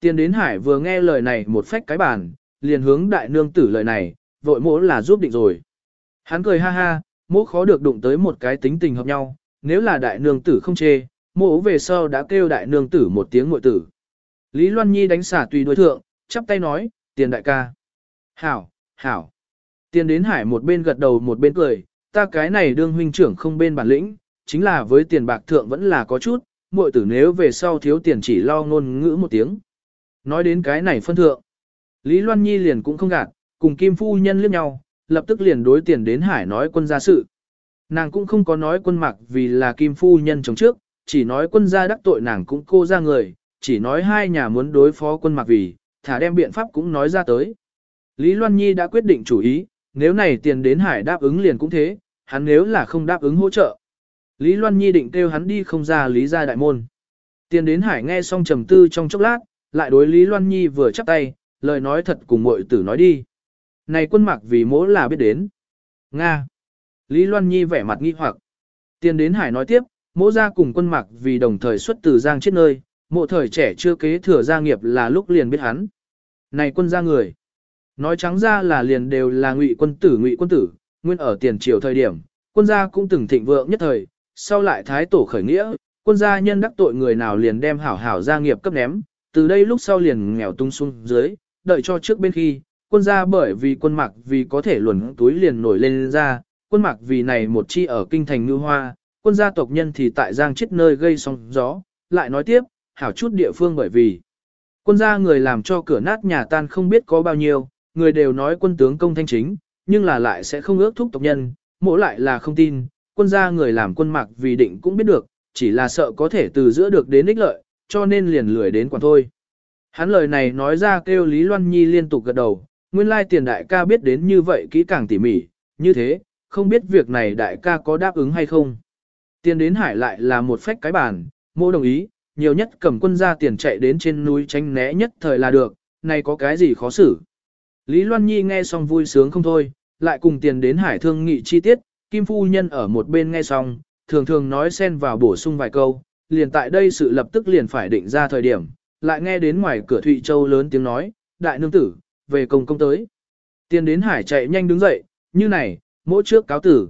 Tiền đến hải vừa nghe lời này một phách cái bàn, liền hướng đại nương tử lời này, vội mỗ là giúp định rồi. Hắn cười ha ha, mỗ khó được đụng tới một cái tính tình hợp nhau, nếu là đại nương tử không chê, mỗ về sau đã kêu đại nương tử một tiếng ngội tử. Lý Loan Nhi đánh xả tùy đối thượng, chắp tay nói, tiền đại ca. Hảo, hảo. Tiền đến hải một bên gật đầu một bên cười, ta cái này đương huynh trưởng không bên bản lĩnh, chính là với tiền bạc thượng vẫn là có chút, muội tử nếu về sau thiếu tiền chỉ lo ngôn ngữ một tiếng. Nói đến cái này phân thượng. Lý Loan Nhi liền cũng không gạt, cùng Kim Phu Nhân liếc nhau, lập tức liền đối tiền đến hải nói quân gia sự. Nàng cũng không có nói quân mặc vì là Kim Phu Nhân chống trước, chỉ nói quân gia đắc tội nàng cũng cô ra người, chỉ nói hai nhà muốn đối phó quân mặc vì, thả đem biện pháp cũng nói ra tới. Lý Loan Nhi đã quyết định chủ ý, nếu này tiền đến hải đáp ứng liền cũng thế, hắn nếu là không đáp ứng hỗ trợ. Lý Loan Nhi định kêu hắn đi không ra lý gia đại môn. Tiền đến hải nghe xong trầm tư trong chốc lát, lại đối Lý Loan Nhi vừa chắp tay, lời nói thật cùng muội tử nói đi. Này quân mặc vì mỗ là biết đến. Nga. Lý Loan Nhi vẻ mặt nghi hoặc. Tiền đến hải nói tiếp, mỗ ra cùng quân mặc vì đồng thời xuất từ giang chết nơi, mộ thời trẻ chưa kế thừa gia nghiệp là lúc liền biết hắn. Này quân gia người. Nói trắng ra là liền đều là ngụy quân tử ngụy quân tử, nguyên ở tiền triều thời điểm, quân gia cũng từng thịnh vượng nhất thời, sau lại thái tổ khởi nghĩa, quân gia nhân đắc tội người nào liền đem hảo hảo gia nghiệp cấp ném, từ đây lúc sau liền nghèo tung xuống dưới, đợi cho trước bên khi, quân gia bởi vì quân mặc vì có thể luồn túi liền nổi lên ra, quân mặc vì này một chi ở kinh thành ngư hoa, quân gia tộc nhân thì tại giang chết nơi gây sóng gió, lại nói tiếp, hảo chút địa phương bởi vì quân gia người làm cho cửa nát nhà tan không biết có bao nhiêu, người đều nói quân tướng công thanh chính, nhưng là lại sẽ không ước thúc tộc nhân, mỗi lại là không tin, quân gia người làm quân mặc vì định cũng biết được, chỉ là sợ có thể từ giữa được đến ích lợi, cho nên liền lười đến quản thôi. Hắn lời này nói ra kêu Lý Loan Nhi liên tục gật đầu, nguyên lai tiền đại ca biết đến như vậy kỹ càng tỉ mỉ, như thế, không biết việc này đại ca có đáp ứng hay không. Tiền đến hải lại là một phách cái bàn, mô đồng ý, nhiều nhất cầm quân ra tiền chạy đến trên núi tránh né nhất thời là được, này có cái gì khó xử. Lý Loan Nhi nghe xong vui sướng không thôi, lại cùng tiền đến hải thương nghị chi tiết, Kim Phu Nhân ở một bên nghe xong, thường thường nói xen vào bổ sung vài câu, liền tại đây sự lập tức liền phải định ra thời điểm, lại nghe đến ngoài cửa Thụy Châu lớn tiếng nói, đại nương tử, về công công tới. Tiền đến hải chạy nhanh đứng dậy, như này, mỗi trước cáo tử.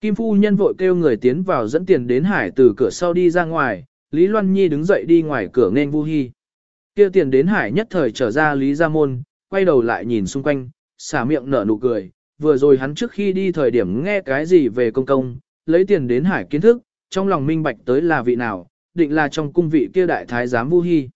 Kim Phu Nhân vội kêu người tiến vào dẫn tiền đến hải từ cửa sau đi ra ngoài, Lý Loan Nhi đứng dậy đi ngoài cửa nên Vu hy. Kia tiền đến hải nhất thời trở ra Lý Gia Môn, quay đầu lại nhìn xung quanh, xả miệng nở nụ cười, vừa rồi hắn trước khi đi thời điểm nghe cái gì về công công, lấy tiền đến hải kiến thức, trong lòng minh bạch tới là vị nào, định là trong cung vị kia đại thái giám Vu Hi.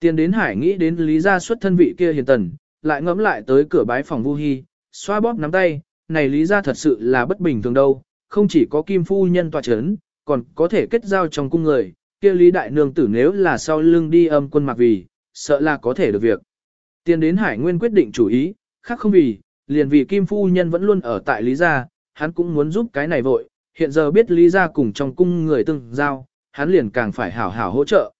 Tiền đến hải nghĩ đến lý gia xuất thân vị kia hiền tần, lại ngẫm lại tới cửa bái phòng Vu Hi, xoa bóp nắm tay, này lý gia thật sự là bất bình thường đâu, không chỉ có kim phu nhân tòa chấn, còn có thể kết giao trong cung người, kia lý đại nương tử nếu là sau lưng đi âm quân mặc vì, sợ là có thể được việc. Tiền đến hải nguyên quyết định chủ ý, khác không vì, liền vì kim phu nhân vẫn luôn ở tại lý gia, hắn cũng muốn giúp cái này vội, hiện giờ biết lý gia cùng trong cung người từng giao, hắn liền càng phải hảo hảo hỗ trợ.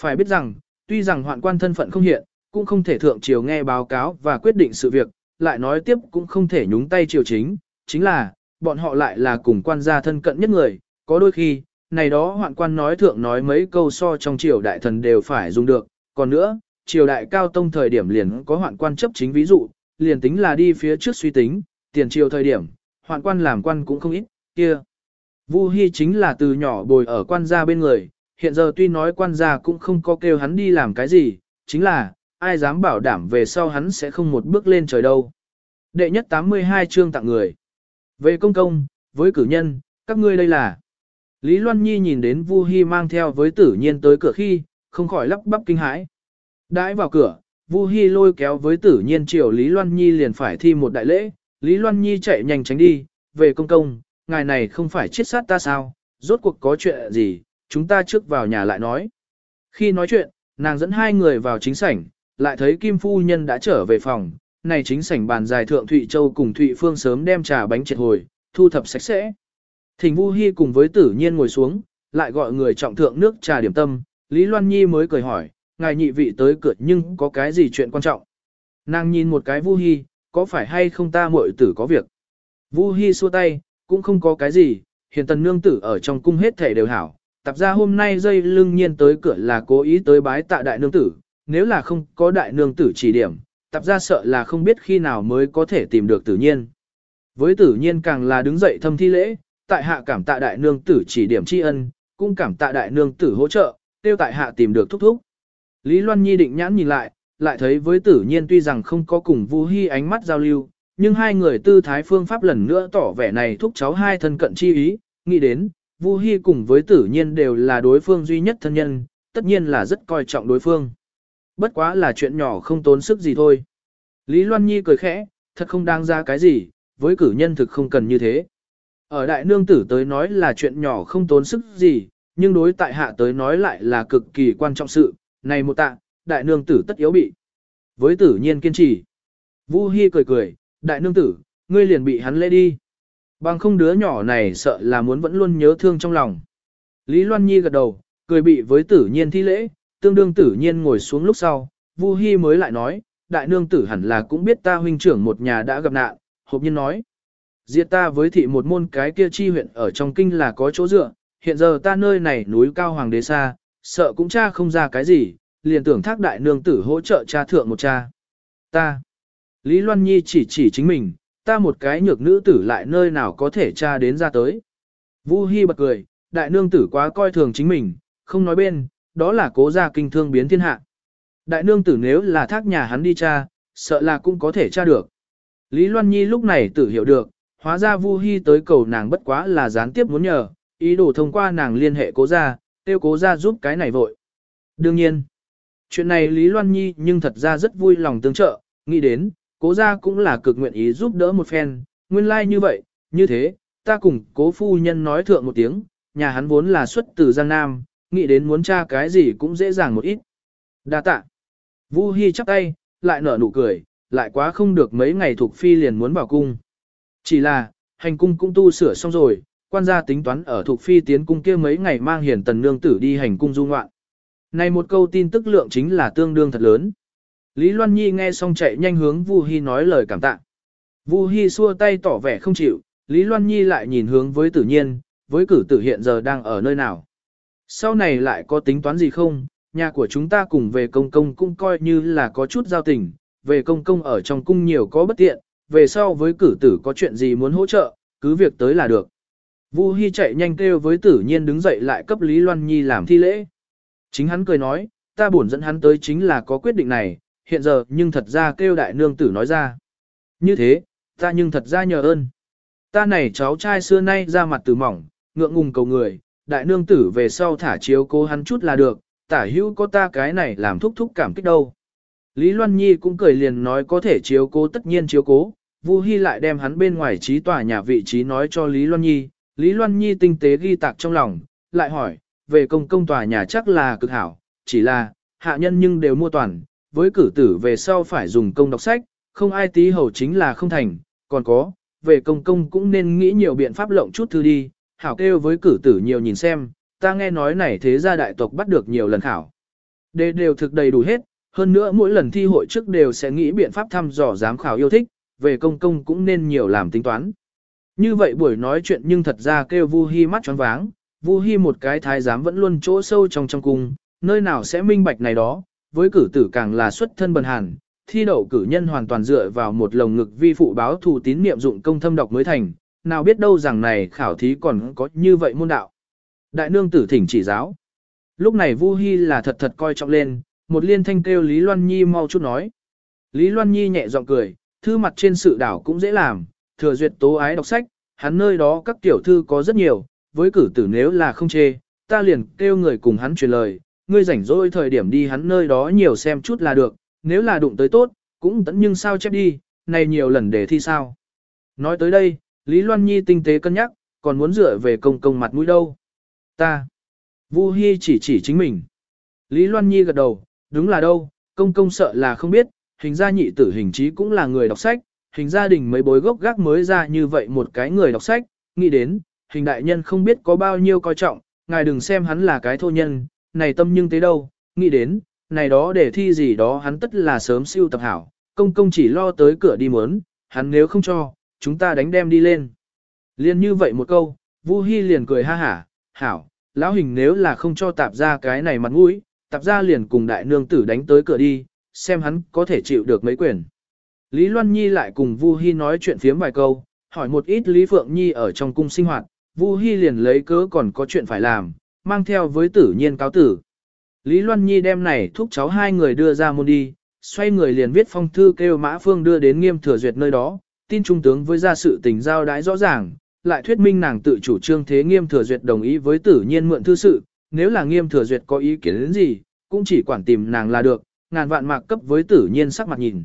Phải biết rằng, tuy rằng hoạn quan thân phận không hiện, cũng không thể thượng triều nghe báo cáo và quyết định sự việc, lại nói tiếp cũng không thể nhúng tay triều chính, chính là, bọn họ lại là cùng quan gia thân cận nhất người, có đôi khi, này đó hoạn quan nói thượng nói mấy câu so trong triều đại thần đều phải dùng được, còn nữa, triều đại cao tông thời điểm liền có hoạn quan chấp chính ví dụ, liền tính là đi phía trước suy tính, tiền triều thời điểm, hoạn quan làm quan cũng không ít, kia. Vu Hi chính là từ nhỏ bồi ở quan gia bên người, hiện giờ tuy nói quan gia cũng không có kêu hắn đi làm cái gì, chính là, ai dám bảo đảm về sau hắn sẽ không một bước lên trời đâu. Đệ nhất 82 chương tặng người. Về công công, với cử nhân, các ngươi đây là. Lý Loan Nhi nhìn đến Vu Hi mang theo với tử nhiên tới cửa khi, không khỏi lắp bắp kinh hãi. Đãi vào cửa, Vu Hi lôi kéo với tử nhiên triều Lý Loan Nhi liền phải thi một đại lễ, Lý Loan Nhi chạy nhanh tránh đi, về công công, ngài này không phải chết sát ta sao, rốt cuộc có chuyện gì, chúng ta trước vào nhà lại nói. Khi nói chuyện, nàng dẫn hai người vào chính sảnh, lại thấy Kim Phu Nhân đã trở về phòng, này chính sảnh bàn dài thượng Thụy Châu cùng Thụy Phương sớm đem trà bánh triệt hồi, thu thập sạch sẽ. Thỉnh Vu Hi cùng với tử nhiên ngồi xuống, lại gọi người trọng thượng nước trà điểm tâm, Lý Loan Nhi mới cười hỏi, ngài nhị vị tới cửa nhưng có cái gì chuyện quan trọng. Nàng nhìn một cái Vu Hi, có phải hay không ta muội tử có việc. Vu Hi xua tay, cũng không có cái gì, hiện tần nương tử ở trong cung hết thể đều hảo. Tạp ra hôm nay dây lưng nhiên tới cửa là cố ý tới bái tạ đại nương tử, nếu là không có đại nương tử chỉ điểm, tạp ra sợ là không biết khi nào mới có thể tìm được Tử nhiên. Với tử nhiên càng là đứng dậy thâm thi lễ, tại hạ cảm tạ đại nương tử chỉ điểm tri ân, cũng cảm tạ đại nương tử hỗ trợ, tiêu tại hạ tìm được thúc thúc. Lý Loan Nhi định nhãn nhìn lại, lại thấy với tử nhiên tuy rằng không có cùng Vu Hi ánh mắt giao lưu, nhưng hai người tư thái phương pháp lần nữa tỏ vẻ này thúc cháu hai thân cận chi ý, nghĩ đến, Vu Hi cùng với tử nhiên đều là đối phương duy nhất thân nhân, tất nhiên là rất coi trọng đối phương. Bất quá là chuyện nhỏ không tốn sức gì thôi. Lý Loan Nhi cười khẽ, thật không đáng ra cái gì, với cử nhân thực không cần như thế. Ở đại nương tử tới nói là chuyện nhỏ không tốn sức gì, nhưng đối tại hạ tới nói lại là cực kỳ quan trọng sự, này một tạ, đại nương tử tất yếu bị. Với tử nhiên kiên trì. Vu Hi cười cười, đại nương tử, ngươi liền bị hắn lễ đi. Bằng không đứa nhỏ này sợ là muốn vẫn luôn nhớ thương trong lòng. Lý Loan Nhi gật đầu, cười bị với tử nhiên thi lễ, tương đương tử nhiên ngồi xuống lúc sau, Vu Hi mới lại nói, đại nương tử hẳn là cũng biết ta huynh trưởng một nhà đã gặp nạn, hộp nhiên nói. Diệt ta với thị một môn cái kia chi huyện ở trong kinh là có chỗ dựa, hiện giờ ta nơi này núi cao hoàng đế xa, sợ cũng cha không ra cái gì, liền tưởng thác đại nương tử hỗ trợ cha thượng một cha. Ta. Lý Loan Nhi chỉ chỉ chính mình, ta một cái nhược nữ tử lại nơi nào có thể tra đến ra tới. Vu Hi bật cười, đại nương tử quá coi thường chính mình, không nói bên, đó là cố gia kinh thương biến thiên hạ. Đại nương tử nếu là thác nhà hắn đi tra, sợ là cũng có thể tra được. Lý Loan Nhi lúc này tự hiểu được, hóa ra Vu Hi tới cầu nàng bất quá là gián tiếp muốn nhờ, ý đồ thông qua nàng liên hệ cố gia, tiêu cố gia giúp cái này vội. Đương nhiên, chuyện này Lý Loan Nhi nhưng thật ra rất vui lòng tương trợ, nghĩ đến, cố gia cũng là cực nguyện ý giúp đỡ một phen, nguyên lai like như vậy, như thế, ta cùng cố phu nhân nói thượng một tiếng, nhà hắn vốn là xuất từ Giang Nam, nghĩ đến muốn tra cái gì cũng dễ dàng một ít. Đa tạ. Vu Hi chắp tay, lại nở nụ cười, lại quá không được mấy ngày thuộc phi liền muốn vào cung. Chỉ là, hành cung cũng tu sửa xong rồi, quan gia tính toán ở thuộc phi tiến cung kia mấy ngày mang hiển tần nương tử đi hành cung du ngoạn. Này một câu tin tức lượng chính là tương đương thật lớn. Lý Loan Nhi nghe xong chạy nhanh hướng Vu Hi nói lời cảm tạ. Vu Hi xua tay tỏ vẻ không chịu, Lý Loan Nhi lại nhìn hướng với tử nhiên, với cử tử hiện giờ đang ở nơi nào. Sau này lại có tính toán gì không, nhà của chúng ta cùng về công công cũng coi như là có chút giao tình, về công công ở trong cung nhiều có bất tiện, về sau với cử tử có chuyện gì muốn hỗ trợ, cứ việc tới là được. Vu Hi chạy nhanh kêu với tử nhiên đứng dậy lại cấp Lý Loan Nhi làm thi lễ. Chính hắn cười nói, ta buồn dẫn hắn tới chính là có quyết định này, hiện giờ nhưng thật ra kêu đại nương tử nói ra. Như thế, ta nhưng thật ra nhờ ơn. Ta này cháu trai xưa nay ra mặt từ mỏng, ngượng ngùng cầu người, đại nương tử về sau thả chiếu cố hắn chút là được, tả hữu có ta cái này làm thúc thúc cảm kích đâu. Lý Loan Nhi cũng cười liền nói có thể chiếu cố tất nhiên chiếu cố, Vu Hi lại đem hắn bên ngoài trí tòa nhà vị trí nói cho Lý Loan Nhi, Lý Loan Nhi tinh tế ghi tạc trong lòng, lại hỏi, về công công tòa nhà chắc là cực hảo, chỉ là, hạ nhân nhưng đều mua toàn, với cử tử về sau phải dùng công đọc sách, không ai tí hầu chính là không thành, còn có, về công công cũng nên nghĩ nhiều biện pháp lộng chút thư đi, hảo kêu với cử tử nhiều nhìn xem, ta nghe nói này thế gia đại tộc bắt được nhiều lần khảo. Đề đều thực đầy đủ hết, hơn nữa mỗi lần thi hội trước đều sẽ nghĩ biện pháp thăm dò giám khảo yêu thích, về công công cũng nên nhiều làm tính toán. Như vậy buổi nói chuyện nhưng thật ra kêu Vu Hi mắt choáng váng, Vu Hi một cái thái giám vẫn luôn chỗ sâu trong trong cung, nơi nào sẽ minh bạch này đó, với cử tử càng là xuất thân bần hàn, thi đậu cử nhân hoàn toàn dựa vào một lồng ngực vi phụ báo thù tín niệm dụng công thâm độc mới thành, nào biết đâu rằng này khảo thí còn có như vậy môn đạo. Đại nương tử thỉnh chỉ giáo. Lúc này Vu Hi là thật thật coi trọng lên, một liên thanh kêu Lý Loan Nhi mau chút nói. Lý Loan Nhi nhẹ giọng cười, thư mặt trên sự đảo cũng dễ làm, thừa duyệt tố ái đọc sách, hắn nơi đó các tiểu thư có rất nhiều, với cử tử nếu là không chê, ta liền kêu người cùng hắn truyền lời, ngươi rảnh rỗi thời điểm đi hắn nơi đó nhiều xem chút là được, nếu là đụng tới tốt, cũng tẫn nhưng sao chép đi, này nhiều lần để thi sao. Nói tới đây, Lý Loan Nhi tinh tế cân nhắc, còn muốn dựa về công công mặt mũi đâu. Ta. Vu Hi chỉ chỉ chính mình. Lý Loan Nhi gật đầu, đúng là đâu, công công sợ là không biết, hình gia nhị tử hình trí cũng là người đọc sách, hình gia đình mấy bối gốc gác mới ra như vậy một cái người đọc sách, nghĩ đến, hình đại nhân không biết có bao nhiêu coi trọng, ngài đừng xem hắn là cái thô nhân, này tâm nhưng tới đâu, nghĩ đến, này đó để thi gì đó hắn tất là sớm siêu tập hảo, công công chỉ lo tới cửa đi muốn, hắn nếu không cho, chúng ta đánh đem đi lên. Liên như vậy một câu, Vu Hi liền cười ha hả, hảo, lão hình nếu là không cho tạp ra cái này mặt mũi, tạp ra liền cùng đại nương tử đánh tới cửa đi, xem hắn có thể chịu được mấy quyền. Lý Loan Nhi lại cùng Vu Hi nói chuyện phiếm vài câu, hỏi một ít Lý Phượng Nhi ở trong cung sinh hoạt, Vu Hi liền lấy cớ còn có chuyện phải làm, mang theo với tử nhiên cáo tử. Lý Loan Nhi đem này thúc cháu hai người đưa ra môn đi, xoay người liền viết phong thư kêu Mã Phương đưa đến nghiêm thừa duyệt nơi đó, tin trung tướng với gia sự tình giao đái rõ ràng, lại thuyết minh nàng tự chủ trương thế nghiêm thừa duyệt đồng ý với tử nhiên mượn thư sự, nếu là nghiêm thừa duyệt có ý kiến đến gì, cũng chỉ quản tìm nàng là được, ngàn vạn mạc cấp với tử nhiên sắc mặt nhìn.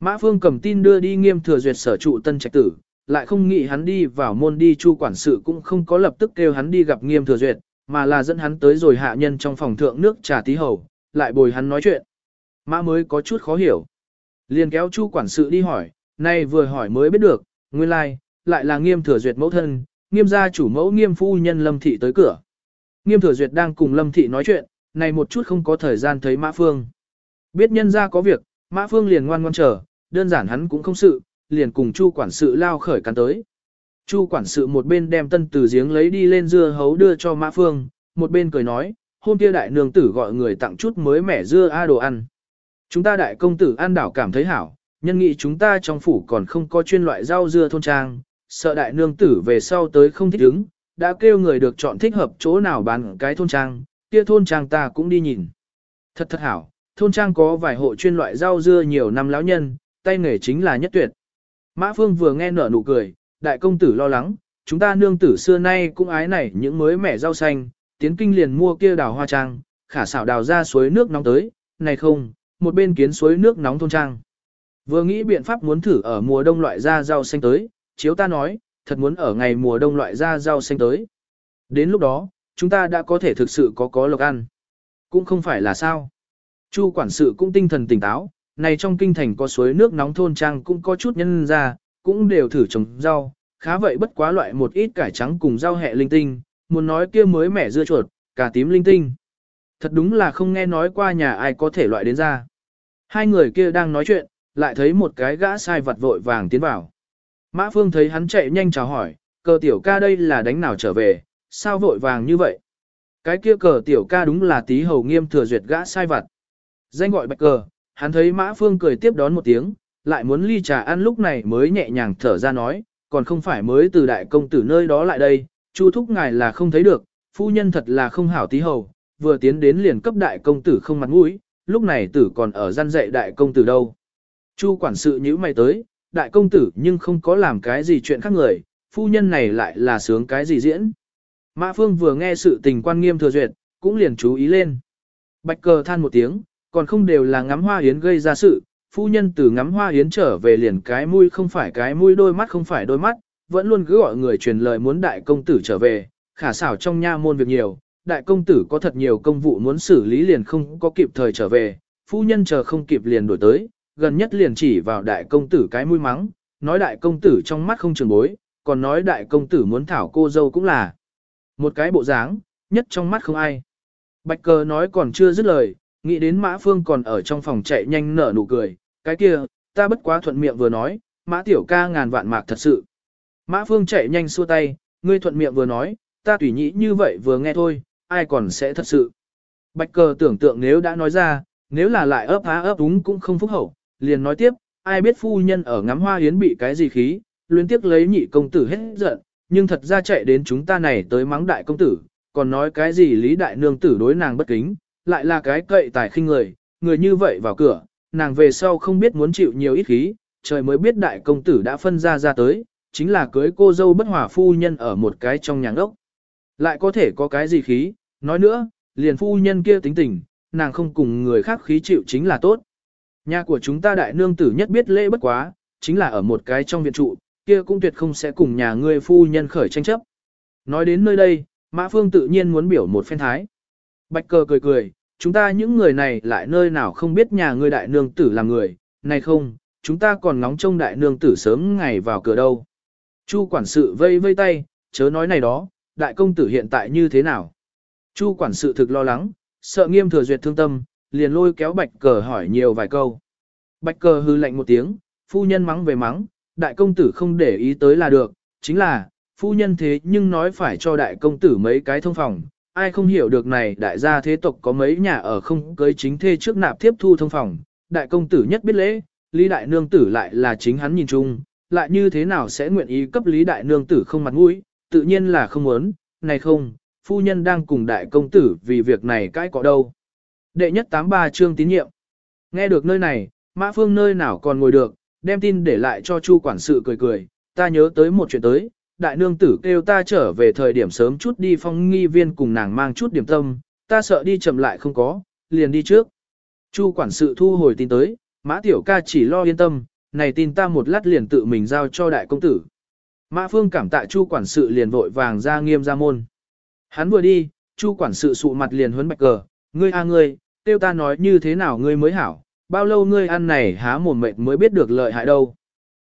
Mã Phương cầm tin đưa đi nghiêm thừa duyệt sở trụ tân trạch tử, lại không nghĩ hắn đi vào môn đi chu quản sự cũng không có lập tức kêu hắn đi gặp nghiêm thừa duyệt, mà là dẫn hắn tới rồi hạ nhân trong phòng thượng nước trà tí hầu, lại bồi hắn nói chuyện. Mã mới có chút khó hiểu. Liền kéo chu quản sự đi hỏi, nay vừa hỏi mới biết được, nguyên lai, like, lại là nghiêm thừa duyệt mẫu thân, nghiêm gia chủ mẫu nghiêm phu nhân lâm thị tới cửa. Nghiêm thừa duyệt đang cùng lâm thị nói chuyện, này một chút không có thời gian thấy mã phương. Biết nhân gia có việc, mã phương liền ngoan ngoan chờ, đơn giản hắn cũng không sự, liền cùng chu quản sự lao khởi cắn tới. Chu quản sự một bên đem tân từ giếng lấy đi lên dưa hấu đưa cho mã phương, một bên cười nói, hôm kia đại nương tử gọi người tặng chút mới mẻ dưa a đồ ăn. Chúng ta đại công tử An đảo cảm thấy hảo, nhân nghị chúng ta trong phủ còn không có chuyên loại rau dưa thôn trang, sợ đại nương tử về sau tới không thích ứng, đã kêu người được chọn thích hợp chỗ nào bán cái thôn trang, kia thôn trang ta cũng đi nhìn. Thật thật hảo, thôn trang có vài hộ chuyên loại rau dưa nhiều năm lão nhân, tay nghề chính là nhất tuyệt. Mã Phương vừa nghe nở nụ cười, đại công tử lo lắng, chúng ta nương tử xưa nay cũng ái này những mới mẻ rau xanh, tiến kinh liền mua kia đào hoa trang, khả xảo đào ra suối nước nóng tới, này không, một bên kiến suối nước nóng thôn trang. Vừa nghĩ biện pháp muốn thử ở mùa đông loại ra rau xanh tới, chiếu ta nói, thật muốn ở ngày mùa đông loại ra rau xanh tới. Đến lúc đó, chúng ta đã có thể thực sự có có lộc ăn. Cũng không phải là sao. Chu quản sự cũng tinh thần tỉnh táo, này trong kinh thành có suối nước nóng thôn trang cũng có chút nhân ra, cũng đều thử trồng rau, khá vậy bất quá loại một ít cải trắng cùng rau hẹ linh tinh, muốn nói kia mới mẻ dưa chuột, cả tím linh tinh. Thật đúng là không nghe nói qua nhà ai có thể loại đến ra. Hai người kia đang nói chuyện, lại thấy một cái gã sai vật vội vàng tiến vào. Mã Phương thấy hắn chạy nhanh chào hỏi, cờ tiểu ca đây là đánh nào trở về, sao vội vàng như vậy? Cái kia cờ tiểu ca đúng là tí hầu nghiêm thừa duyệt gã sai vật. Danh gọi bạch cờ, hắn thấy Mã Phương cười tiếp đón một tiếng, lại muốn ly trà ăn lúc này mới nhẹ nhàng thở ra nói, còn không phải mới từ đại công tử nơi đó lại đây, chu thúc ngài là không thấy được, phu nhân thật là không hảo tí hầu, vừa tiến đến liền cấp đại công tử không mặt mũi, lúc này tử còn ở gian dạy đại công tử đâu. Chu quản sự nhữ mày tới, đại công tử nhưng không có làm cái gì chuyện khác người, phu nhân này lại là sướng cái gì diễn. Mã Phương vừa nghe sự tình quan nghiêm thừa duyệt, cũng liền chú ý lên. Bạch cờ than một tiếng, còn không đều là ngắm hoa yến gây ra sự, phu nhân từ ngắm hoa yến trở về liền cái mũi không phải cái mũi đôi mắt không phải đôi mắt, vẫn luôn cứ gọi người truyền lời muốn đại công tử trở về, khả xảo trong nha môn việc nhiều, đại công tử có thật nhiều công vụ muốn xử lý liền không có kịp thời trở về, phu nhân chờ không kịp liền đổi tới, gần nhất liền chỉ vào đại công tử cái mũi mắng, nói đại công tử trong mắt không trường bối, còn nói đại công tử muốn thảo cô dâu cũng là một cái bộ dáng, nhất trong mắt không ai. Bạch cờ nói còn chưa dứt lời, nghĩ đến mã phương còn ở trong phòng chạy nhanh nở nụ cười, cái kia, ta bất quá thuận miệng vừa nói, mã tiểu ca ngàn vạn mạc thật sự. Mã phương chạy nhanh xua tay, ngươi thuận miệng vừa nói, ta tùy nhĩ như vậy vừa nghe thôi, ai còn sẽ thật sự. Bạch cờ tưởng tượng nếu đã nói ra, nếu là lại ấp há ấp đúng cũng không phúc hậu, liền nói tiếp, ai biết phu nhân ở ngắm hoa hiến bị cái gì khí, luyến tiếc lấy nhị công tử hết giận, nhưng thật ra chạy đến chúng ta này tới mắng đại công tử, còn nói cái gì lý đại nương tử đối nàng bất kính, lại là cái cậy tài khinh người, người như vậy vào cửa, nàng về sau không biết muốn chịu nhiều ít khí, trời mới biết đại công tử đã phân ra ra tới, chính là cưới cô dâu bất hòa phu nhân ở một cái trong nhà ngốc. Lại có thể có cái gì khí, nói nữa, liền phu nhân kia tính tình, nàng không cùng người khác khí chịu chính là tốt. Nhà của chúng ta đại nương tử nhất biết lễ bất quá, chính là ở một cái trong viện trụ, kia cũng tuyệt không sẽ cùng nhà ngươi phu nhân khởi tranh chấp. Nói đến nơi đây, Mã Phương tự nhiên muốn biểu một phen thái. Bạch cờ cười cười, chúng ta những người này lại nơi nào không biết nhà ngươi đại nương tử là người, này không, chúng ta còn ngóng trông đại nương tử sớm ngày vào cửa đâu. Chu quản sự vây vây tay, chớ nói này đó, đại công tử hiện tại như thế nào. Chu quản sự thực lo lắng, sợ nghiêm thừa duyệt thương tâm, liền lôi kéo bạch cờ hỏi nhiều vài câu. Bạch cờ hư lạnh một tiếng, phu nhân mắng về mắng, đại công tử không để ý tới là được, chính là, phu nhân thế nhưng nói phải cho đại công tử mấy cái thông phòng, ai không hiểu được này đại gia thế tộc có mấy nhà ở không cưới chính thê trước nạp tiếp thu thông phòng, đại công tử nhất biết lễ, Lý đại nương tử lại là chính hắn nhìn chung, lại như thế nào sẽ nguyện ý cấp Lý đại nương tử không mặt mũi, tự nhiên là không muốn, này không, phu nhân đang cùng đại công tử vì việc này cãi có đâu. Đệ nhất 83 chương tín nhiệm. Nghe được nơi này, Mã Phương nơi nào còn ngồi được, đem tin để lại cho Chu quản sự cười cười, ta nhớ tới một chuyện tới, đại nương tử kêu ta trở về thời điểm sớm chút đi phong nghi viên cùng nàng mang chút điểm tâm, ta sợ đi chậm lại không có, liền đi trước. Chu quản sự thu hồi tin tới, Mã Tiểu ca chỉ lo yên tâm, này tin ta một lát liền tự mình giao cho đại công tử. Mã Phương cảm tạ Chu quản sự liền vội vàng ra nghiêm ra môn. Hắn vừa đi, Chu quản sự sụ mặt liền huấn bạch cờ, ngươi a ngươi, tiêu ta nói như thế nào ngươi mới hảo, bao lâu ngươi ăn này há mồm mệt mới biết được lợi hại đâu.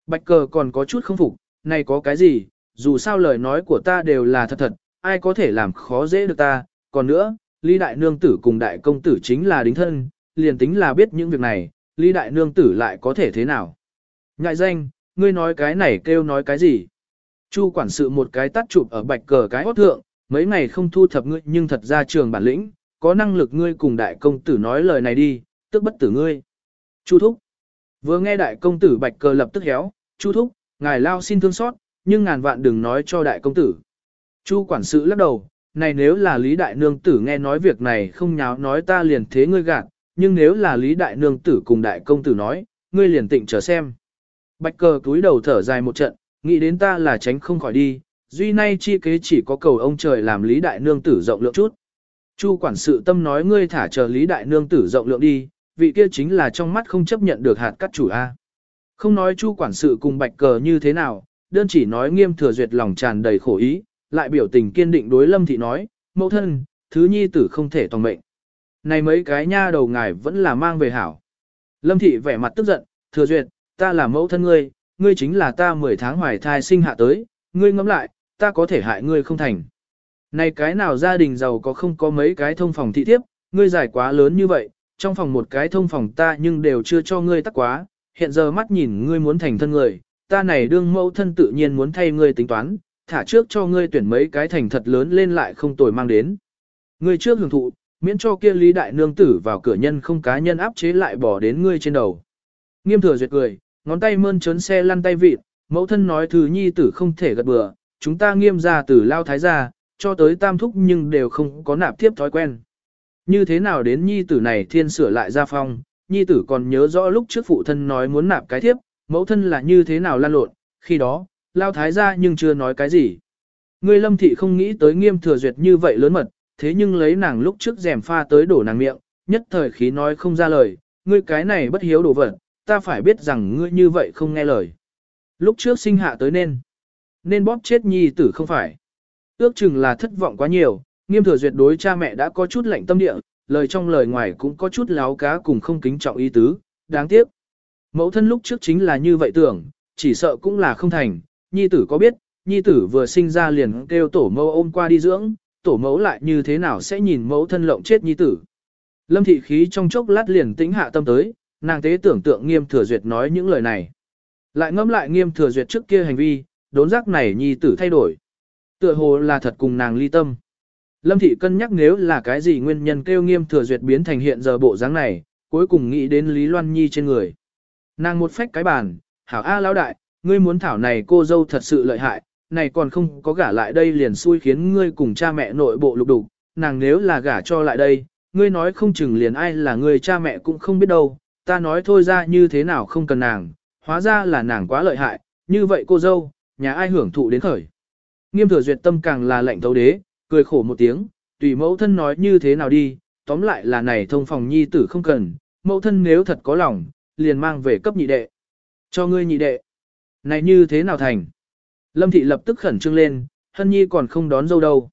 Bạch cờ còn có chút không phục, này có cái gì, dù sao lời nói của ta đều là thật thật, ai có thể làm khó dễ được ta, còn nữa, Lý Đại Nương Tử cùng Đại Công Tử chính là đính thân, liền tính là biết những việc này, Lý Đại Nương Tử lại có thể thế nào. Ngại danh, ngươi nói cái này kêu nói cái gì. Chu quản sự một cái tắt chụp ở bạch cờ cái hót thượng, mấy ngày không thu thập ngươi nhưng thật ra trường bản lĩnh, có năng lực ngươi cùng đại công tử nói lời này đi, tức bất tử ngươi. Chu thúc. Vừa nghe đại công tử bạch cờ lập tức héo, Chu thúc, ngài lao xin thương xót, nhưng ngàn vạn đừng nói cho đại công tử. Chu quản sự lắc đầu, này nếu là Lý Đại Nương Tử nghe nói việc này không nháo nói ta liền thế ngươi gạt, nhưng nếu là Lý Đại Nương Tử cùng Đại Công Tử nói, ngươi liền tịnh chờ xem. Bạch cờ túi đầu thở dài một trận, nghĩ đến ta là tránh không khỏi đi, duy nay chi kế chỉ có cầu ông trời làm Lý Đại Nương Tử rộng lượng chút. Chu quản sự tâm nói ngươi thả chờ Lý Đại Nương Tử rộng lượng đi, vị kia chính là trong mắt không chấp nhận được hạt cắt chủ A. Không nói chu quản sự cùng bạch cờ như thế nào, đơn chỉ nói nghiêm thừa duyệt lòng tràn đầy khổ ý, lại biểu tình kiên định đối lâm thị nói, mẫu thân, thứ nhi tử không thể toàn mệnh. Này mấy cái nha đầu ngài vẫn là mang về hảo. Lâm thị vẻ mặt tức giận, thừa duyệt, ta là mẫu thân ngươi, ngươi chính là ta 10 tháng hoài thai sinh hạ tới, ngươi ngẫm lại, ta có thể hại ngươi không thành. Này cái nào gia đình giàu có không có mấy cái thông phòng thị thiếp, ngươi giải quá lớn như vậy, trong phòng một cái thông phòng ta nhưng đều chưa cho ngươi tắc quá, hiện giờ mắt nhìn ngươi muốn thành thân người, ta này đương mẫu thân tự nhiên muốn thay ngươi tính toán, thả trước cho ngươi tuyển mấy cái thành thật lớn lên lại không tồi mang đến. Ngươi trước hưởng thụ, miễn cho kia lý đại nương tử vào cửa nhân không cá nhân áp chế lại bỏ đến ngươi trên đầu. Nghiêm thừa duyệt cười, ngón tay mơn trớn xe lăn tay vịt, mẫu thân nói thứ nhi tử không thể gật bừa, chúng ta nghiêm ra từ lao thái gia, cho tới tam thúc nhưng đều không có nạp tiếp thói quen. Như thế nào đến nhi tử này thiên sửa lại gia phong, nhi tử còn nhớ rõ lúc trước phụ thân nói muốn nạp cái thiếp, mẫu thân là như thế nào lan lộn, khi đó, lao thái gia nhưng chưa nói cái gì. Ngươi lâm thị không nghĩ tới nghiêm thừa duyệt như vậy lớn mật, thế nhưng lấy nàng lúc trước rèm pha tới đổ nàng miệng, nhất thời khí nói không ra lời, ngươi cái này bất hiếu đồ vật, ta phải biết rằng ngươi như vậy không nghe lời. Lúc trước sinh hạ tới nên, nên bóp chết nhi tử không phải. Ước chừng là thất vọng quá nhiều, nghiêm thừa duyệt đối cha mẹ đã có chút lạnh tâm địa, lời trong lời ngoài cũng có chút láo cá cùng không kính trọng ý tứ, đáng tiếc. Mẫu thân lúc trước chính là như vậy tưởng, chỉ sợ cũng là không thành, nhi tử có biết, nhi tử vừa sinh ra liền kêu tổ mẫu ôm qua đi dưỡng, tổ mẫu lại như thế nào sẽ nhìn mẫu thân lộng chết nhi tử. Lâm thị khí trong chốc lát liền tĩnh hạ tâm tới, nàng tế tưởng tượng nghiêm thừa duyệt nói những lời này. Lại ngẫm lại nghiêm thừa duyệt trước kia hành vi, đốn giác này nhi tử thay đổi. Tựa hồ là thật cùng nàng ly tâm. Lâm thị cân nhắc nếu là cái gì nguyên nhân kêu nghiêm thừa duyệt biến thành hiện giờ bộ dáng này, cuối cùng nghĩ đến Lý Loan Nhi trên người. Nàng một phách cái bàn, hảo A lão đại, ngươi muốn thảo này cô dâu thật sự lợi hại, này còn không có gả lại đây liền xui khiến ngươi cùng cha mẹ nội bộ lục đục, nàng nếu là gả cho lại đây, ngươi nói không chừng liền ai là người cha mẹ cũng không biết đâu, ta nói thôi ra như thế nào không cần nàng, hóa ra là nàng quá lợi hại, như vậy cô dâu, nhà ai hưởng thụ đến khởi. Nghiêm thừa duyệt tâm càng là lệnh thấu đế, cười khổ một tiếng, tùy mẫu thân nói như thế nào đi, tóm lại là này thông phòng nhi tử không cần, mẫu thân nếu thật có lòng, liền mang về cấp nhị đệ. Cho ngươi nhị đệ. Này như thế nào thành? Lâm thị lập tức khẩn trương lên, hân nhi còn không đón dâu đâu.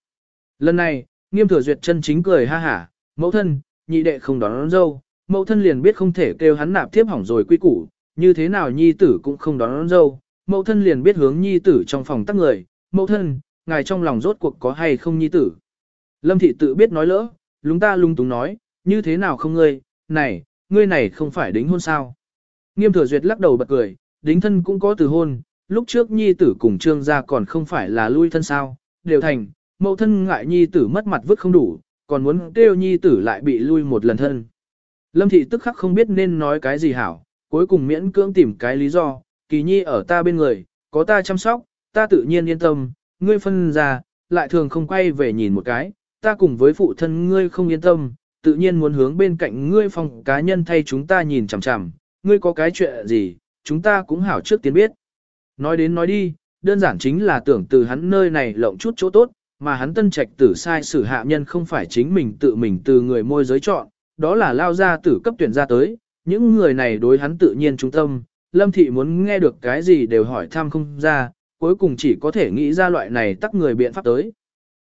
Lần này, nghiêm thừa duyệt chân chính cười ha hả, mẫu thân, nhị đệ không đón, đón dâu, mẫu thân liền biết không thể kêu hắn nạp tiếp hỏng rồi quy củ, như thế nào nhi tử cũng không đón, đón dâu, mẫu thân liền biết hướng nhi tử trong phòng tắc người, mẫu thân, ngài trong lòng rốt cuộc có hay không nhi tử. Lâm thị tự biết nói lỡ, lúng ta lung túng nói, như thế nào không ngươi, này, ngươi này không phải đính hôn sao. Nghiêm thừa duyệt lắc đầu bật cười, đính thân cũng có từ hôn, lúc trước nhi tử cùng trương gia còn không phải là lui thân sao, đều thành, mẫu thân ngại nhi tử mất mặt vứt không đủ, còn muốn kêu nhi tử lại bị lui một lần thân. Lâm thị tức khắc không biết nên nói cái gì hảo, cuối cùng miễn cưỡng tìm cái lý do, kỳ nhi ở ta bên người, có ta chăm sóc, ta tự nhiên yên tâm, ngươi phân ra, lại thường không quay về nhìn một cái, ta cùng với phụ thân ngươi không yên tâm, tự nhiên muốn hướng bên cạnh ngươi phòng cá nhân thay chúng ta nhìn chằm chằm, ngươi có cái chuyện gì, chúng ta cũng hảo trước tiên biết. Nói đến nói đi, đơn giản chính là tưởng từ hắn nơi này lộng chút chỗ tốt, mà hắn tân trạch tử sai sử hạ nhân không phải chính mình tự mình từ người môi giới chọn, đó là lao ra tử cấp tuyển ra tới, những người này đối hắn tự nhiên trung tâm, lâm thị muốn nghe được cái gì đều hỏi thăm không ra, cuối cùng chỉ có thể nghĩ ra loại này tắc người biện pháp tới.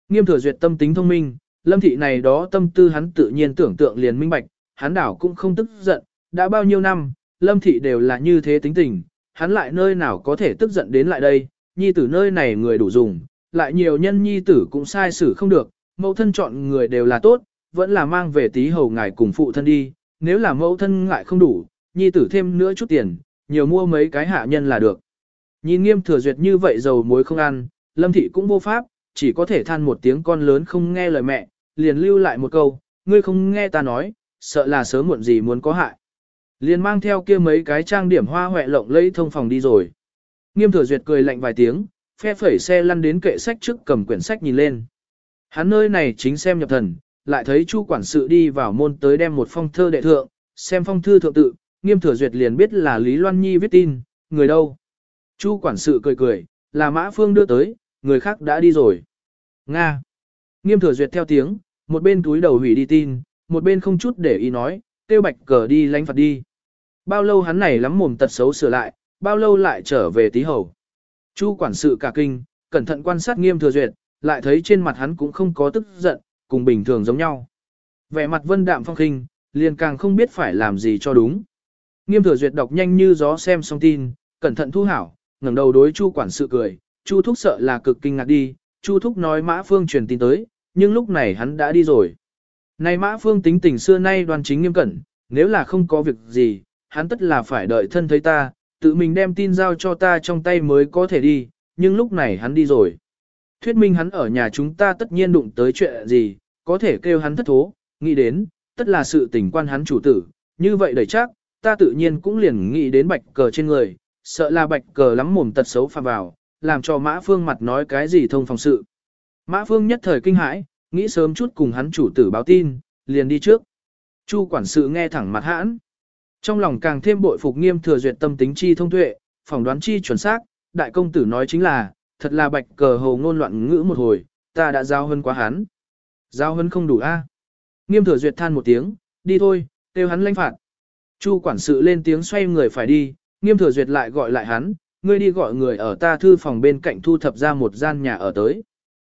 Nghiêm thừa duyệt tâm tính thông minh, lâm thị này đó tâm tư hắn tự nhiên tưởng tượng liền minh bạch, hắn đảo cũng không tức giận, đã bao nhiêu năm, lâm thị đều là như thế tính tình, hắn lại nơi nào có thể tức giận đến lại đây, nhi tử nơi này người đủ dùng, lại nhiều nhân nhi tử cũng sai xử không được, mẫu thân chọn người đều là tốt, vẫn là mang về tí hầu ngài cùng phụ thân đi, nếu là mẫu thân ngại không đủ, nhi tử thêm nữa chút tiền, nhiều mua mấy cái hạ nhân là được. Nhìn nghiêm thừa duyệt như vậy dầu muối không ăn, lâm thị cũng vô pháp, chỉ có thể than một tiếng con lớn không nghe lời mẹ, liền lưu lại một câu, ngươi không nghe ta nói, sợ là sớm muộn gì muốn có hại. Liền mang theo kia mấy cái trang điểm hoa hoẹ lộng lẫy thông phòng đi rồi. Nghiêm thừa duyệt cười lạnh vài tiếng, phe phẩy xe lăn đến kệ sách trước cầm quyển sách nhìn lên. Hắn nơi này chính xem nhập thần, lại thấy chu quản sự đi vào môn tới đem một phong thơ đệ thượng, xem phong thư thượng tự, nghiêm thừa duyệt liền biết là Lý Loan Nhi viết tin, người đâu. Chu quản sự cười cười, là Mã Phương đưa tới, người khác đã đi rồi. Nga. Nghiêm thừa duyệt theo tiếng, một bên túi đầu hủy đi tin, một bên không chút để ý nói, tiêu bạch cờ đi lánh phạt đi. Bao lâu hắn này lắm mồm tật xấu sửa lại, bao lâu lại trở về tí hầu. Chu quản sự cả kinh, cẩn thận quan sát nghiêm thừa duyệt, lại thấy trên mặt hắn cũng không có tức giận, cùng bình thường giống nhau. Vẻ mặt vân đạm phong khinh, liền càng không biết phải làm gì cho đúng. Nghiêm thừa duyệt đọc nhanh như gió xem xong tin, cẩn thận thu hảo, ngẩng đầu đối Chu quản sự cười, Chu thúc sợ là cực kinh ngạc đi, Chu thúc nói Mã Phương truyền tin tới, nhưng lúc này hắn đã đi rồi. Này Mã Phương tính tình xưa nay đoan chính nghiêm cẩn, nếu là không có việc gì, hắn tất là phải đợi thân thấy ta, tự mình đem tin giao cho ta trong tay mới có thể đi, nhưng lúc này hắn đi rồi. Thuyết minh hắn ở nhà chúng ta tất nhiên đụng tới chuyện gì, có thể kêu hắn thất thố, nghĩ đến, tất là sự tình quan hắn chủ tử, như vậy đầy chắc, ta tự nhiên cũng liền nghĩ đến bạch cờ trên người, sợ là bạch cờ lắm mồm tật xấu phạm vào, làm cho mã phương mặt nói cái gì thông phòng sự. Mã phương nhất thời kinh hãi, nghĩ sớm chút cùng hắn chủ tử báo tin, liền đi trước. Chu quản sự nghe thẳng mặt hãn. Trong lòng càng thêm bội phục nghiêm thừa duyệt tâm tính chi thông tuệ, phỏng đoán chi chuẩn xác, đại công tử nói chính là, thật là bạch cờ hồ ngôn loạn ngữ một hồi, ta đã giao hơn quá hắn. Giao hơn không đủ a. Nghiêm thừa duyệt than một tiếng, đi thôi, kêu hắn lãnh phạt. Chu quản sự lên tiếng xoay người phải đi, nghiêm thừa duyệt lại gọi lại hắn, ngươi đi gọi người ở ta thư phòng bên cạnh thu thập ra một gian nhà ở tới.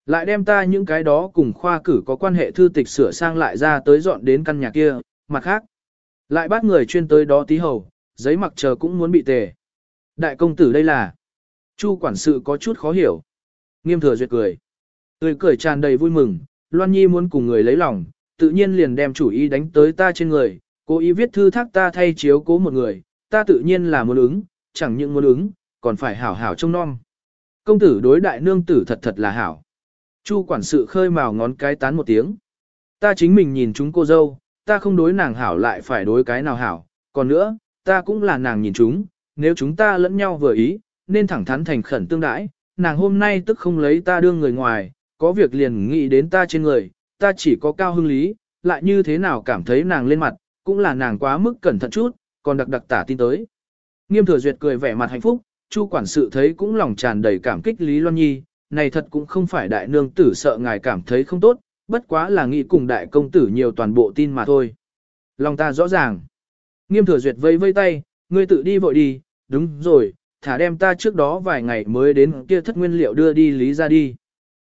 Lại đem ta những cái đó cùng khoa cử có quan hệ thư tịch sửa sang lại ra tới dọn đến căn nhà kia, mặt khác. Lại bắt người chuyên tới đó tí hầu, giấy mặc chờ cũng muốn bị tề. Đại công tử đây là. Chu quản sự có chút khó hiểu. Nghiêm thừa duyệt cười. Tươi cười tràn đầy vui mừng, Loan Nhi muốn cùng người lấy lòng, tự nhiên liền đem chủ ý đánh tới ta trên người, cố ý viết thư thác ta thay chiếu cố một người, ta tự nhiên là muốn ứng, chẳng những muốn ứng, còn phải hảo hảo trông non. Công tử đối đại nương tử thật thật là hảo. Chu quản sự khơi mào ngón cái tán một tiếng. Ta chính mình nhìn chúng cô dâu, ta không đối nàng hảo lại phải đối cái nào hảo, còn nữa, ta cũng là nàng nhìn chúng, nếu chúng ta lẫn nhau vừa ý, nên thẳng thắn thành khẩn tương đãi, nàng hôm nay tức không lấy ta đương người ngoài, có việc liền nghĩ đến ta trên người, ta chỉ có cao hưng lý, lại như thế nào cảm thấy nàng lên mặt, cũng là nàng quá mức cẩn thận chút, còn đặc đặc tả tin tới. Nghiêm thừa duyệt cười vẻ mặt hạnh phúc, Chu quản sự thấy cũng lòng tràn đầy cảm kích Lý Loan Nhi, này thật cũng không phải đại nương tử sợ ngài cảm thấy không tốt, bất quá là nghĩ cùng đại công tử nhiều toàn bộ tin mà thôi. Lòng ta rõ ràng. Nghiêm thừa duyệt vây vây tay, ngươi tự đi vội đi, đúng rồi, thả đem ta trước đó vài ngày mới đến kia thất nguyên liệu đưa đi Lý ra đi.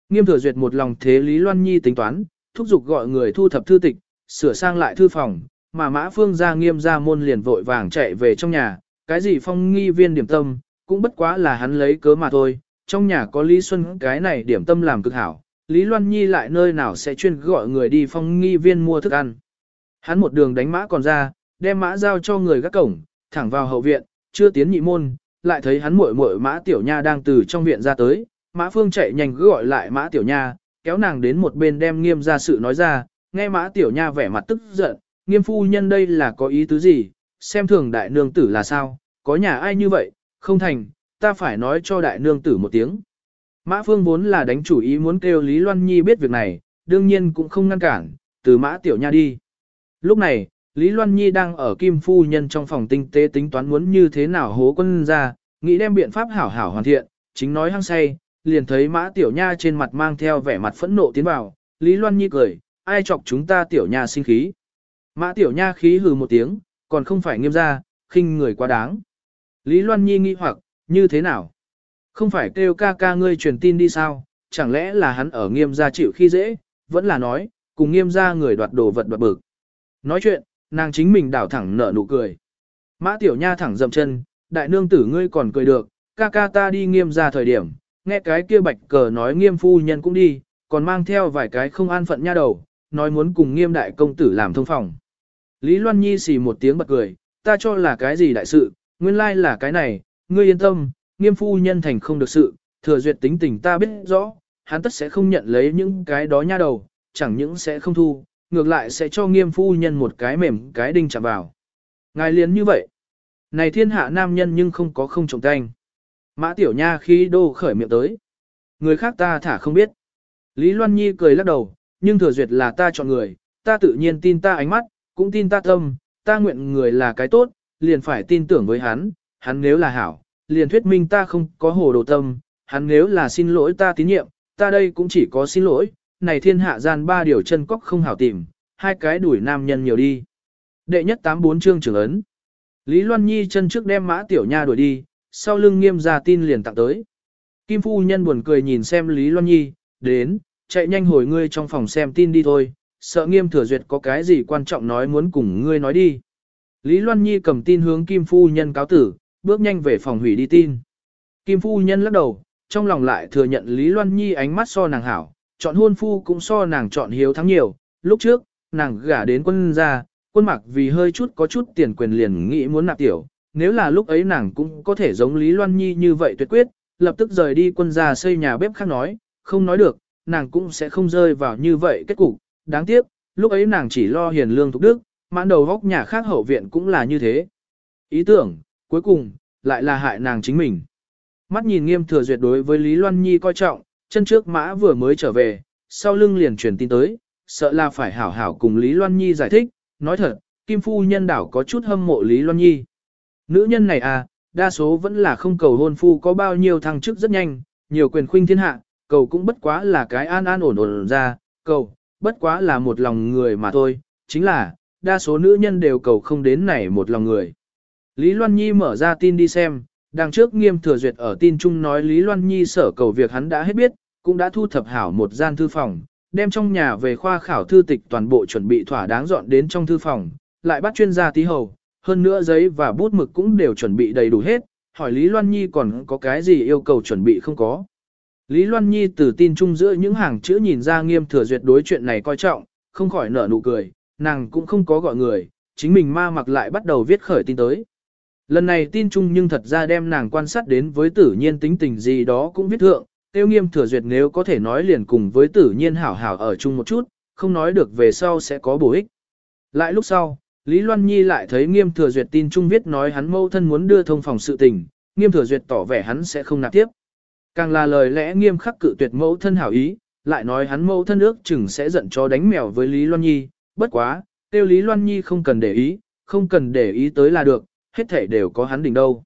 Nghiêm thừa duyệt một lòng thế Lý Loan Nhi tính toán, thúc giục gọi người thu thập thư tịch, sửa sang lại thư phòng, mà mã phương ra nghiêm ra môn liền vội vàng chạy về trong nhà, cái gì phong nghi viên điểm tâm, cũng bất quá là hắn lấy cớ mà thôi, trong nhà có Lý Xuân cái này điểm tâm làm cực hảo, Lý Loan Nhi lại nơi nào sẽ chuyên gọi người đi phong nghi viên mua thức ăn. Hắn một đường đánh mã còn ra, đem mã giao cho người gác cổng, thẳng vào hậu viện, chưa tiến nhị môn, lại thấy hắn muội muội mã tiểu nha đang từ trong viện ra tới, mã phương chạy nhanh gọi lại mã tiểu nha, kéo nàng đến một bên đem nghiêm ra sự nói ra, nghe mã tiểu nha vẻ mặt tức giận, nghiêm phu nhân đây là có ý tứ gì, xem thường đại nương tử là sao, có nhà ai như vậy, không thành, ta phải nói cho đại nương tử một tiếng. Mã Phương vốn là đánh chủ ý muốn kêu Lý Loan Nhi biết việc này, đương nhiên cũng không ngăn cản, từ mã tiểu nha đi. Lúc này, Lý Loan Nhi đang ở Kim Phu Nhân trong phòng tinh tế tính toán muốn như thế nào hố quân ra, nghĩ đem biện pháp hảo hảo hoàn thiện, chính nói hăng say, liền thấy mã tiểu nha trên mặt mang theo vẻ mặt phẫn nộ tiến vào, Lý Loan Nhi cười, ai chọc chúng ta tiểu nha sinh khí. Mã tiểu nha khí hừ một tiếng, còn không phải nghiêm ra, khinh người quá đáng. Lý Loan Nhi nghi hoặc, như thế nào? Không phải kêu ca ca ngươi truyền tin đi sao, chẳng lẽ là hắn ở nghiêm gia chịu khi dễ, vẫn là nói, cùng nghiêm gia người đoạt đồ vật đoạt bực. Nói chuyện, nàng chính mình đảo thẳng nở nụ cười. Mã tiểu nha thẳng dậm chân, đại nương tử ngươi còn cười được, ca ca ta đi nghiêm gia thời điểm, nghe cái kia bạch cờ nói nghiêm phu nhân cũng đi, còn mang theo vài cái không an phận nha đầu, nói muốn cùng nghiêm đại công tử làm thông phòng. Lý Loan Nhi xì một tiếng bật cười, ta cho là cái gì đại sự, nguyên lai là cái này, ngươi yên tâm, nghiêm phu nhân thành không được sự, thừa duyệt tính tình ta biết rõ, hắn tất sẽ không nhận lấy những cái đó nha đầu, chẳng những sẽ không thu, ngược lại sẽ cho nghiêm phu nhân một cái mềm cái đinh chạm vào. Ngài liền như vậy. Này thiên hạ nam nhân nhưng không có không trọng canh. Mã tiểu nha khi đô khởi miệng tới. Người khác ta thả không biết. Lý Loan Nhi cười lắc đầu, nhưng thừa duyệt là ta chọn người, ta tự nhiên tin ta ánh mắt, cũng tin ta tâm, ta nguyện người là cái tốt, liền phải tin tưởng với hắn, hắn nếu là hảo, liền thuyết minh ta không có hồ đồ tâm, hắn nếu là xin lỗi ta tín nhiệm, ta đây cũng chỉ có xin lỗi, này thiên hạ gian ba điều chân cóc không hảo tìm, hai cái đuổi nam nhân nhiều đi. Đệ nhất tám bốn chương trưởng ấn. Lý Loan Nhi chân trước đem mã tiểu nha đuổi đi, sau lưng nghiêm ra tin liền tặng tới. Kim phu nhân buồn cười nhìn xem Lý Loan Nhi, đến, chạy nhanh hồi ngươi trong phòng xem tin đi thôi, sợ nghiêm thừa duyệt có cái gì quan trọng nói muốn cùng ngươi nói đi. Lý Loan Nhi cầm tin hướng Kim phu nhân cáo tử, bước nhanh về phòng hủy đi tin. Kim phu nhân lắc đầu, trong lòng lại thừa nhận Lý Loan Nhi ánh mắt so nàng hảo, chọn hôn phu cũng so nàng chọn hiếu thắng nhiều, lúc trước, nàng gả đến quân gia, quân mặc vì hơi chút có chút tiền quyền liền nghĩ muốn nạp tiểu, nếu là lúc ấy nàng cũng có thể giống Lý Loan Nhi như vậy tuyệt quyết, lập tức rời đi quân gia xây nhà bếp khác nói, không nói được, nàng cũng sẽ không rơi vào như vậy kết cục, đáng tiếc, lúc ấy nàng chỉ lo hiền lương thục đức, mãn đầu góc nhà khác hậu viện cũng là như thế. Ý tưởng, cuối cùng, lại là hại nàng chính mình. Mắt nhìn nghiêm thừa duyệt đối với Lý Loan Nhi coi trọng, chân trước mã vừa mới trở về, sau lưng liền truyền tin tới, sợ là phải hảo hảo cùng Lý Loan Nhi giải thích, nói thật, Kim Phu nhân đảo có chút hâm mộ Lý Loan Nhi. Nữ nhân này à, đa số vẫn là không cầu hôn phu có bao nhiêu thăng chức rất nhanh, nhiều quyền khuynh thiên hạ, cầu cũng bất quá là cái an an ổn ổn ra, cầu, bất quá là một lòng người mà thôi, chính là, đa số nữ nhân đều cầu không đến này một lòng người. Lý Loan Nhi mở ra tin đi xem, đằng trước nghiêm thừa duyệt ở tin chung nói Lý Loan Nhi sở cầu việc hắn đã hết biết, cũng đã thu thập hảo một gian thư phòng, đem trong nhà về khoa khảo thư tịch toàn bộ chuẩn bị thỏa đáng dọn đến trong thư phòng, lại bắt chuyên gia tí hầu, hơn nữa giấy và bút mực cũng đều chuẩn bị đầy đủ hết, hỏi Lý Loan Nhi còn có cái gì yêu cầu chuẩn bị không có. Lý Loan Nhi từ tin chung giữa những hàng chữ nhìn ra nghiêm thừa duyệt đối chuyện này coi trọng, không khỏi nở nụ cười, nàng cũng không có gọi người, chính mình ma mặc lại bắt đầu viết khởi tin tới. Lần này tin chung nhưng thật ra đem nàng quan sát đến với tử nhiên tính tình gì đó cũng viết thượng, tiêu nghiêm thừa duyệt nếu có thể nói liền cùng với tử nhiên hảo hảo ở chung một chút, không nói được về sau sẽ có bổ ích. Lại lúc sau, Lý Loan Nhi lại thấy nghiêm thừa duyệt tin chung viết nói hắn mâu thân muốn đưa thông phòng sự tình, nghiêm thừa duyệt tỏ vẻ hắn sẽ không nạp tiếp. Càng là lời lẽ nghiêm khắc cự tuyệt mẫu thân hảo ý, lại nói hắn mẫu thân ước chừng sẽ giận cho đánh mèo với Lý Loan Nhi, bất quá, tiêu Lý Loan Nhi không cần để ý, không cần để ý tới là được, hết thể đều có hắn đỉnh đâu.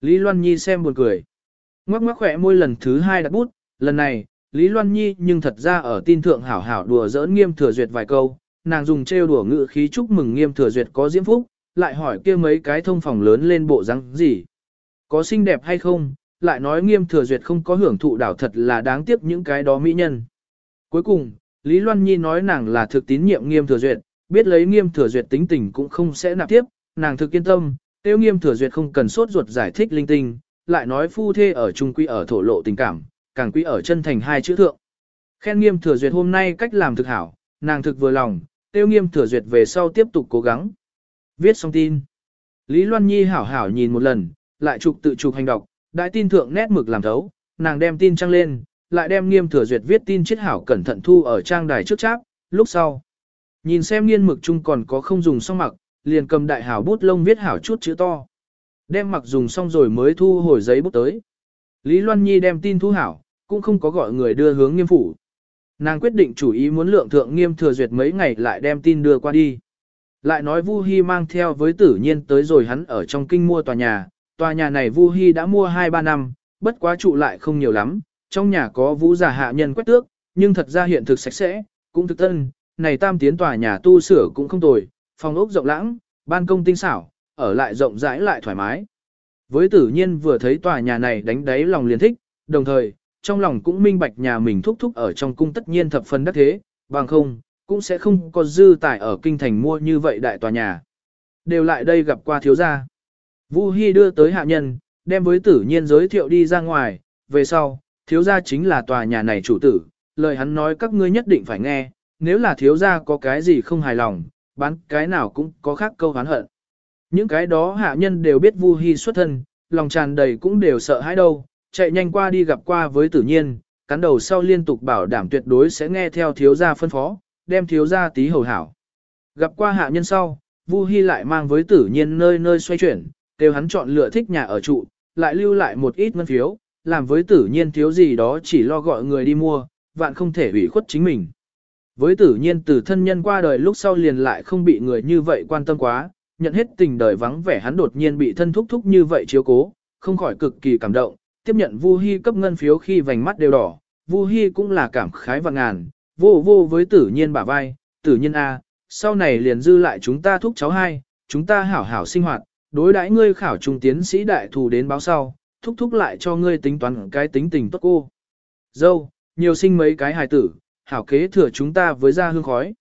Lý Loan Nhi xem buồn cười. Ngoắc ngoắc khỏe môi lần thứ hai đặt bút, lần này, Lý Loan Nhi nhưng thật ra ở tin thượng hảo hảo đùa giỡn nghiêm thừa duyệt vài câu, nàng dùng trêu đùa ngữ khí chúc mừng nghiêm thừa duyệt có diễm phúc, lại hỏi kia mấy cái thông phòng lớn lên bộ răng gì. Có xinh đẹp hay không, lại nói nghiêm thừa duyệt không có hưởng thụ đảo thật là đáng tiếc những cái đó mỹ nhân. Cuối cùng, Lý Loan Nhi nói nàng là thực tín nhiệm nghiêm thừa duyệt, biết lấy nghiêm thừa duyệt tính tình cũng không sẽ nạp tiếp, nàng thực yên tâm, tiêu nghiêm thừa duyệt không cần sốt ruột giải thích linh tinh, lại nói phu thê ở trung quy ở thổ lộ tình cảm, càng quy ở chân thành hai chữ thượng. Khen nghiêm thừa duyệt hôm nay cách làm thực hảo, nàng thực vừa lòng, tiêu nghiêm thừa duyệt về sau tiếp tục cố gắng. Viết xong tin. Lý Loan Nhi hảo hảo nhìn một lần, lại chụp tự chụp hành đọc, đại tin thượng nét mực làm thấu, nàng đem tin trăng lên, lại đem nghiêm thừa duyệt viết tin chiết hảo cẩn thận thu ở trang đài trước cháp, lúc sau. Nhìn xem nghiên mực chung còn có không dùng xong mặc, liền cầm đại hảo bút lông viết hảo chút chữ to. Đem mặc dùng xong rồi mới thu hồi giấy bút tới. Lý Loan Nhi đem tin thu hảo, cũng không có gọi người đưa hướng nghiêm phủ. Nàng quyết định chủ ý muốn lượng thượng nghiêm thừa duyệt mấy ngày lại đem tin đưa qua đi. Lại nói Vu Hi mang theo với tử nhiên tới rồi hắn ở trong kinh mua tòa nhà, tòa nhà này Vu Hi đã mua 2-3 năm, bất quá trụ lại không nhiều lắm, trong nhà có vũ giả hạ nhân quét tước, nhưng thật ra hiện thực sạch sẽ, cũng thực tân, này tam tiến tòa nhà tu sửa cũng không tồi, phòng ốc rộng lãng, ban công tinh xảo, ở lại rộng rãi lại thoải mái. Với tử nhiên vừa thấy tòa nhà này đánh đáy lòng liền thích, đồng thời, trong lòng cũng minh bạch nhà mình thúc thúc ở trong cung tất nhiên thập phần đắc thế, bằng không, cũng sẽ không có dư tài ở kinh thành mua như vậy đại tòa nhà. Đều lại đây gặp qua thiếu gia. Vu Hi đưa tới hạ nhân, đem với tử nhiên giới thiệu đi ra ngoài, về sau, thiếu gia chính là tòa nhà này chủ tử, lời hắn nói các ngươi nhất định phải nghe, nếu là thiếu gia có cái gì không hài lòng, bán cái nào cũng có khác câu hán hận. Những cái đó hạ nhân đều biết Vu Hi xuất thân, lòng tràn đầy cũng đều sợ hãi đâu, chạy nhanh qua đi gặp qua với tử nhiên, cắn đầu sau liên tục bảo đảm tuyệt đối sẽ nghe theo thiếu gia phân phó, đem thiếu gia tí hầu hảo. Gặp qua hạ nhân sau, Vu Hi lại mang với tử nhiên nơi nơi xoay chuyển, đều hắn chọn lựa thích nhà ở trụ, lại lưu lại một ít ngân phiếu, làm với tử nhiên thiếu gì đó chỉ lo gọi người đi mua, vạn không thể ủy khuất chính mình. Với tử nhiên từ thân nhân qua đời lúc sau liền lại không bị người như vậy quan tâm quá, nhận hết tình đời vắng vẻ hắn đột nhiên bị thân thúc thúc như vậy chiếu cố, không khỏi cực kỳ cảm động, tiếp nhận Vu Hi cấp ngân phiếu khi vành mắt đều đỏ, Vu Hi cũng là cảm khái và ngàn, vô vô với tử nhiên bả vai, tử nhiên a, sau này liền dư lại chúng ta thúc cháu hai, chúng ta hảo hảo sinh hoạt, đối đãi ngươi khảo trung tiến sĩ đại thù đến báo sau, thúc thúc lại cho ngươi tính toán cái tính tình tốt cô. Dâu, nhiều sinh mấy cái hài tử, hảo kế thừa chúng ta với ra hương khói.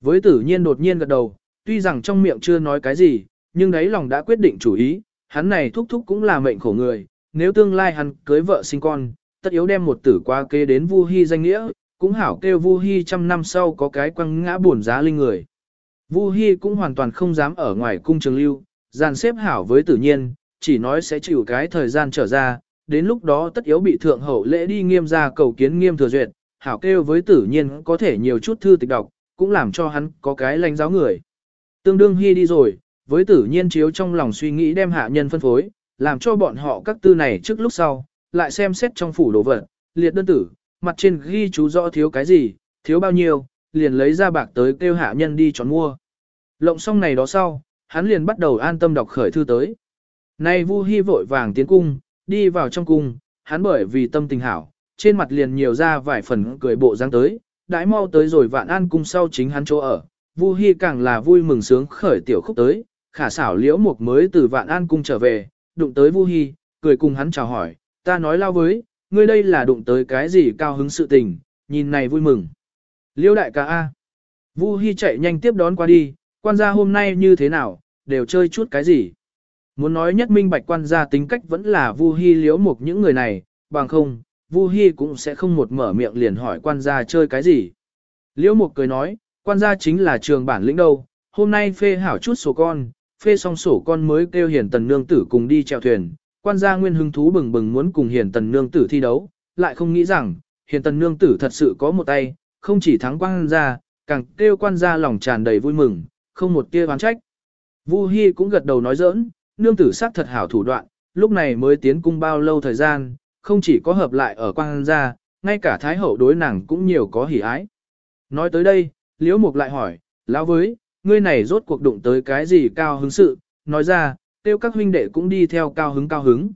Với tử nhiên đột nhiên gật đầu, tuy rằng trong miệng chưa nói cái gì, nhưng đấy lòng đã quyết định chủ ý, hắn này thúc thúc cũng là mệnh khổ người, nếu tương lai hắn cưới vợ sinh con, tất yếu đem một tử qua kế đến Vu Hi danh nghĩa, cũng hảo kêu Vu Hi trăm năm sau có cái quăng ngã buồn giá linh người. Vu Hi cũng hoàn toàn không dám ở ngoài cung trường lưu, dàn xếp hảo với Tử nhiên, chỉ nói sẽ chịu cái thời gian trở ra, đến lúc đó tất yếu bị thượng hậu lễ đi nghiêm ra cầu kiến nghiêm thừa duyệt, hảo kêu với Tử nhiên có thể nhiều chút thư tịch đọc, cũng làm cho hắn có cái lãnh giáo người. Tương đương Hi đi rồi, với tử nhiên chiếu trong lòng suy nghĩ đem hạ nhân phân phối, làm cho bọn họ các tư này trước lúc sau, lại xem xét trong phủ đồ vật, liệt đơn tử, mặt trên ghi chú rõ thiếu cái gì, thiếu bao nhiêu, liền lấy ra bạc tới kêu hạ nhân đi chọn mua. Lộng xong này đó sau, hắn liền bắt đầu an tâm đọc khởi thư tới. Nay Vu Hi vội vàng tiến cung, đi vào trong cung, hắn bởi vì tâm tình hảo, trên mặt liền nhiều ra vài phần cười bộ dáng tới, đãi mau tới rồi vạn an cung sau chính hắn chỗ ở. Vu Hi càng là vui mừng sướng khởi tiểu khúc tới, khả xảo liễu mục mới từ vạn an cung trở về, đụng tới Vu Hi, cười cùng hắn chào hỏi, ta nói lao với, ngươi đây là đụng tới cái gì cao hứng sự tình, nhìn này vui mừng. Liêu đại ca A. Vu Hi chạy nhanh tiếp đón qua đi, quan gia hôm nay như thế nào, đều chơi chút cái gì. Muốn nói nhất minh bạch quan gia tính cách vẫn là Vu Hi liễu mục những người này, bằng không, Vu Hi cũng sẽ không một mở miệng liền hỏi quan gia chơi cái gì. Liễu Mục cười nói, quan gia chính là trường bản lĩnh đâu, hôm nay phê hảo chút sổ con, phê xong sổ con mới kêu hiển tần nương tử cùng đi chèo thuyền, quan gia nguyên hứng thú bừng bừng muốn cùng hiển tần nương tử thi đấu, lại không nghĩ rằng, hiển tần nương tử thật sự có một tay, không chỉ thắng quan gia, càng kêu quan gia lòng tràn đầy vui mừng, không một tia oán trách. Vu Hi cũng gật đầu nói giỡn, nương tử sắc thật hảo thủ đoạn, lúc này mới tiến cung bao lâu thời gian, không chỉ có hợp lại ở quang gia, ngay cả thái hậu đối nàng cũng nhiều có hỉ ái. Nói tới đây, Liễu Mục lại hỏi, lão với, ngươi này rốt cuộc đụng tới cái gì cao hứng sự, nói ra, tiêu các huynh đệ cũng đi theo cao hứng cao hứng.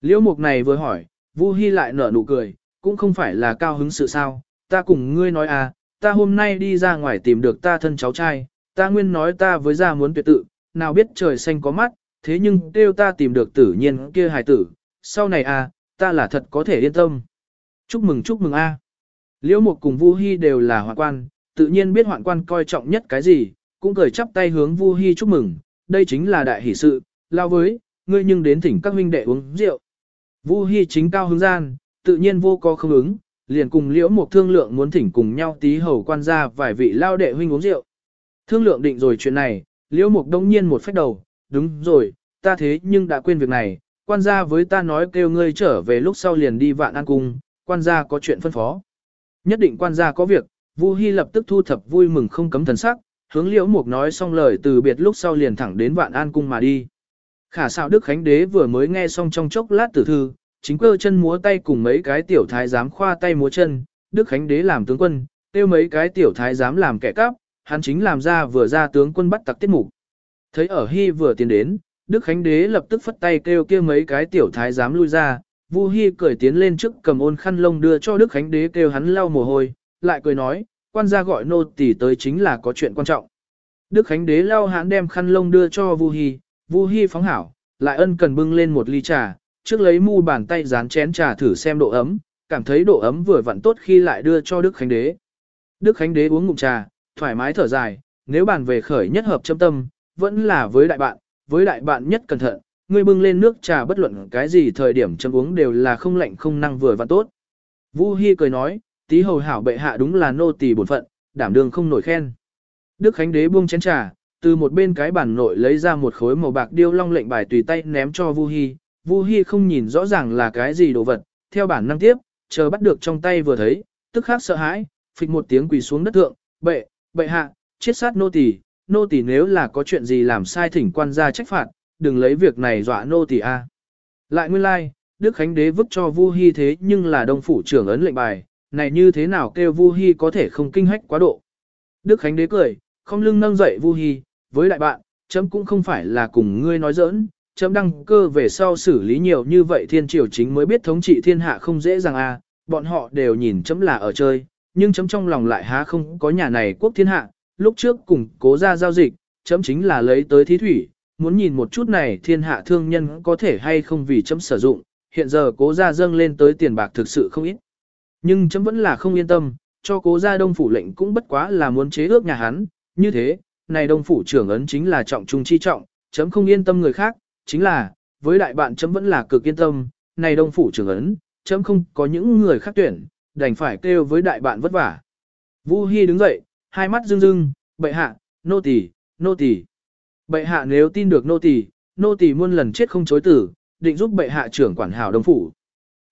Liễu Mục này vừa hỏi, Vu Hi lại nở nụ cười, cũng không phải là cao hứng sự sao, ta cùng ngươi nói à, ta hôm nay đi ra ngoài tìm được ta thân cháu trai, ta nguyên nói ta với gia muốn tuyệt tự, nào biết trời xanh có mắt, thế nhưng kêu ta tìm được tử nhiên kia hài tử, sau này à, ta là thật có thể yên tâm. Chúc mừng chúc mừng a. Liễu Mục cùng Vu Hi đều là hoạn quan, tự nhiên biết hoạn quan coi trọng nhất cái gì, cũng cười chắp tay hướng Vu Hi chúc mừng, đây chính là đại hỷ sự, lao với, ngươi nhưng đến thỉnh các huynh đệ uống rượu. Vu Hi chính cao hứng gian, tự nhiên vô có không ứng, liền cùng Liễu Mục thương lượng muốn thỉnh cùng nhau tí hầu quan gia vài vị lao đệ huynh uống rượu. Thương lượng định rồi chuyện này, Liễu Mục đông nhiên một phách đầu, đúng rồi, ta thế nhưng đã quên việc này, quan gia với ta nói kêu ngươi trở về lúc sau liền đi vạn an cung, quan gia có chuyện phân phó. Nhất định quan gia có việc, Vu Hi lập tức thu thập vui mừng không cấm thần sắc, hướng Liễu Mục nói xong lời từ biệt lúc sau liền thẳng đến Vạn An cung mà đi. Khả sao Đức Khánh Đế vừa mới nghe xong trong chốc lát tử thư, chính cơ chân múa tay cùng mấy cái tiểu thái giám khoa tay múa chân, Đức Khánh Đế làm tướng quân, tiêu mấy cái tiểu thái giám làm kẻ cắp, hắn chính làm ra vừa ra tướng quân bắt tặc tiết mục. Thấy ở Hy vừa tiến đến, Đức Khánh Đế lập tức phất tay kêu kia mấy cái tiểu thái giám lui ra, Vu Hi cười tiến lên trước cầm ôn khăn lông đưa cho Đức Khánh Đế kêu hắn lau mồ hôi, lại cười nói, quan gia gọi nô tỳ tới chính là có chuyện quan trọng. Đức Khánh Đế lau hắn đem khăn lông đưa cho Vu Hi, Vu Hi phóng hảo, lại ân cần bưng lên một ly trà, trước lấy mu bàn tay dán chén trà thử xem độ ấm, cảm thấy độ ấm vừa vặn tốt khi lại đưa cho Đức Khánh Đế. Đức Khánh Đế uống ngụm trà, thoải mái thở dài, nếu bàn về khởi nhất hợp châm tâm, vẫn là với đại bạn, với đại bạn nhất cẩn thận, ngươi bưng lên nước trà bất luận cái gì thời điểm chấm uống đều là không lạnh không năng vừa và tốt. Vu Hi cười nói, tí hầu hảo bệ hạ đúng là nô tỳ bổn phận, đảm đương không nổi khen. Đức Khánh Đế buông chén trà, từ một bên cái bàn nội lấy ra một khối màu bạc điêu long lệnh bài tùy tay ném cho Vu Hi. Vu Hi không nhìn rõ ràng là cái gì đồ vật, theo bản năng tiếp, chờ bắt được trong tay vừa thấy, tức khắc sợ hãi, phịch một tiếng quỳ xuống đất thượng, bệ, bệ hạ, chết sát nô tỳ, nô tỳ nếu là có chuyện gì làm sai thỉnh quan gia trách phạt, đừng lấy việc này dọa nô tỳ a. Lại nguyên lai, like, Đức Khánh Đế vứt cho Vu Hi thế nhưng là đông phủ trưởng ấn lệnh bài, này như thế nào kêu Vu Hi có thể không kinh hách quá độ. Đức Khánh Đế cười, không lưng nâng dậy Vu Hi, với đại bạn, chấm cũng không phải là cùng ngươi nói giỡn, chấm đăng cơ về sau xử lý nhiều như vậy thiên triều chính mới biết thống trị thiên hạ không dễ dàng a, bọn họ đều nhìn chấm là ở chơi, nhưng chấm trong lòng lại há không có nhà này quốc thiên hạ, lúc trước cùng cố ra giao dịch, chấm chính là lấy tới thí thủy, muốn nhìn một chút này thiên hạ thương nhân có thể hay không vì chấm sử dụng, hiện giờ cố ra dâng lên tới tiền bạc thực sự không ít. Nhưng chấm vẫn là không yên tâm, cho cố ra đông phủ lệnh cũng bất quá là muốn chế ước nhà hắn, như thế, này đông phủ trưởng ấn chính là trọng trung chi trọng, chấm không yên tâm người khác, chính là, với đại bạn chấm vẫn là cực yên tâm, này đông phủ trưởng ấn, chấm không có những người khác tuyển, đành phải kêu với đại bạn vất vả. Vu Hi đứng dậy, hai mắt rưng rưng, bệ hạ, nô tỳ, nô tỳ. Bệ hạ nếu tin được nô tỳ, nô tỳ muôn lần chết không chối tử, định giúp bệ hạ trưởng quản hảo đông phủ.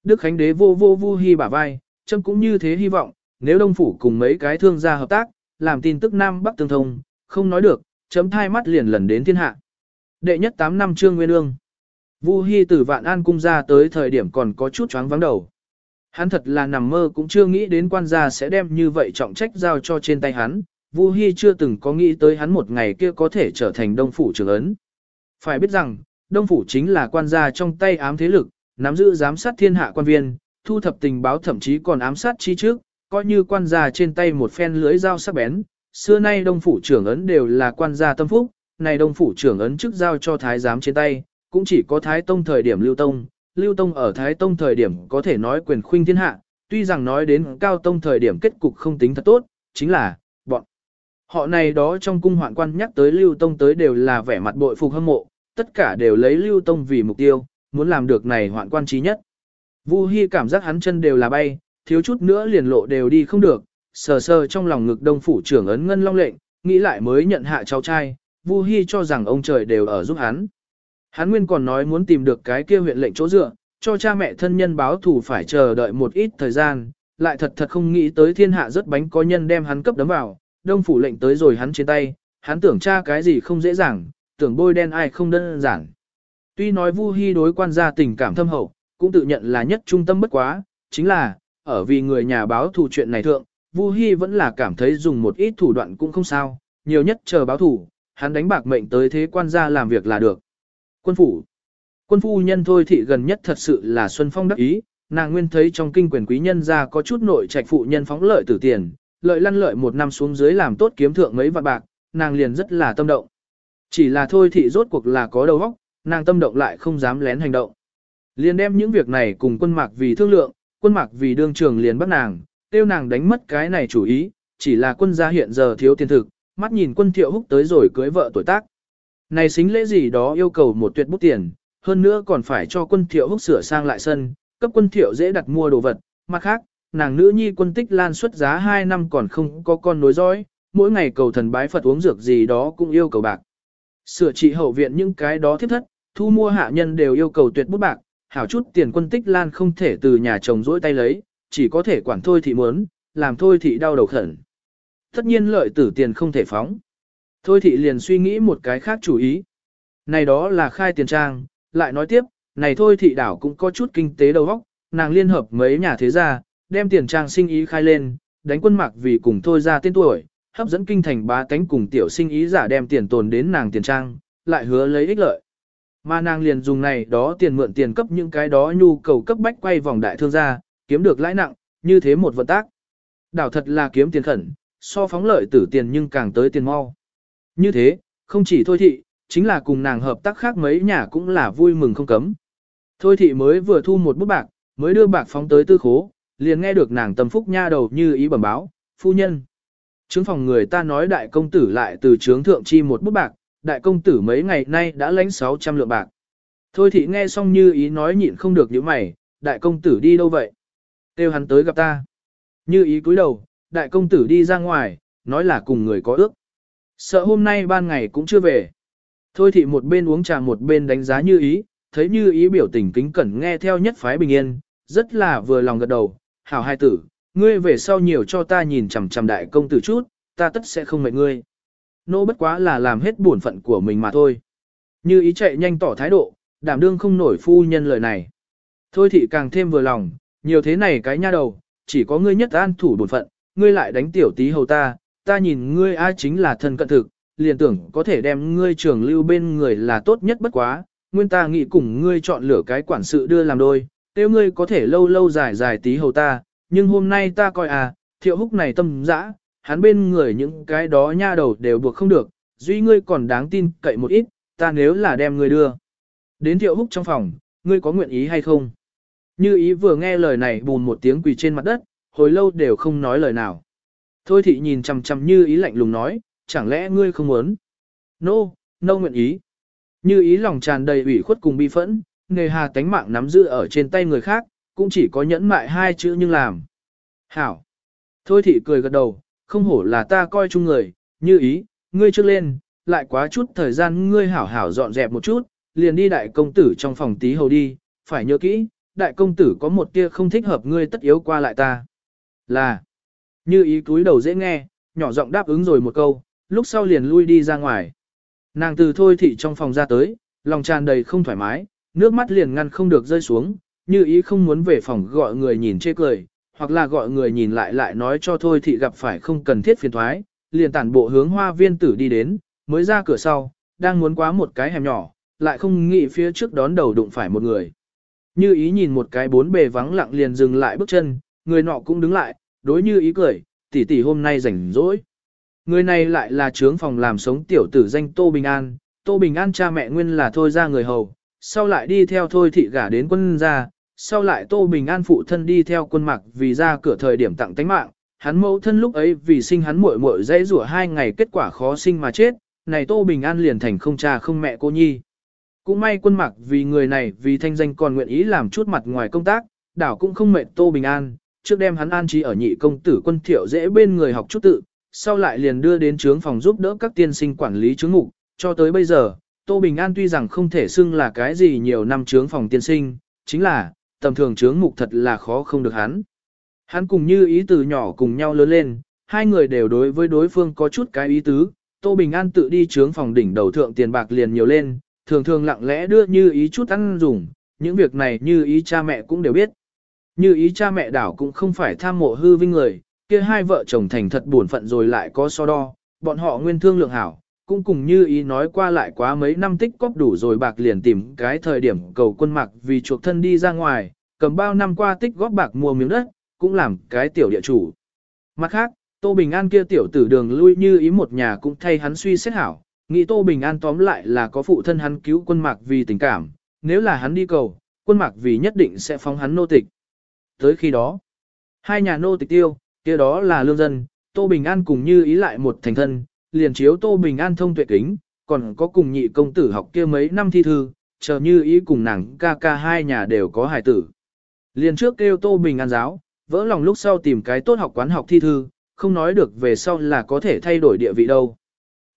Đức Khánh đế vô vô Vu Hi bả vai, chấm cũng như thế hy vọng, nếu đông phủ cùng mấy cái thương gia hợp tác, làm tin tức Nam Bắc tương thông, không nói được, chấm thai mắt liền lần đến thiên hạ. Đệ nhất 8 năm Trương Nguyên Ương. Vu Hi từ Vạn An cung ra tới thời điểm còn có chút choáng vắng đầu. Hắn thật là nằm mơ cũng chưa nghĩ đến quan gia sẽ đem như vậy trọng trách giao cho trên tay hắn, Vu Hi chưa từng có nghĩ tới hắn một ngày kia có thể trở thành đông phủ trưởng ấn. Phải biết rằng, đông phủ chính là quan gia trong tay ám thế lực, nắm giữ giám sát thiên hạ quan viên, thu thập tình báo thậm chí còn ám sát chi trước, coi như quan gia trên tay một phen lưới dao sắc bén. Xưa nay đông phủ trưởng ấn đều là quan gia tâm phúc, này đông phủ trưởng ấn chức giao cho thái giám trên tay, cũng chỉ có thái tông thời điểm lưu tông, lưu tông ở thái tông thời điểm có thể nói quyền khuynh thiên hạ, tuy rằng nói đến cao tông thời điểm kết cục không tính thật tốt, chính là, bọn. Họ này đó trong cung hoạn quan nhắc tới lưu tông tới đều là vẻ mặt bội phục hâm mộ, tất cả đều lấy lưu tông vì mục tiêu, muốn làm được này hoạn quan trí nhất. Vu Hi cảm giác hắn chân đều là bay, thiếu chút nữa liền lộ đều đi không được, sờ sờ trong lòng ngực đông phủ trưởng ấn ngân long lệnh, nghĩ lại mới nhận hạ cháu trai, Vu Hi cho rằng ông trời đều ở giúp hắn. Hắn nguyên còn nói muốn tìm được cái kia huyện lệnh chỗ dựa, cho cha mẹ thân nhân báo thù phải chờ đợi một ít thời gian, lại thật thật không nghĩ tới thiên hạ rất bánh có nhân đem hắn cấp đấm vào, đông phủ lệnh tới rồi hắn trên tay, hắn tưởng cha cái gì không dễ dàng, tưởng bôi đen ai không đơn giản. Tuy nói Vu Hi đối quan gia tình cảm thâm hậu, cũng tự nhận là nhất trung tâm bất quá, chính là, ở vì người nhà báo thù chuyện này thượng, Vu Hi vẫn là cảm thấy dùng một ít thủ đoạn cũng không sao, nhiều nhất chờ báo thù, hắn đánh bạc mệnh tới thế quan gia làm việc là được. Quân phủ Quân phu nhân thôi thị gần nhất thật sự là Xuân Phong đắc ý, nàng nguyên thấy trong kinh quyền quý nhân gia có chút nội trạch phụ nhân phóng lợi tử tiền, lợi lăn lợi một năm xuống dưới làm tốt kiếm thượng mấy vạn bạc, nàng liền rất là tâm động. Chỉ là thôi thị rốt cuộc là có đầu óc, nàng tâm động lại không dám lén hành động. Liền đem những việc này cùng quân mạc vì thương lượng, quân mạc vì đương trường liền bắt nàng, tiêu nàng đánh mất cái này chủ ý, chỉ là quân gia hiện giờ thiếu tiền thực, mắt nhìn quân thiệu húc tới rồi cưới vợ tuổi tác. Này xính lễ gì đó yêu cầu một tuyệt bút tiền, hơn nữa còn phải cho quân thiệu húc sửa sang lại sân, cấp quân thiệu dễ đặt mua đồ vật. Mặt khác, nàng nữ nhi quân tích lan xuất giá 2 năm còn không có con nối dõi, mỗi ngày cầu thần bái Phật uống dược gì đó cũng yêu cầu bạc. Sửa trị hậu viện những cái đó thiết thất, thu mua hạ nhân đều yêu cầu tuyệt bút bạc, hảo chút tiền quân tích lan không thể từ nhà chồng dỗi tay lấy, chỉ có thể quản thôi thì muốn, làm thôi thì đau đầu khẩn. Tất nhiên lợi tử tiền không thể phóng. Thôi thị liền suy nghĩ một cái khác chủ ý. Này đó là khai tiền trang, lại nói tiếp, này thôi thị đảo cũng có chút kinh tế đầu óc, nàng liên hợp mấy nhà thế gia, đem tiền trang sinh ý khai lên, đánh quân mạc vì cùng thôi ra tên tuổi, hấp dẫn kinh thành bá tánh cùng tiểu sinh ý giả đem tiền tồn đến nàng tiền trang, lại hứa lấy ích lợi. Mà nàng liền dùng này đó tiền mượn tiền cấp những cái đó nhu cầu cấp bách quay vòng đại thương gia, kiếm được lãi nặng, như thế một vận tác. Đảo thật là kiếm tiền khẩn, so phóng lợi tử tiền nhưng càng tới tiền mau. Như thế, không chỉ thôi thị, chính là cùng nàng hợp tác khác mấy nhà cũng là vui mừng không cấm. Thôi thị mới vừa thu một bút bạc, mới đưa bạc phóng tới tư khố, liền nghe được nàng tâm phúc nha đầu như ý bẩm báo, phu nhân. Trướng phòng người ta nói đại công tử lại từ trướng thượng chi một bút bạc, đại công tử mấy ngày nay đã lãnh 600 lượng bạc. Thôi thị nghe xong như ý nói nhịn không được những mày, đại công tử đi đâu vậy? Têu hắn tới gặp ta. Như ý cúi đầu, đại công tử đi ra ngoài, nói là cùng người có ước. Sợ hôm nay ban ngày cũng chưa về. Thôi thị một bên uống trà một bên đánh giá như ý, thấy như ý biểu tình kính cẩn nghe theo nhất phái bình yên, rất là vừa lòng gật đầu, hảo hai tử, ngươi về sau nhiều cho ta nhìn chằm chằm đại công tử chút, ta tất sẽ không mệt ngươi. Nô bất quá là làm hết bổn phận của mình mà thôi. Như ý chạy nhanh tỏ thái độ, đảm đương không nổi phu nhân lời này. Thôi thị càng thêm vừa lòng, nhiều thế này cái nha đầu, chỉ có ngươi nhất an thủ bổn phận, ngươi lại đánh tiểu tí hầu ta, ta nhìn ngươi ai chính là thân cận thực, liền tưởng có thể đem ngươi trường lưu bên người là tốt nhất bất quá, nguyên ta nghĩ cùng ngươi chọn lựa cái quản sự đưa làm đôi, tiêu ngươi có thể lâu lâu dài dài tí hầu ta, nhưng hôm nay ta coi à, thiệu húc này tâm dã, hắn bên người những cái đó nha đầu đều buộc không được, duy ngươi còn đáng tin cậy một ít, ta nếu là đem ngươi đưa. Đến thiệu húc trong phòng, ngươi có nguyện ý hay không? Như ý vừa nghe lời này bùn một tiếng quỳ trên mặt đất, hồi lâu đều không nói lời nào. Thôi thị nhìn chằm chằm như ý lạnh lùng nói, chẳng lẽ ngươi không muốn? Nô, no, nô no nguyện ý. Như ý lòng tràn đầy ủy khuất cùng bi phẫn, nghề hà tánh mạng nắm giữ ở trên tay người khác, cũng chỉ có nhẫn mại hai chữ nhưng làm. Hảo. Thôi thị cười gật đầu, không hổ là ta coi chung người, như ý, ngươi trước lên, lại quá chút thời gian ngươi hảo hảo dọn dẹp một chút, liền đi đại công tử trong phòng tí hầu đi, phải nhớ kỹ, đại công tử có một tia không thích hợp ngươi tất yếu qua lại ta. Là, như ý cúi đầu dễ nghe, nhỏ giọng đáp ứng rồi một câu, lúc sau liền lui đi ra ngoài. Nàng từ thôi thị trong phòng ra tới, lòng tràn đầy không thoải mái, nước mắt liền ngăn không được rơi xuống, như ý không muốn về phòng gọi người nhìn chê cười, hoặc là gọi người nhìn lại lại nói cho thôi thị gặp phải không cần thiết phiền thoái, liền tản bộ hướng hoa viên tử đi đến, mới ra cửa sau, đang muốn qua một cái hẻm nhỏ, lại không nghĩ phía trước đón đầu đụng phải một người. Như ý nhìn một cái bốn bề vắng lặng liền dừng lại bước chân, người nọ cũng đứng lại, đối như ý cười, tỷ tỷ hôm nay rảnh rỗi. Người này lại là trướng phòng làm sống tiểu tử danh Tô Bình An, Tô Bình An cha mẹ nguyên là thôi ra người hầu, sau lại đi theo thôi thị gả đến quân gia, sau lại Tô Bình An phụ thân đi theo quân mặc vì ra cửa thời điểm tặng tánh mạng, hắn mẫu thân lúc ấy vì sinh hắn muội muội dãy rủa hai ngày kết quả khó sinh mà chết, này Tô Bình An liền thành không cha không mẹ cô nhi. Cũng may quân mặc vì người này vì thanh danh còn nguyện ý làm chút mặt ngoài công tác, đảo cũng không mệt Tô Bình An, trước đem hắn an trí ở nhị công tử quân thiệu dễ bên người học chút tự, sau lại liền đưa đến trướng phòng giúp đỡ các tiên sinh quản lý trướng mục, cho tới bây giờ, Tô Bình An tuy rằng không thể xưng là cái gì nhiều năm trướng phòng tiên sinh, chính là, tầm thường trướng mục thật là khó không được hắn. Hắn cùng như ý từ nhỏ cùng nhau lớn lên, hai người đều đối với đối phương có chút cái ý tứ, Tô Bình An tự đi trướng phòng đỉnh đầu thượng tiền bạc liền nhiều lên, thường thường lặng lẽ đưa như ý chút ăn dùng, những việc này như ý cha mẹ cũng đều biết. Như ý cha mẹ đảo cũng không phải tham mộ hư vinh người, kia hai vợ chồng thành thật buồn phận rồi lại có so đo, bọn họ nguyên thương lượng hảo, cũng cùng như ý nói qua lại quá mấy năm tích cóp đủ rồi bạc liền tìm cái thời điểm cầu quân mặc vì chuộc thân đi ra ngoài, cầm bao năm qua tích góp bạc mua miếng đất, cũng làm cái tiểu địa chủ. Mặt khác, Tô Bình An kia tiểu tử đường lui như ý một nhà cũng thay hắn suy xét hảo, nghĩ Tô Bình An tóm lại là có phụ thân hắn cứu quân mạc vì tình cảm, nếu là hắn đi cầu, quân mạc vì nhất định sẽ phóng hắn nô tịch. Tới khi đó, hai nhà nô tịch tiêu, kia đó là lương dân, Tô Bình An cùng như ý lại một thành thân, liền chiếu Tô Bình An thông tuệ kính, còn có cùng nhị công tử học kia mấy năm thi thư, chờ như ý cùng nàng ca ca hai nhà đều có hài tử. Liền trước kêu Tô Bình An giáo, vỡ lòng lúc sau tìm cái tốt học quán học thi thư, không nói được về sau là có thể thay đổi địa vị đâu.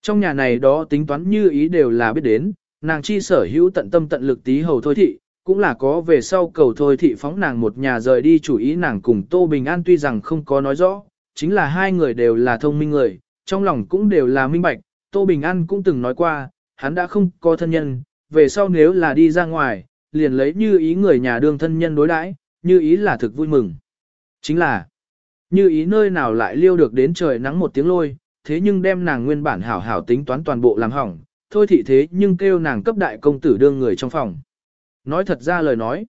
Trong nhà này đó tính toán như ý đều là biết đến, nàng chi sở hữu tận tâm tận lực tí hầu thôi thị, cũng là có về sau cầu thôi thị phóng nàng một nhà rời đi chủ ý nàng cùng Tô Bình An tuy rằng không có nói rõ, chính là hai người đều là thông minh người, trong lòng cũng đều là minh bạch, Tô Bình An cũng từng nói qua, hắn đã không có thân nhân, về sau nếu là đi ra ngoài, liền lấy như ý người nhà đương thân nhân đối đãi, như ý là thực vui mừng. Chính là, như ý nơi nào lại liêu được đến trời nắng một tiếng lôi, thế nhưng đem nàng nguyên bản hảo hảo tính toán toàn bộ làm hỏng, thôi thị thế nhưng kêu nàng cấp đại công tử đương người trong phòng. Nói thật ra lời nói,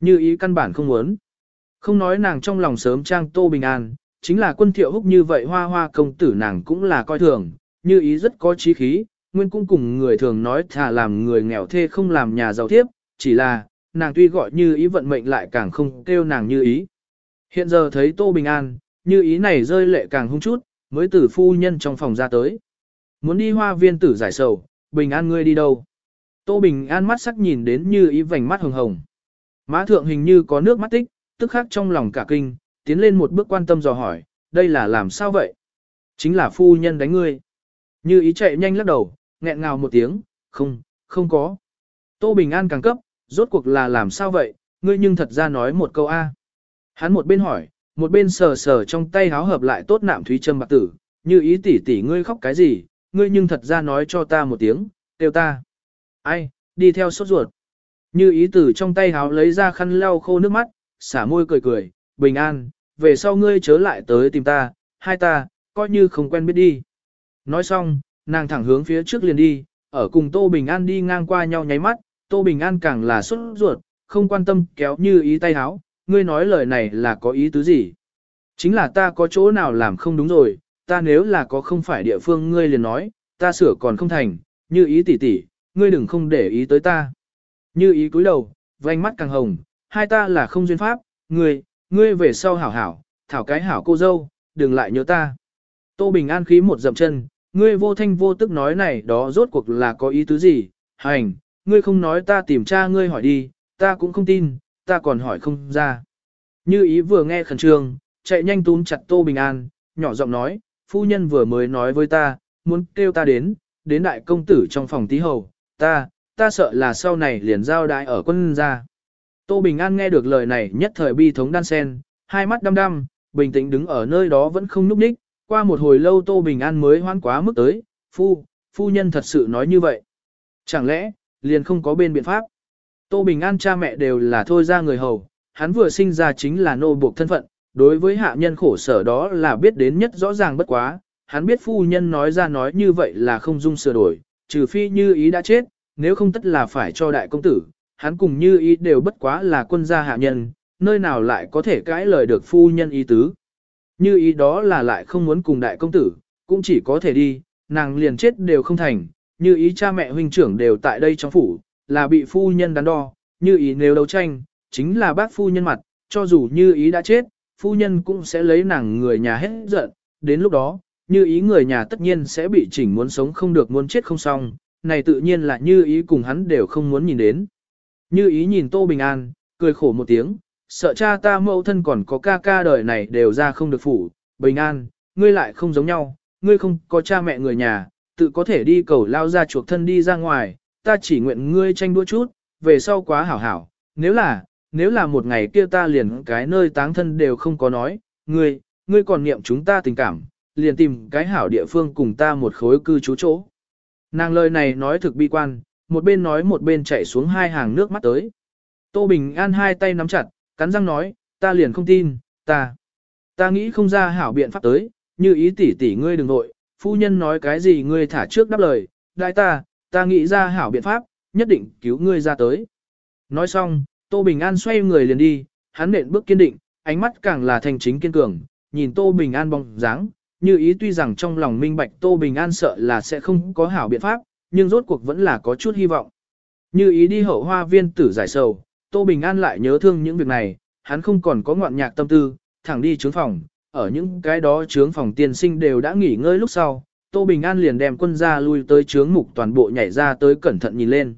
như ý căn bản không muốn. Không nói nàng trong lòng sớm trang tô bình an, chính là quân thiệu húc như vậy hoa hoa công tử nàng cũng là coi thường, như ý rất có trí khí, nguyên cũng cùng người thường nói thà làm người nghèo thê không làm nhà giàu tiếp, chỉ là, nàng tuy gọi như ý vận mệnh lại càng không kêu nàng như ý. Hiện giờ thấy tô bình an, như ý này rơi lệ càng hung chút, mới tử phu nhân trong phòng ra tới. Muốn đi hoa viên tử giải sầu, bình an ngươi đi đâu? Tô Bình An mắt sắc nhìn đến như ý vành mắt hồng hồng. Má thượng hình như có nước mắt tích, tức khắc trong lòng cả kinh, tiến lên một bước quan tâm dò hỏi, đây là làm sao vậy? Chính là phu nhân đánh ngươi. Như ý chạy nhanh lắc đầu, nghẹn ngào một tiếng, không, không có. Tô Bình An càng cấp, rốt cuộc là làm sao vậy, ngươi nhưng thật ra nói một câu A. Hắn một bên hỏi, một bên sờ sờ trong tay háo hợp lại tốt nạm thúy châm bạc tử, như ý tỷ tỷ ngươi khóc cái gì, ngươi nhưng thật ra nói cho ta một tiếng, kêu ta. Ai, đi theo sốt ruột. Như ý tử trong tay háo lấy ra khăn lau khô nước mắt, xả môi cười cười, bình an, về sau ngươi chớ lại tới tìm ta, hai ta, coi như không quen biết đi. Nói xong, nàng thẳng hướng phía trước liền đi, ở cùng Tô Bình An đi ngang qua nhau nháy mắt, Tô Bình An càng là sốt ruột, không quan tâm kéo như ý tay háo, ngươi nói lời này là có ý tứ gì? Chính là ta có chỗ nào làm không đúng rồi, ta nếu là có không phải địa phương ngươi liền nói, ta sửa còn không thành, như ý tỷ tỷ, ngươi đừng không để ý tới ta. Như ý cúi đầu, vành mắt càng hồng, hai ta là không duyên pháp, ngươi, ngươi về sau hảo hảo, thảo cái hảo cô dâu, đừng lại nhớ ta. Tô Bình An khí một dậm chân, ngươi vô thanh vô tức nói này đó rốt cuộc là có ý tứ gì, hành, ngươi không nói ta tìm cha ngươi hỏi đi, ta cũng không tin, ta còn hỏi không ra. Như ý vừa nghe khẩn trương, chạy nhanh túm chặt Tô Bình An, nhỏ giọng nói, phu nhân vừa mới nói với ta, muốn kêu ta đến, đến đại công tử trong phòng tí hầu, ta, ta sợ là sau này liền giao đại ở quân gia. Tô Bình An nghe được lời này nhất thời bi thống đan sen, hai mắt đăm đăm, bình tĩnh đứng ở nơi đó vẫn không núp đích, qua một hồi lâu Tô Bình An mới hoan quá mức tới, phu, phu nhân thật sự nói như vậy. Chẳng lẽ, liền không có bên biện pháp? Tô Bình An cha mẹ đều là thôi ra người hầu, hắn vừa sinh ra chính là nô buộc thân phận, đối với hạ nhân khổ sở đó là biết đến nhất rõ ràng bất quá, hắn biết phu nhân nói ra nói như vậy là không dung sửa đổi, trừ phi như ý đã chết, nếu không tất là phải cho đại công tử, hắn cùng như ý đều bất quá là quân gia hạ nhân, nơi nào lại có thể cãi lời được phu nhân ý tứ. Như ý đó là lại không muốn cùng đại công tử, cũng chỉ có thể đi, nàng liền chết đều không thành, như ý cha mẹ huynh trưởng đều tại đây trong phủ, là bị phu nhân đắn đo, như ý nếu đấu tranh, chính là bác phu nhân mặt, cho dù như ý đã chết, phu nhân cũng sẽ lấy nàng người nhà hết giận, đến lúc đó, như ý người nhà tất nhiên sẽ bị chỉnh muốn sống không được muốn chết không xong, này tự nhiên là như ý cùng hắn đều không muốn nhìn đến. Như ý nhìn Tô Bình An, cười khổ một tiếng, sợ cha ta mẫu thân còn có ca ca đời này đều ra không được phủ, Bình An, ngươi lại không giống nhau, ngươi không có cha mẹ người nhà, tự có thể đi cầu lao ra chuộc thân đi ra ngoài, ta chỉ nguyện ngươi tranh đua chút, về sau quá hảo hảo, nếu là, nếu là một ngày kia ta liền cái nơi táng thân đều không có nói, ngươi, ngươi còn niệm chúng ta tình cảm, liền tìm cái hảo địa phương cùng ta một khối cư trú chỗ. Nàng lời này nói thực bi quan, một bên nói một bên chạy xuống hai hàng nước mắt tới. Tô Bình An hai tay nắm chặt, cắn răng nói, ta liền không tin, ta, ta nghĩ không ra hảo biện pháp tới, như ý tỷ tỷ ngươi đừng nội, phu nhân nói cái gì ngươi thả trước đáp lời, đại ta, ta nghĩ ra hảo biện pháp, nhất định cứu ngươi ra tới. Nói xong, Tô Bình An xoay người liền đi, hắn nện bước kiên định, ánh mắt càng là thành chính kiên cường, nhìn Tô Bình An bóng dáng, như ý tuy rằng trong lòng minh bạch Tô Bình An sợ là sẽ không có hảo biện pháp, nhưng rốt cuộc vẫn là có chút hy vọng. Như ý đi hậu hoa viên tử giải sầu, Tô Bình An lại nhớ thương những việc này, hắn không còn có ngoạn nhạc tâm tư, thẳng đi trướng phòng, ở những cái đó trướng phòng tiên sinh đều đã nghỉ ngơi lúc sau, Tô Bình An liền đem quân ra lui tới trướng mục toàn bộ nhảy ra tới cẩn thận nhìn lên.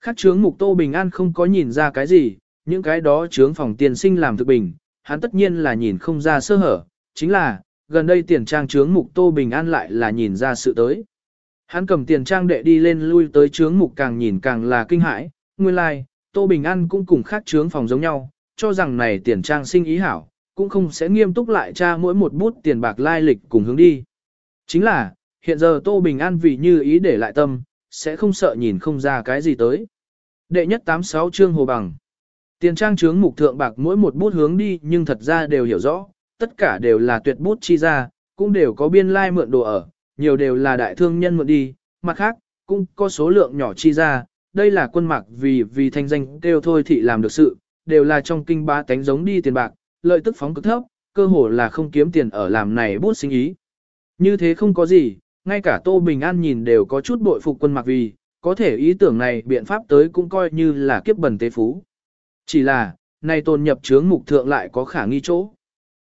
Khác trướng mục Tô Bình An không có nhìn ra cái gì, những cái đó trướng phòng tiên sinh làm thực bình, hắn tất nhiên là nhìn không ra sơ hở, chính là, gần đây tiền trang trướng mục Tô Bình An lại là nhìn ra sự tới. Hắn cầm tiền trang đệ đi lên lui tới trướng mục càng nhìn càng là kinh hãi, nguyên lai, like, Tô Bình An cũng cùng khác trướng phòng giống nhau, cho rằng này tiền trang sinh ý hảo, cũng không sẽ nghiêm túc lại tra mỗi một bút tiền bạc lai lịch cùng hướng đi. Chính là, hiện giờ Tô Bình An vì như ý để lại tâm, sẽ không sợ nhìn không ra cái gì tới. Đệ nhất 86 chương hồ bằng. Tiền trang trướng mục thượng bạc mỗi một bút hướng đi nhưng thật ra đều hiểu rõ, tất cả đều là tuyệt bút chi ra, cũng đều có biên lai mượn đồ ở, nhiều đều là đại thương nhân mượn đi, mặt khác, cũng có số lượng nhỏ chi ra, đây là quân mạc vì vì thanh danh kêu thôi thị làm được sự, đều là trong kinh ba tánh giống đi tiền bạc, lợi tức phóng cực thấp, cơ hồ là không kiếm tiền ở làm này bút sinh ý. Như thế không có gì, ngay cả Tô Bình An nhìn đều có chút bội phục quân mạc vì, có thể ý tưởng này biện pháp tới cũng coi như là kiếp bần tế phú. Chỉ là, nay tồn nhập chướng mục thượng lại có khả nghi chỗ.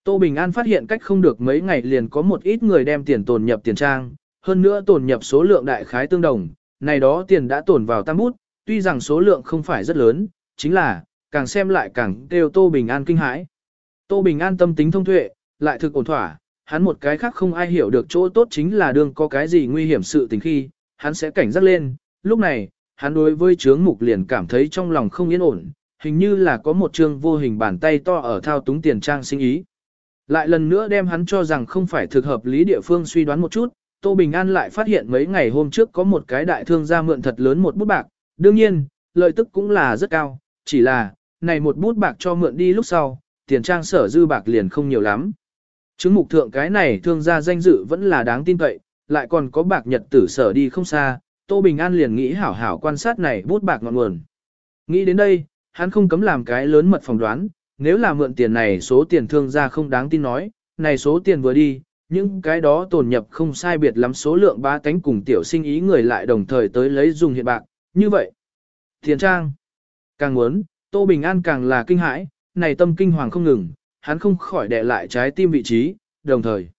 Tô Bình An phát hiện cách không được mấy ngày liền có một ít người đem tiền tồn nhập tiền trang, hơn nữa tồn nhập số lượng đại khái tương đồng, này đó tiền đã tồn vào tam bút, tuy rằng số lượng không phải rất lớn, chính là, càng xem lại càng đều Tô Bình An kinh hãi. Tô Bình An tâm tính thông tuệ, lại thực ổn thỏa, hắn một cái khác không ai hiểu được chỗ tốt chính là đương có cái gì nguy hiểm sự tình khi, hắn sẽ cảnh giác lên, lúc này, hắn đối với chướng mục liền cảm thấy trong lòng không yên ổn, hình như là có một chương vô hình bàn tay to ở thao túng tiền trang sinh ý. Lại lần nữa đem hắn cho rằng không phải thực hợp lý địa phương suy đoán một chút, Tô Bình An lại phát hiện mấy ngày hôm trước có một cái đại thương gia mượn thật lớn một bút bạc, đương nhiên, lợi tức cũng là rất cao, chỉ là, này một bút bạc cho mượn đi lúc sau, tiền trang sở dư bạc liền không nhiều lắm. Chứng mục thượng cái này thương gia danh dự vẫn là đáng tin cậy, lại còn có bạc nhật tử sở đi không xa, Tô Bình An liền nghĩ hảo hảo quan sát này bút bạc ngọn nguồn. Nghĩ đến đây, hắn không cấm làm cái lớn mật phỏng đoán, nếu là mượn tiền này số tiền thương gia không đáng tin nói, này số tiền vừa đi, những cái đó tồn nhập không sai biệt lắm số lượng ba tánh cùng tiểu sinh ý người lại đồng thời tới lấy dùng hiện bạc, như vậy. Tiền trang, càng muốn, Tô Bình An càng là kinh hãi, này tâm kinh hoàng không ngừng, hắn không khỏi đè lại trái tim vị trí, đồng thời.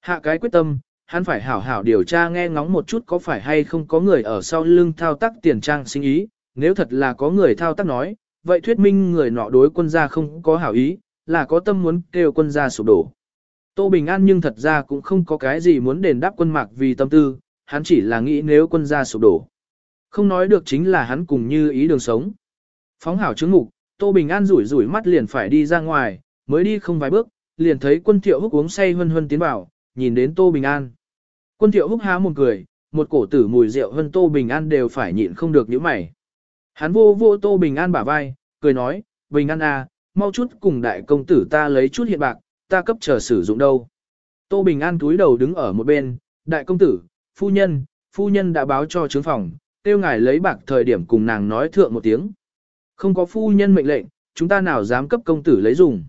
Hạ cái quyết tâm, hắn phải hảo hảo điều tra nghe ngóng một chút có phải hay không có người ở sau lưng thao tác tiền trang sinh ý, nếu thật là có người thao tác nói, vậy thuyết minh người nọ đối quân gia không có hảo ý, là có tâm muốn kêu quân gia sụp đổ. Tô Bình An nhưng thật ra cũng không có cái gì muốn đền đáp quân mạc vì tâm tư, hắn chỉ là nghĩ nếu quân gia sụp đổ. Không nói được chính là hắn cùng như ý đường sống. Phóng hảo chứng ngục, Tô Bình An rủi rủi mắt liền phải đi ra ngoài, mới đi không vài bước, liền thấy quân thiệu húc uống say hân hân tiến vào, nhìn đến Tô Bình An. Quân thiệu húc há một cười, một cổ tử mùi rượu hơn Tô Bình An đều phải nhịn không được những mày. Hắn vô vô Tô Bình An bả vai, cười nói, Bình An à, mau chút cùng đại công tử ta lấy chút hiện bạc, ta cấp chờ sử dụng đâu. Tô Bình An túi đầu đứng ở một bên, đại công tử, phu nhân, phu nhân đã báo cho trướng phòng, tiêu ngài lấy bạc thời điểm cùng nàng nói thượng một tiếng. Không có phu nhân mệnh lệnh, chúng ta nào dám cấp công tử lấy dùng.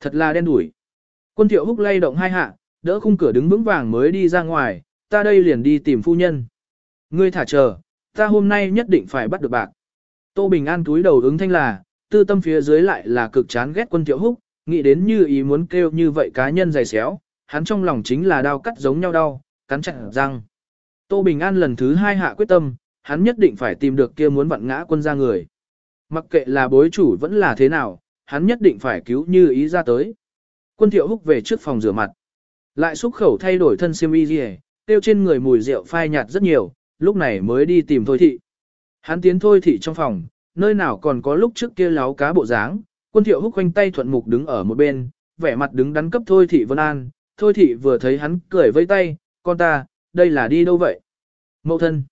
Thật là đen đủi. Quân thiệu húc lay động hai hạ, đỡ khung cửa đứng vững vàng mới đi ra ngoài, ta đây liền đi tìm phu nhân. Ngươi thả chờ, ta hôm nay nhất định phải bắt được bạc. Tô Bình An túi đầu ứng thanh là, tư tâm phía dưới lại là cực chán ghét quân Tiểu húc, nghĩ đến như ý muốn kêu như vậy cá nhân dày xéo, hắn trong lòng chính là đau cắt giống nhau đau, cắn chặt răng. Tô Bình An lần thứ hai hạ quyết tâm, hắn nhất định phải tìm được kia muốn vặn ngã quân ra người. Mặc kệ là bối chủ vẫn là thế nào, hắn nhất định phải cứu như ý ra tới. Quân thiệu húc về trước phòng rửa mặt. Lại xúc khẩu thay đổi thân xiêm y gì tiêu trên người mùi rượu phai nhạt rất nhiều, lúc này mới đi tìm thôi thị. Hắn tiến thôi thị trong phòng, nơi nào còn có lúc trước kia láo cá bộ dáng, quân thiệu húc quanh tay thuận mục đứng ở một bên, vẻ mặt đứng đắn cấp thôi thị vân an, thôi thị vừa thấy hắn cười vây tay, con ta, đây là đi đâu vậy? Mậu thân.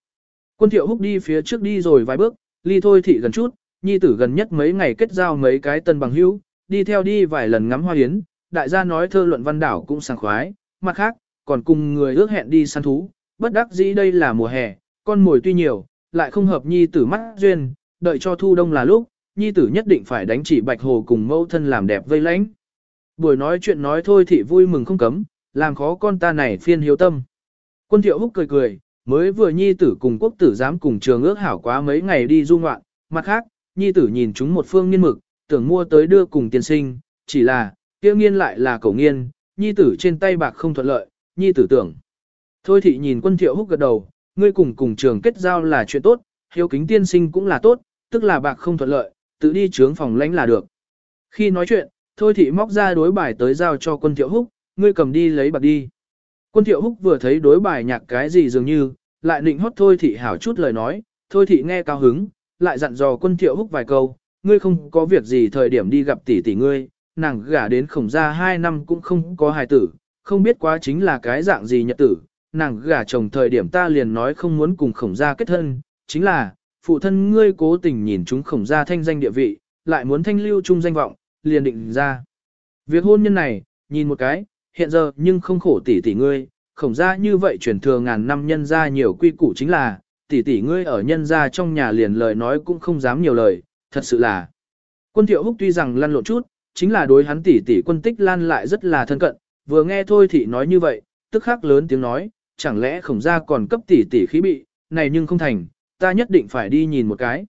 Quân thiệu húc đi phía trước đi rồi vài bước, ly thôi thị gần chút, nhi tử gần nhất mấy ngày kết giao mấy cái tân bằng hữu, đi theo đi vài lần ngắm hoa yến. đại gia nói thơ luận văn đảo cũng sảng khoái, mặt khác, còn cùng người ước hẹn đi săn thú, bất đắc dĩ đây là mùa hè, con mồi tuy nhiều, lại không hợp nhi tử mắt duyên, đợi cho thu đông là lúc, nhi tử nhất định phải đánh chỉ bạch hồ cùng mẫu thân làm đẹp vây lãnh. Buổi nói chuyện nói thôi thì vui mừng không cấm, làm khó con ta này phiên hiếu tâm. Quân thiệu húc cười cười, mới vừa nhi tử cùng quốc tử dám cùng trường ước hảo quá mấy ngày đi du ngoạn, mặt khác, nhi tử nhìn chúng một phương nghiên mực, tưởng mua tới đưa cùng tiên sinh, chỉ là, kia nghiên lại là cổ nghiên, nhi tử trên tay bạc không thuận lợi, nhi tử tưởng. Thôi thị nhìn quân thiệu húc gật đầu, ngươi cùng cùng trường kết giao là chuyện tốt, hiếu kính tiên sinh cũng là tốt, tức là bạc không thuận lợi, tự đi trướng phòng lãnh là được. Khi nói chuyện, thôi thị móc ra đối bài tới giao cho quân thiệu húc, ngươi cầm đi lấy bạc đi. Quân thiệu húc vừa thấy đối bài nhạc cái gì dường như, lại định hót thôi thị hảo chút lời nói, thôi thị nghe cao hứng, lại dặn dò quân thiệu húc vài câu, ngươi không có việc gì thời điểm đi gặp tỷ tỷ ngươi, nàng gả đến khổng gia hai năm cũng không có hài tử, không biết quá chính là cái dạng gì nhật tử, nàng gả chồng thời điểm ta liền nói không muốn cùng khổng gia kết thân, chính là, phụ thân ngươi cố tình nhìn chúng khổng gia thanh danh địa vị, lại muốn thanh lưu chung danh vọng, liền định ra. Việc hôn nhân này, nhìn một cái, hiện giờ nhưng không khổ tỷ tỷ ngươi, khổng gia như vậy truyền thừa ngàn năm nhân gia nhiều quy củ chính là, tỷ tỷ ngươi ở nhân gia trong nhà liền lời nói cũng không dám nhiều lời, thật sự là. Quân thiệu húc tuy rằng lăn lộn chút, chính là đối hắn tỷ tỷ quân tích lan lại rất là thân cận, vừa nghe thôi thì nói như vậy, tức khắc lớn tiếng nói, chẳng lẽ khổng gia còn cấp tỷ tỷ khí bị, này nhưng không thành, ta nhất định phải đi nhìn một cái.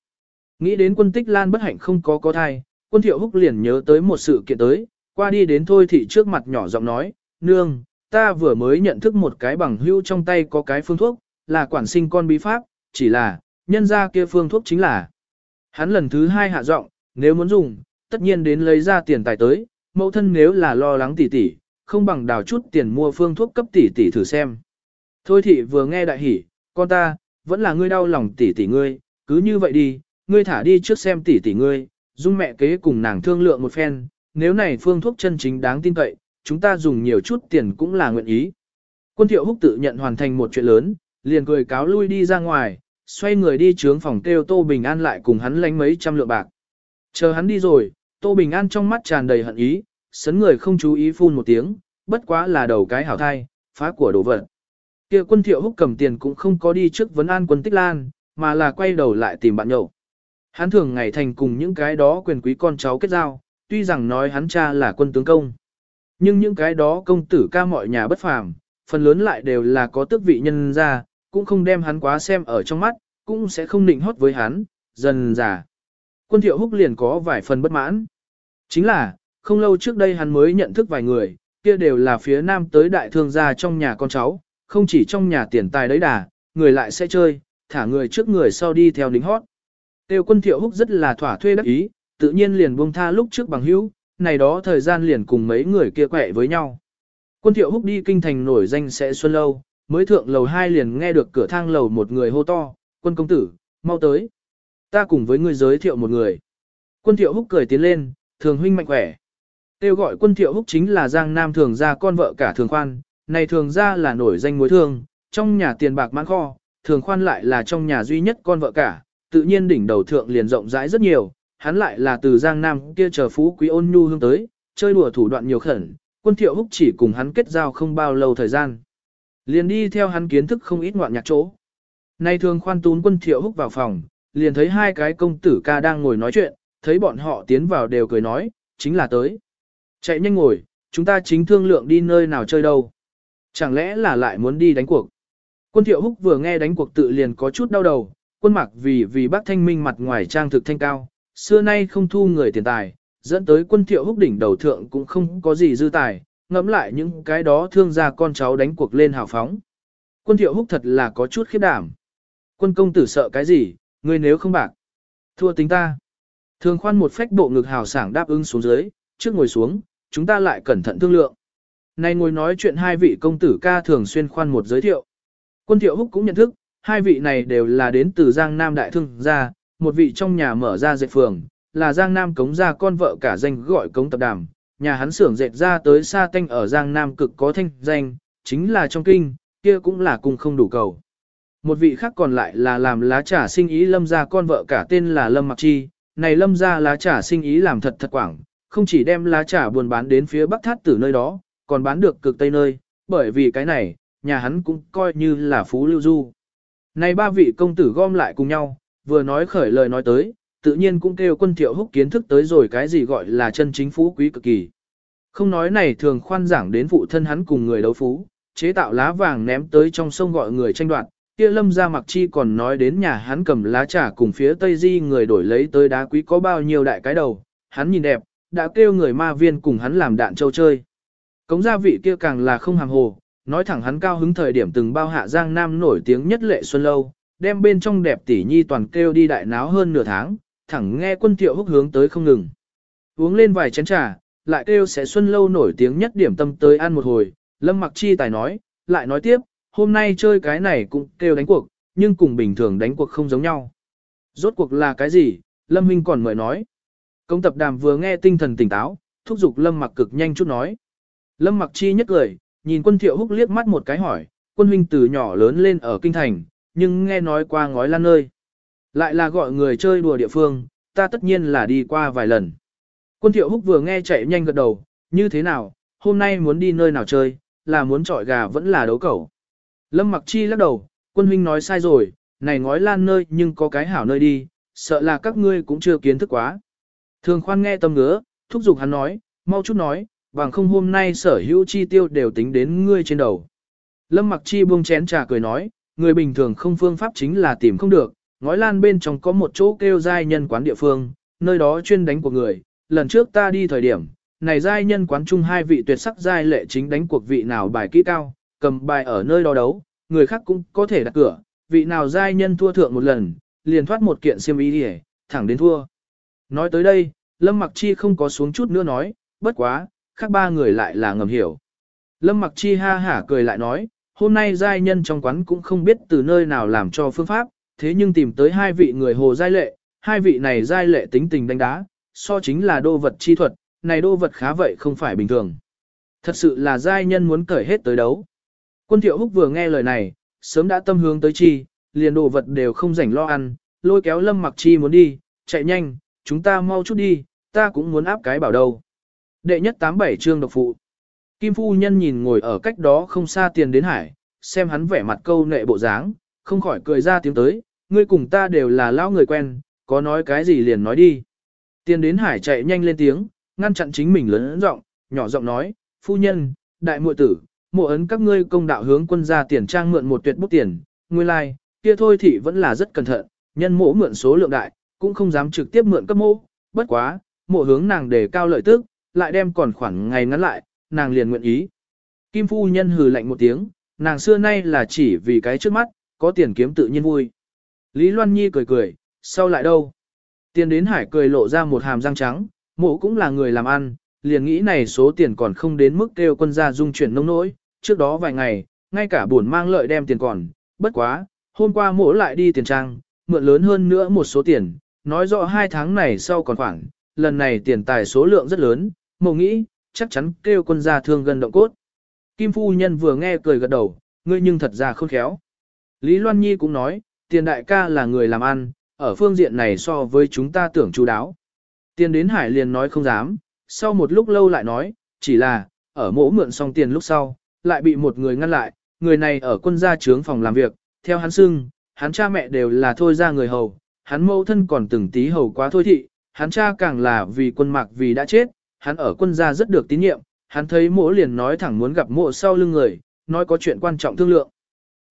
Nghĩ đến quân tích lan bất hạnh không có có thai, quân thiệu húc liền nhớ tới một sự kiện tới, qua đi đến thôi thị trước mặt nhỏ giọng nói, nương, ta vừa mới nhận thức một cái bằng hưu trong tay có cái phương thuốc, là quản sinh con bí pháp, chỉ là, nhân ra kia phương thuốc chính là. Hắn lần thứ hai hạ giọng, nếu muốn dùng, tất nhiên đến lấy ra tiền tài tới, mẫu thân nếu là lo lắng tỷ tỷ không bằng đào chút tiền mua phương thuốc cấp tỷ tỷ thử xem. Thôi thị vừa nghe đại hỉ, con ta, vẫn là ngươi đau lòng tỷ tỷ ngươi, cứ như vậy đi, ngươi thả đi trước xem tỷ tỷ ngươi, dung mẹ kế cùng nàng thương lượng một phen, nếu này phương thuốc chân chính đáng tin cậy, chúng ta dùng nhiều chút tiền cũng là nguyện ý. Quân thiệu húc tự nhận hoàn thành một chuyện lớn, liền cười cáo lui đi ra ngoài, xoay người đi trướng phòng kêu Tô Bình An lại cùng hắn lánh mấy trăm lượng bạc. Chờ hắn đi rồi, Tô Bình An trong mắt tràn đầy hận ý, sấn người không chú ý phun một tiếng, bất quá là đầu cái hảo thai, phá của đồ vật. Kia quân thiệu húc cầm tiền cũng không có đi trước vấn an quân tích lan, mà là quay đầu lại tìm bạn nhậu. Hắn thường ngày thành cùng những cái đó quyền quý con cháu kết giao, tuy rằng nói hắn cha là quân tướng công. Nhưng những cái đó công tử ca mọi nhà bất phàm, phần lớn lại đều là có tước vị nhân ra, cũng không đem hắn quá xem ở trong mắt, cũng sẽ không nịnh hót với hắn, dần già. Quân thiệu húc liền có vài phần bất mãn. Chính là, không lâu trước đây hắn mới nhận thức vài người, kia đều là phía nam tới đại thương gia trong nhà con cháu, không chỉ trong nhà tiền tài đấy đà, người lại sẽ chơi, thả người trước người sau đi theo đính hót. Tiêu quân thiệu húc rất là thỏa thuê đắc ý, tự nhiên liền buông tha lúc trước bằng hữu, này đó thời gian liền cùng mấy người kia quẹ với nhau. Quân thiệu húc đi kinh thành nổi danh sẽ xuân lâu, mới thượng lầu hai liền nghe được cửa thang lầu một người hô to, quân công tử, mau tới. Ta cùng với ngươi giới thiệu một người. Quân thiệu húc cười tiến lên, thường huynh mạnh khỏe. Tiêu gọi quân thiệu húc chính là Giang Nam thường gia con vợ cả thường khoan, này thường ra là nổi danh mối thương, trong nhà tiền bạc mãn kho, thường khoan lại là trong nhà duy nhất con vợ cả, tự nhiên đỉnh đầu thượng liền rộng rãi rất nhiều, hắn lại là từ Giang Nam kia chờ phú quý ôn nhu hương tới, chơi đùa thủ đoạn nhiều khẩn, quân thiệu húc chỉ cùng hắn kết giao không bao lâu thời gian. Liền đi theo hắn kiến thức không ít ngoạn nhạc chỗ. Nay thường khoan tún quân thiệu húc vào phòng, liền thấy hai cái công tử ca đang ngồi nói chuyện, thấy bọn họ tiến vào đều cười nói, chính là tới. Chạy nhanh ngồi, chúng ta chính thương lượng đi nơi nào chơi đâu. Chẳng lẽ là lại muốn đi đánh cuộc. Quân thiệu húc vừa nghe đánh cuộc tự liền có chút đau đầu, quân mặc vì vì bác thanh minh mặt ngoài trang thực thanh cao, xưa nay không thu người tiền tài, dẫn tới quân thiệu húc đỉnh đầu thượng cũng không có gì dư tài, ngẫm lại những cái đó thương gia con cháu đánh cuộc lên hào phóng. Quân thiệu húc thật là có chút khiếp đảm. Quân công tử sợ cái gì, người nếu không bạc. Thua tính ta. Thường khoan một phách bộ ngực hào sảng đáp ứng xuống dưới, trước ngồi xuống, chúng ta lại cẩn thận thương lượng. Này ngồi nói chuyện hai vị công tử ca thường xuyên khoan một giới thiệu. Quân thiệu húc cũng nhận thức, hai vị này đều là đến từ Giang Nam Đại Thương gia, một vị trong nhà mở ra dệt phường, là Giang Nam cống gia con vợ cả danh gọi cống tập đàm, nhà hắn xưởng dệt ra tới xa tanh ở Giang Nam cực có thanh danh, chính là trong kinh, kia cũng là cùng không đủ cầu. Một vị khác còn lại là làm lá trà sinh ý lâm gia con vợ cả tên là Lâm Mặc Chi, này lâm gia lá trà sinh ý làm thật thật quảng, không chỉ đem lá trà buôn bán đến phía bắc thát tử nơi đó, còn bán được cực tây nơi, bởi vì cái này, nhà hắn cũng coi như là phú lưu du. Này ba vị công tử gom lại cùng nhau, vừa nói khởi lời nói tới, tự nhiên cũng kêu quân thiệu húc kiến thức tới rồi cái gì gọi là chân chính phú quý cực kỳ. Không nói này thường khoan giảng đến phụ thân hắn cùng người đấu phú, chế tạo lá vàng ném tới trong sông gọi người tranh đoạt, kia lâm ra mặc chi còn nói đến nhà hắn cầm lá trà cùng phía tây di người đổi lấy tới đá quý có bao nhiêu đại cái đầu, hắn nhìn đẹp, đã kêu người ma viên cùng hắn làm đạn châu chơi. Cống gia vị kia càng là không hàng hồ, nói thẳng hắn cao hứng thời điểm từng bao hạ giang nam nổi tiếng nhất lệ xuân lâu, đem bên trong đẹp tỷ nhi toàn kêu đi đại náo hơn nửa tháng, thẳng nghe quân tiệu húc hướng tới không ngừng. Uống lên vài chén trà, lại kêu sẽ xuân lâu nổi tiếng nhất điểm tâm tới ăn một hồi, lâm mặc chi tài nói, lại nói tiếp, hôm nay chơi cái này cũng kêu đánh cuộc, nhưng cùng bình thường đánh cuộc không giống nhau. Rốt cuộc là cái gì, Lâm Huynh còn mời nói. Công tập đàm vừa nghe tinh thần tỉnh táo, thúc giục Lâm mặc cực nhanh chút nói. Lâm mặc chi nhất cười, nhìn quân thiệu húc liếc mắt một cái hỏi, quân huynh từ nhỏ lớn lên ở kinh thành, nhưng nghe nói qua ngói lan nơi. Lại là gọi người chơi đùa địa phương, ta tất nhiên là đi qua vài lần. Quân thiệu húc vừa nghe chạy nhanh gật đầu, như thế nào, hôm nay muốn đi nơi nào chơi, là muốn trọi gà vẫn là đấu cẩu. Lâm mặc chi lắc đầu, quân huynh nói sai rồi, này ngói lan nơi nhưng có cái hảo nơi đi, sợ là các ngươi cũng chưa kiến thức quá. Thường khoan nghe tâm ngứa, thúc giục hắn nói, mau chút nói, bằng không hôm nay sở hữu chi tiêu đều tính đến ngươi trên đầu. Lâm mặc chi buông chén trà cười nói, người bình thường không phương pháp chính là tìm không được, ngói lan bên trong có một chỗ kêu giai nhân quán địa phương, nơi đó chuyên đánh của người, lần trước ta đi thời điểm, này giai nhân quán chung hai vị tuyệt sắc giai lệ chính đánh cuộc vị nào bài kỹ cao, cầm bài ở nơi đó đấu, người khác cũng có thể đặt cửa, vị nào giai nhân thua thượng một lần, liền thoát một kiện xiêm y đi thẳng đến thua. Nói tới đây, Lâm Mặc Chi không có xuống chút nữa nói, bất quá, khác ba người lại là ngầm hiểu. Lâm Mặc Chi ha hả cười lại nói, hôm nay giai nhân trong quán cũng không biết từ nơi nào làm cho phương pháp, thế nhưng tìm tới hai vị người hồ giai lệ, hai vị này giai lệ tính tình đánh đá, so chính là đô vật chi thuật, này đô vật khá vậy không phải bình thường. Thật sự là giai nhân muốn cởi hết tới đấu. Quân thiệu húc vừa nghe lời này, sớm đã tâm hướng tới chi, liền đồ vật đều không rảnh lo ăn, lôi kéo lâm mặc chi muốn đi, chạy nhanh, chúng ta mau chút đi, ta cũng muốn áp cái bảo đầu Đệ nhất 87 chương độc phụ. Kim phu nhân nhìn ngồi ở cách đó không xa tiền đến hải, xem hắn vẻ mặt câu nệ bộ dáng, không khỏi cười ra tiếng tới, ngươi cùng ta đều là lão người quen, có nói cái gì liền nói đi. Tiền đến hải chạy nhanh lên tiếng, ngăn chặn chính mình lớn giọng, nhỏ giọng nói, phu nhân, đại muội tử, mộ ấn các ngươi công đạo hướng quân gia tiền trang mượn một tuyệt bút tiền, nguyên lai, like, kia thôi thì vẫn là rất cẩn thận, nhân mộ mượn số lượng đại, cũng không dám trực tiếp mượn cấp mộ, bất quá, mộ hướng nàng đề cao lợi tức, lại đem còn khoảng ngày ngắn lại, nàng liền nguyện ý. Kim phu nhân hừ lạnh một tiếng, nàng xưa nay là chỉ vì cái trước mắt, có tiền kiếm tự nhiên vui. Lý Loan Nhi cười cười, sau lại đâu? Tiền đến hải cười lộ ra một hàm răng trắng, mộ cũng là người làm ăn, liền nghĩ này số tiền còn không đến mức kêu quân gia dung chuyển nông nỗi, trước đó vài ngày, ngay cả buồn mang lợi đem tiền còn, bất quá, hôm qua mộ lại đi tiền trang, mượn lớn hơn nữa một số tiền, nói rõ hai tháng này sau còn khoảng, lần này tiền tài số lượng rất lớn, mộ nghĩ, chắc chắn kêu quân gia thương gần động cốt. Kim phu nhân vừa nghe cười gật đầu, ngươi nhưng thật ra khôn khéo. Lý Loan Nhi cũng nói, tiền đại ca là người làm ăn, ở phương diện này so với chúng ta tưởng chú đáo. Tiền đến hải liền nói không dám, sau một lúc lâu lại nói, chỉ là, ở mỗ mượn xong tiền lúc sau, lại bị một người ngăn lại, người này ở quân gia trướng phòng làm việc, theo hắn xưng, hắn cha mẹ đều là thôi ra người hầu, hắn mẫu thân còn từng tí hầu quá thôi thị, hắn cha càng là vì quân mạc vì đã chết, hắn ở quân gia rất được tín nhiệm, hắn thấy mỗ liền nói thẳng muốn gặp mộ sau lưng người, nói có chuyện quan trọng thương lượng.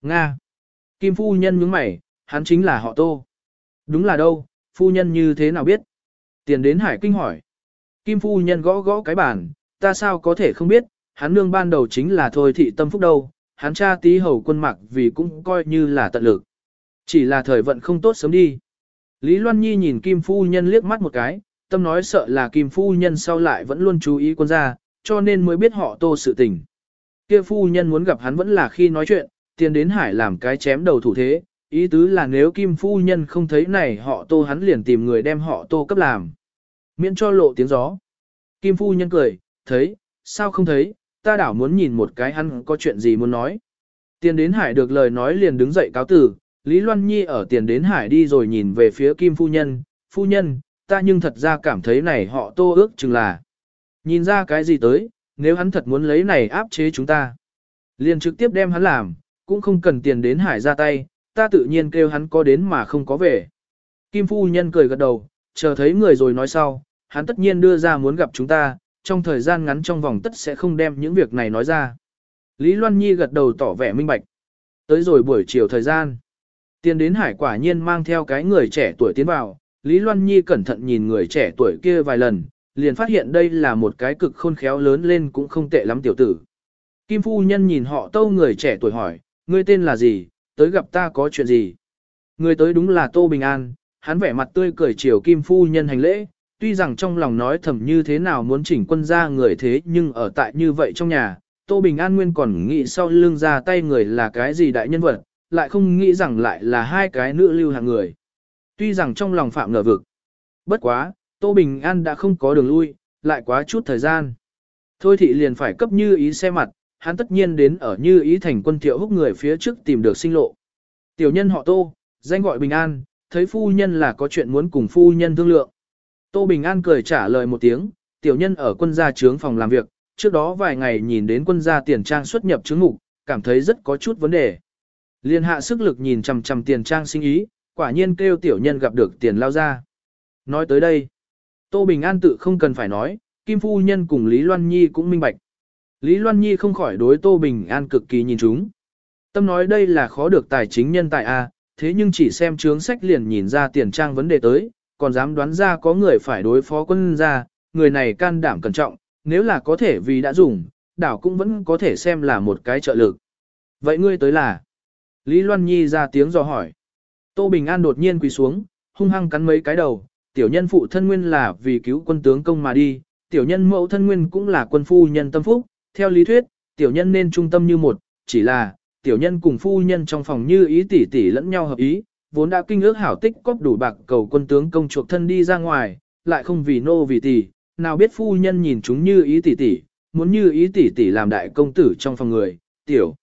Nga. Kim phu nhân nhướng mày, hắn chính là họ tô. Đúng là đâu, phu nhân như thế nào biết? Tiền đến hải kinh hỏi. Kim phu nhân gõ gõ cái bàn, ta sao có thể không biết, hắn nương ban đầu chính là thôi thị tâm phúc đâu, hắn cha tí hầu quân mặc vì cũng coi như là tận lực. Chỉ là thời vận không tốt sớm đi. Lý Loan Nhi nhìn Kim Phu Nhân liếc mắt một cái, tâm nói sợ là Kim Phu Nhân sau lại vẫn luôn chú ý quân gia, cho nên mới biết họ tô sự tình. Kia Phu Nhân muốn gặp hắn vẫn là khi nói chuyện, tiền đến hải làm cái chém đầu thủ thế, ý tứ là nếu Kim Phu Nhân không thấy này họ tô hắn liền tìm người đem họ tô cấp làm. Miễn cho lộ tiếng gió. Kim Phu Nhân cười, thấy, sao không thấy, ta đảo muốn nhìn một cái hắn có chuyện gì muốn nói. Tiền đến hải được lời nói liền đứng dậy cáo tử, Lý Loan Nhi ở tiền đến hải đi rồi nhìn về phía Kim Phu Nhân, Phu Nhân, ta nhưng thật ra cảm thấy này họ tô ước chừng là. Nhìn ra cái gì tới, nếu hắn thật muốn lấy này áp chế chúng ta. Liền trực tiếp đem hắn làm, cũng không cần tiền đến hải ra tay, ta tự nhiên kêu hắn có đến mà không có về. Kim Phu Nhân cười gật đầu, chờ thấy người rồi nói sau, hắn tất nhiên đưa ra muốn gặp chúng ta, trong thời gian ngắn trong vòng tất sẽ không đem những việc này nói ra. Lý Loan Nhi gật đầu tỏ vẻ minh bạch. Tới rồi buổi chiều thời gian. tiền đến hải quả nhiên mang theo cái người trẻ tuổi tiến vào. Lý Loan Nhi cẩn thận nhìn người trẻ tuổi kia vài lần, liền phát hiện đây là một cái cực khôn khéo lớn lên cũng không tệ lắm tiểu tử. Kim Phu Nhân nhìn họ tâu người trẻ tuổi hỏi, ngươi tên là gì, tới gặp ta có chuyện gì? Người tới đúng là Tô Bình An, hắn vẻ mặt tươi cười chiều Kim Phu Nhân hành lễ, tuy rằng trong lòng nói thầm như thế nào muốn chỉnh quân ra người thế nhưng ở tại như vậy trong nhà, Tô Bình An Nguyên còn nghĩ sau lưng ra tay người là cái gì đại nhân vật, lại không nghĩ rằng lại là hai cái nữ lưu hàng người. Tuy rằng trong lòng phạm ngờ vực. Bất quá, Tô Bình An đã không có đường lui, lại quá chút thời gian. Thôi thị liền phải cấp như ý xe mặt, hắn tất nhiên đến ở như ý thành quân thiệu húc người phía trước tìm được sinh lộ. Tiểu nhân họ Tô, danh gọi Bình An, thấy phu nhân là có chuyện muốn cùng phu nhân thương lượng. Tô Bình An cười trả lời một tiếng, tiểu nhân ở quân gia trướng phòng làm việc, trước đó vài ngày nhìn đến quân gia tiền trang xuất nhập trướng ngục, cảm thấy rất có chút vấn đề. Liên hạ sức lực nhìn chằm chằm tiền trang sinh ý, quả nhiên kêu tiểu nhân gặp được tiền lao ra. Nói tới đây, Tô Bình An tự không cần phải nói, Kim Phu Nhân cùng Lý Loan Nhi cũng minh bạch. Lý Loan Nhi không khỏi đối Tô Bình An cực kỳ nhìn chúng. Tâm nói đây là khó được tài chính nhân tài A, thế nhưng chỉ xem chướng sách liền nhìn ra tiền trang vấn đề tới, còn dám đoán ra có người phải đối phó quân ra, người này can đảm cẩn trọng, nếu là có thể vì đã dùng, đảo cũng vẫn có thể xem là một cái trợ lực. Vậy ngươi tới là? Lý Loan Nhi ra tiếng dò hỏi. Tô Bình An đột nhiên quỳ xuống, hung hăng cắn mấy cái đầu, tiểu nhân phụ thân nguyên là vì cứu quân tướng công mà đi, tiểu nhân mẫu thân nguyên cũng là quân phu nhân tâm phúc, theo lý thuyết, tiểu nhân nên trung tâm như một, chỉ là, tiểu nhân cùng phu nhân trong phòng như ý tỷ tỷ lẫn nhau hợp ý, vốn đã kinh ước hảo tích cóp đủ bạc cầu quân tướng công chuộc thân đi ra ngoài, lại không vì nô vì tỷ, nào biết phu nhân nhìn chúng như ý tỷ tỷ, muốn như ý tỷ tỷ làm đại công tử trong phòng người, tiểu.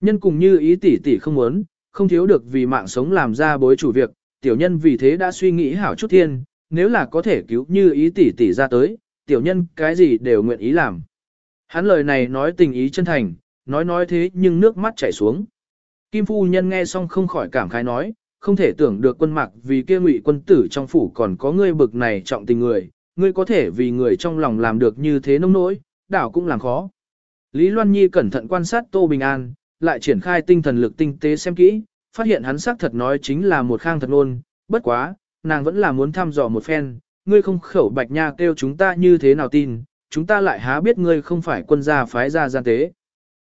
Nhân cùng như ý tỷ tỷ không muốn, không thiếu được vì mạng sống làm ra bối chủ việc, tiểu nhân vì thế đã suy nghĩ hảo chút thiên, nếu là có thể cứu như ý tỷ tỷ ra tới, tiểu nhân cái gì đều nguyện ý làm. Hắn lời này nói tình ý chân thành, nói nói thế nhưng nước mắt chảy xuống. Kim phu nhân nghe xong không khỏi cảm khái nói, không thể tưởng được quân mặc vì kia ngụy quân tử trong phủ còn có ngươi bực này trọng tình người, ngươi có thể vì người trong lòng làm được như thế nông nỗi, đảo cũng làm khó. Lý Loan Nhi cẩn thận quan sát Tô Bình An, lại triển khai tinh thần lực tinh tế xem kỹ, phát hiện hắn xác thật nói chính là một khang thật luôn, bất quá, nàng vẫn là muốn thăm dò một phen, ngươi không khẩu bạch nha kêu chúng ta như thế nào tin, chúng ta lại há biết ngươi không phải quân gia phái gia gian tế.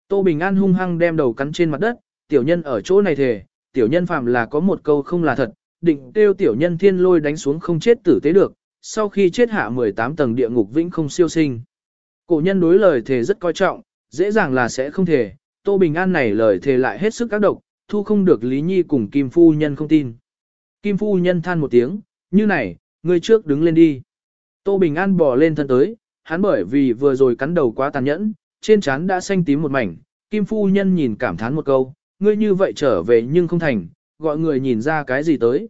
Tô Bình An hung hăng đem đầu cắn trên mặt đất, tiểu nhân ở chỗ này thề, tiểu nhân phạm là có một câu không là thật, định kêu tiểu nhân thiên lôi đánh xuống không chết tử tế được, sau khi chết hạ 18 tầng địa ngục vĩnh không siêu sinh. Cổ nhân đối lời thề rất coi trọng, dễ dàng là sẽ không thể, Tô Bình An này lời thề lại hết sức các độc, thu không được Lý Nhi cùng Kim Phu Nhân không tin. Kim Phu Nhân than một tiếng, như này, ngươi trước đứng lên đi. Tô Bình An bỏ lên thân tới, hắn bởi vì vừa rồi cắn đầu quá tàn nhẫn, trên trán đã xanh tím một mảnh, Kim Phu Nhân nhìn cảm thán một câu, ngươi như vậy trở về nhưng không thành, gọi người nhìn ra cái gì tới.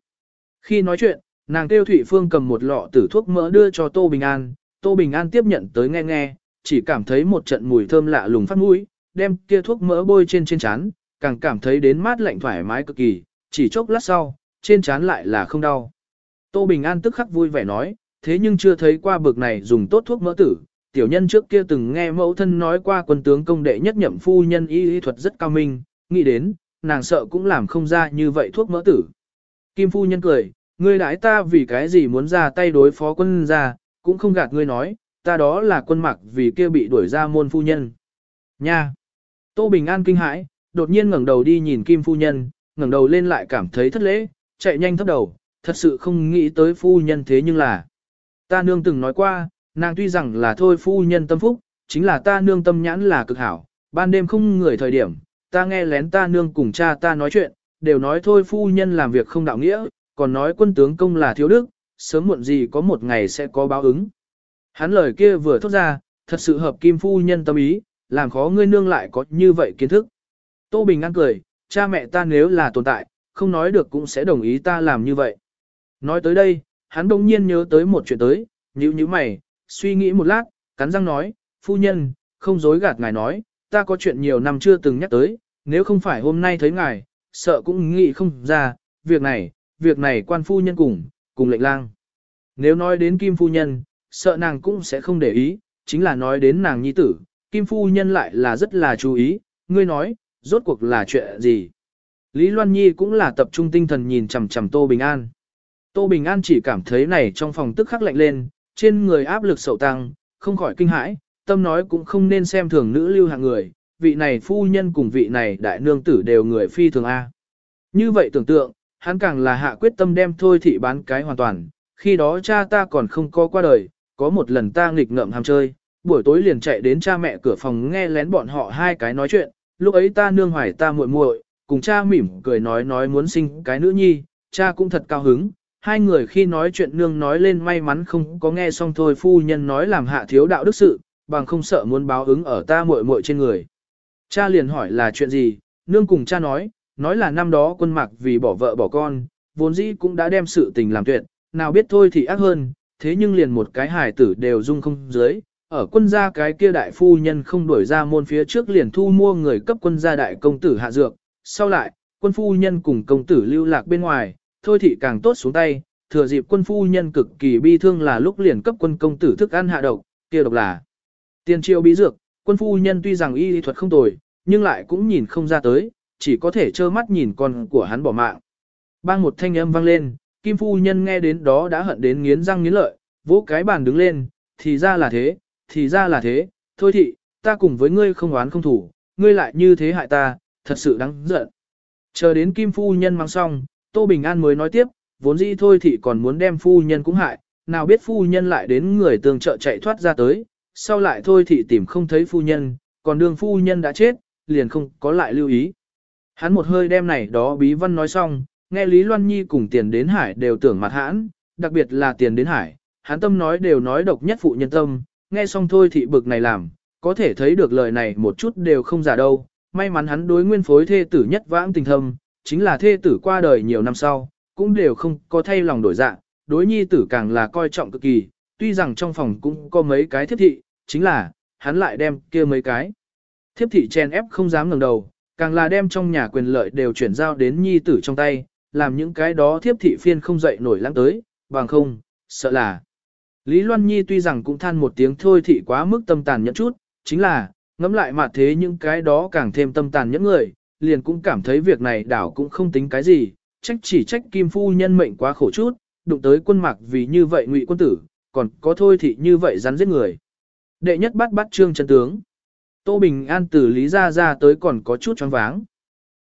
Khi nói chuyện, nàng tiêu Thụy Phương cầm một lọ tử thuốc mỡ đưa cho Tô Bình An, Tô Bình An tiếp nhận tới nghe nghe, chỉ cảm thấy một trận mùi thơm lạ lùng phát mũi, đem kia thuốc mỡ bôi trên trên chán, càng cảm thấy đến mát lạnh thoải mái cực kỳ, chỉ chốc lát sau, trên chán lại là không đau. Tô Bình An tức khắc vui vẻ nói, thế nhưng chưa thấy qua bực này dùng tốt thuốc mỡ tử, tiểu nhân trước kia từng nghe mẫu thân nói qua quân tướng công đệ nhất nhậm phu nhân y y thuật rất cao minh, nghĩ đến, nàng sợ cũng làm không ra như vậy thuốc mỡ tử. Kim phu nhân cười, ngươi đãi ta vì cái gì muốn ra tay đối phó quân ra, cũng không gạt ngươi nói, ta đó là quân mặc vì kia bị đuổi ra môn phu nhân. Nha! Tô Bình An kinh hãi, đột nhiên ngẩng đầu đi nhìn Kim phu nhân, ngẩng đầu lên lại cảm thấy thất lễ, chạy nhanh thấp đầu, thật sự không nghĩ tới phu nhân thế nhưng là. Ta nương từng nói qua, nàng tuy rằng là thôi phu nhân tâm phúc, chính là ta nương tâm nhãn là cực hảo, ban đêm không người thời điểm, ta nghe lén ta nương cùng cha ta nói chuyện, đều nói thôi phu nhân làm việc không đạo nghĩa, còn nói quân tướng công là thiếu đức, sớm muộn gì có một ngày sẽ có báo ứng. Hắn lời kia vừa thốt ra, thật sự hợp kim phu nhân tâm ý, làm khó ngươi nương lại có như vậy kiến thức. Tô Bình An cười, cha mẹ ta nếu là tồn tại, không nói được cũng sẽ đồng ý ta làm như vậy. Nói tới đây, hắn đông nhiên nhớ tới một chuyện tới, nhíu nhíu mày, suy nghĩ một lát, cắn răng nói, phu nhân, không dối gạt ngài nói, ta có chuyện nhiều năm chưa từng nhắc tới, nếu không phải hôm nay thấy ngài, sợ cũng nghĩ không ra, việc này, việc này quan phu nhân cùng, cùng lệnh lang. Nếu nói đến kim phu nhân, sợ nàng cũng sẽ không để ý, chính là nói đến nàng nhi tử, kim phu nhân lại là rất là chú ý, ngươi nói, rốt cuộc là chuyện gì. Lý Loan Nhi cũng là tập trung tinh thần nhìn chằm chằm Tô Bình An. Tô Bình An chỉ cảm thấy này trong phòng tức khắc lạnh lên, trên người áp lực sầu tăng, không khỏi kinh hãi, tâm nói cũng không nên xem thường nữ lưu hạng người, vị này phu nhân cùng vị này đại nương tử đều người phi thường A. Như vậy tưởng tượng, hắn càng là hạ quyết tâm đem thôi thị bán cái hoàn toàn, khi đó cha ta còn không có qua đời, có một lần ta nghịch ngợm ham chơi, buổi tối liền chạy đến cha mẹ cửa phòng nghe lén bọn họ hai cái nói chuyện, lúc ấy ta nương hoài ta muội muội, cùng cha mỉm cười nói nói muốn sinh cái nữ nhi, cha cũng thật cao hứng, hai người khi nói chuyện nương nói lên may mắn không có nghe xong thôi phu nhân nói làm hạ thiếu đạo đức sự, bằng không sợ muốn báo ứng ở ta muội muội trên người. Cha liền hỏi là chuyện gì, nương cùng cha nói, nói là năm đó quân mạc vì bỏ vợ bỏ con, vốn dĩ cũng đã đem sự tình làm tuyệt, nào biết thôi thì ác hơn, thế nhưng liền một cái hài tử đều dung không dưới, ở quân gia cái kia đại phu nhân không đuổi ra môn phía trước liền thu mua người cấp quân gia đại công tử hạ dược, sau lại, quân phu nhân cùng công tử lưu lạc bên ngoài, thôi thì càng tốt xuống tay, thừa dịp quân phu nhân cực kỳ bi thương là lúc liền cấp quân công tử thức ăn hạ độc, kia độc là tiền triều bí dược, quân phu nhân tuy rằng y lý thuật không tồi, nhưng lại cũng nhìn không ra tới, chỉ có thể trơ mắt nhìn con của hắn bỏ mạng. Bang một thanh âm vang lên, Kim phu nhân nghe đến đó đã hận đến nghiến răng nghiến lợi, vỗ cái bàn đứng lên, thì ra là thế, thì ra là thế, thôi thị, ta cùng với ngươi không oán không thủ, ngươi lại như thế hại ta, thật sự đáng giận. Chờ đến Kim phu nhân mang xong, Tô Bình An mới nói tiếp, vốn dĩ thôi thị còn muốn đem phu nhân cũng hại, nào biết phu nhân lại đến người tường trợ chạy thoát ra tới, sau lại thôi thị tìm không thấy phu nhân, còn đường phu nhân đã chết, liền không có lại lưu ý. Hắn một hơi đem này đó bí văn nói xong, nghe Lý Loan Nhi cùng tiền đến hải đều tưởng mặt hãn, đặc biệt là tiền đến hải, hắn tâm nói đều nói độc nhất phụ nhân tâm, nghe xong thôi thị bực này làm, có thể thấy được lời này một chút đều không giả đâu, may mắn hắn đối nguyên phối thê tử nhất vãng tình thâm, chính là thê tử qua đời nhiều năm sau, cũng đều không có thay lòng đổi dạ, đối nhi tử càng là coi trọng cực kỳ, tuy rằng trong phòng cũng có mấy cái thiếp thị, chính là, hắn lại đem kia mấy cái. Thiếp thị chen ép không dám ngẩng đầu, càng là đem trong nhà quyền lợi đều chuyển giao đến nhi tử trong tay, làm những cái đó thiếp thị phiên không dậy nổi lãng tới, bằng không, sợ là. Lý Loan Nhi tuy rằng cũng than một tiếng thôi thị quá mức tâm tàn nhẫn chút, chính là, ngẫm lại mà thế những cái đó càng thêm tâm tàn nhẫn người, liền cũng cảm thấy việc này đảo cũng không tính cái gì, trách chỉ trách kim phu nhân mệnh quá khổ chút, đụng tới quân mạc vì như vậy ngụy quân tử, còn có thôi thị như vậy rắn giết người. Đệ nhất bắt bắt trương chân tướng. Tô Bình An từ Lý ra ra tới còn có chút choáng váng.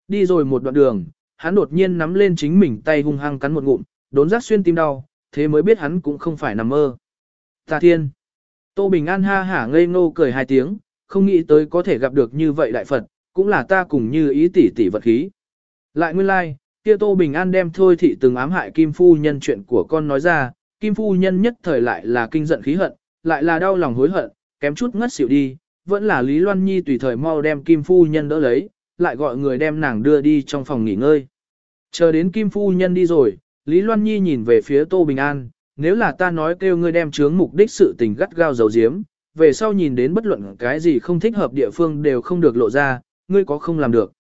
Đi rồi một đoạn đường, hắn đột nhiên nắm lên chính mình tay hung hăng cắn một ngụm, đốn rác xuyên tim đau, thế mới biết hắn cũng không phải nằm mơ. Ta thiên. Tô Bình An ha hả ngây ngô cười hai tiếng, không nghĩ tới có thể gặp được như vậy đại Phật, cũng là ta cùng như ý tỷ tỷ vật khí. Lại nguyên lai, like, kia Tô Bình An đem thôi thị từng ám hại Kim Phu Nhân chuyện của con nói ra, Kim Phu Nhân nhất thời lại là kinh giận khí hận, lại là đau lòng hối hận, kém chút ngất xỉu đi, vẫn là Lý Loan Nhi tùy thời mau đem Kim Phu Nhân đỡ lấy, lại gọi người đem nàng đưa đi trong phòng nghỉ ngơi. Chờ đến Kim Phu Nhân đi rồi, Lý Loan Nhi nhìn về phía Tô Bình An, nếu là ta nói kêu ngươi đem chướng mục đích sự tình gắt gao giấu diếm, về sau nhìn đến bất luận cái gì không thích hợp địa phương đều không được lộ ra, ngươi có không làm được.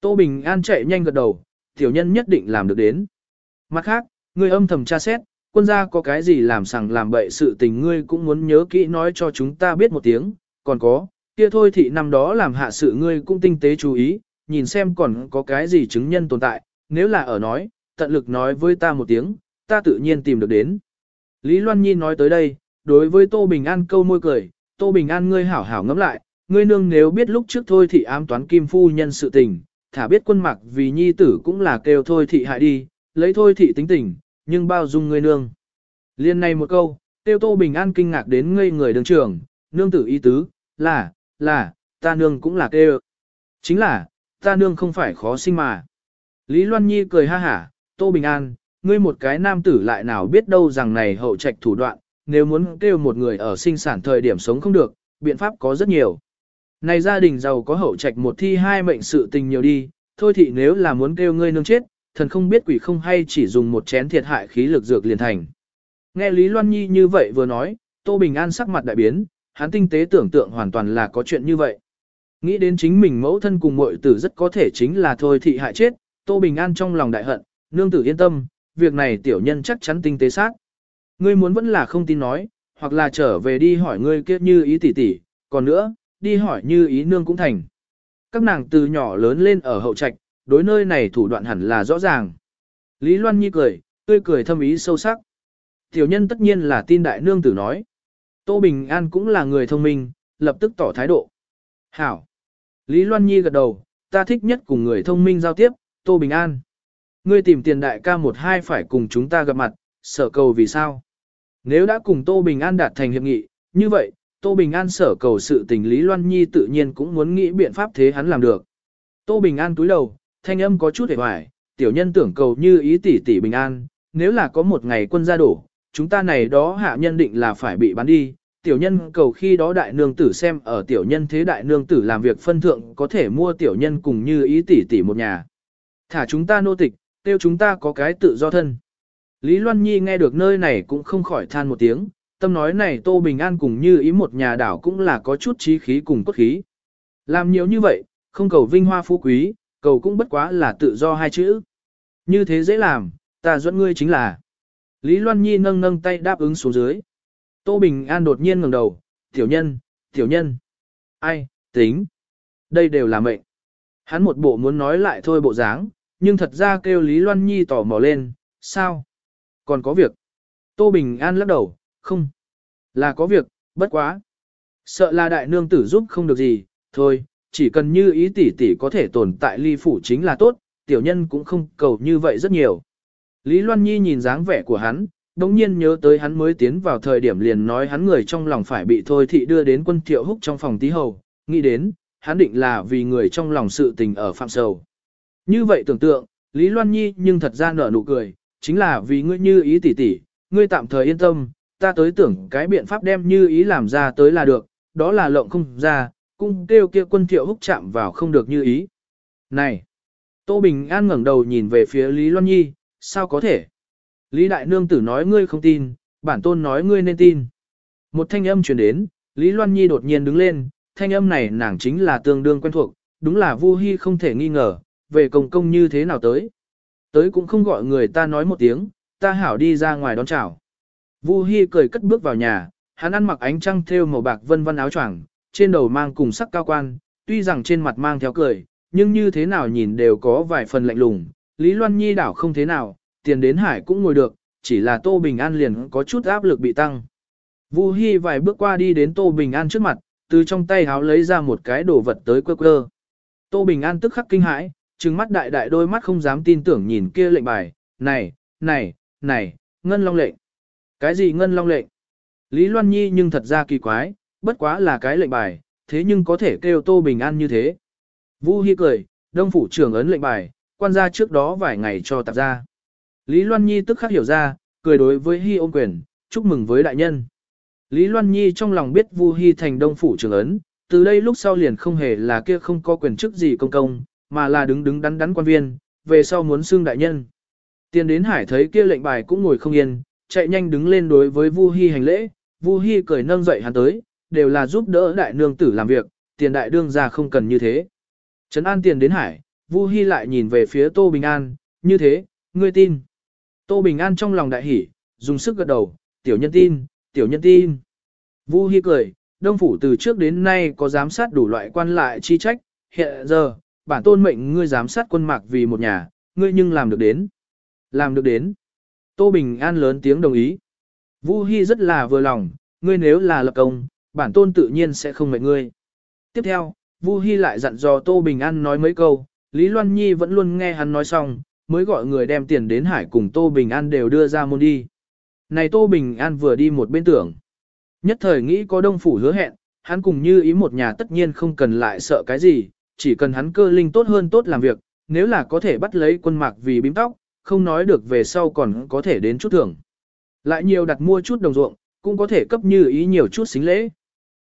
Tô Bình An chạy nhanh gật đầu, tiểu nhân nhất định làm được đến. Mặt khác, ngươi âm thầm tra xét, quân gia có cái gì làm sằng làm bậy sự tình ngươi cũng muốn nhớ kỹ nói cho chúng ta biết một tiếng, còn có, kia thôi thị năm đó làm hạ sự ngươi cũng tinh tế chú ý, nhìn xem còn có cái gì chứng nhân tồn tại, nếu là ở nói, tận lực nói với ta một tiếng, ta tự nhiên tìm được đến. Lý Loan Nhi nói tới đây, đối với Tô Bình An câu môi cười, Tô Bình An ngươi hảo hảo ngẫm lại, ngươi nương nếu biết lúc trước thôi thì ám toán kim phu nhân sự tình, thả biết quân mặc vì nhi tử cũng là kêu thôi thị hại đi, lấy thôi thị tính tình, nhưng bao dung ngươi nương. Liên này một câu, tiêu Tô Bình An kinh ngạc đến ngây người đường trưởng, nương tử ý tứ, là, là, ta nương cũng là kêu. Chính là, ta nương không phải khó sinh mà. Lý Loan Nhi cười ha hả, Tô Bình An, ngươi một cái nam tử lại nào biết đâu rằng này hậu trạch thủ đoạn, nếu muốn kêu một người ở sinh sản thời điểm sống không được, biện pháp có rất nhiều. Này gia đình giàu có hậu trạch một thi hai mệnh sự tình nhiều đi, thôi thì nếu là muốn kêu ngươi nương chết, thần không biết quỷ không hay chỉ dùng một chén thiệt hại khí lực dược liền thành. Nghe Lý Loan Nhi như vậy vừa nói, Tô Bình An sắc mặt đại biến, hắn tinh tế tưởng tượng hoàn toàn là có chuyện như vậy. Nghĩ đến chính mình mẫu thân cùng muội tử rất có thể chính là thôi thị hại chết, Tô Bình An trong lòng đại hận, nương tử yên tâm, việc này tiểu nhân chắc chắn tinh tế sát. Ngươi muốn vẫn là không tin nói, hoặc là trở về đi hỏi ngươi kia như ý tỷ tỷ, còn nữa, đi hỏi như ý nương cũng thành. Các nàng từ nhỏ lớn lên ở hậu trạch, đối nơi này thủ đoạn hẳn là rõ ràng. Lý Loan Nhi cười, tươi cười thâm ý sâu sắc. Tiểu nhân tất nhiên là tin đại nương tử nói. Tô Bình An cũng là người thông minh, lập tức tỏ thái độ. Hảo. Lý Loan Nhi gật đầu, ta thích nhất cùng người thông minh giao tiếp, Tô Bình An. Ngươi tìm tiền đại ca một hai phải cùng chúng ta gặp mặt, sở cầu vì sao? Nếu đã cùng Tô Bình An đạt thành hiệp nghị, như vậy, Tô Bình An sở cầu sự tình Lý Loan Nhi tự nhiên cũng muốn nghĩ biện pháp thế hắn làm được. Tô Bình An túi đầu, thanh âm có chút hề hoài, tiểu nhân tưởng cầu như ý tỷ tỷ Bình An, nếu là có một ngày quân gia đổ, chúng ta này đó hạ nhân định là phải bị bán đi, tiểu nhân cầu khi đó đại nương tử xem ở tiểu nhân thế đại nương tử làm việc phân thượng có thể mua tiểu nhân cùng như ý tỷ tỷ một nhà. Thả chúng ta nô tịch, tiêu chúng ta có cái tự do thân. Lý Loan Nhi nghe được nơi này cũng không khỏi than một tiếng, tâm nói này Tô Bình An cùng như ý một nhà đảo cũng là có chút trí khí cùng cốt khí. Làm nhiều như vậy, không cầu vinh hoa phú quý, cầu cũng bất quá là tự do hai chữ. Như thế dễ làm, ta dẫn ngươi chính là. Lý Loan Nhi nâng nâng tay đáp ứng xuống dưới. Tô Bình An đột nhiên ngẩng đầu, tiểu nhân, tiểu nhân. Ai, tính. Đây đều là mệnh. Hắn một bộ muốn nói lại thôi bộ dáng, nhưng thật ra kêu Lý Loan Nhi tỏ mò lên, sao? Còn có việc. Tô Bình An lắc đầu, không. Là có việc, bất quá. Sợ là đại nương tử giúp không được gì, thôi, chỉ cần như ý tỷ tỷ có thể tồn tại ly phủ chính là tốt, tiểu nhân cũng không cầu như vậy rất nhiều. Lý Loan Nhi nhìn dáng vẻ của hắn, đồng nhiên nhớ tới hắn mới tiến vào thời điểm liền nói hắn người trong lòng phải bị thôi thị đưa đến quân thiệu húc trong phòng tí hầu, nghĩ đến, hắn định là vì người trong lòng sự tình ở phạm sầu. Như vậy tưởng tượng, Lý Loan Nhi nhưng thật ra nở nụ cười, chính là vì ngươi như ý tỷ tỷ, ngươi tạm thời yên tâm, ta tới tưởng cái biện pháp đem như ý làm ra tới là được, đó là lộng không ra, cung kêu kia quân thiệu húc chạm vào không được như ý. Này! Tô Bình An ngẩng đầu nhìn về phía Lý Loan Nhi, sao có thể? Lý Đại Nương tử nói ngươi không tin, bản tôn nói ngươi nên tin. Một thanh âm truyền đến, Lý Loan Nhi đột nhiên đứng lên, thanh âm này nàng chính là tương đương quen thuộc, đúng là Vu Hi không thể nghi ngờ, về công công như thế nào tới. Tới cũng không gọi người ta nói một tiếng, ta hảo đi ra ngoài đón chào. Vu Hi cười cất bước vào nhà, hắn ăn mặc ánh trăng thêu màu bạc vân vân áo choàng, trên đầu mang cùng sắc cao quan, tuy rằng trên mặt mang theo cười, nhưng như thế nào nhìn đều có vài phần lạnh lùng. Lý Loan Nhi đảo không thế nào, tiền đến hải cũng ngồi được, chỉ là Tô Bình An liền có chút áp lực bị tăng. Vu Hi vài bước qua đi đến Tô Bình An trước mặt, từ trong tay háo lấy ra một cái đồ vật tới quơ quơ. Tô Bình An tức khắc kinh hãi, trừng mắt đại đại đôi mắt không dám tin tưởng nhìn kia lệnh bài, này, này, này, ngân long lệnh. Cái gì ngân long lệnh? Lý Loan Nhi nhưng thật ra kỳ quái, bất quá là cái lệnh bài, thế nhưng có thể kêu Tô Bình An như thế. Vu Hi cười, đông phủ trưởng ấn lệnh bài, quan gia trước đó vài ngày cho tạp ra. Lý Loan Nhi tức khắc hiểu ra, cười đối với Hi ôm quyền, chúc mừng với đại nhân. Lý Loan Nhi trong lòng biết Vu Hi thành đông phủ trưởng ấn, từ đây lúc sau liền không hề là kia không có quyền chức gì công công, mà là đứng đứng đắn đắn quan viên, về sau muốn xưng đại nhân. Tiền đến hải thấy kia lệnh bài cũng ngồi không yên, chạy nhanh đứng lên đối với Vu Hi hành lễ, Vu Hi cười nâng dậy hắn tới, đều là giúp đỡ đại nương tử làm việc, tiền đại đương ra không cần như thế. Trấn an tiền đến hải, Vu Hi lại nhìn về phía Tô Bình An, như thế, ngươi tin. Tô Bình An trong lòng đại hỉ, dùng sức gật đầu, tiểu nhân tin, tiểu nhân tin. Vu Hi cười, Đông Phủ từ trước đến nay có giám sát đủ loại quan lại chi trách, hiện giờ, bản tôn mệnh ngươi giám sát quân mạc vì một nhà, ngươi nhưng làm được đến. Làm được đến. Tô Bình An lớn tiếng đồng ý. Vu Hi rất là vừa lòng, ngươi nếu là lập công, bản tôn tự nhiên sẽ không mệnh ngươi. Tiếp theo, Vu Hi lại dặn dò Tô Bình An nói mấy câu, Lý Loan Nhi vẫn luôn nghe hắn nói xong, mới gọi người đem tiền đến hải cùng Tô Bình An đều đưa ra môn đi. Này Tô Bình An vừa đi một bên tưởng. Nhất thời nghĩ có đông phủ hứa hẹn, hắn cùng như ý một nhà tất nhiên không cần lại sợ cái gì, chỉ cần hắn cơ linh tốt hơn tốt làm việc, nếu là có thể bắt lấy quân mạc vì bím tóc, không nói được về sau còn có thể đến chút thưởng. Lại nhiều đặt mua chút đồng ruộng, cũng có thể cấp như ý nhiều chút xính lễ.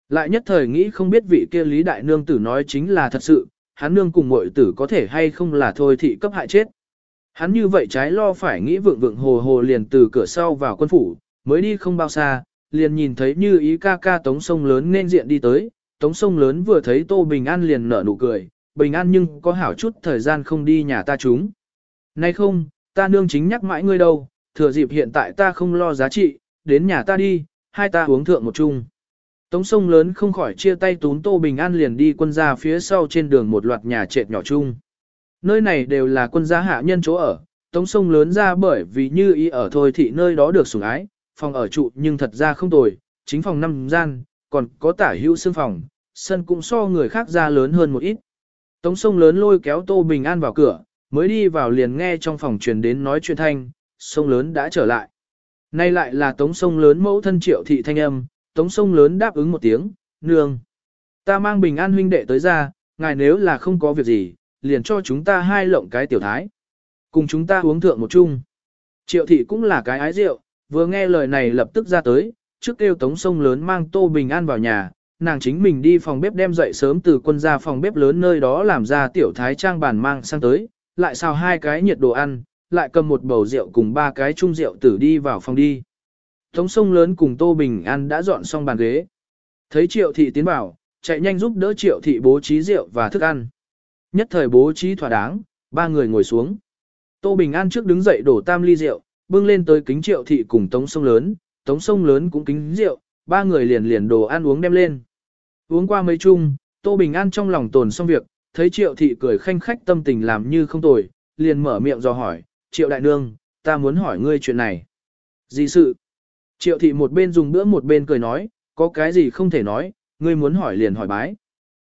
Lại nhất thời nghĩ không biết vị kia Lý Đại Nương tử nói chính là thật sự, hắn nương cùng muội tử có thể hay không là thôi thị cấp hại chết. Hắn như vậy trái lo phải nghĩ vượng vượng hồ hồ liền từ cửa sau vào quân phủ, mới đi không bao xa, liền nhìn thấy như ý ca ca tống sông lớn nên diện đi tới, tống sông lớn vừa thấy tô bình an liền nở nụ cười, bình an nhưng có hảo chút thời gian không đi nhà ta chúng. Nay không, ta nương chính nhắc mãi ngươi đâu, thừa dịp hiện tại ta không lo giá trị, đến nhà ta đi, hai ta uống thượng một chung. Tống sông lớn không khỏi chia tay tún Tô Bình An liền đi quân gia phía sau trên đường một loạt nhà trệt nhỏ chung. Nơi này đều là quân gia hạ nhân chỗ ở, tống sông lớn ra bởi vì như ý ở thôi thị nơi đó được sủng ái, phòng ở trụ nhưng thật ra không tồi, chính phòng năm gian, còn có tả hữu xương phòng, sân cũng so người khác ra lớn hơn một ít. Tống sông lớn lôi kéo Tô Bình An vào cửa, mới đi vào liền nghe trong phòng truyền đến nói chuyện thanh, sông lớn đã trở lại. Nay lại là tống sông lớn mẫu thân triệu thị thanh âm, tống sông lớn đáp ứng một tiếng, nương. Ta mang bình an huynh đệ tới ra, ngài nếu là không có việc gì, liền cho chúng ta hai lộng cái tiểu thái. Cùng chúng ta uống thượng một chung. Triệu thị cũng là cái ái rượu, vừa nghe lời này lập tức ra tới, trước kêu tống sông lớn mang tô bình an vào nhà, nàng chính mình đi phòng bếp đem dậy sớm từ quân ra phòng bếp lớn nơi đó làm ra tiểu thái trang bàn mang sang tới, lại xào hai cái nhiệt đồ ăn, lại cầm một bầu rượu cùng ba cái chung rượu tử đi vào phòng đi. Tống sông lớn cùng Tô Bình An đã dọn xong bàn ghế. Thấy triệu thị tiến vào, chạy nhanh giúp đỡ triệu thị bố trí rượu và thức ăn. Nhất thời bố trí thỏa đáng, ba người ngồi xuống. Tô Bình An trước đứng dậy đổ tam ly rượu, bưng lên tới kính triệu thị cùng tống sông lớn, tống sông lớn cũng kính rượu, ba người liền liền đồ ăn uống đem lên. Uống qua mấy chung, Tô Bình An trong lòng tồn xong việc, thấy triệu thị cười khanh khách tâm tình làm như không tồi, liền mở miệng dò hỏi, triệu đại nương, ta muốn hỏi ngươi chuyện này. Gì sự? Triệu thị một bên dùng bữa một bên cười nói, có cái gì không thể nói, ngươi muốn hỏi liền hỏi bái.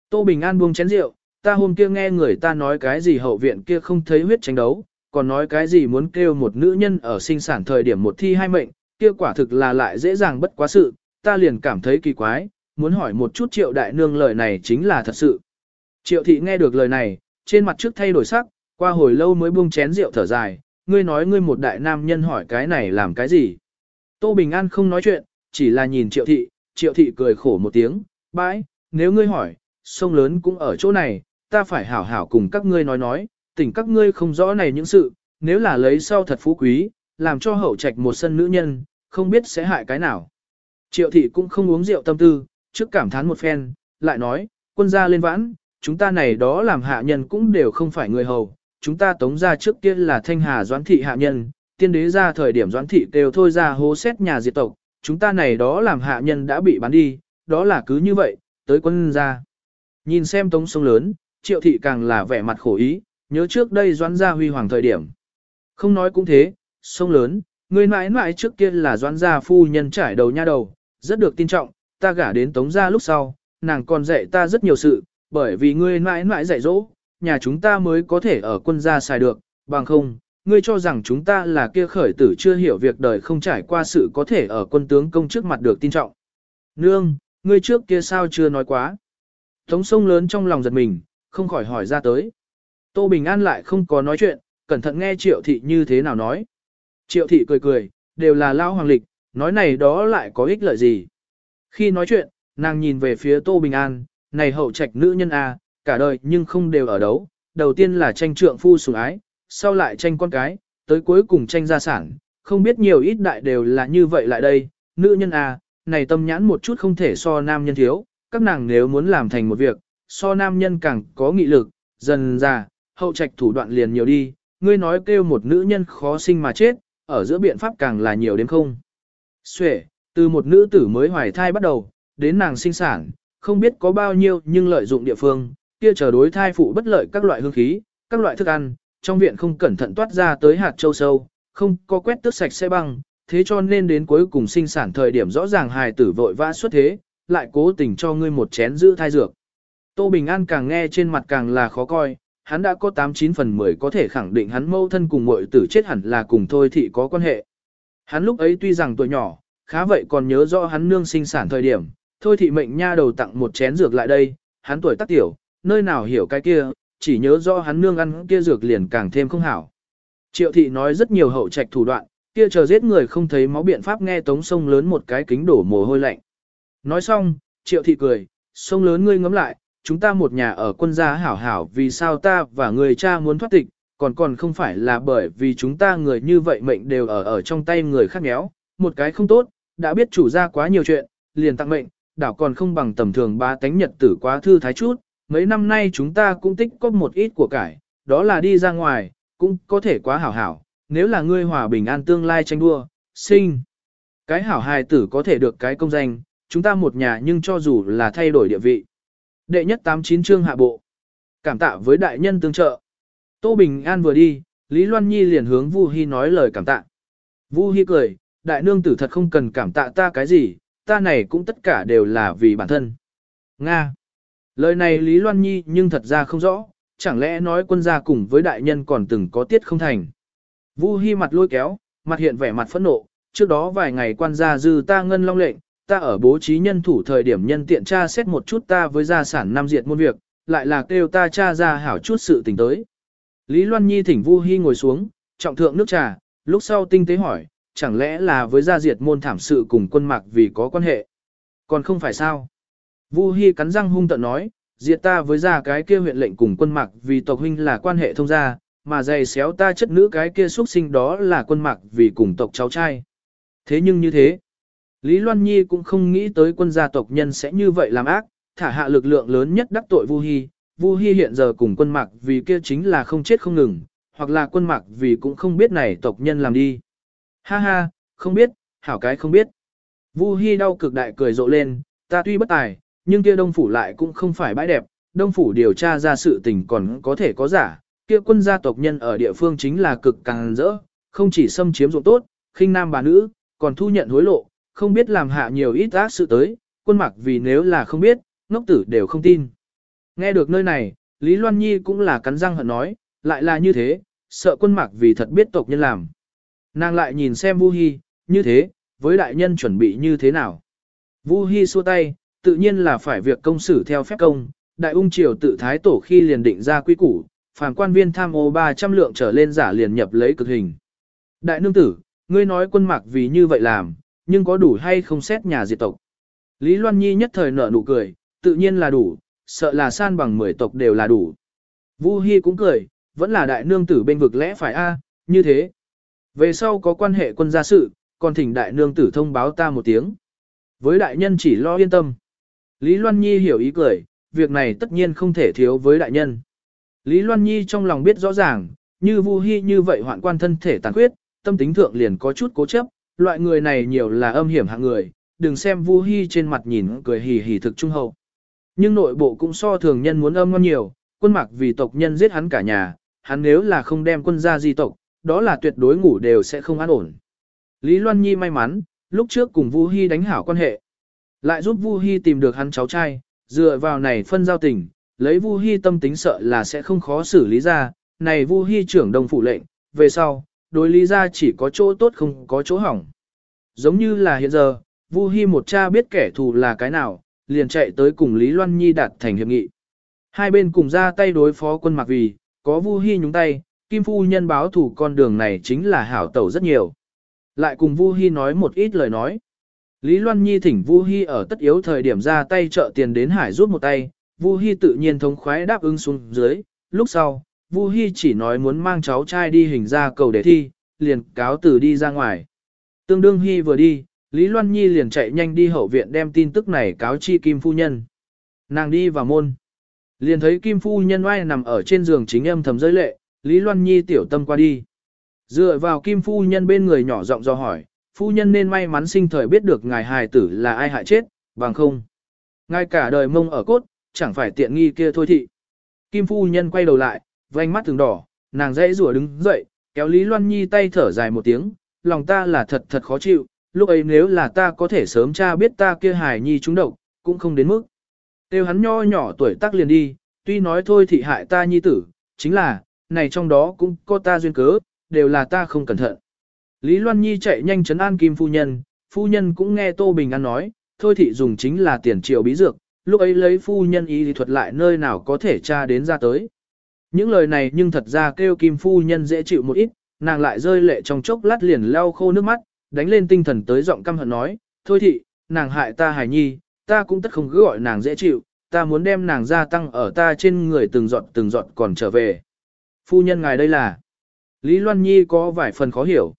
Tô Bình An buông chén rượu, ta hôm kia nghe người ta nói cái gì hậu viện kia không thấy huyết tranh đấu, còn nói cái gì muốn kêu một nữ nhân ở sinh sản thời điểm một thi hai mệnh, kia quả thực là lại dễ dàng bất quá sự, ta liền cảm thấy kỳ quái, muốn hỏi một chút triệu đại nương lời này chính là thật sự. Triệu thị nghe được lời này, trên mặt trước thay đổi sắc, qua hồi lâu mới buông chén rượu thở dài, ngươi nói ngươi một đại nam nhân hỏi cái này làm cái gì. Tô Bình An không nói chuyện, chỉ là nhìn triệu thị, triệu thị cười khổ một tiếng, bãi, nếu ngươi hỏi, sông lớn cũng ở chỗ này, ta phải hảo hảo cùng các ngươi nói nói, tỉnh các ngươi không rõ này những sự, nếu là lấy sau thật phú quý, làm cho hậu trạch một sân nữ nhân, không biết sẽ hại cái nào. Triệu thị cũng không uống rượu tâm tư, trước cảm thán một phen, lại nói, quân gia lên vãn, chúng ta này đó làm hạ nhân cũng đều không phải người hầu, chúng ta tống ra trước kia là thanh hà doãn thị hạ nhân, tiên đế ra thời điểm doãn thị đều thôi ra hố xét nhà diệt tộc, chúng ta này đó làm hạ nhân đã bị bán đi, đó là cứ như vậy, tới quân ra. Nhìn xem tống sông lớn, triệu thị càng là vẻ mặt khổ ý, nhớ trước đây doãn gia huy hoàng thời điểm. Không nói cũng thế, sông lớn, người mãi mãi trước kia là doãn gia phu nhân trải đầu nha đầu, rất được tin trọng, ta gả đến tống gia lúc sau, nàng còn dạy ta rất nhiều sự, bởi vì ngươi mãi mãi dạy dỗ, nhà chúng ta mới có thể ở quân gia xài được, bằng không, ngươi cho rằng chúng ta là kia khởi tử chưa hiểu việc đời không trải qua sự có thể ở quân tướng công trước mặt được tin trọng. Nương, ngươi trước kia sao chưa nói quá. Tống sông lớn trong lòng giật mình, không khỏi hỏi ra tới. Tô Bình An lại không có nói chuyện, cẩn thận nghe triệu thị như thế nào nói. Triệu thị cười cười, đều là lao hoàng lịch, nói này đó lại có ích lợi gì. Khi nói chuyện, nàng nhìn về phía Tô Bình An, này hậu trạch nữ nhân A, cả đời nhưng không đều ở đấu, đầu tiên là tranh trượng phu sủng ái, sau lại tranh con cái, tới cuối cùng tranh gia sản, không biết nhiều ít đại đều là như vậy lại đây, nữ nhân A, này tâm nhãn một chút không thể so nam nhân thiếu, các nàng nếu muốn làm thành một việc, so nam nhân càng có nghị lực, dần ra, hậu trạch thủ đoạn liền nhiều đi, ngươi nói kêu một nữ nhân khó sinh mà chết, ở giữa biện pháp càng là nhiều đến không. Xuệ, từ một nữ tử mới hoài thai bắt đầu, đến nàng sinh sản, không biết có bao nhiêu nhưng lợi dụng địa phương, kia chờ đối thai phụ bất lợi các loại hương khí, các loại thức ăn, trong viện không cẩn thận toát ra tới hạt châu sâu, không có quét tước sạch sẽ băng, thế cho nên đến cuối cùng sinh sản thời điểm rõ ràng hài tử vội vã xuất thế, lại cố tình cho ngươi một chén giữ thai dược. Tô Bình An càng nghe trên mặt càng là khó coi, hắn đã có 89 phần 10 có thể khẳng định hắn mâu thân cùng muội tử chết hẳn là cùng thôi thị có quan hệ. Hắn lúc ấy tuy rằng tuổi nhỏ, khá vậy còn nhớ rõ hắn nương sinh sản thời điểm, thôi thị mệnh nha đầu tặng một chén dược lại đây, hắn tuổi tác tiểu, nơi nào hiểu cái kia, chỉ nhớ rõ hắn nương ăn kia dược liền càng thêm không hảo. Triệu thị nói rất nhiều hậu trạch thủ đoạn, kia chờ giết người không thấy máu biện pháp nghe tống sông lớn một cái kính đổ mồ hôi lạnh. Nói xong, triệu thị cười, sông lớn ngươi ngắm lại, chúng ta một nhà ở quân gia hảo hảo vì sao ta và người cha muốn thoát tịch, còn còn không phải là bởi vì chúng ta người như vậy mệnh đều ở ở trong tay người khác méo, một cái không tốt, đã biết chủ gia quá nhiều chuyện, liền tặng mệnh, đảo còn không bằng tầm thường ba tánh nhật tử quá thư thái chút, mấy năm nay chúng ta cũng tích có một ít của cải, đó là đi ra ngoài, cũng có thể quá hảo hảo, nếu là ngươi hòa bình an tương lai tranh đua, sinh. Cái hảo hài tử có thể được cái công danh, chúng ta một nhà nhưng cho dù là thay đổi địa vị. Đệ nhất 89 chương hạ bộ. Cảm tạ với đại nhân tương trợ. Tô Bình An vừa đi, Lý Loan Nhi liền hướng Vu Hi nói lời cảm tạ. Vu Hi cười, đại nương tử thật không cần cảm tạ ta cái gì, ta này cũng tất cả đều là vì bản thân. Nga. Lời này Lý Loan Nhi nhưng thật ra không rõ, chẳng lẽ nói quân gia cùng với đại nhân còn từng có tiết không thành. Vu Hi mặt lôi kéo, mặt hiện vẻ mặt phẫn nộ, trước đó vài ngày quan gia dư ta ngân long lệnh, ta ở bố trí nhân thủ thời điểm nhân tiện tra xét một chút ta với gia sản nam diệt môn việc, lại là kêu ta tra ra hảo chút sự tình tới. Lý Loan Nhi thỉnh Vu Hi ngồi xuống, trọng thượng nước trà, lúc sau tinh tế hỏi, chẳng lẽ là với gia diệt môn thảm sự cùng quân mạc vì có quan hệ? Còn không phải sao? Vu Hi cắn răng hung tợn nói, diệt ta với gia cái kia huyện lệnh cùng quân mạc vì tộc huynh là quan hệ thông gia, mà dày xéo ta chất nữ cái kia xuất sinh đó là quân mạc vì cùng tộc cháu trai. Thế nhưng như thế, Lý Loan Nhi cũng không nghĩ tới quân gia tộc nhân sẽ như vậy làm ác, thả hạ lực lượng lớn nhất đắc tội Vu Hi. Vu Hi hiện giờ cùng quân mạc vì kia chính là không chết không ngừng, hoặc là quân mạc vì cũng không biết này tộc nhân làm đi. Ha ha, không biết, hảo cái không biết. Vu Hi đau cực đại cười rộ lên, ta tuy bất tài, nhưng kia đông phủ lại cũng không phải bãi đẹp, đông phủ điều tra ra sự tình còn có thể có giả, kia quân gia tộc nhân ở địa phương chính là cực càng rỡ, không chỉ xâm chiếm ruộng tốt, khinh nam bà nữ, còn thu nhận hối lộ, không biết làm hạ nhiều ít ác sự tới, quân mặc vì nếu là không biết, ngốc tử đều không tin. Nghe được nơi này, Lý Loan Nhi cũng là cắn răng hận nói, lại là như thế, sợ quân mặc vì thật biết tộc nhân làm. Nàng lại nhìn xem Vu Hi, như thế, với đại nhân chuẩn bị như thế nào. Vu Hi xua tay, tự nhiên là phải việc công xử theo phép công, đại ung triều tự thái tổ khi liền định ra quy củ, phàm quan viên tham ô 300 lượng trở lên giả liền nhập lấy cực hình. Đại nương tử, ngươi nói quân mạc vì như vậy làm, nhưng có đủ hay không xét nhà diệt tộc. Lý Loan Nhi nhất thời nở nụ cười, tự nhiên là đủ, sợ là san bằng 10 tộc đều là đủ. Vu Hi cũng cười, vẫn là đại nương tử bên vực lẽ phải a, như thế. Về sau có quan hệ quân gia sự, còn thỉnh đại nương tử thông báo ta một tiếng. Với đại nhân chỉ lo yên tâm. Lý Loan Nhi hiểu ý cười, việc này tất nhiên không thể thiếu với đại nhân. Lý Loan Nhi trong lòng biết rõ ràng, như Vu Hi như vậy hoạn quan thân thể tàn khuyết, tâm tính thượng liền có chút cố chấp, loại người này nhiều là âm hiểm hạng người, đừng xem Vu Hi trên mặt nhìn cười hì hì thực trung hậu. Nhưng nội bộ cũng so thường nhân muốn âm ngon nhiều, quân mặc vì tộc nhân giết hắn cả nhà, hắn nếu là không đem quân ra di tộc, đó là tuyệt đối ngủ đều sẽ không an ổn. Lý Loan Nhi may mắn, lúc trước cùng Vu Hi đánh hảo quan hệ, lại giúp Vu Hi tìm được hắn cháu trai, dựa vào này phân giao tình, lấy Vu Hi tâm tính sợ là sẽ không khó xử lý ra, này Vu Hi trưởng đồng phụ lệnh, về sau, đối lý ra chỉ có chỗ tốt không có chỗ hỏng. Giống như là hiện giờ, Vu Hi một cha biết kẻ thù là cái nào, liền chạy tới cùng Lý Loan Nhi đạt thành hiệp nghị. Hai bên cùng ra tay đối phó quân Mạc Vì, có Vu Hi nhúng tay, Kim Phu Nhân báo thủ con đường này chính là hảo tẩu rất nhiều. Lại cùng Vu Hi nói một ít lời nói. Lý Loan Nhi thỉnh Vu Hi ở tất yếu thời điểm ra tay trợ tiền đến hải rút một tay, Vu Hi tự nhiên thống khoái đáp ứng xuống dưới, lúc sau, Vu Hi chỉ nói muốn mang cháu trai đi hình ra cầu để thi, liền cáo từ đi ra ngoài. Tương đương Hi vừa đi, Lý Loan Nhi liền chạy nhanh đi hậu viện đem tin tức này cáo chi Kim Phu Nhân. Nàng đi vào môn. Liền thấy Kim Phu Nhân oai nằm ở trên giường chính âm thầm rơi lệ, Lý Loan Nhi tiểu tâm qua đi. Dựa vào Kim Phu Nhân bên người nhỏ giọng do hỏi, Phu Nhân nên may mắn sinh thời biết được ngài hài tử là ai hại chết, bằng không. Ngay cả đời mông ở cốt, chẳng phải tiện nghi kia thôi thị. Kim Phu Nhân quay đầu lại, vành mắt thường đỏ, nàng dãy rủa đứng dậy, kéo Lý Loan Nhi tay thở dài một tiếng, lòng ta là thật thật khó chịu, lúc ấy nếu là ta có thể sớm cha biết ta kia hài nhi trúng độc, cũng không đến mức. Tiêu hắn nho nhỏ tuổi tác liền đi, tuy nói thôi thị hại ta nhi tử, chính là, này trong đó cũng có ta duyên cớ, đều là ta không cẩn thận. Lý Loan Nhi chạy nhanh chấn an Kim Phu Nhân, Phu Nhân cũng nghe Tô Bình An nói, thôi thị dùng chính là tiền triệu bí dược, lúc ấy lấy Phu Nhân ý thì thuật lại nơi nào có thể tra đến ra tới. Những lời này nhưng thật ra kêu Kim Phu Nhân dễ chịu một ít, nàng lại rơi lệ trong chốc lát liền lau khô nước mắt, đánh lên tinh thần tới giọng căm hận nói, thôi thị, nàng hại ta hài nhi, ta cũng tất không cứ gọi nàng dễ chịu, ta muốn đem nàng gia tăng ở ta trên người từng giọt từng giọt còn trở về. Phu nhân ngài đây là, Lý Loan Nhi có vài phần khó hiểu.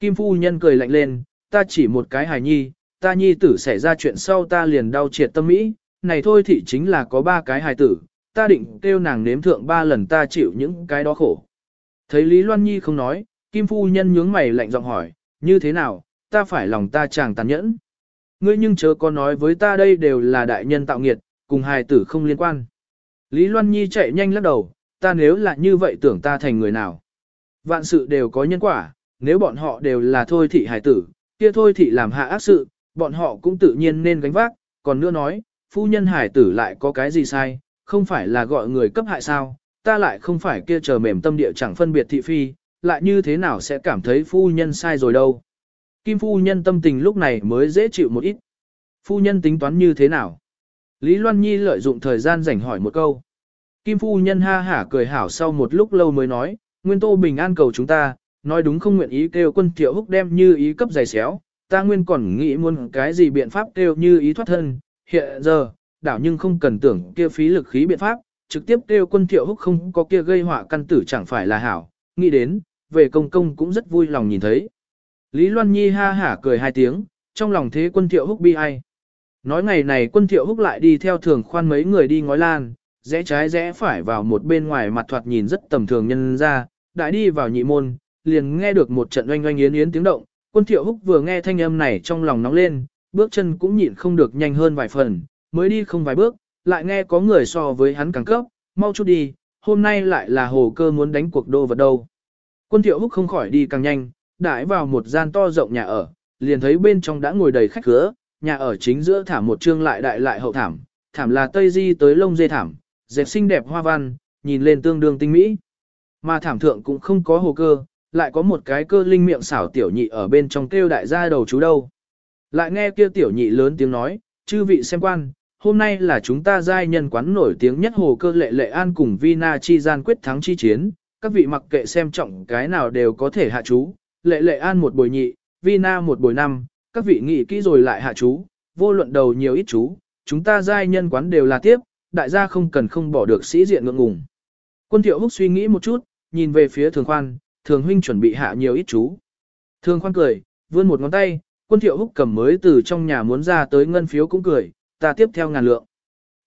Kim phu nhân cười lạnh lên, ta chỉ một cái hài nhi, ta nhi tử xảy ra chuyện sau ta liền đau triệt tâm mỹ, này thôi thị chính là có ba cái hài tử, ta định kêu nàng nếm thượng ba lần ta chịu những cái đó khổ. Thấy Lý Loan Nhi không nói, Kim phu nhân nhướng mày lạnh giọng hỏi, như thế nào, ta phải lòng ta chàng tàn nhẫn. Ngươi nhưng chớ có nói với ta đây đều là đại nhân tạo nghiệt, cùng hài tử không liên quan. Lý Loan Nhi chạy nhanh lắc đầu, ta nếu là như vậy tưởng ta thành người nào. Vạn sự đều có nhân quả, nếu bọn họ đều là thôi thị hài tử, kia thôi thị làm hạ ác sự, bọn họ cũng tự nhiên nên gánh vác, còn nữa nói, phu nhân hài tử lại có cái gì sai, không phải là gọi người cấp hại sao, ta lại không phải kia chờ mềm tâm địa chẳng phân biệt thị phi, lại như thế nào sẽ cảm thấy phu nhân sai rồi đâu. Kim phu nhân tâm tình lúc này mới dễ chịu một ít. Phu nhân tính toán như thế nào? Lý Loan Nhi lợi dụng thời gian rảnh hỏi một câu. Kim phu nhân ha hả cười hảo sau một lúc lâu mới nói, Nguyên Tô Bình an cầu chúng ta, Nói đúng không nguyện ý kêu quân thiệu húc đem như ý cấp giày xéo, ta nguyên còn nghĩ muốn cái gì biện pháp kêu như ý thoát thân, hiện giờ, đảo nhưng không cần tưởng kia phí lực khí biện pháp, trực tiếp kêu quân thiệu húc không có kia gây họa căn tử chẳng phải là hảo, nghĩ đến, về công công cũng rất vui lòng nhìn thấy. Lý Loan Nhi ha hả cười hai tiếng, trong lòng thế quân thiệu húc bi ai. Nói ngày này quân thiệu húc lại đi theo thường khoan mấy người đi ngói lan, rẽ trái rẽ phải vào một bên ngoài mặt thoạt nhìn rất tầm thường nhân ra, đại đi vào nhị môn, liền nghe được một trận oanh oanh yến yến tiếng động, quân thiệu húc vừa nghe thanh âm này trong lòng nóng lên, bước chân cũng nhịn không được nhanh hơn vài phần, mới đi không vài bước, lại nghe có người so với hắn càng cấp, mau chút đi, hôm nay lại là hồ cơ muốn đánh cuộc đô vật đâu. Quân thiệu húc không khỏi đi càng nhanh, đãi vào một gian to rộng nhà ở, liền thấy bên trong đã ngồi đầy khách khứa, nhà ở chính giữa thảm một trương lại đại lại hậu thảm, thảm là tây di tới lông dê thảm, dẹp xinh đẹp hoa văn, nhìn lên tương đương tinh mỹ. Mà thảm thượng cũng không có hồ cơ, lại có một cái cơ linh miệng xảo tiểu nhị ở bên trong kêu đại gia đầu chú đâu. Lại nghe kia tiểu nhị lớn tiếng nói, chư vị xem quan, hôm nay là chúng ta giai nhân quán nổi tiếng nhất hồ cơ lệ lệ an cùng Vina chi gian quyết thắng chi chiến, các vị mặc kệ xem trọng cái nào đều có thể hạ chú, lệ lệ an một bồi nhị, Vina một bồi năm, các vị nghĩ kỹ rồi lại hạ chú, vô luận đầu nhiều ít chú, chúng ta giai nhân quán đều là tiếp, đại gia không cần không bỏ được sĩ diện ngượng ngùng. Quân thiệu húc suy nghĩ một chút, nhìn về phía thường khoan, thường huynh chuẩn bị hạ nhiều ít chú. Thường khoan cười, vươn một ngón tay, quân thiệu húc cầm mới từ trong nhà muốn ra tới ngân phiếu cũng cười, ta tiếp theo ngàn lượng.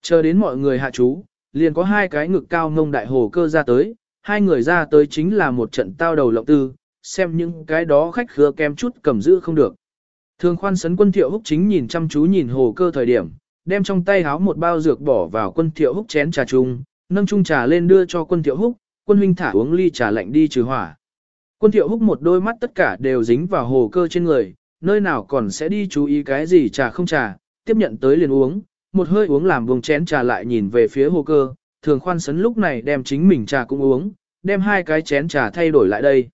Chờ đến mọi người hạ chú, liền có hai cái ngực cao ngông đại hồ cơ ra tới, hai người ra tới chính là một trận tao đầu lộng tư, xem những cái đó khách khứa kem chút cầm giữ không được. Thường khoan sấn quân thiệu húc chính nhìn chăm chú nhìn hồ cơ thời điểm, đem trong tay háo một bao dược bỏ vào quân thiệu húc chén trà chung, nâng chung trà lên đưa cho quân thiệu húc, quân huynh thả uống ly trà lạnh đi trừ hỏa. Quân thiệu húc một đôi mắt tất cả đều dính vào hồ cơ trên người, nơi nào còn sẽ đi chú ý cái gì trà không trà, tiếp nhận tới liền uống, một hơi uống làm vùng chén trà lại nhìn về phía hồ cơ, thường khoan sấn lúc này đem chính mình trà cũng uống, đem hai cái chén trà thay đổi lại đây.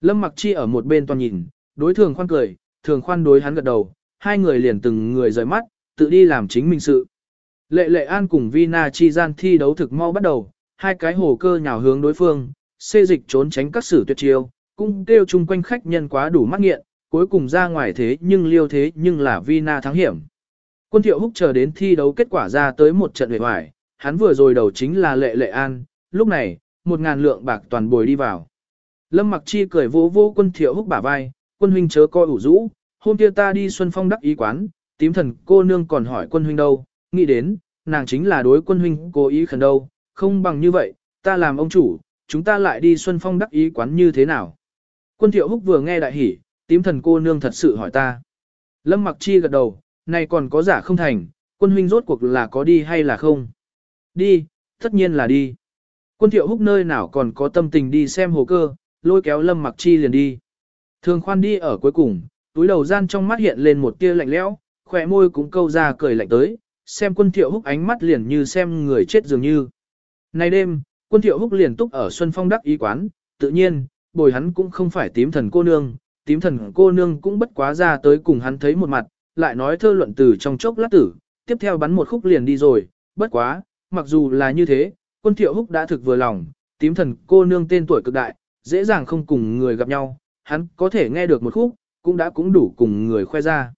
Lâm mặc chi ở một bên toàn nhìn, đối thường khoan cười, thường khoan đối hắn gật đầu, hai người liền từng người rời mắt, tự đi làm chính mình sự. Lệ lệ an cùng Vina chi gian thi đấu thực mau bắt đầu, hai cái hồ cơ nhào hướng đối phương, xê dịch trốn tránh các sử tuyệt chiêu, cũng kêu chung quanh khách nhân quá đủ mắc nghiện, cuối cùng ra ngoài thế nhưng liêu thế nhưng là Vina thắng hiểm. Quân thiệu húc chờ đến thi đấu kết quả ra tới một trận hề hoài, hắn vừa rồi đầu chính là lệ lệ an, lúc này, một ngàn lượng bạc toàn bồi đi vào. Lâm mặc chi cười vô vô quân thiệu húc bả vai, quân huynh chớ coi ủ rũ, hôm kia ta đi xuân phong đắc ý quán, tím thần cô nương còn hỏi quân huynh đâu, nghĩ đến, nàng chính là đối quân huynh cố ý khẩn đâu, không bằng như vậy, ta làm ông chủ, chúng ta lại đi xuân phong đắc ý quán như thế nào. Quân thiệu húc vừa nghe đại hỉ, tím thần cô nương thật sự hỏi ta. Lâm mặc chi gật đầu, này còn có giả không thành, quân huynh rốt cuộc là có đi hay là không? Đi, tất nhiên là đi. Quân thiệu húc nơi nào còn có tâm tình đi xem hồ cơ, lôi kéo lâm mặc chi liền đi. Thường khoan đi ở cuối cùng, túi đầu gian trong mắt hiện lên một tia lạnh lẽo, khỏe môi cũng câu ra cười lạnh tới, xem quân thiệu húc ánh mắt liền như xem người chết dường như. Nay đêm, quân thiệu húc liền túc ở Xuân Phong đắc ý quán, tự nhiên, bồi hắn cũng không phải tím thần cô nương, tím thần cô nương cũng bất quá ra tới cùng hắn thấy một mặt, lại nói thơ luận từ trong chốc lát tử, tiếp theo bắn một khúc liền đi rồi, bất quá, mặc dù là như thế, quân thiệu húc đã thực vừa lòng, tím thần cô nương tên tuổi cực đại, dễ dàng không cùng người gặp nhau, hắn có thể nghe được một khúc, cũng đã cũng đủ cùng người khoe ra.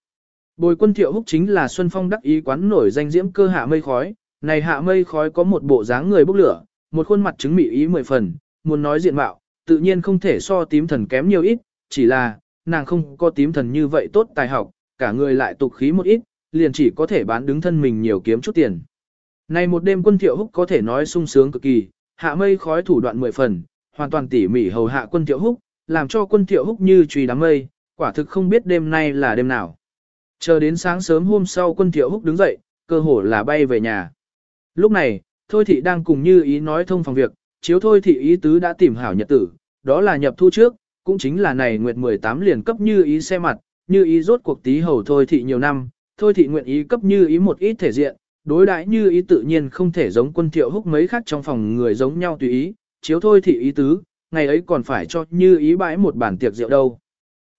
Bồi quân thiệu húc chính là Xuân Phong đắc ý quán nổi danh diễm cơ hạ mây khói, này hạ mây khói có một bộ dáng người bốc lửa, một khuôn mặt chứng mị ý mười phần, muốn nói diện mạo, tự nhiên không thể so tím thần kém nhiều ít, chỉ là, nàng không có tím thần như vậy tốt tài học, cả người lại tục khí một ít, liền chỉ có thể bán đứng thân mình nhiều kiếm chút tiền. Này một đêm quân thiệu húc có thể nói sung sướng cực kỳ, hạ mây khói thủ đoạn mười phần, hoàn toàn tỉ mỉ hầu hạ quân thiệu húc, làm cho quân thiệu húc như trùy đám mây, quả thực không biết đêm nay là đêm nào. Chờ đến sáng sớm hôm sau quân thiệu húc đứng dậy, cơ hồ là bay về nhà. Lúc này, Thôi Thị đang cùng như ý nói thông phòng việc, chiếu Thôi Thị ý tứ đã tìm hảo nhật tử, đó là nhập thu trước, cũng chính là này nguyệt 18 liền cấp như ý xe mặt, như ý rốt cuộc tí hầu Thôi Thị nhiều năm, Thôi Thị nguyện ý cấp như ý một ít thể diện, đối đãi như ý tự nhiên không thể giống quân thiệu húc mấy khác trong phòng người giống nhau tùy ý, chiếu Thôi Thị ý tứ, ngày ấy còn phải cho như ý bãi một bản tiệc rượu đâu.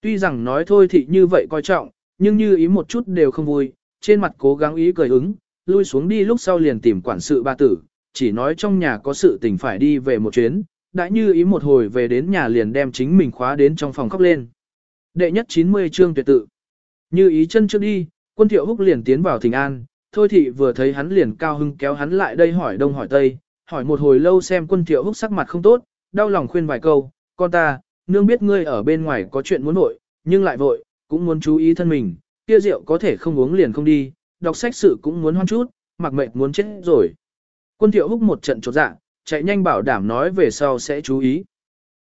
Tuy rằng nói Thôi Thị như vậy coi trọng, nhưng như ý một chút đều không vui, trên mặt cố gắng ý cười ứng, lui xuống đi lúc sau liền tìm quản sự ba tử, chỉ nói trong nhà có sự tình phải đi về một chuyến, đã như ý một hồi về đến nhà liền đem chính mình khóa đến trong phòng khóc lên. Đệ nhất 90 chương tuyệt tự. Như ý chân trước đi, quân thiệu húc liền tiến vào thỉnh an, thôi thị vừa thấy hắn liền cao hưng kéo hắn lại đây hỏi đông hỏi tây, hỏi một hồi lâu xem quân thiệu húc sắc mặt không tốt, đau lòng khuyên vài câu, con ta, nương biết ngươi ở bên ngoài có chuyện muốn vội, nhưng lại vội, cũng muốn chú ý thân mình, kia rượu có thể không uống liền không đi, đọc sách sự cũng muốn hoan chút, mặc mệt muốn chết rồi. Quân thiệu húc một trận chột dạ, chạy nhanh bảo đảm nói về sau sẽ chú ý.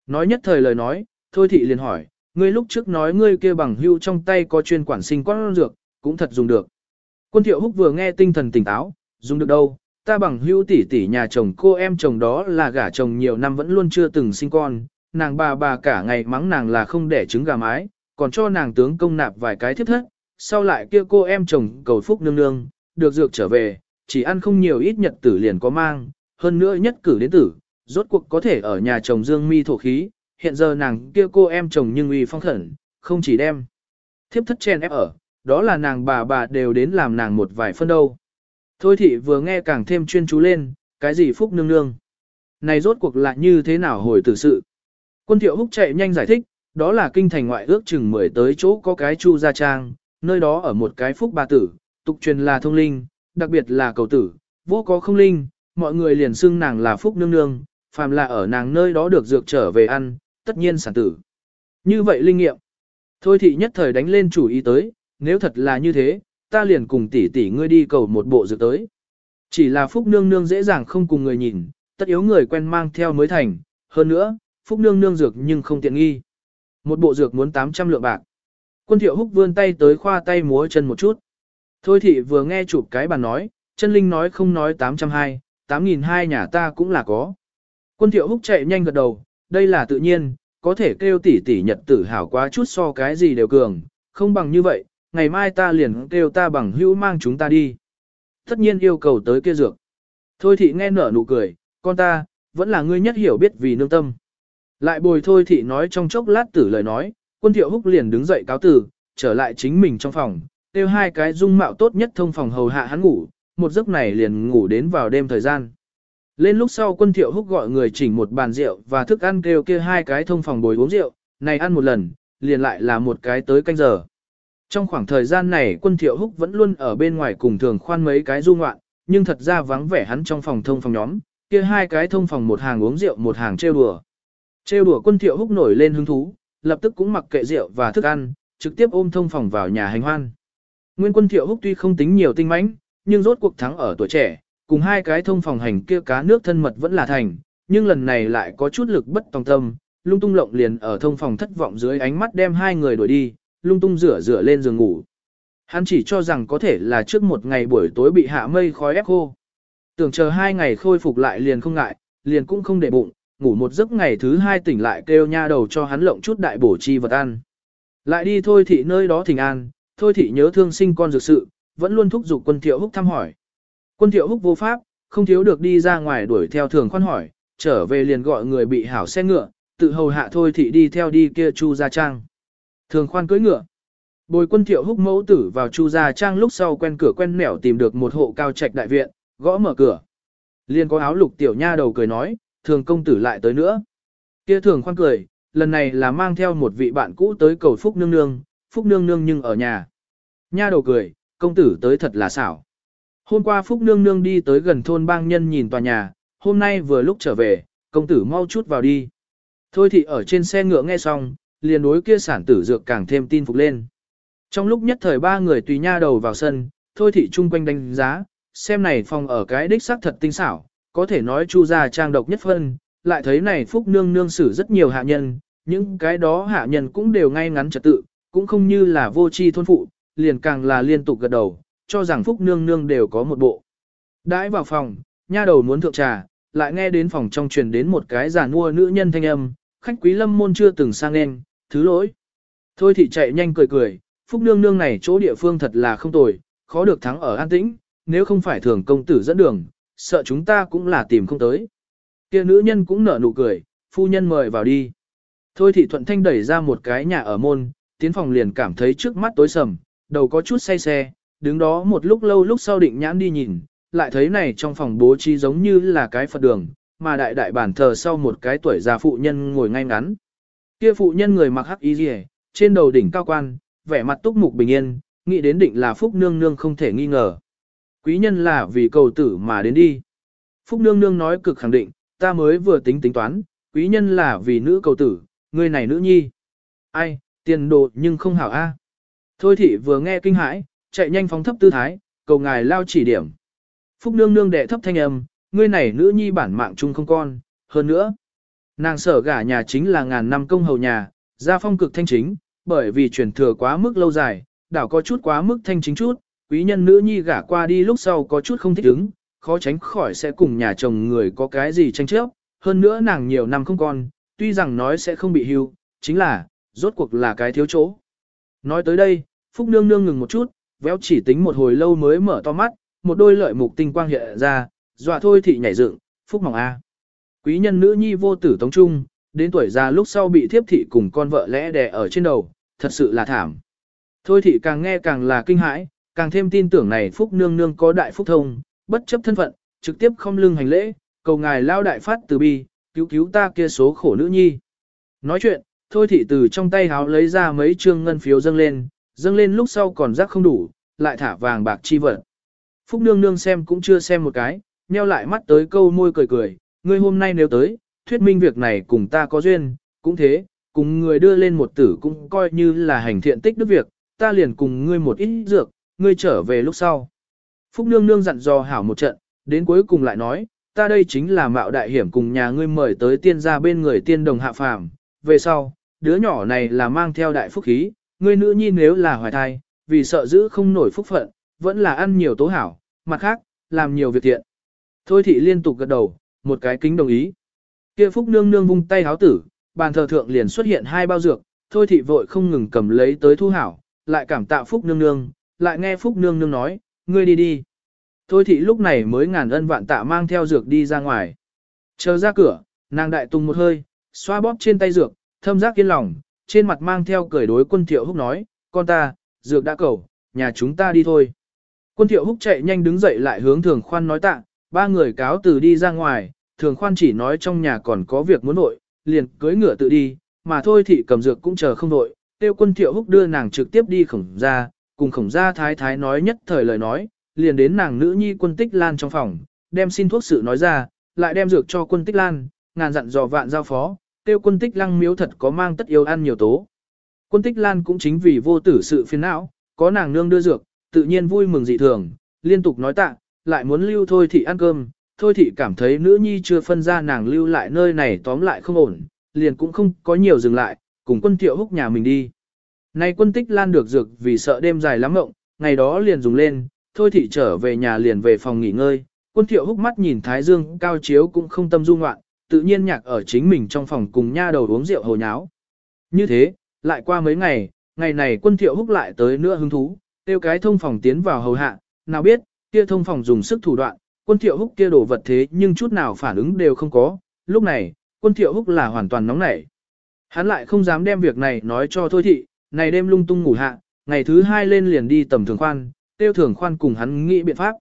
Nói nhất thời lời nói, thôi thị liền hỏi, ngươi lúc trước nói ngươi kia bằng hưu trong tay có chuyên quản sinh con dược, cũng thật dùng được. Quân thiệu húc vừa nghe tinh thần tỉnh táo, dùng được đâu, ta bằng hưu tỷ tỷ nhà chồng cô em chồng đó là gả chồng nhiều năm vẫn luôn chưa từng sinh con, nàng bà bà cả ngày mắng nàng là không đẻ trứng gà mái, còn cho nàng tướng công nạp vài cái thiết thất, sau lại kia cô em chồng cầu phúc nương nương, được dược trở về, chỉ ăn không nhiều ít nhật tử liền có mang, hơn nữa nhất cử đến tử, rốt cuộc có thể ở nhà chồng dương mi thổ khí, hiện giờ nàng kia cô em chồng nhưng uy phong khẩn, không chỉ đem. Thiếp thất chen ép ở, đó là nàng bà bà đều đến làm nàng một vài phân đâu. Thôi thị vừa nghe càng thêm chuyên chú lên, cái gì phúc nương nương. Này rốt cuộc lại như thế nào hồi tử sự. Quân thiệu húc chạy nhanh giải thích, đó là kinh thành ngoại ước chừng mười tới chỗ có cái chu gia trang, nơi đó ở một cái phúc bà tử, tục truyền là thông linh, đặc biệt là cầu tử, vô có không linh, mọi người liền xưng nàng là phúc nương nương, phàm là ở nàng nơi đó được dược trở về ăn, tất nhiên sản tử. Như vậy linh nghiệm. Thôi thị nhất thời đánh lên chủ ý tới, nếu thật là như thế, ta liền cùng tỷ tỷ ngươi đi cầu một bộ dược tới. Chỉ là phúc nương nương dễ dàng không cùng người nhìn, tất yếu người quen mang theo mới thành, hơn nữa, phúc nương nương dược nhưng không tiện nghi. Một bộ dược muốn 800 lượng bạc. Quân thiệu húc vươn tay tới khoa tay múa chân một chút. Thôi thị vừa nghe chụp cái bàn nói, chân linh nói không nói 820, 8.200 nhà ta cũng là có. Quân thiệu húc chạy nhanh gật đầu, đây là tự nhiên, có thể kêu tỷ tỷ nhật tử hảo quá chút so cái gì đều cường, không bằng như vậy, ngày mai ta liền kêu ta bằng hữu mang chúng ta đi. Tất nhiên yêu cầu tới kia dược. Thôi thị nghe nở nụ cười, con ta, vẫn là ngươi nhất hiểu biết vì nương tâm. Lại bồi thôi thị nói trong chốc lát tử lời nói, quân thiệu húc liền đứng dậy cáo tử, trở lại chính mình trong phòng, kêu hai cái dung mạo tốt nhất thông phòng hầu hạ hắn ngủ, một giấc này liền ngủ đến vào đêm thời gian. Lên lúc sau quân thiệu húc gọi người chỉnh một bàn rượu và thức ăn kêu kia hai cái thông phòng bồi uống rượu, này ăn một lần, liền lại là một cái tới canh giờ. Trong khoảng thời gian này quân thiệu húc vẫn luôn ở bên ngoài cùng thường khoan mấy cái du ngoạn, nhưng thật ra vắng vẻ hắn trong phòng thông phòng nhóm, kia hai cái thông phòng một hàng uống rượu một hàng trêu đùa. Trêu đùa quân thiệu húc nổi lên hứng thú, lập tức cũng mặc kệ rượu và thức ăn, trực tiếp ôm thông phòng vào nhà hành hoan. Nguyên quân thiệu húc tuy không tính nhiều tinh mãnh, nhưng rốt cuộc thắng ở tuổi trẻ, cùng hai cái thông phòng hành kia cá nước thân mật vẫn là thành, nhưng lần này lại có chút lực bất tòng tâm, lung tung lộng liền ở thông phòng thất vọng dưới ánh mắt đem hai người đuổi đi, lung tung rửa rửa lên giường ngủ. Hắn chỉ cho rằng có thể là trước một ngày buổi tối bị hạ mây khói ép khô. Tưởng chờ hai ngày khôi phục lại liền không ngại, liền cũng không để bụng, ngủ một giấc ngày thứ hai tỉnh lại kêu nha đầu cho hắn lộng chút đại bổ chi vật ăn. Lại đi thôi thị nơi đó thỉnh an, thôi thị nhớ thương sinh con dược sự, vẫn luôn thúc giục quân thiệu húc thăm hỏi. Quân thiệu húc vô pháp, không thiếu được đi ra ngoài đuổi theo thường khoan hỏi, trở về liền gọi người bị hảo xe ngựa, tự hầu hạ thôi thị đi theo đi kia chu gia trang. Thường khoan cưỡi ngựa. Bồi quân thiệu húc mẫu tử vào chu gia trang lúc sau quen cửa quen nẻo tìm được một hộ cao trạch đại viện, gõ mở cửa. Liên có áo lục tiểu nha đầu cười nói, thường công tử lại tới nữa. Kia thường khoan cười, lần này là mang theo một vị bạn cũ tới cầu Phúc Nương Nương, Phúc Nương Nương nhưng ở nhà. Nha đầu cười, công tử tới thật là xảo. Hôm qua Phúc Nương Nương đi tới gần thôn bang nhân nhìn tòa nhà, hôm nay vừa lúc trở về, công tử mau chút vào đi. Thôi thì ở trên xe ngựa nghe xong, liền đối kia sản tử dược càng thêm tin phục lên. Trong lúc nhất thời ba người tùy nha đầu vào sân, thôi thị chung quanh đánh giá, xem này phòng ở cái đích xác thật tinh xảo, có thể nói chu gia trang độc nhất phân, lại thấy này phúc nương nương xử rất nhiều hạ nhân, những cái đó hạ nhân cũng đều ngay ngắn trật tự, cũng không như là vô tri thôn phụ, liền càng là liên tục gật đầu, cho rằng phúc nương nương đều có một bộ. Đãi vào phòng, nha đầu muốn thượng trà, lại nghe đến phòng trong truyền đến một cái giả mua nữ nhân thanh âm, khách quý lâm môn chưa từng sang nên, thứ lỗi. Thôi thì chạy nhanh cười cười, phúc nương nương này chỗ địa phương thật là không tồi, khó được thắng ở an tĩnh, nếu không phải thường công tử dẫn đường, sợ chúng ta cũng là tìm không tới. Kia nữ nhân cũng nở nụ cười, phu nhân mời vào đi. Thôi thị thuận thanh đẩy ra một cái nhà ở môn, tiến phòng liền cảm thấy trước mắt tối sầm, đầu có chút say xe, đứng đó một lúc lâu lúc sau định nhãn đi nhìn, lại thấy này trong phòng bố trí giống như là cái Phật đường, mà đại đại bản thờ sau một cái tuổi già phụ nhân ngồi ngay ngắn. Kia phụ nhân người mặc hắc y rìa, trên đầu đỉnh cao quan, vẻ mặt túc mục bình yên, nghĩ đến định là Phúc Nương Nương không thể nghi ngờ. Quý nhân là vì cầu tử mà đến đi. Phúc Nương Nương nói cực khẳng định, ta mới vừa tính tính toán, quý nhân là vì nữ cầu tử, người này nữ nhi. Ai, tiền đồ nhưng không hảo a. Thôi thị vừa nghe kinh hãi, chạy nhanh phóng thấp tư thái, cầu ngài lao chỉ điểm. Phúc Nương Nương đệ thấp thanh âm, ngươi này nữ nhi bản mạng chung không con, hơn nữa. Nàng sở gả nhà chính là ngàn năm công hầu nhà, gia phong cực thanh chính, bởi vì truyền thừa quá mức lâu dài, đảo có chút quá mức thanh chính chút, quý nhân nữ nhi gả qua đi lúc sau có chút không thích ứng, khó tránh khỏi sẽ cùng nhà chồng người có cái gì tranh chấp, hơn nữa nàng nhiều năm không con, tuy rằng nói sẽ không bị hưu, chính là, rốt cuộc là cái thiếu chỗ. Nói tới đây, Phúc Nương Nương ngừng một chút, véo chỉ tính một hồi lâu mới mở to mắt, một đôi lợi mục tinh quang hiện ra, dọa thôi thị nhảy dựng, Phúc Mỏng A. Quý nhân nữ nhi vô tử tống trung, đến tuổi già lúc sau bị thiếp thị cùng con vợ lẽ đè ở trên đầu, thật sự là thảm. Thôi thị càng nghe càng là kinh hãi, càng thêm tin tưởng này Phúc Nương Nương có đại phúc thông, bất chấp thân phận, trực tiếp không lưng hành lễ, cầu ngài lao đại phát từ bi, cứu cứu ta kia số khổ nữ nhi. Nói chuyện, thôi thị từ trong tay háo lấy ra mấy trương ngân phiếu dâng lên, dâng lên lúc sau còn rác không đủ, lại thả vàng bạc chi vật. Phúc Nương Nương xem cũng chưa xem một cái, nheo lại mắt tới câu môi cười cười, ngươi hôm nay nếu tới, thuyết minh việc này cùng ta có duyên, cũng thế, cùng người đưa lên một tử cũng coi như là hành thiện tích đức việc, ta liền cùng ngươi một ít dược, ngươi trở về lúc sau. Phúc Nương Nương dặn dò hảo một trận, đến cuối cùng lại nói, ta đây chính là mạo đại hiểm cùng nhà ngươi mời tới tiên gia bên người tiên đồng hạ phàm, về sau, đứa nhỏ này là mang theo đại phúc khí, ngươi nữ nhi nếu là hoài thai, vì sợ giữ không nổi phúc phận, vẫn là ăn nhiều tố hảo, mặt khác, làm nhiều việc thiện. Thôi thị liên tục gật đầu, một cái kính đồng ý. Kia phúc nương nương vung tay háo tử, bàn thờ thượng liền xuất hiện hai bao dược, thôi thị vội không ngừng cầm lấy tới thu hảo, lại cảm tạ phúc nương nương, lại nghe phúc nương nương nói, ngươi đi đi. Thôi thị lúc này mới ngàn ân vạn tạ mang theo dược đi ra ngoài. Chờ ra cửa, nàng đại tung một hơi, xoa bóp trên tay dược, thâm giác yên lòng, trên mặt mang theo cười đối quân thiệu húc nói, con ta, dược đã cầu, nhà chúng ta đi thôi. Quân thiệu húc chạy nhanh đứng dậy lại hướng thường khoan nói tạ, ba người cáo từ đi ra ngoài, thường khoan chỉ nói trong nhà còn có việc muốn nội, liền cưới ngựa tự đi, mà thôi thị cầm dược cũng chờ không nội, tiêu quân thiệu húc đưa nàng trực tiếp đi khổng ra, cùng khổng ra thái thái nói nhất thời lời nói, liền đến nàng nữ nhi quân tích lan trong phòng, đem xin thuốc sự nói ra, lại đem dược cho quân tích lan, ngàn dặn dò vạn giao phó, tiêu quân tích lăng miếu thật có mang tất yêu ăn nhiều tố. Quân tích lan cũng chính vì vô tử sự phiền não, có nàng nương đưa dược, tự nhiên vui mừng dị thường, liên tục nói tạ, lại muốn lưu thôi thị ăn cơm, thôi thị cảm thấy nữ nhi chưa phân ra nàng lưu lại nơi này tóm lại không ổn, liền cũng không có nhiều dừng lại, cùng quân tiệu húc nhà mình đi. Nay quân tích lan được dược vì sợ đêm dài lắm mộng, ngày đó liền dùng lên, thôi thị trở về nhà liền về phòng nghỉ ngơi, quân tiệu húc mắt nhìn thái dương cao chiếu cũng không tâm du ngoạn, tự nhiên nhạc ở chính mình trong phòng cùng nha đầu uống rượu hồ nháo. Như thế, lại qua mấy ngày, ngày này quân thiệu húc lại tới nữa hứng thú, tiêu cái thông phòng tiến vào hầu hạ, nào biết, kia thông phòng dùng sức thủ đoạn, quân thiệu húc kia đổ vật thế nhưng chút nào phản ứng đều không có, lúc này, quân thiệu húc là hoàn toàn nóng nảy. Hắn lại không dám đem việc này nói cho thôi thị, này đêm lung tung ngủ hạ, ngày thứ hai lên liền đi tầm thường khoan, tiêu thường khoan cùng hắn nghĩ biện pháp.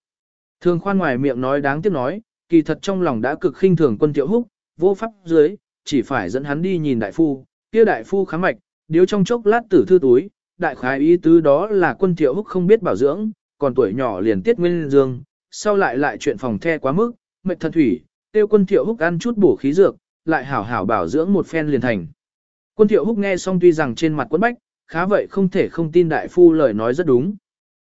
Thường khoan ngoài miệng nói đáng tiếc nói, kỳ thật trong lòng đã cực khinh thường quân thiệu húc, vô pháp dưới, chỉ phải dẫn hắn đi nhìn đại phu, kia đại phu khám mạch, điếu trong chốc lát tử thư túi, đại khái ý tứ đó là quân thiệu húc không biết bảo dưỡng, còn tuổi nhỏ liền tiết nguyên dương, sau lại lại chuyện phòng the quá mức, mệt thật thủy, tiêu quân thiệu húc ăn chút bổ khí dược, lại hảo hảo bảo dưỡng một phen liền thành. Quân thiệu húc nghe xong tuy rằng trên mặt quấn bách, khá vậy không thể không tin đại phu lời nói rất đúng.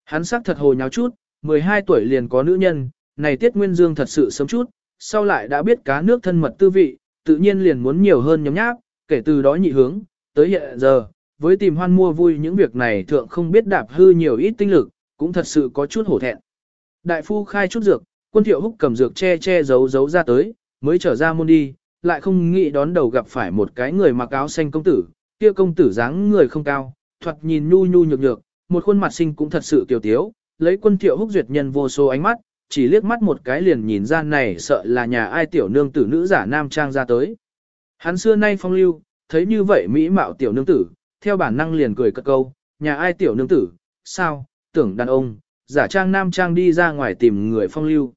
Hắn sắc thật hồ nháo chút, 12 tuổi liền có nữ nhân, này tiết nguyên dương thật sự sớm chút, sau lại đã biết cá nước thân mật tư vị, tự nhiên liền muốn nhiều hơn nhóm nháp, kể từ đó nhị hướng, tới hiện giờ, với tìm hoan mua vui những việc này thượng không biết đạp hư nhiều ít tinh lực, cũng thật sự có chút hổ thẹn. Đại phu khai chút dược, quân thiệu húc cầm dược che che giấu giấu ra tới, mới trở ra môn đi, lại không nghĩ đón đầu gặp phải một cái người mặc áo xanh công tử, kia công tử dáng người không cao, thoạt nhìn nhu nhu nhược nhược, một khuôn mặt xinh cũng thật sự kiều tiếu, lấy quân thiệu húc duyệt nhân vô số ánh mắt, chỉ liếc mắt một cái liền nhìn ra này sợ là nhà ai tiểu nương tử nữ giả nam trang ra tới. Hắn xưa nay phong lưu, thấy như vậy mỹ mạo tiểu nương tử, theo bản năng liền cười cất câu, nhà ai tiểu nương tử, sao, tưởng đàn ông, giả trang nam trang đi ra ngoài tìm người phong lưu.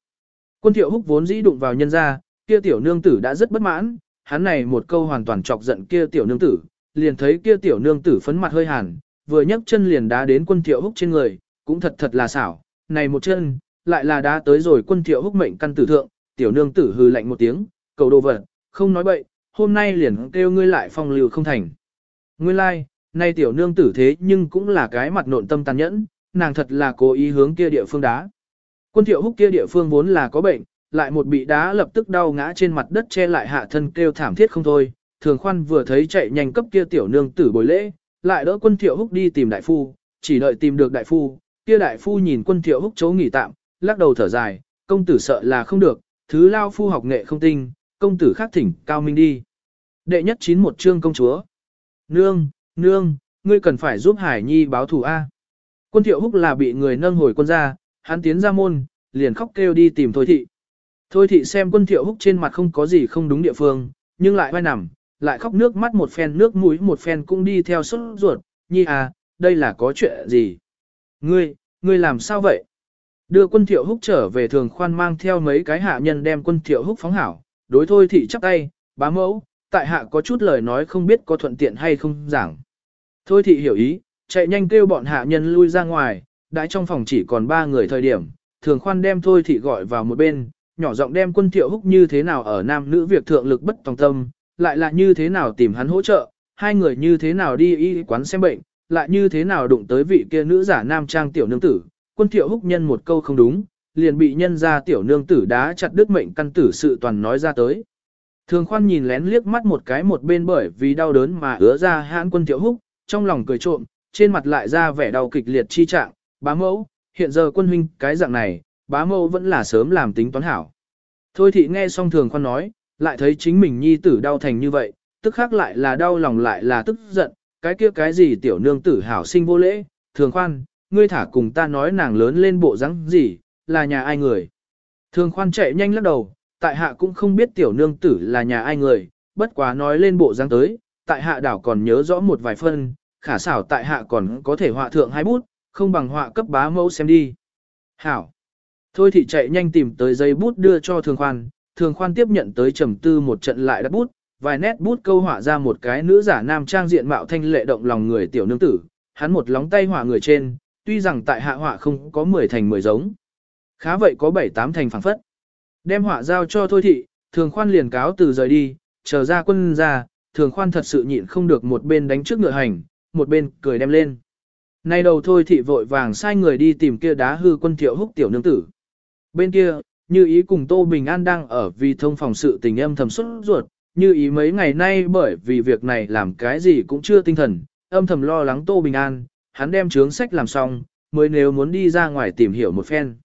Quân thiệu húc vốn dĩ đụng vào nhân ra, kia tiểu nương tử đã rất bất mãn, hắn này một câu hoàn toàn chọc giận kia tiểu nương tử, liền thấy kia tiểu nương tử phấn mặt hơi hàn, vừa nhấc chân liền đá đến quân thiệu húc trên người, cũng thật thật là xảo, này một chân, lại là đá tới rồi quân thiệu húc mệnh căn tử thượng, tiểu nương tử hừ lạnh một tiếng, cầu đồ vật, không nói bậy, hôm nay liền kêu ngươi lại phong lưu không thành. Nguyên lai, like, nay tiểu nương tử thế nhưng cũng là cái mặt nộn tâm tàn nhẫn, nàng thật là cố ý hướng kia địa phương đá. Quân thiệu húc kia địa phương vốn là có bệnh, lại một bị đá lập tức đau ngã trên mặt đất che lại hạ thân kêu thảm thiết không thôi. Thường khoan vừa thấy chạy nhanh cấp kia tiểu nương tử bồi lễ, lại đỡ quân thiệu húc đi tìm đại phu, chỉ đợi tìm được đại phu, kia đại phu nhìn quân thiệu húc chấu nghỉ tạm, lắc đầu thở dài, công tử sợ là không được, thứ lao phu học nghệ không tinh, công tử khác thỉnh cao minh đi. Đệ nhất chín một chương công chúa. Nương, nương, ngươi cần phải giúp Hải Nhi báo thù A. Quân thiệu húc là bị người nâng hồi quân ra, hắn tiến ra môn, liền khóc kêu đi tìm Thôi thị. Thôi thị xem quân thiệu húc trên mặt không có gì không đúng địa phương, nhưng lại vai nằm, lại khóc nước mắt một phen nước mũi một phen cũng đi theo suốt ruột, nhi à, đây là có chuyện gì? Ngươi, ngươi làm sao vậy? Đưa quân thiệu húc trở về thường khoan mang theo mấy cái hạ nhân đem quân thiệu húc phóng hảo, đối thôi thị chắp tay, bá mẫu, tại hạ có chút lời nói không biết có thuận tiện hay không giảng. Thôi thị hiểu ý, chạy nhanh kêu bọn hạ nhân lui ra ngoài, đãi trong phòng chỉ còn ba người thời điểm, thường khoan đem thôi thị gọi vào một bên, nhỏ giọng đem quân thiệu húc như thế nào ở nam nữ việc thượng lực bất tòng tâm, lại là như thế nào tìm hắn hỗ trợ, hai người như thế nào đi y quán xem bệnh, lại như thế nào đụng tới vị kia nữ giả nam trang tiểu nương tử, quân thiệu húc nhân một câu không đúng, liền bị nhân ra tiểu nương tử đá chặt đứt mệnh căn tử sự toàn nói ra tới. Thường khoan nhìn lén liếc mắt một cái một bên bởi vì đau đớn mà ứa ra hãn quân thiệu húc, trong lòng cười trộm, trên mặt lại ra vẻ đau kịch liệt chi trạng, bá mẫu, hiện giờ quân huynh cái dạng này, bá mẫu vẫn là sớm làm tính toán hảo. Thôi thị nghe xong thường khoan nói, lại thấy chính mình nhi tử đau thành như vậy, tức khác lại là đau lòng lại là tức giận, cái kia cái gì tiểu nương tử hảo sinh vô lễ, thường khoan, ngươi thả cùng ta nói nàng lớn lên bộ rắn gì, là nhà ai người. Thường khoan chạy nhanh lắc đầu, tại hạ cũng không biết tiểu nương tử là nhà ai người, bất quá nói lên bộ dáng tới, tại hạ đảo còn nhớ rõ một vài phân, khả xảo tại hạ còn có thể họa thượng hai bút, không bằng họa cấp bá mẫu xem đi. Hảo. Thôi thì chạy nhanh tìm tới giấy bút đưa cho thường khoan, thường khoan tiếp nhận tới trầm tư một trận lại đặt bút, vài nét bút câu họa ra một cái nữ giả nam trang diện mạo thanh lệ động lòng người tiểu nương tử, hắn một lóng tay họa người trên, tuy rằng tại hạ họa không có 10 thành 10 giống. Khá vậy có 7-8 thành phẳng phất. Đem họa giao cho thôi thị, thường khoan liền cáo từ rời đi, chờ ra quân ra, thường khoan thật sự nhịn không được một bên đánh trước ngựa hành, một bên cười đem lên. Nay đầu thôi thị vội vàng sai người đi tìm kia đá hư quân thiệu húc tiểu nương tử. Bên kia, như ý cùng Tô Bình An đang ở vì thông phòng sự tình âm thầm xuất ruột, như ý mấy ngày nay bởi vì việc này làm cái gì cũng chưa tinh thần, âm thầm lo lắng Tô Bình An, hắn đem chướng sách làm xong, mới nếu muốn đi ra ngoài tìm hiểu một phen.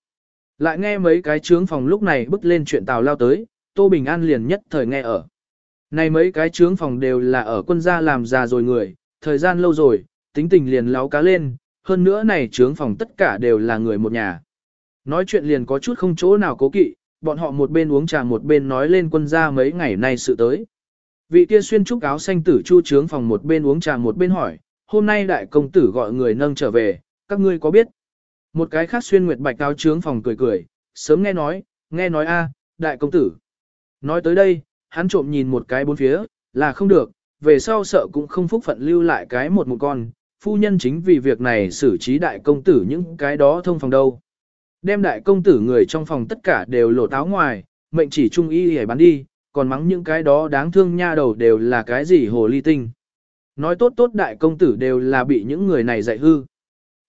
Lại nghe mấy cái chướng phòng lúc này bước lên chuyện tàu lao tới, Tô Bình An liền nhất thời nghe ở. Này mấy cái chướng phòng đều là ở quân gia làm già rồi người, thời gian lâu rồi, tính tình liền láo cá lên, hơn nữa này chướng phòng tất cả đều là người một nhà. Nói chuyện liền có chút không chỗ nào cố kỵ, bọn họ một bên uống trà một bên nói lên quân gia mấy ngày nay sự tới. Vị kia xuyên trúc áo xanh tử chu trướng phòng một bên uống trà một bên hỏi, hôm nay đại công tử gọi người nâng trở về, các ngươi có biết? Một cái khác xuyên nguyệt bạch áo trướng phòng cười cười, sớm nghe nói, nghe nói a, đại công tử. Nói tới đây, hắn trộm nhìn một cái bốn phía, là không được, về sau sợ cũng không phúc phận lưu lại cái một một con, phu nhân chính vì việc này xử trí đại công tử những cái đó thông phòng đâu. Đem đại công tử người trong phòng tất cả đều lộ táo ngoài, mệnh chỉ trung y hề bán đi, còn mắng những cái đó đáng thương nha đầu đều là cái gì hồ ly tinh. Nói tốt tốt đại công tử đều là bị những người này dạy hư.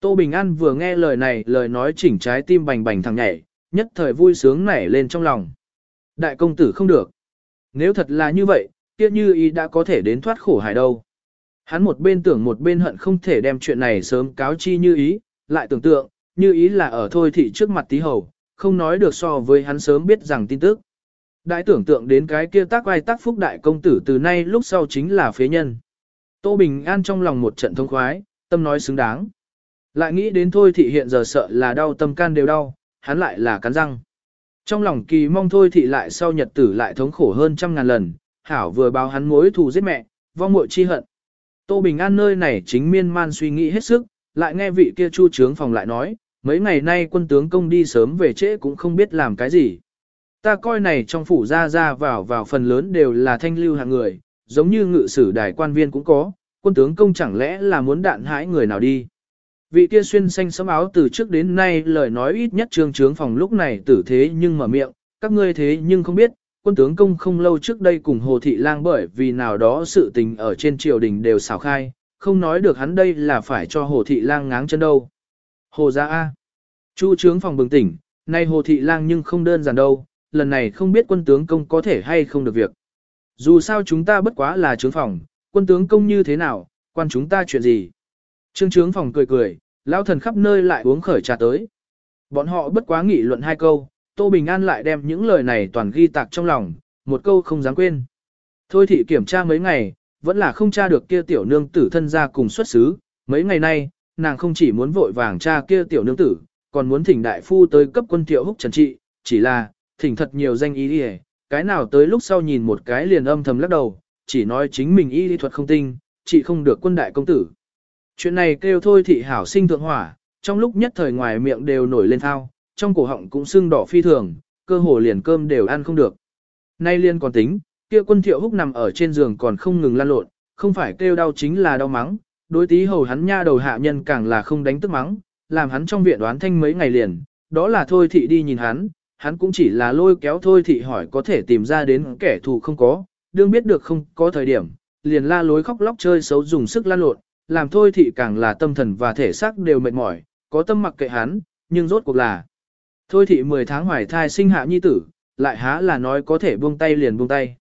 Tô Bình An vừa nghe lời này lời nói chỉnh trái tim bành bành thằng nhảy, nhất thời vui sướng nảy lên trong lòng. Đại công tử không được. Nếu thật là như vậy, kia như ý đã có thể đến thoát khổ hải đâu. Hắn một bên tưởng một bên hận không thể đem chuyện này sớm cáo chi như ý, lại tưởng tượng, như ý là ở thôi thị trước mặt tí hầu, không nói được so với hắn sớm biết rằng tin tức. Đại tưởng tượng đến cái kia tác vai tác phúc đại công tử từ nay lúc sau chính là phế nhân. Tô Bình An trong lòng một trận thông khoái, tâm nói xứng đáng. Lại nghĩ đến thôi thị hiện giờ sợ là đau tâm can đều đau, hắn lại là cắn răng. Trong lòng kỳ mong thôi thị lại sau nhật tử lại thống khổ hơn trăm ngàn lần, hảo vừa báo hắn mối thù giết mẹ, vong muội chi hận. Tô Bình An nơi này chính miên man suy nghĩ hết sức, lại nghe vị kia chu trướng phòng lại nói, mấy ngày nay quân tướng công đi sớm về trễ cũng không biết làm cái gì. Ta coi này trong phủ ra ra vào vào phần lớn đều là thanh lưu hạng người, giống như ngự sử đài quan viên cũng có, quân tướng công chẳng lẽ là muốn đạn hãi người nào đi. Vị kia xuyên xanh sẫm áo từ trước đến nay lời nói ít nhất trương trướng phòng lúc này tử thế nhưng mở miệng, các ngươi thế nhưng không biết, quân tướng công không lâu trước đây cùng Hồ Thị Lang bởi vì nào đó sự tình ở trên triều đình đều xảo khai, không nói được hắn đây là phải cho Hồ Thị Lang ngáng chân đâu. Hồ gia A. Chu trướng phòng bừng tỉnh, nay Hồ Thị Lang nhưng không đơn giản đâu, lần này không biết quân tướng công có thể hay không được việc. Dù sao chúng ta bất quá là trướng phòng, quân tướng công như thế nào, quan chúng ta chuyện gì. Trương trướng phòng cười cười, lão thần khắp nơi lại uống khởi trà tới. Bọn họ bất quá nghị luận hai câu, Tô Bình An lại đem những lời này toàn ghi tạc trong lòng, một câu không dám quên. Thôi thị kiểm tra mấy ngày, vẫn là không tra được kia tiểu nương tử thân ra cùng xuất xứ, mấy ngày nay, nàng không chỉ muốn vội vàng tra kia tiểu nương tử, còn muốn thỉnh đại phu tới cấp quân tiểu húc trần trị, chỉ là, thỉnh thật nhiều danh ý đi cái nào tới lúc sau nhìn một cái liền âm thầm lắc đầu, chỉ nói chính mình y lý thuật không tinh, chỉ không được quân đại công tử. Chuyện này kêu thôi thị hảo sinh thượng hỏa, trong lúc nhất thời ngoài miệng đều nổi lên thao, trong cổ họng cũng sưng đỏ phi thường, cơ hồ liền cơm đều ăn không được. Nay liên còn tính, kia quân thiệu húc nằm ở trên giường còn không ngừng lan lộn, không phải kêu đau chính là đau mắng, đối tí hầu hắn nha đầu hạ nhân càng là không đánh tức mắng, làm hắn trong viện đoán thanh mấy ngày liền, đó là thôi thị đi nhìn hắn, hắn cũng chỉ là lôi kéo thôi thì hỏi có thể tìm ra đến kẻ thù không có, đương biết được không có thời điểm, liền la lối khóc lóc chơi xấu dùng sức lan lộn, làm thôi thị càng là tâm thần và thể xác đều mệt mỏi, có tâm mặc kệ hắn, nhưng rốt cuộc là. Thôi thị 10 tháng hoài thai sinh hạ nhi tử, lại há là nói có thể buông tay liền buông tay.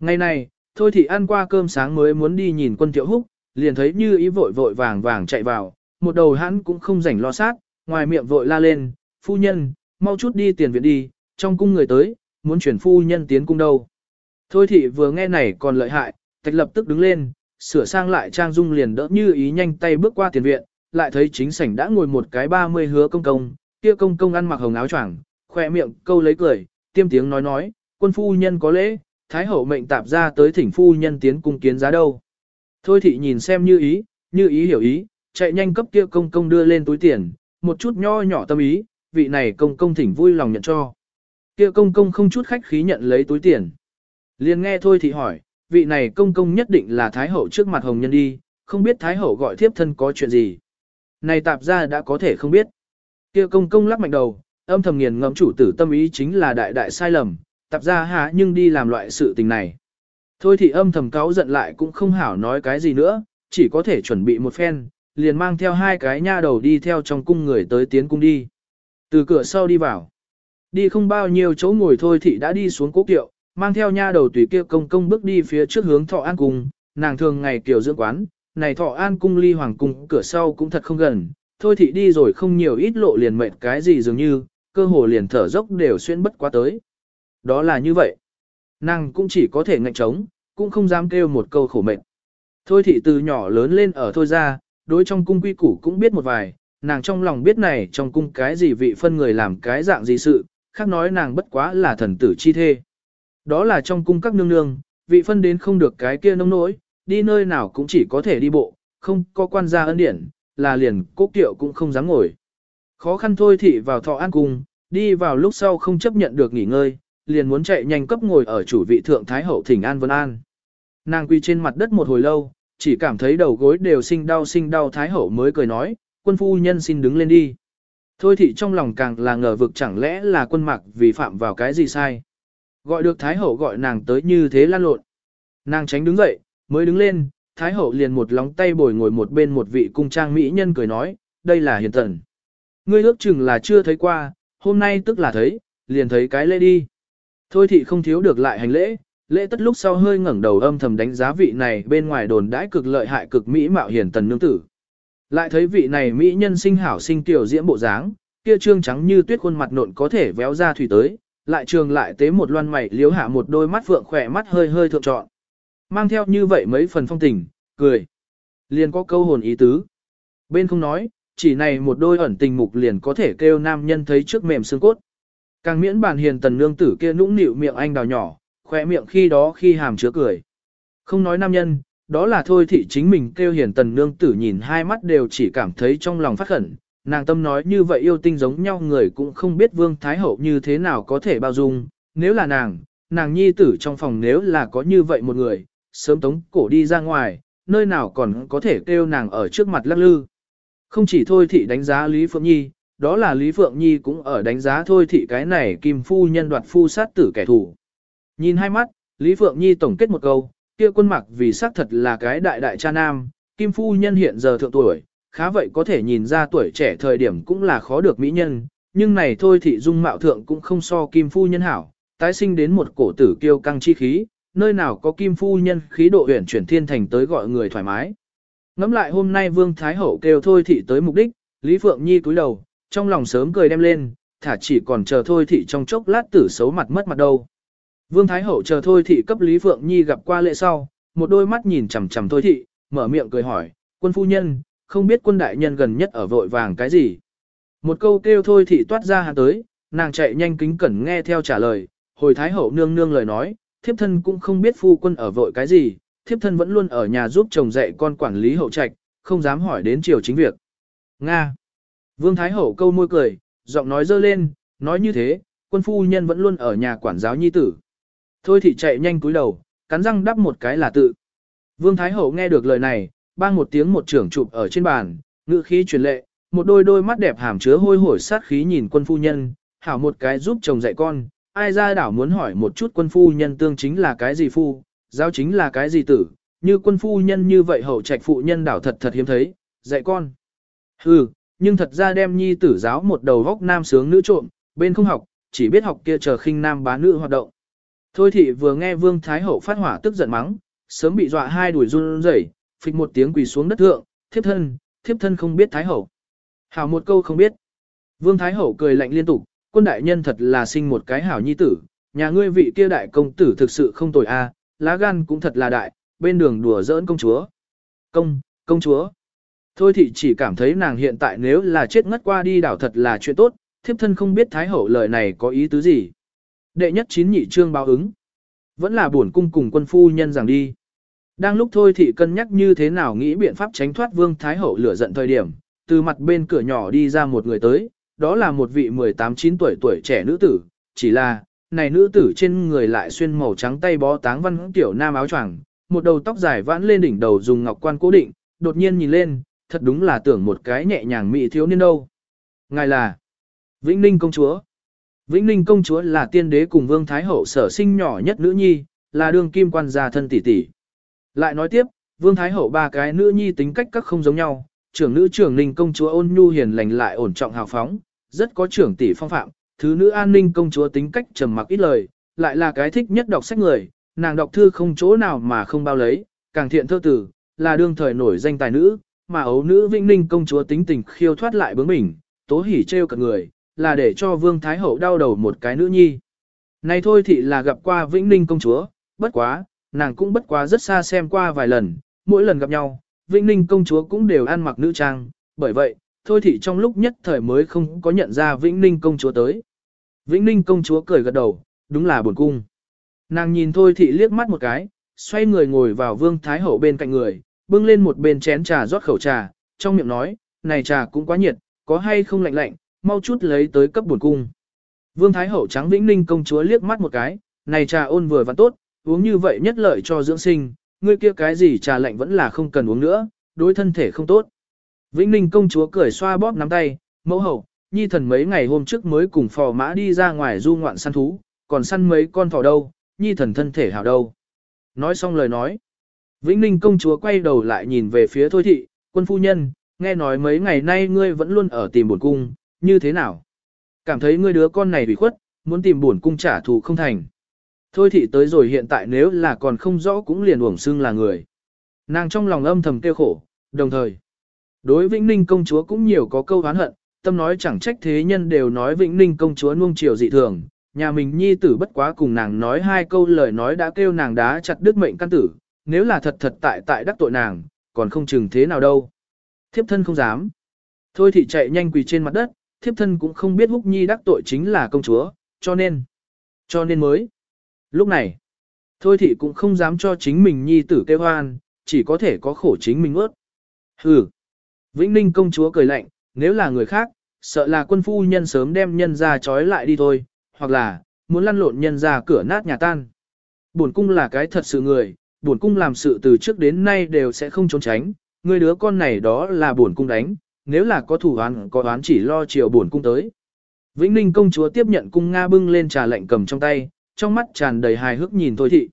Ngày này, thôi thị ăn qua cơm sáng mới muốn đi nhìn quân tiểu húc, liền thấy như ý vội vội vàng vàng chạy vào, một đầu hắn cũng không rảnh lo sát, ngoài miệng vội la lên, phu nhân, mau chút đi tiền viện đi, trong cung người tới, muốn chuyển phu nhân tiến cung đâu. Thôi thị vừa nghe này còn lợi hại, thạch lập tức đứng lên, sửa sang lại trang dung liền đỡ như ý nhanh tay bước qua tiền viện, lại thấy chính sảnh đã ngồi một cái ba mươi hứa công công, kia công công ăn mặc hồng áo choàng, khoe miệng câu lấy cười, tiêm tiếng nói nói, quân phu nhân có lễ, thái hậu mệnh tạp ra tới thỉnh phu nhân tiến cung kiến giá đâu. Thôi thị nhìn xem như ý, như ý hiểu ý, chạy nhanh cấp kia công công đưa lên túi tiền, một chút nho nhỏ tâm ý, vị này công công thỉnh vui lòng nhận cho. Kia công công không chút khách khí nhận lấy túi tiền. Liền nghe thôi thì hỏi, vị này công công nhất định là Thái Hậu trước mặt Hồng Nhân đi, không biết Thái Hậu gọi thiếp thân có chuyện gì. Này tạp ra đã có thể không biết. kia công công lắc mạnh đầu, âm thầm nghiền ngẫm chủ tử tâm ý chính là đại đại sai lầm, tạp ra hả nhưng đi làm loại sự tình này. Thôi thì âm thầm cáo giận lại cũng không hảo nói cái gì nữa, chỉ có thể chuẩn bị một phen, liền mang theo hai cái nha đầu đi theo trong cung người tới tiến cung đi. Từ cửa sau đi vào. Đi không bao nhiêu chỗ ngồi thôi thì đã đi xuống cố kiệu, mang theo nha đầu tùy kia công công bước đi phía trước hướng thọ an cung, nàng thường ngày kiểu dưỡng quán, này thọ an cung ly hoàng cung cửa sau cũng thật không gần, thôi thì đi rồi không nhiều ít lộ liền mệt cái gì dường như, cơ hồ liền thở dốc đều xuyên bất quá tới. Đó là như vậy. Nàng cũng chỉ có thể ngạnh trống, cũng không dám kêu một câu khổ mệt. Thôi thị từ nhỏ lớn lên ở thôi ra, đối trong cung quy củ cũng biết một vài, nàng trong lòng biết này trong cung cái gì vị phân người làm cái dạng gì sự, khác nói nàng bất quá là thần tử chi thê. Đó là trong cung các nương nương, vị phân đến không được cái kia nông nỗi, đi nơi nào cũng chỉ có thể đi bộ, không có quan gia ân điển, là liền cố kiệu cũng không dám ngồi. Khó khăn thôi thị vào thọ an cung, đi vào lúc sau không chấp nhận được nghỉ ngơi, liền muốn chạy nhanh cấp ngồi ở chủ vị thượng thái hậu thỉnh an vân an. Nàng quy trên mặt đất một hồi lâu, chỉ cảm thấy đầu gối đều sinh đau sinh đau thái hậu mới cười nói, quân phu nhân xin đứng lên đi. Thôi thị trong lòng càng là ngờ vực chẳng lẽ là quân mặc vì phạm vào cái gì sai. Gọi được Thái Hậu gọi nàng tới như thế lan lộn. Nàng tránh đứng dậy, mới đứng lên, Thái Hậu liền một lóng tay bồi ngồi một bên một vị cung trang mỹ nhân cười nói, đây là hiền tần. Ngươi ước chừng là chưa thấy qua, hôm nay tức là thấy, liền thấy cái lễ đi. Thôi thị không thiếu được lại hành lễ, lễ tất lúc sau hơi ngẩng đầu âm thầm đánh giá vị này bên ngoài đồn đãi cực lợi hại cực mỹ mạo hiền tần nương tử. Lại thấy vị này mỹ nhân sinh hảo sinh tiểu diễm bộ dáng, kia trương trắng như tuyết khuôn mặt nộn có thể véo ra thủy tới, lại trường lại tế một loan mày liếu hạ một đôi mắt phượng khỏe mắt hơi hơi thượng trọn. Mang theo như vậy mấy phần phong tình, cười. Liền có câu hồn ý tứ. Bên không nói, chỉ này một đôi ẩn tình mục liền có thể kêu nam nhân thấy trước mềm xương cốt. Càng miễn bàn hiền tần nương tử kia nũng nịu miệng anh đào nhỏ, khỏe miệng khi đó khi hàm chứa cười. Không nói nam nhân, đó là thôi thị chính mình kêu hiền tần nương tử nhìn hai mắt đều chỉ cảm thấy trong lòng phát khẩn, nàng tâm nói như vậy yêu tinh giống nhau người cũng không biết vương thái hậu như thế nào có thể bao dung, nếu là nàng, nàng nhi tử trong phòng nếu là có như vậy một người, sớm tống cổ đi ra ngoài, nơi nào còn có thể kêu nàng ở trước mặt lắc lư. Không chỉ thôi thị đánh giá Lý Phượng Nhi, đó là Lý Phượng Nhi cũng ở đánh giá thôi thị cái này kim phu nhân đoạt phu sát tử kẻ thù. Nhìn hai mắt, Lý Phượng Nhi tổng kết một câu, kia quân mặc vì xác thật là cái đại đại cha nam, kim phu nhân hiện giờ thượng tuổi, khá vậy có thể nhìn ra tuổi trẻ thời điểm cũng là khó được mỹ nhân, nhưng này thôi thị dung mạo thượng cũng không so kim phu nhân hảo, tái sinh đến một cổ tử kiêu căng chi khí, nơi nào có kim phu nhân khí độ uyển chuyển thiên thành tới gọi người thoải mái. Ngắm lại hôm nay Vương Thái Hậu kêu thôi thị tới mục đích, Lý Phượng Nhi cúi đầu, trong lòng sớm cười đem lên, thả chỉ còn chờ thôi thị trong chốc lát tử xấu mặt mất mặt đâu. Vương Thái Hậu chờ thôi thị cấp Lý Phượng Nhi gặp qua lễ sau, một đôi mắt nhìn chằm chằm thôi thị, mở miệng cười hỏi, quân phu nhân, không biết quân đại nhân gần nhất ở vội vàng cái gì. Một câu kêu thôi thị toát ra hạ tới, nàng chạy nhanh kính cẩn nghe theo trả lời, hồi Thái Hậu nương nương lời nói, thiếp thân cũng không biết phu quân ở vội cái gì, thiếp thân vẫn luôn ở nhà giúp chồng dạy con quản lý hậu trạch, không dám hỏi đến chiều chính việc. Nga. Vương Thái Hậu câu môi cười, giọng nói dơ lên, nói như thế, quân phu nhân vẫn luôn ở nhà quản giáo nhi tử. Thôi thì chạy nhanh cúi đầu, cắn răng đắp một cái là tự. Vương Thái Hậu nghe được lời này, bang một tiếng một trưởng chụp ở trên bàn, ngữ khí truyền lệ, một đôi đôi mắt đẹp hàm chứa hôi hổi sát khí nhìn quân phu nhân, hảo một cái giúp chồng dạy con, ai ra đảo muốn hỏi một chút quân phu nhân tương chính là cái gì phu, giáo chính là cái gì tử, như quân phu nhân như vậy hậu trạch phụ nhân đảo thật thật hiếm thấy, dạy con. Hừ, nhưng thật ra đem nhi tử giáo một đầu góc nam sướng nữ trộm, bên không học, chỉ biết học kia chờ khinh nam bá nữ hoạt động. Thôi thị vừa nghe Vương Thái Hậu phát hỏa tức giận mắng, sớm bị dọa hai đuổi run rẩy, phịch một tiếng quỳ xuống đất thượng, thiếp thân, thiếp thân không biết Thái Hậu. Hảo một câu không biết. Vương Thái Hậu cười lạnh liên tục, quân đại nhân thật là sinh một cái hảo nhi tử, nhà ngươi vị kia đại công tử thực sự không tồi a, lá gan cũng thật là đại, bên đường đùa giỡn công chúa. Công, công chúa. Thôi thị chỉ cảm thấy nàng hiện tại nếu là chết ngất qua đi đảo thật là chuyện tốt, thiếp thân không biết Thái Hậu lời này có ý tứ gì. Đệ nhất chín nhị trương báo ứng. Vẫn là buồn cung cùng quân phu nhân rằng đi. Đang lúc thôi thị cân nhắc như thế nào nghĩ biện pháp tránh thoát vương thái hậu lửa giận thời điểm, từ mặt bên cửa nhỏ đi ra một người tới, đó là một vị 18-9 tuổi tuổi trẻ nữ tử, chỉ là, này nữ tử trên người lại xuyên màu trắng tay bó táng văn tiểu nam áo choàng, một đầu tóc dài vãn lên đỉnh đầu dùng ngọc quan cố định, đột nhiên nhìn lên, thật đúng là tưởng một cái nhẹ nhàng mỹ thiếu niên đâu. Ngài là Vĩnh Ninh công chúa. Vĩnh Ninh công chúa là tiên đế cùng vương thái hậu sở sinh nhỏ nhất nữ nhi, là đương kim quan gia thân tỷ tỷ. Lại nói tiếp, vương thái hậu ba cái nữ nhi tính cách các không giống nhau, trưởng nữ trưởng ninh công chúa ôn nhu hiền lành lại ổn trọng hào phóng, rất có trưởng tỷ phong phạm, thứ nữ an ninh công chúa tính cách trầm mặc ít lời, lại là cái thích nhất đọc sách người, nàng đọc thư không chỗ nào mà không bao lấy, càng thiện thơ tử, là đương thời nổi danh tài nữ, mà ấu nữ Vĩnh Ninh công chúa tính tình khiêu thoát lại bướng bỉnh, tố hỉ trêu cả người, là để cho Vương Thái Hậu đau đầu một cái nữ nhi. Này thôi thì là gặp qua Vĩnh Ninh công chúa, bất quá, nàng cũng bất quá rất xa xem qua vài lần, mỗi lần gặp nhau, Vĩnh Ninh công chúa cũng đều ăn mặc nữ trang, bởi vậy, thôi thì trong lúc nhất thời mới không có nhận ra Vĩnh Ninh công chúa tới. Vĩnh Ninh công chúa cười gật đầu, đúng là buồn cung. Nàng nhìn thôi thị liếc mắt một cái, xoay người ngồi vào Vương Thái Hậu bên cạnh người, bưng lên một bên chén trà rót khẩu trà, trong miệng nói, này trà cũng quá nhiệt, có hay không lạnh lạnh, mau chút lấy tới cấp buồn cung. Vương Thái Hậu trắng Vĩnh Ninh công chúa liếc mắt một cái, này trà ôn vừa và tốt, uống như vậy nhất lợi cho dưỡng sinh, ngươi kia cái gì trà lạnh vẫn là không cần uống nữa, đối thân thể không tốt. Vĩnh Ninh công chúa cười xoa bóp nắm tay, mẫu hậu, nhi thần mấy ngày hôm trước mới cùng phò mã đi ra ngoài du ngoạn săn thú, còn săn mấy con thỏ đâu, nhi thần thân thể hảo đâu. Nói xong lời nói, Vĩnh Ninh công chúa quay đầu lại nhìn về phía Thôi thị, quân phu nhân, nghe nói mấy ngày nay ngươi vẫn luôn ở tìm buồn cung, như thế nào? Cảm thấy ngươi đứa con này bị khuất, muốn tìm buồn cung trả thù không thành. Thôi thị tới rồi hiện tại nếu là còn không rõ cũng liền uổng xưng là người. Nàng trong lòng âm thầm kêu khổ, đồng thời. Đối Vĩnh Ninh công chúa cũng nhiều có câu oán hận, tâm nói chẳng trách thế nhân đều nói Vĩnh Ninh công chúa nuông chiều dị thường, nhà mình nhi tử bất quá cùng nàng nói hai câu lời nói đã kêu nàng đá chặt đứt mệnh căn tử, nếu là thật thật tại tại đắc tội nàng, còn không chừng thế nào đâu. Thiếp thân không dám. Thôi thì chạy nhanh quỳ trên mặt đất, thiếp thân cũng không biết húc nhi đắc tội chính là công chúa, cho nên, cho nên mới. Lúc này, thôi thì cũng không dám cho chính mình nhi tử kêu hoan, chỉ có thể có khổ chính mình ướt. Hừ. Vĩnh Ninh công chúa cười lạnh, nếu là người khác, sợ là quân phu nhân sớm đem nhân ra trói lại đi thôi, hoặc là, muốn lăn lộn nhân ra cửa nát nhà tan. Bổn cung là cái thật sự người, bổn cung làm sự từ trước đến nay đều sẽ không trốn tránh, người đứa con này đó là bổn cung đánh, nếu là có thủ án có án chỉ lo chiều buồn cung tới. Vĩnh Ninh công chúa tiếp nhận cung Nga bưng lên trà lệnh cầm trong tay, trong mắt tràn đầy hài hước nhìn Thôi thị.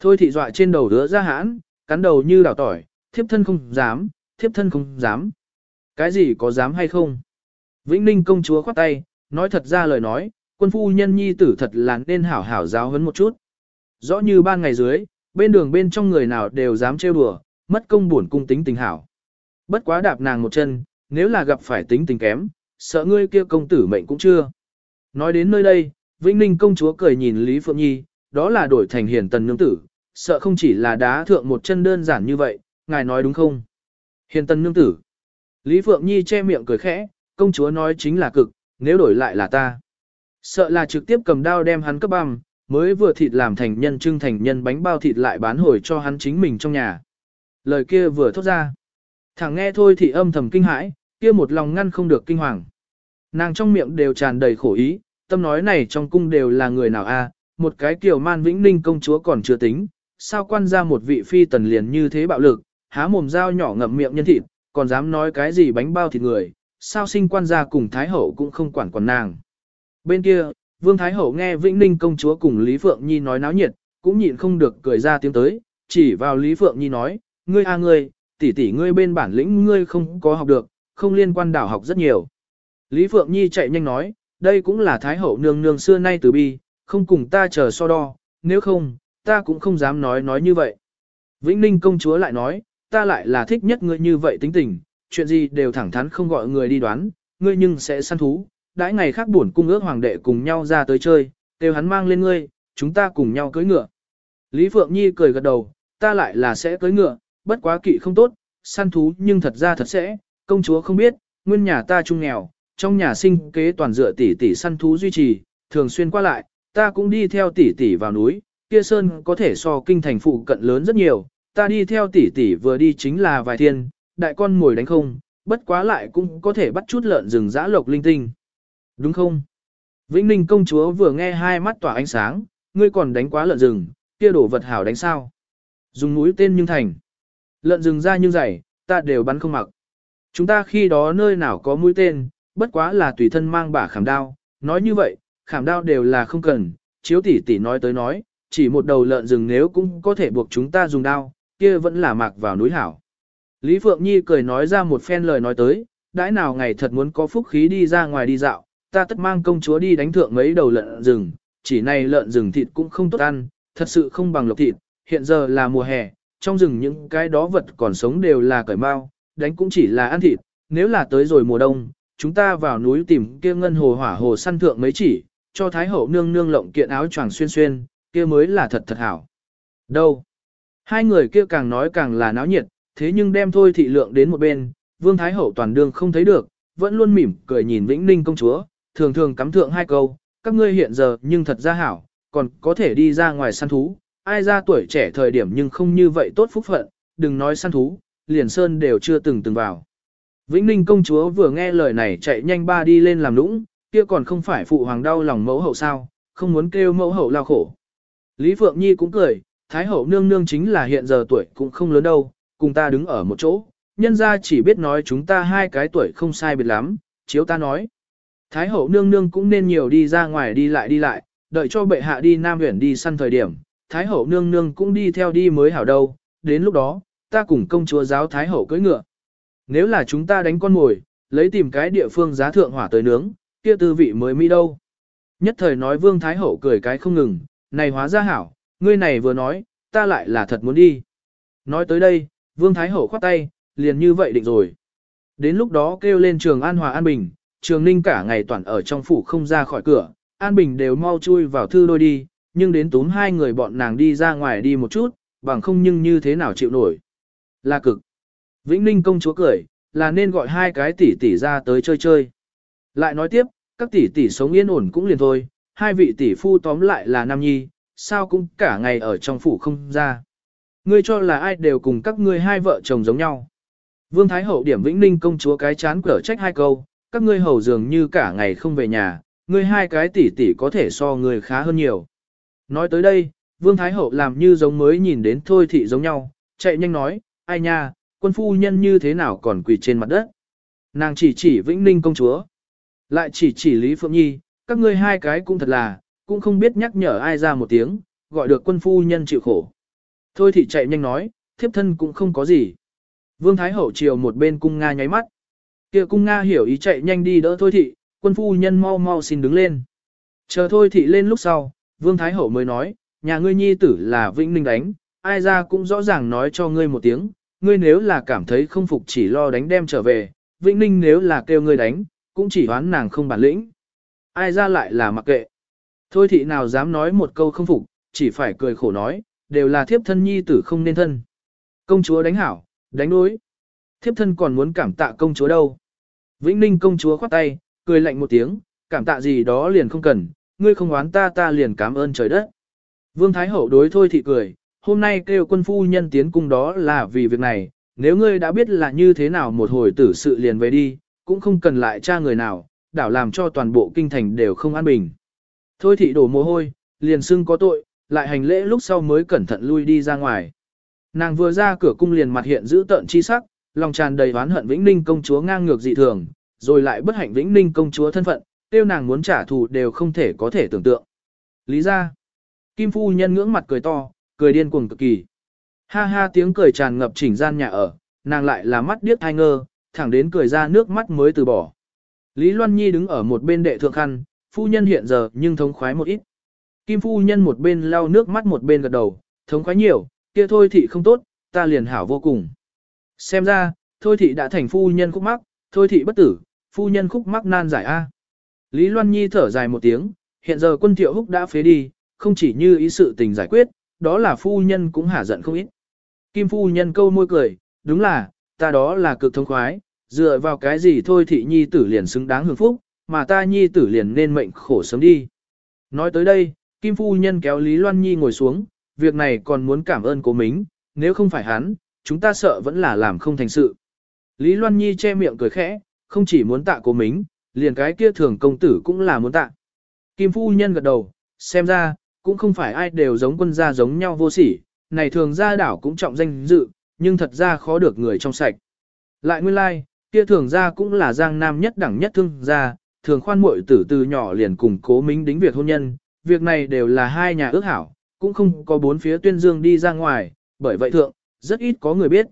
Thôi thị dọa trên đầu đứa ra hãn, cắn đầu như đảo tỏi, thiếp thân không dám, thiếp thân không dám. Cái gì có dám hay không? Vĩnh Ninh công chúa khoát tay, nói thật ra lời nói, quân phu nhân nhi tử thật là nên hảo hảo giáo huấn một chút. Rõ như ban ngày dưới, bên đường bên trong người nào đều dám trêu đùa, mất công buồn cung tính tình hảo. Bất quá đạp nàng một chân, nếu là gặp phải tính tình kém, sợ ngươi kia công tử mệnh cũng chưa. Nói đến nơi đây, Vĩnh Ninh công chúa cười nhìn Lý Phượng Nhi, đó là đổi thành hiền tần nương tử, sợ không chỉ là đá thượng một chân đơn giản như vậy, ngài nói đúng không? Hiền tần nương tử. Lý Phượng Nhi che miệng cười khẽ, công chúa nói chính là cực, nếu đổi lại là ta. Sợ là trực tiếp cầm đao đem hắn cấp băm, mới vừa thịt làm thành nhân trưng thành nhân bánh bao thịt lại bán hồi cho hắn chính mình trong nhà. Lời kia vừa thốt ra. Thằng nghe thôi thì âm thầm kinh hãi, kia một lòng ngăn không được kinh hoàng. Nàng trong miệng đều tràn đầy khổ ý, tâm nói này trong cung đều là người nào a? một cái kiểu man vĩnh ninh công chúa còn chưa tính, sao quan ra một vị phi tần liền như thế bạo lực, há mồm dao nhỏ ngậm miệng nhân thịt, còn dám nói cái gì bánh bao thịt người, sao sinh quan gia cùng Thái Hậu cũng không quản quản nàng. Bên kia, Vương Thái Hậu nghe Vĩnh Ninh công chúa cùng Lý Phượng Nhi nói náo nhiệt, cũng nhịn không được cười ra tiếng tới, chỉ vào Lý Phượng Nhi nói, ngươi a ngươi, tỷ tỷ ngươi bên bản lĩnh ngươi không có học được, không liên quan đảo học rất nhiều. Lý Phượng Nhi chạy nhanh nói, đây cũng là Thái Hậu nương nương xưa nay từ bi, không cùng ta chờ so đo, nếu không, ta cũng không dám nói nói như vậy. Vĩnh Ninh công chúa lại nói, ta lại là thích nhất ngươi như vậy tính tình, chuyện gì đều thẳng thắn không gọi người đi đoán, ngươi nhưng sẽ săn thú, đãi ngày khác buồn cung ước hoàng đệ cùng nhau ra tới chơi, đều hắn mang lên ngươi, chúng ta cùng nhau cưỡi ngựa. Lý Phượng Nhi cười gật đầu, ta lại là sẽ cưỡi ngựa, bất quá kỵ không tốt, săn thú nhưng thật ra thật sẽ, công chúa không biết, nguyên nhà ta trung nghèo, trong nhà sinh kế toàn dựa tỷ tỷ săn thú duy trì, thường xuyên qua lại, ta cũng đi theo tỷ tỷ vào núi, kia sơn có thể so kinh thành phụ cận lớn rất nhiều, ta đi theo tỷ tỷ vừa đi chính là vài thiên, đại con ngồi đánh không, bất quá lại cũng có thể bắt chút lợn rừng dã lộc linh tinh. Đúng không? Vĩnh Ninh công chúa vừa nghe hai mắt tỏa ánh sáng, ngươi còn đánh quá lợn rừng, kia đổ vật hảo đánh sao? Dùng mũi tên nhưng thành. Lợn rừng ra nhưng dày, ta đều bắn không mặc. Chúng ta khi đó nơi nào có mũi tên, bất quá là tùy thân mang bả khảm đao. Nói như vậy, khảm đao đều là không cần, chiếu tỷ tỷ nói tới nói, chỉ một đầu lợn rừng nếu cũng có thể buộc chúng ta dùng đao, kia vẫn là mạc vào núi hảo. Lý Phượng Nhi cười nói ra một phen lời nói tới, đãi nào ngày thật muốn có phúc khí đi ra ngoài đi dạo, ta tất mang công chúa đi đánh thượng mấy đầu lợn rừng, chỉ này lợn rừng thịt cũng không tốt ăn, thật sự không bằng lộc thịt, hiện giờ là mùa hè, trong rừng những cái đó vật còn sống đều là cởi mau, đánh cũng chỉ là ăn thịt, nếu là tới rồi mùa đông, chúng ta vào núi tìm kia ngân hồ hỏa hồ săn thượng mấy chỉ, cho Thái Hậu nương nương lộng kiện áo choàng xuyên xuyên, kia mới là thật thật hảo. Đâu? Hai người kia càng nói càng là náo nhiệt, thế nhưng đem thôi thị lượng đến một bên, Vương Thái Hậu toàn đương không thấy được, vẫn luôn mỉm cười nhìn Vĩnh Ninh công chúa, thường thường cắm thượng hai câu, các ngươi hiện giờ nhưng thật ra hảo, còn có thể đi ra ngoài săn thú, ai ra tuổi trẻ thời điểm nhưng không như vậy tốt phúc phận, đừng nói săn thú, liền sơn đều chưa từng từng vào. Vĩnh Ninh công chúa vừa nghe lời này chạy nhanh ba đi lên làm lũng, kia còn không phải phụ hoàng đau lòng mẫu hậu sao, không muốn kêu mẫu hậu lao khổ. Lý Phượng Nhi cũng cười, Thái hậu nương nương chính là hiện giờ tuổi cũng không lớn đâu, cùng ta đứng ở một chỗ, nhân ra chỉ biết nói chúng ta hai cái tuổi không sai biệt lắm, chiếu ta nói. Thái hậu nương nương cũng nên nhiều đi ra ngoài đi lại đi lại, đợi cho bệ hạ đi Nam Huyền đi săn thời điểm, Thái hậu nương nương cũng đi theo đi mới hảo đâu, đến lúc đó, ta cùng công chúa giáo Thái hậu cưỡi ngựa. Nếu là chúng ta đánh con mồi, lấy tìm cái địa phương giá thượng hỏa tới nướng, kia tư vị mới mỹ đâu. Nhất thời nói Vương Thái hậu cười cái không ngừng, này hóa ra hảo, ngươi này vừa nói, ta lại là thật muốn đi. Nói tới đây, Vương Thái Hậu khoát tay, liền như vậy định rồi. Đến lúc đó kêu lên trường An Hòa An Bình, trường Ninh cả ngày toàn ở trong phủ không ra khỏi cửa, An Bình đều mau chui vào thư đôi đi, nhưng đến túm hai người bọn nàng đi ra ngoài đi một chút, bằng không nhưng như thế nào chịu nổi. Là cực. Vĩnh Ninh công chúa cười, là nên gọi hai cái tỷ tỷ ra tới chơi chơi. Lại nói tiếp, các tỷ tỷ sống yên ổn cũng liền thôi, hai vị tỷ phu tóm lại là nam nhi, sao cũng cả ngày ở trong phủ không ra. Ngươi cho là ai đều cùng các ngươi hai vợ chồng giống nhau. Vương Thái Hậu điểm Vĩnh Ninh công chúa cái chán cở trách hai câu, các ngươi hầu dường như cả ngày không về nhà, ngươi hai cái tỷ tỷ có thể so người khá hơn nhiều. Nói tới đây, Vương Thái Hậu làm như giống mới nhìn đến thôi thị giống nhau, chạy nhanh nói, ai nha, quân phu nhân như thế nào còn quỳ trên mặt đất. Nàng chỉ chỉ Vĩnh Ninh công chúa, lại chỉ chỉ Lý Phượng Nhi, các ngươi hai cái cũng thật là, cũng không biết nhắc nhở ai ra một tiếng, gọi được quân phu nhân chịu khổ. Thôi thị chạy nhanh nói, thiếp thân cũng không có gì. Vương Thái Hậu chiều một bên cung Nga nháy mắt. kia cung Nga hiểu ý chạy nhanh đi đỡ thôi thị, quân phu nhân mau mau xin đứng lên. Chờ thôi thị lên lúc sau, Vương Thái Hậu mới nói, nhà ngươi nhi tử là Vĩnh Ninh đánh, ai ra cũng rõ ràng nói cho ngươi một tiếng, ngươi nếu là cảm thấy không phục chỉ lo đánh đem trở về, Vĩnh Ninh nếu là kêu ngươi đánh, cũng chỉ hoán nàng không bản lĩnh. Ai ra lại là mặc kệ. Thôi thị nào dám nói một câu không phục, chỉ phải cười khổ nói, đều là thiếp thân nhi tử không nên thân. Công chúa đánh hảo, đánh đối. Thiếp thân còn muốn cảm tạ công chúa đâu. Vĩnh Ninh công chúa khoát tay, cười lạnh một tiếng, cảm tạ gì đó liền không cần, ngươi không oán ta ta liền cảm ơn trời đất. Vương Thái Hậu đối thôi thị cười, hôm nay kêu quân phu nhân tiến cung đó là vì việc này, nếu ngươi đã biết là như thế nào một hồi tử sự liền về đi, cũng không cần lại tra người nào, đảo làm cho toàn bộ kinh thành đều không an bình. Thôi thị đổ mồ hôi, liền xưng có tội, lại hành lễ lúc sau mới cẩn thận lui đi ra ngoài. Nàng vừa ra cửa cung liền mặt hiện giữ tợn chi sắc, lòng tràn đầy oán hận Vĩnh Ninh công chúa ngang ngược dị thường, rồi lại bất hạnh Vĩnh Ninh công chúa thân phận, tiêu nàng muốn trả thù đều không thể có thể tưởng tượng. Lý ra, Kim phu nhân ngưỡng mặt cười to, cười điên cuồng cực kỳ. Ha ha tiếng cười tràn ngập chỉnh gian nhà ở, nàng lại là mắt điếc thai ngơ, thẳng đến cười ra nước mắt mới từ bỏ. Lý Loan Nhi đứng ở một bên đệ thượng khăn, phu nhân hiện giờ nhưng thống khoái một ít. Kim phu nhân một bên lau nước mắt một bên gật đầu, thống khoái nhiều, kia thôi thị không tốt, ta liền hảo vô cùng. Xem ra, thôi thị đã thành phu nhân khúc mắc, thôi thị bất tử, phu nhân khúc mắc nan giải A. Lý Loan Nhi thở dài một tiếng, hiện giờ quân thiệu húc đã phế đi, không chỉ như ý sự tình giải quyết, đó là phu nhân cũng hả giận không ít. Kim phu nhân câu môi cười, đúng là, ta đó là cực thông khoái, dựa vào cái gì thôi thị nhi tử liền xứng đáng hưởng phúc, mà ta nhi tử liền nên mệnh khổ sớm đi. Nói tới đây, Kim phu nhân kéo Lý Loan Nhi ngồi xuống, việc này còn muốn cảm ơn cố mính, nếu không phải hắn, chúng ta sợ vẫn là làm không thành sự. Lý Loan Nhi che miệng cười khẽ, không chỉ muốn tạ cố mính, liền cái kia thường công tử cũng là muốn tạ. Kim phu nhân gật đầu, xem ra, cũng không phải ai đều giống quân gia giống nhau vô sỉ, này thường gia đảo cũng trọng danh dự, nhưng thật ra khó được người trong sạch. Lại nguyên lai, like, kia thường gia cũng là giang nam nhất đẳng nhất thương gia, thường khoan muội tử từ nhỏ liền cùng cố minh đính việc hôn nhân, việc này đều là hai nhà ước hảo, cũng không có bốn phía tuyên dương đi ra ngoài, bởi vậy thượng, rất ít có người biết.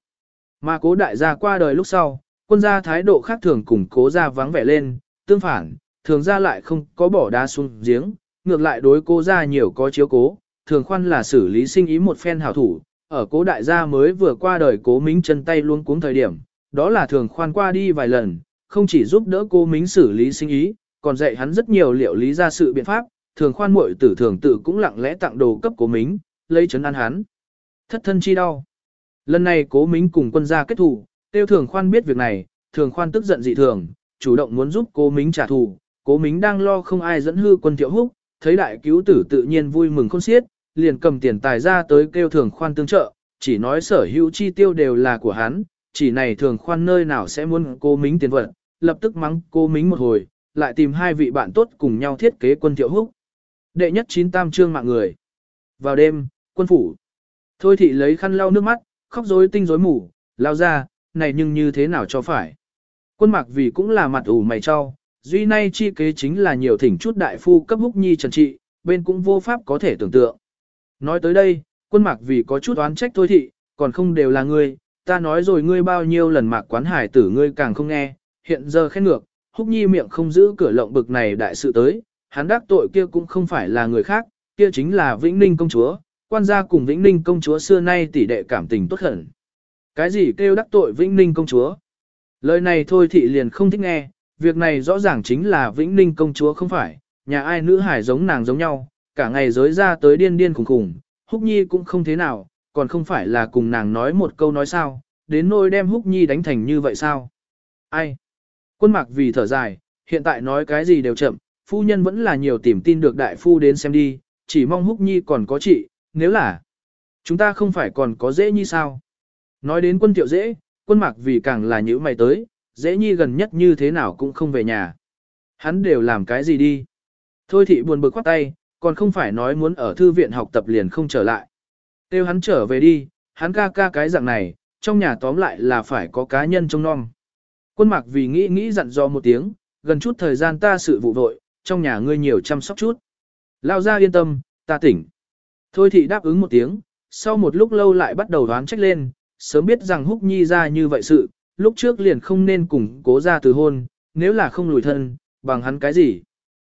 Mà cố đại gia qua đời lúc sau, quân gia thái độ khác thường cùng cố gia vắng vẻ lên, tương phản, thường gia lại không có bỏ đá xuống giếng, ngược lại đối cố gia nhiều có chiếu cố, thường khoan là xử lý sinh ý một phen hảo thủ, ở cố đại gia mới vừa qua đời cố mính chân tay luôn cuống thời điểm, đó là thường khoan qua đi vài lần, không chỉ giúp đỡ cố mính xử lý sinh ý, còn dạy hắn rất nhiều liệu lý ra sự biện pháp, thường khoan muội tử thường tự cũng lặng lẽ tặng đồ cấp cố mính, lấy chấn an hắn. Thất thân chi đau. Lần này cố mính cùng quân gia kết thù, tiêu thường khoan biết việc này, thường khoan tức giận dị thường, chủ động muốn giúp cố mính trả thù, cố mính đang lo không ai dẫn hư quân thiệu húc, thấy đại cứu tử tự nhiên vui mừng khôn xiết, liền cầm tiền tài ra tới kêu thường khoan tương trợ, chỉ nói sở hữu chi tiêu đều là của hắn, chỉ này thường khoan nơi nào sẽ muốn cô mính tiền vật, lập tức mắng cô mính một hồi, lại tìm hai vị bạn tốt cùng nhau thiết kế quân thiệu húc. Đệ nhất chín tam trương mạng người. Vào đêm, quân phủ. Thôi thị lấy khăn lau nước mắt, khóc rối tinh rối mù, lao ra, này nhưng như thế nào cho phải. Quân mạc vì cũng là mặt ủ mày cho, duy nay chi kế chính là nhiều thỉnh chút đại phu cấp húc nhi trần trị, bên cũng vô pháp có thể tưởng tượng. Nói tới đây, quân mạc vì có chút oán trách thôi thị, còn không đều là ngươi, ta nói rồi ngươi bao nhiêu lần mạc quán hải tử ngươi càng không nghe, hiện giờ khen ngược, húc nhi miệng không giữ cửa lộng bực này đại sự tới, hắn đắc tội kia cũng không phải là người khác, kia chính là Vĩnh Ninh công chúa, quan gia cùng Vĩnh Ninh công chúa xưa nay tỷ đệ cảm tình tốt hẳn. Cái gì kêu đắc tội Vĩnh Ninh công chúa? Lời này thôi thị liền không thích nghe, việc này rõ ràng chính là Vĩnh Ninh công chúa không phải, nhà ai nữ hải giống nàng giống nhau, cả ngày giới ra tới điên điên khủng khủng, Húc Nhi cũng không thế nào, còn không phải là cùng nàng nói một câu nói sao, đến nôi đem Húc Nhi đánh thành như vậy sao? Ai? Quân mạc vì thở dài, hiện tại nói cái gì đều chậm, phu nhân vẫn là nhiều tìm tin được đại phu đến xem đi, chỉ mong húc nhi còn có chị, nếu là chúng ta không phải còn có dễ như sao. Nói đến quân tiểu dễ, quân mạc vì càng là nhữ mày tới, dễ nhi gần nhất như thế nào cũng không về nhà. Hắn đều làm cái gì đi. Thôi thị buồn bực khoát tay, còn không phải nói muốn ở thư viện học tập liền không trở lại. Tiêu hắn trở về đi, hắn ca ca cái dạng này, trong nhà tóm lại là phải có cá nhân trông non. Quân mặc vì nghĩ nghĩ dặn dò một tiếng, gần chút thời gian ta sự vụ vội, trong nhà ngươi nhiều chăm sóc chút. Lao ra yên tâm, ta tỉnh. Thôi thị đáp ứng một tiếng, sau một lúc lâu lại bắt đầu đoán trách lên, sớm biết rằng húc nhi ra như vậy sự, lúc trước liền không nên cùng cố ra từ hôn, nếu là không lùi thân, bằng hắn cái gì.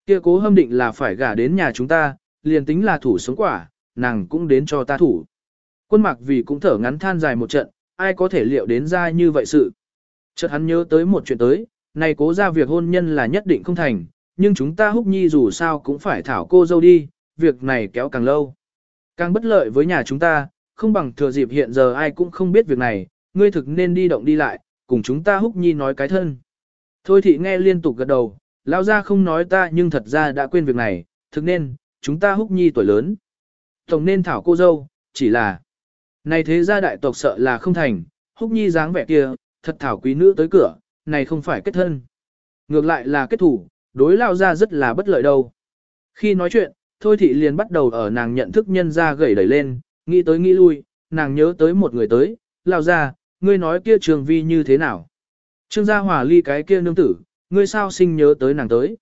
Kia cố hâm định là phải gả đến nhà chúng ta, liền tính là thủ sống quả, nàng cũng đến cho ta thủ. Quân mặc vì cũng thở ngắn than dài một trận, ai có thể liệu đến ra như vậy sự. Chợt hắn nhớ tới một chuyện tới, này cố ra việc hôn nhân là nhất định không thành, nhưng chúng ta húc nhi dù sao cũng phải thảo cô dâu đi, việc này kéo càng lâu. Càng bất lợi với nhà chúng ta, không bằng thừa dịp hiện giờ ai cũng không biết việc này, ngươi thực nên đi động đi lại, cùng chúng ta húc nhi nói cái thân. Thôi thị nghe liên tục gật đầu, lão ra không nói ta nhưng thật ra đã quên việc này, thực nên, chúng ta húc nhi tuổi lớn. Tổng nên thảo cô dâu, chỉ là, này thế gia đại tộc sợ là không thành, húc nhi dáng vẻ kia, thật thảo quý nữ tới cửa, này không phải kết thân. Ngược lại là kết thủ, đối lao ra rất là bất lợi đâu. Khi nói chuyện, Thôi thị liền bắt đầu ở nàng nhận thức nhân ra gầy đẩy lên, nghĩ tới nghĩ lui, nàng nhớ tới một người tới, lao ra, ngươi nói kia trường vi như thế nào. Trương gia hòa ly cái kia nương tử, ngươi sao sinh nhớ tới nàng tới.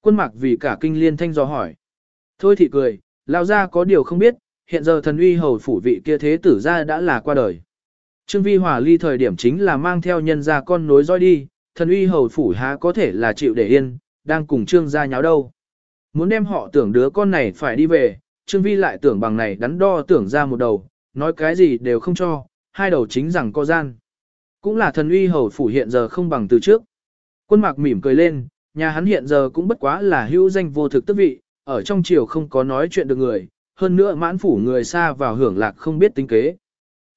Quân mặc vì cả kinh liên thanh dò hỏi. Thôi thị cười, lao ra có điều không biết, hiện giờ thần uy hầu phủ vị kia thế tử ra đã là qua đời. Trương vi hòa ly thời điểm chính là mang theo nhân gia con nối dõi đi, thần uy hầu phủ há có thể là chịu để yên, đang cùng trương gia nháo đâu. Muốn đem họ tưởng đứa con này phải đi về, Trương Vi lại tưởng bằng này đắn đo tưởng ra một đầu, nói cái gì đều không cho, hai đầu chính rằng có gian. Cũng là thần uy hầu phủ hiện giờ không bằng từ trước. Quân mạc mỉm cười lên, nhà hắn hiện giờ cũng bất quá là hữu danh vô thực tức vị, ở trong triều không có nói chuyện được người, hơn nữa mãn phủ người xa vào hưởng lạc không biết tính kế.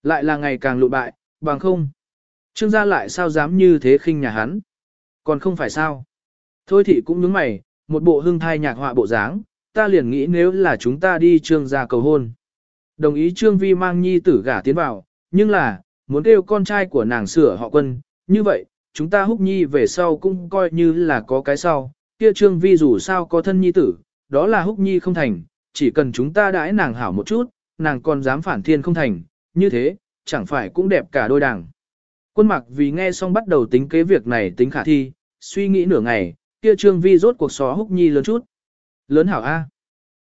Lại là ngày càng lụ bại, bằng không. Trương gia lại sao dám như thế khinh nhà hắn. Còn không phải sao. Thôi thì cũng nhướng mày, một bộ hương thai nhạc họa bộ dáng, ta liền nghĩ nếu là chúng ta đi trương gia cầu hôn. Đồng ý trương vi mang nhi tử gả tiến vào, nhưng là, muốn kêu con trai của nàng sửa họ quân, như vậy, chúng ta húc nhi về sau cũng coi như là có cái sau, kia trương vi dù sao có thân nhi tử, đó là húc nhi không thành, chỉ cần chúng ta đãi nàng hảo một chút, nàng còn dám phản thiên không thành, như thế, chẳng phải cũng đẹp cả đôi đảng. Quân mặc vì nghe xong bắt đầu tính kế việc này tính khả thi, suy nghĩ nửa ngày, kia trương vi rốt cuộc xó húc nhi lớn chút. Lớn hảo A.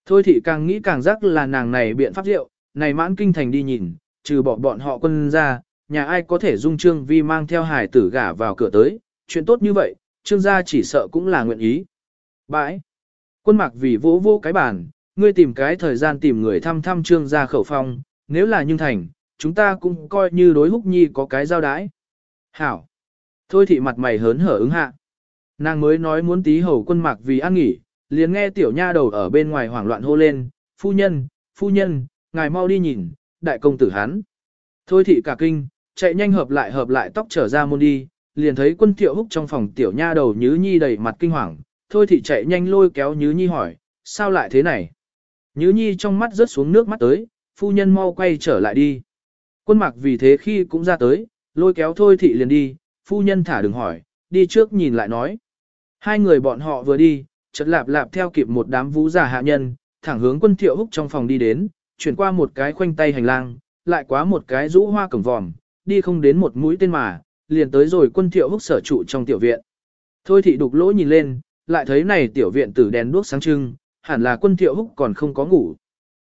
Thôi thì càng nghĩ càng rắc là nàng này biện pháp diệu, này mãn kinh thành đi nhìn, trừ bỏ bọn họ quân ra, nhà ai có thể dung trương vi mang theo hải tử gả vào cửa tới, chuyện tốt như vậy, trương gia chỉ sợ cũng là nguyện ý. Bãi. Quân mặc vì vỗ vô cái bàn ngươi tìm cái thời gian tìm người thăm thăm trương gia khẩu phong, nếu là nhưng thành, chúng ta cũng coi như đối húc nhi có cái giao đái. Hảo. Thôi thì mặt mày hớn hở ứng hạ. Nàng mới nói muốn tí hầu quân mạc vì ăn nghỉ, liền nghe tiểu nha đầu ở bên ngoài hoảng loạn hô lên, phu nhân, phu nhân, ngài mau đi nhìn, đại công tử hắn. Thôi thị cả kinh, chạy nhanh hợp lại hợp lại tóc trở ra môn đi, liền thấy quân thiệu húc trong phòng tiểu nha đầu nhứ nhi đầy mặt kinh hoàng, thôi thị chạy nhanh lôi kéo nhứ nhi hỏi, sao lại thế này? Nhứ nhi trong mắt rớt xuống nước mắt tới, phu nhân mau quay trở lại đi. Quân mặc vì thế khi cũng ra tới, lôi kéo thôi thị liền đi, phu nhân thả đừng hỏi, đi trước nhìn lại nói. Hai người bọn họ vừa đi, chợt lạp lạp theo kịp một đám vũ giả hạ nhân, thẳng hướng quân thiệu húc trong phòng đi đến, chuyển qua một cái khoanh tay hành lang, lại quá một cái rũ hoa cổng vòm, đi không đến một mũi tên mà, liền tới rồi quân thiệu húc sở trụ trong tiểu viện. Thôi thị đục lỗ nhìn lên, lại thấy này tiểu viện tử đèn đuốc sáng trưng, hẳn là quân thiệu húc còn không có ngủ.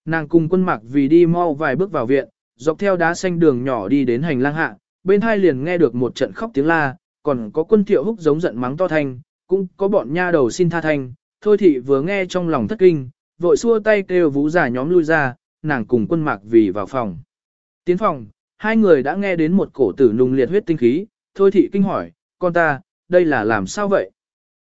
Nàng cùng quân mặc vì đi mau vài bước vào viện, dọc theo đá xanh đường nhỏ đi đến hành lang hạ, bên hai liền nghe được một trận khóc tiếng la, còn có quân thiệu húc giống giận mắng to thanh, cũng có bọn nha đầu xin tha thanh, thôi thị vừa nghe trong lòng thất kinh, vội xua tay kêu vũ giả nhóm lui ra, nàng cùng quân mạc vì vào phòng. Tiến phòng, hai người đã nghe đến một cổ tử nung liệt huyết tinh khí, thôi thị kinh hỏi, con ta, đây là làm sao vậy?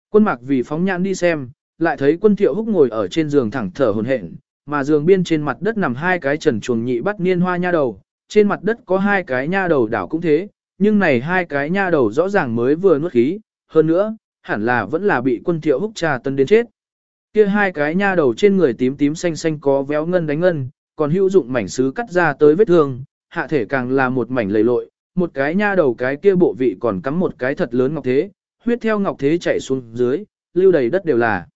Quân mạc vì phóng nhãn đi xem, lại thấy quân thiệu húc ngồi ở trên giường thẳng thở hồn hển, mà giường biên trên mặt đất nằm hai cái trần chuồng nhị bắt niên hoa nha đầu, trên mặt đất có hai cái nha đầu đảo cũng thế, nhưng này hai cái nha đầu rõ ràng mới vừa nuốt khí, hơn nữa, hẳn là vẫn là bị quân thiệu húc trà tân đến chết. Kia hai cái nha đầu trên người tím tím xanh xanh có véo ngân đánh ngân, còn hữu dụng mảnh sứ cắt ra tới vết thương, hạ thể càng là một mảnh lầy lội, một cái nha đầu cái kia bộ vị còn cắm một cái thật lớn ngọc thế, huyết theo ngọc thế chảy xuống dưới, lưu đầy đất đều là.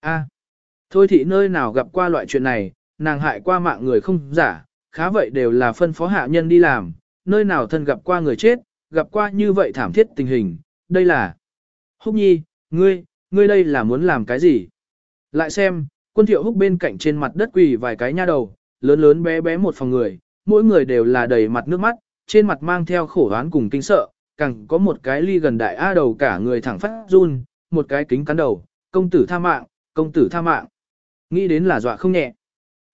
A. Thôi thị nơi nào gặp qua loại chuyện này, nàng hại qua mạng người không giả, khá vậy đều là phân phó hạ nhân đi làm, nơi nào thân gặp qua người chết, gặp qua như vậy thảm thiết tình hình, đây là... Húc nhi, ngươi, ngươi đây là muốn làm cái gì? Lại xem, quân thiệu húc bên cạnh trên mặt đất quỳ vài cái nha đầu, lớn lớn bé bé một phòng người, mỗi người đều là đầy mặt nước mắt, trên mặt mang theo khổ oán cùng kinh sợ, càng có một cái ly gần đại A đầu cả người thẳng phát run, một cái kính cắn đầu, công tử tha mạng, công tử tha mạng. Nghĩ đến là dọa không nhẹ.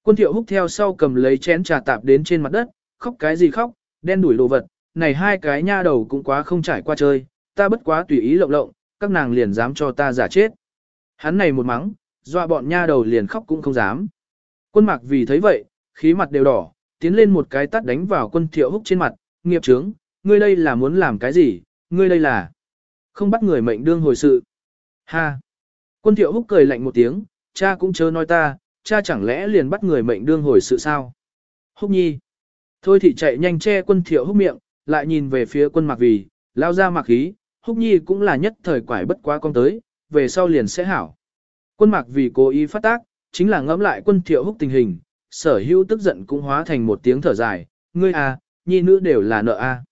Quân thiệu húc theo sau cầm lấy chén trà tạp đến trên mặt đất, khóc cái gì khóc, đen đuổi đồ vật, này hai cái nha đầu cũng quá không trải qua chơi, ta bất quá tùy ý lộng lộng, các nàng liền dám cho ta giả chết. Hắn này một mắng, dọa bọn nha đầu liền khóc cũng không dám. Quân mạc vì thấy vậy, khí mặt đều đỏ, tiến lên một cái tắt đánh vào quân thiệu húc trên mặt, nghiệp trướng, ngươi đây là muốn làm cái gì, ngươi đây là không bắt người mệnh đương hồi sự. Ha! Quân thiệu húc cười lạnh một tiếng, cha cũng chớ nói ta, cha chẳng lẽ liền bắt người mệnh đương hồi sự sao? Húc nhi! Thôi thì chạy nhanh che quân thiệu húc miệng, lại nhìn về phía quân mạc vì, lao ra mạc khí, húc nhi cũng là nhất thời quải bất quá con tới, về sau liền sẽ hảo. Quân mạc vì cố ý phát tác, chính là ngẫm lại quân thiệu húc tình hình, sở hữu tức giận cũng hóa thành một tiếng thở dài, ngươi à, nhi nữ đều là nợ a. À.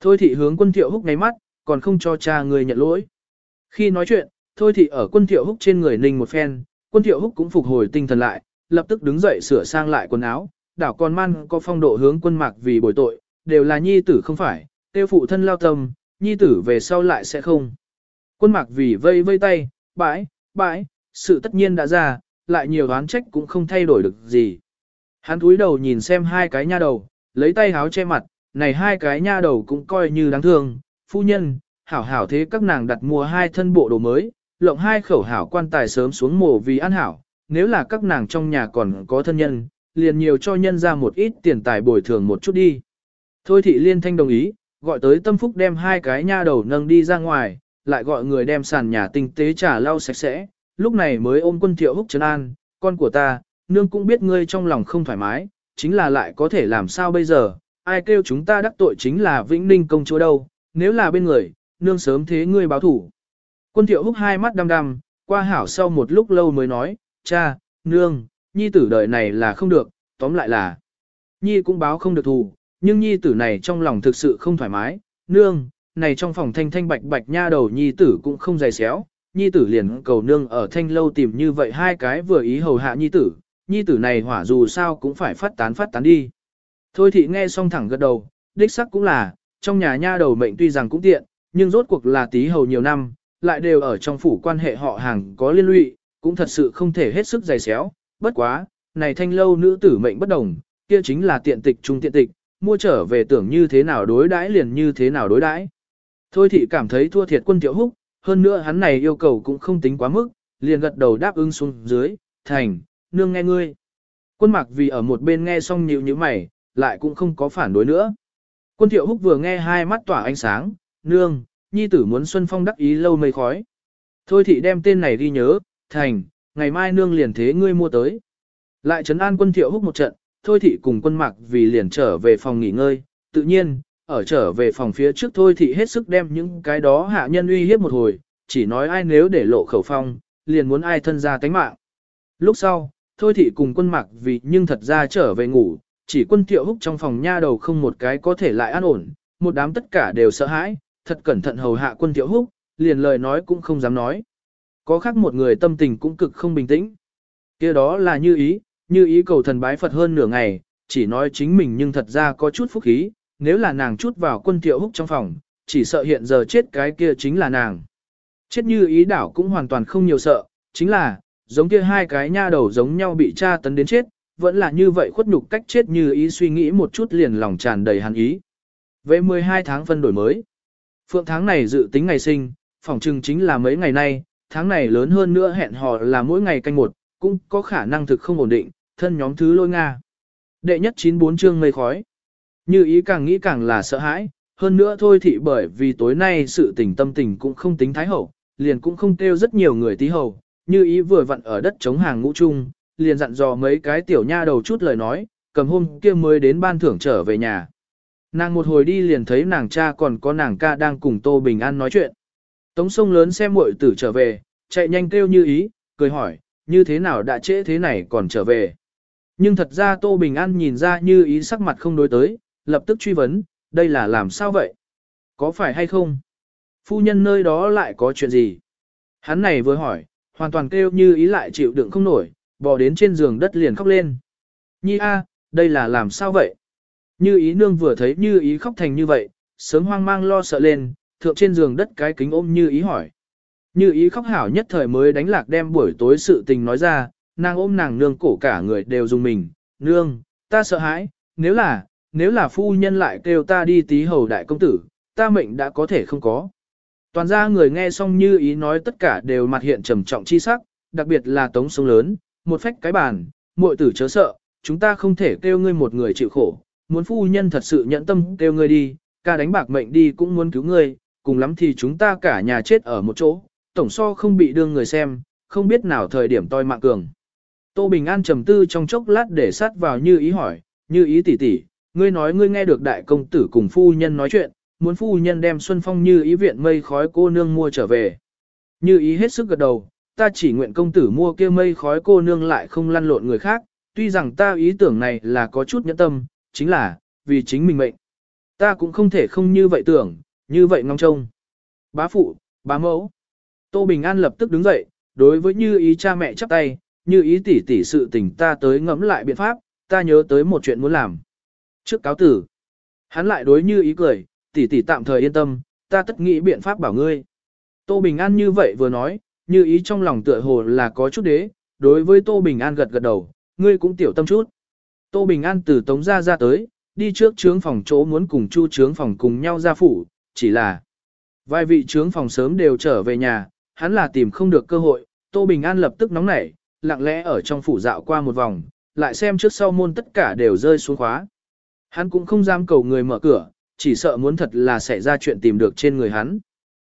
Thôi thị hướng quân thiệu húc ngáy mắt, còn không cho cha ngươi nhận lỗi. Khi nói chuyện, thôi thị ở quân thiệu húc trên người ninh một phen, quân thiệu húc cũng phục hồi tinh thần lại, lập tức đứng dậy sửa sang lại quần áo, đảo con man có phong độ hướng quân mạc vì bồi tội, đều là nhi tử không phải, tiêu phụ thân lao tâm, nhi tử về sau lại sẽ không. Quân mạc vì vây vây tay, bãi, bãi, sự tất nhiên đã ra, lại nhiều đoán trách cũng không thay đổi được gì. Hắn cúi đầu nhìn xem hai cái nha đầu, lấy tay háo che mặt, này hai cái nha đầu cũng coi như đáng thương, phu nhân, hảo hảo thế các nàng đặt mua hai thân bộ đồ mới, lộng hai khẩu hảo quan tài sớm xuống mồ vì ăn hảo, nếu là các nàng trong nhà còn có thân nhân, liền nhiều cho nhân ra một ít tiền tài bồi thường một chút đi. Thôi thị liên thanh đồng ý, gọi tới tâm phúc đem hai cái nha đầu nâng đi ra ngoài, lại gọi người đem sàn nhà tinh tế trả lau sạch sẽ, lúc này mới ôm quân thiệu húc trấn an, con của ta, nương cũng biết ngươi trong lòng không thoải mái, chính là lại có thể làm sao bây giờ, ai kêu chúng ta đắc tội chính là Vĩnh Ninh công chúa đâu, nếu là bên người, nương sớm thế ngươi báo thủ. Quân thiệu húc hai mắt đăm đăm, qua hảo sau một lúc lâu mới nói, cha, nương, nhi tử đời này là không được, tóm lại là, nhi cũng báo không được thù, nhưng nhi tử này trong lòng thực sự không thoải mái, nương, này trong phòng thanh thanh bạch bạch nha đầu nhi tử cũng không dày xéo, nhi tử liền cầu nương ở thanh lâu tìm như vậy hai cái vừa ý hầu hạ nhi tử, nhi tử này hỏa dù sao cũng phải phát tán phát tán đi. Thôi thị nghe xong thẳng gật đầu, đích sắc cũng là, trong nhà nha đầu mệnh tuy rằng cũng tiện, nhưng rốt cuộc là tí hầu nhiều năm, lại đều ở trong phủ quan hệ họ hàng có liên lụy, cũng thật sự không thể hết sức dày xéo, bất quá, này thanh lâu nữ tử mệnh bất đồng, kia chính là tiện tịch trung tiện tịch, mua trở về tưởng như thế nào đối đãi liền như thế nào đối đãi. Thôi thị cảm thấy thua thiệt quân tiểu húc, hơn nữa hắn này yêu cầu cũng không tính quá mức, liền gật đầu đáp ứng xuống dưới, thành, nương nghe ngươi. Quân mặc vì ở một bên nghe xong nhịu như mày, lại cũng không có phản đối nữa. Quân thiệu húc vừa nghe hai mắt tỏa ánh sáng, nương, nhi tử muốn xuân phong đắc ý lâu mây khói. Thôi thị đem tên này đi nhớ, thành, ngày mai nương liền thế ngươi mua tới. Lại trấn an quân thiệu húc một trận, thôi thị cùng quân mặc vì liền trở về phòng nghỉ ngơi, tự nhiên, ở trở về phòng phía trước thôi thị hết sức đem những cái đó hạ nhân uy hiếp một hồi, chỉ nói ai nếu để lộ khẩu phong, liền muốn ai thân ra tánh mạng. Lúc sau, thôi thị cùng quân mặc vì nhưng thật ra trở về ngủ, chỉ quân tiệu húc trong phòng nha đầu không một cái có thể lại an ổn, một đám tất cả đều sợ hãi, thật cẩn thận hầu hạ quân tiệu húc, liền lời nói cũng không dám nói. Có khác một người tâm tình cũng cực không bình tĩnh. kia đó là như ý, như ý cầu thần bái Phật hơn nửa ngày, chỉ nói chính mình nhưng thật ra có chút phúc khí, nếu là nàng chút vào quân tiệu húc trong phòng, chỉ sợ hiện giờ chết cái kia chính là nàng. Chết như ý đảo cũng hoàn toàn không nhiều sợ, chính là, giống kia hai cái nha đầu giống nhau bị tra tấn đến chết, vẫn là như vậy khuất nhục cách chết như ý suy nghĩ một chút liền lòng tràn đầy hàn ý. Về 12 tháng phân đổi mới. Phượng tháng này dự tính ngày sinh, phòng trừng chính là mấy ngày nay, tháng này lớn hơn nữa hẹn hò là mỗi ngày canh một, cũng có khả năng thực không ổn định, thân nhóm thứ lôi Nga. Đệ nhất 94 chương mây khói. Như ý càng nghĩ càng là sợ hãi, hơn nữa thôi thì bởi vì tối nay sự tình tâm tình cũng không tính thái hậu, liền cũng không kêu rất nhiều người tí hầu, như ý vừa vặn ở đất chống hàng ngũ chung, liền dặn dò mấy cái tiểu nha đầu chút lời nói, cầm hôm kia mới đến ban thưởng trở về nhà. Nàng một hồi đi liền thấy nàng cha còn có nàng ca đang cùng Tô Bình An nói chuyện. Tống sông lớn xem muội tử trở về, chạy nhanh kêu như ý, cười hỏi, như thế nào đã trễ thế này còn trở về. Nhưng thật ra Tô Bình An nhìn ra như ý sắc mặt không đối tới, lập tức truy vấn, đây là làm sao vậy? Có phải hay không? Phu nhân nơi đó lại có chuyện gì? Hắn này vừa hỏi, hoàn toàn kêu như ý lại chịu đựng không nổi, bò đến trên giường đất liền khóc lên. Nhi a, đây là làm sao vậy? Như ý nương vừa thấy như ý khóc thành như vậy, sớm hoang mang lo sợ lên, thượng trên giường đất cái kính ôm như ý hỏi. Như ý khóc hảo nhất thời mới đánh lạc đem buổi tối sự tình nói ra, nàng ôm nàng nương cổ cả người đều dùng mình, nương, ta sợ hãi, nếu là, nếu là phu nhân lại kêu ta đi tí hầu đại công tử, ta mệnh đã có thể không có. Toàn ra người nghe xong như ý nói tất cả đều mặt hiện trầm trọng chi sắc, đặc biệt là tống sông lớn, một phách cái bàn, muội tử chớ sợ, chúng ta không thể kêu ngươi một người chịu khổ, muốn phu nhân thật sự nhẫn tâm kêu ngươi đi, ca đánh bạc mệnh đi cũng muốn cứu ngươi, cùng lắm thì chúng ta cả nhà chết ở một chỗ, tổng so không bị đương người xem, không biết nào thời điểm toi mạng cường. Tô Bình An trầm tư trong chốc lát để sát vào như ý hỏi, như ý tỷ tỷ, ngươi nói ngươi nghe được đại công tử cùng phu nhân nói chuyện, muốn phu nhân đem Xuân Phong như ý viện mây khói cô nương mua trở về. Như ý hết sức gật đầu, ta chỉ nguyện công tử mua kia mây khói cô nương lại không lăn lộn người khác, tuy rằng ta ý tưởng này là có chút nhẫn tâm, chính là, vì chính mình mệnh. Ta cũng không thể không như vậy tưởng, như vậy ngong trông. Bá phụ, bá mẫu. Tô Bình An lập tức đứng dậy, đối với như ý cha mẹ chắp tay, như ý tỷ tỷ sự tình ta tới ngẫm lại biện pháp, ta nhớ tới một chuyện muốn làm. Trước cáo tử, hắn lại đối như ý cười, tỷ tỷ tạm thời yên tâm, ta tất nghĩ biện pháp bảo ngươi. Tô Bình An như vậy vừa nói, như ý trong lòng tựa hồ là có chút đế, đối với Tô Bình An gật gật đầu, ngươi cũng tiểu tâm chút. Tô Bình An từ tống ra ra tới, đi trước trướng phòng chỗ muốn cùng chu trướng phòng cùng nhau ra phủ, chỉ là vài vị trướng phòng sớm đều trở về nhà, hắn là tìm không được cơ hội, Tô Bình An lập tức nóng nảy, lặng lẽ ở trong phủ dạo qua một vòng, lại xem trước sau môn tất cả đều rơi xuống khóa. Hắn cũng không dám cầu người mở cửa, chỉ sợ muốn thật là xảy ra chuyện tìm được trên người hắn.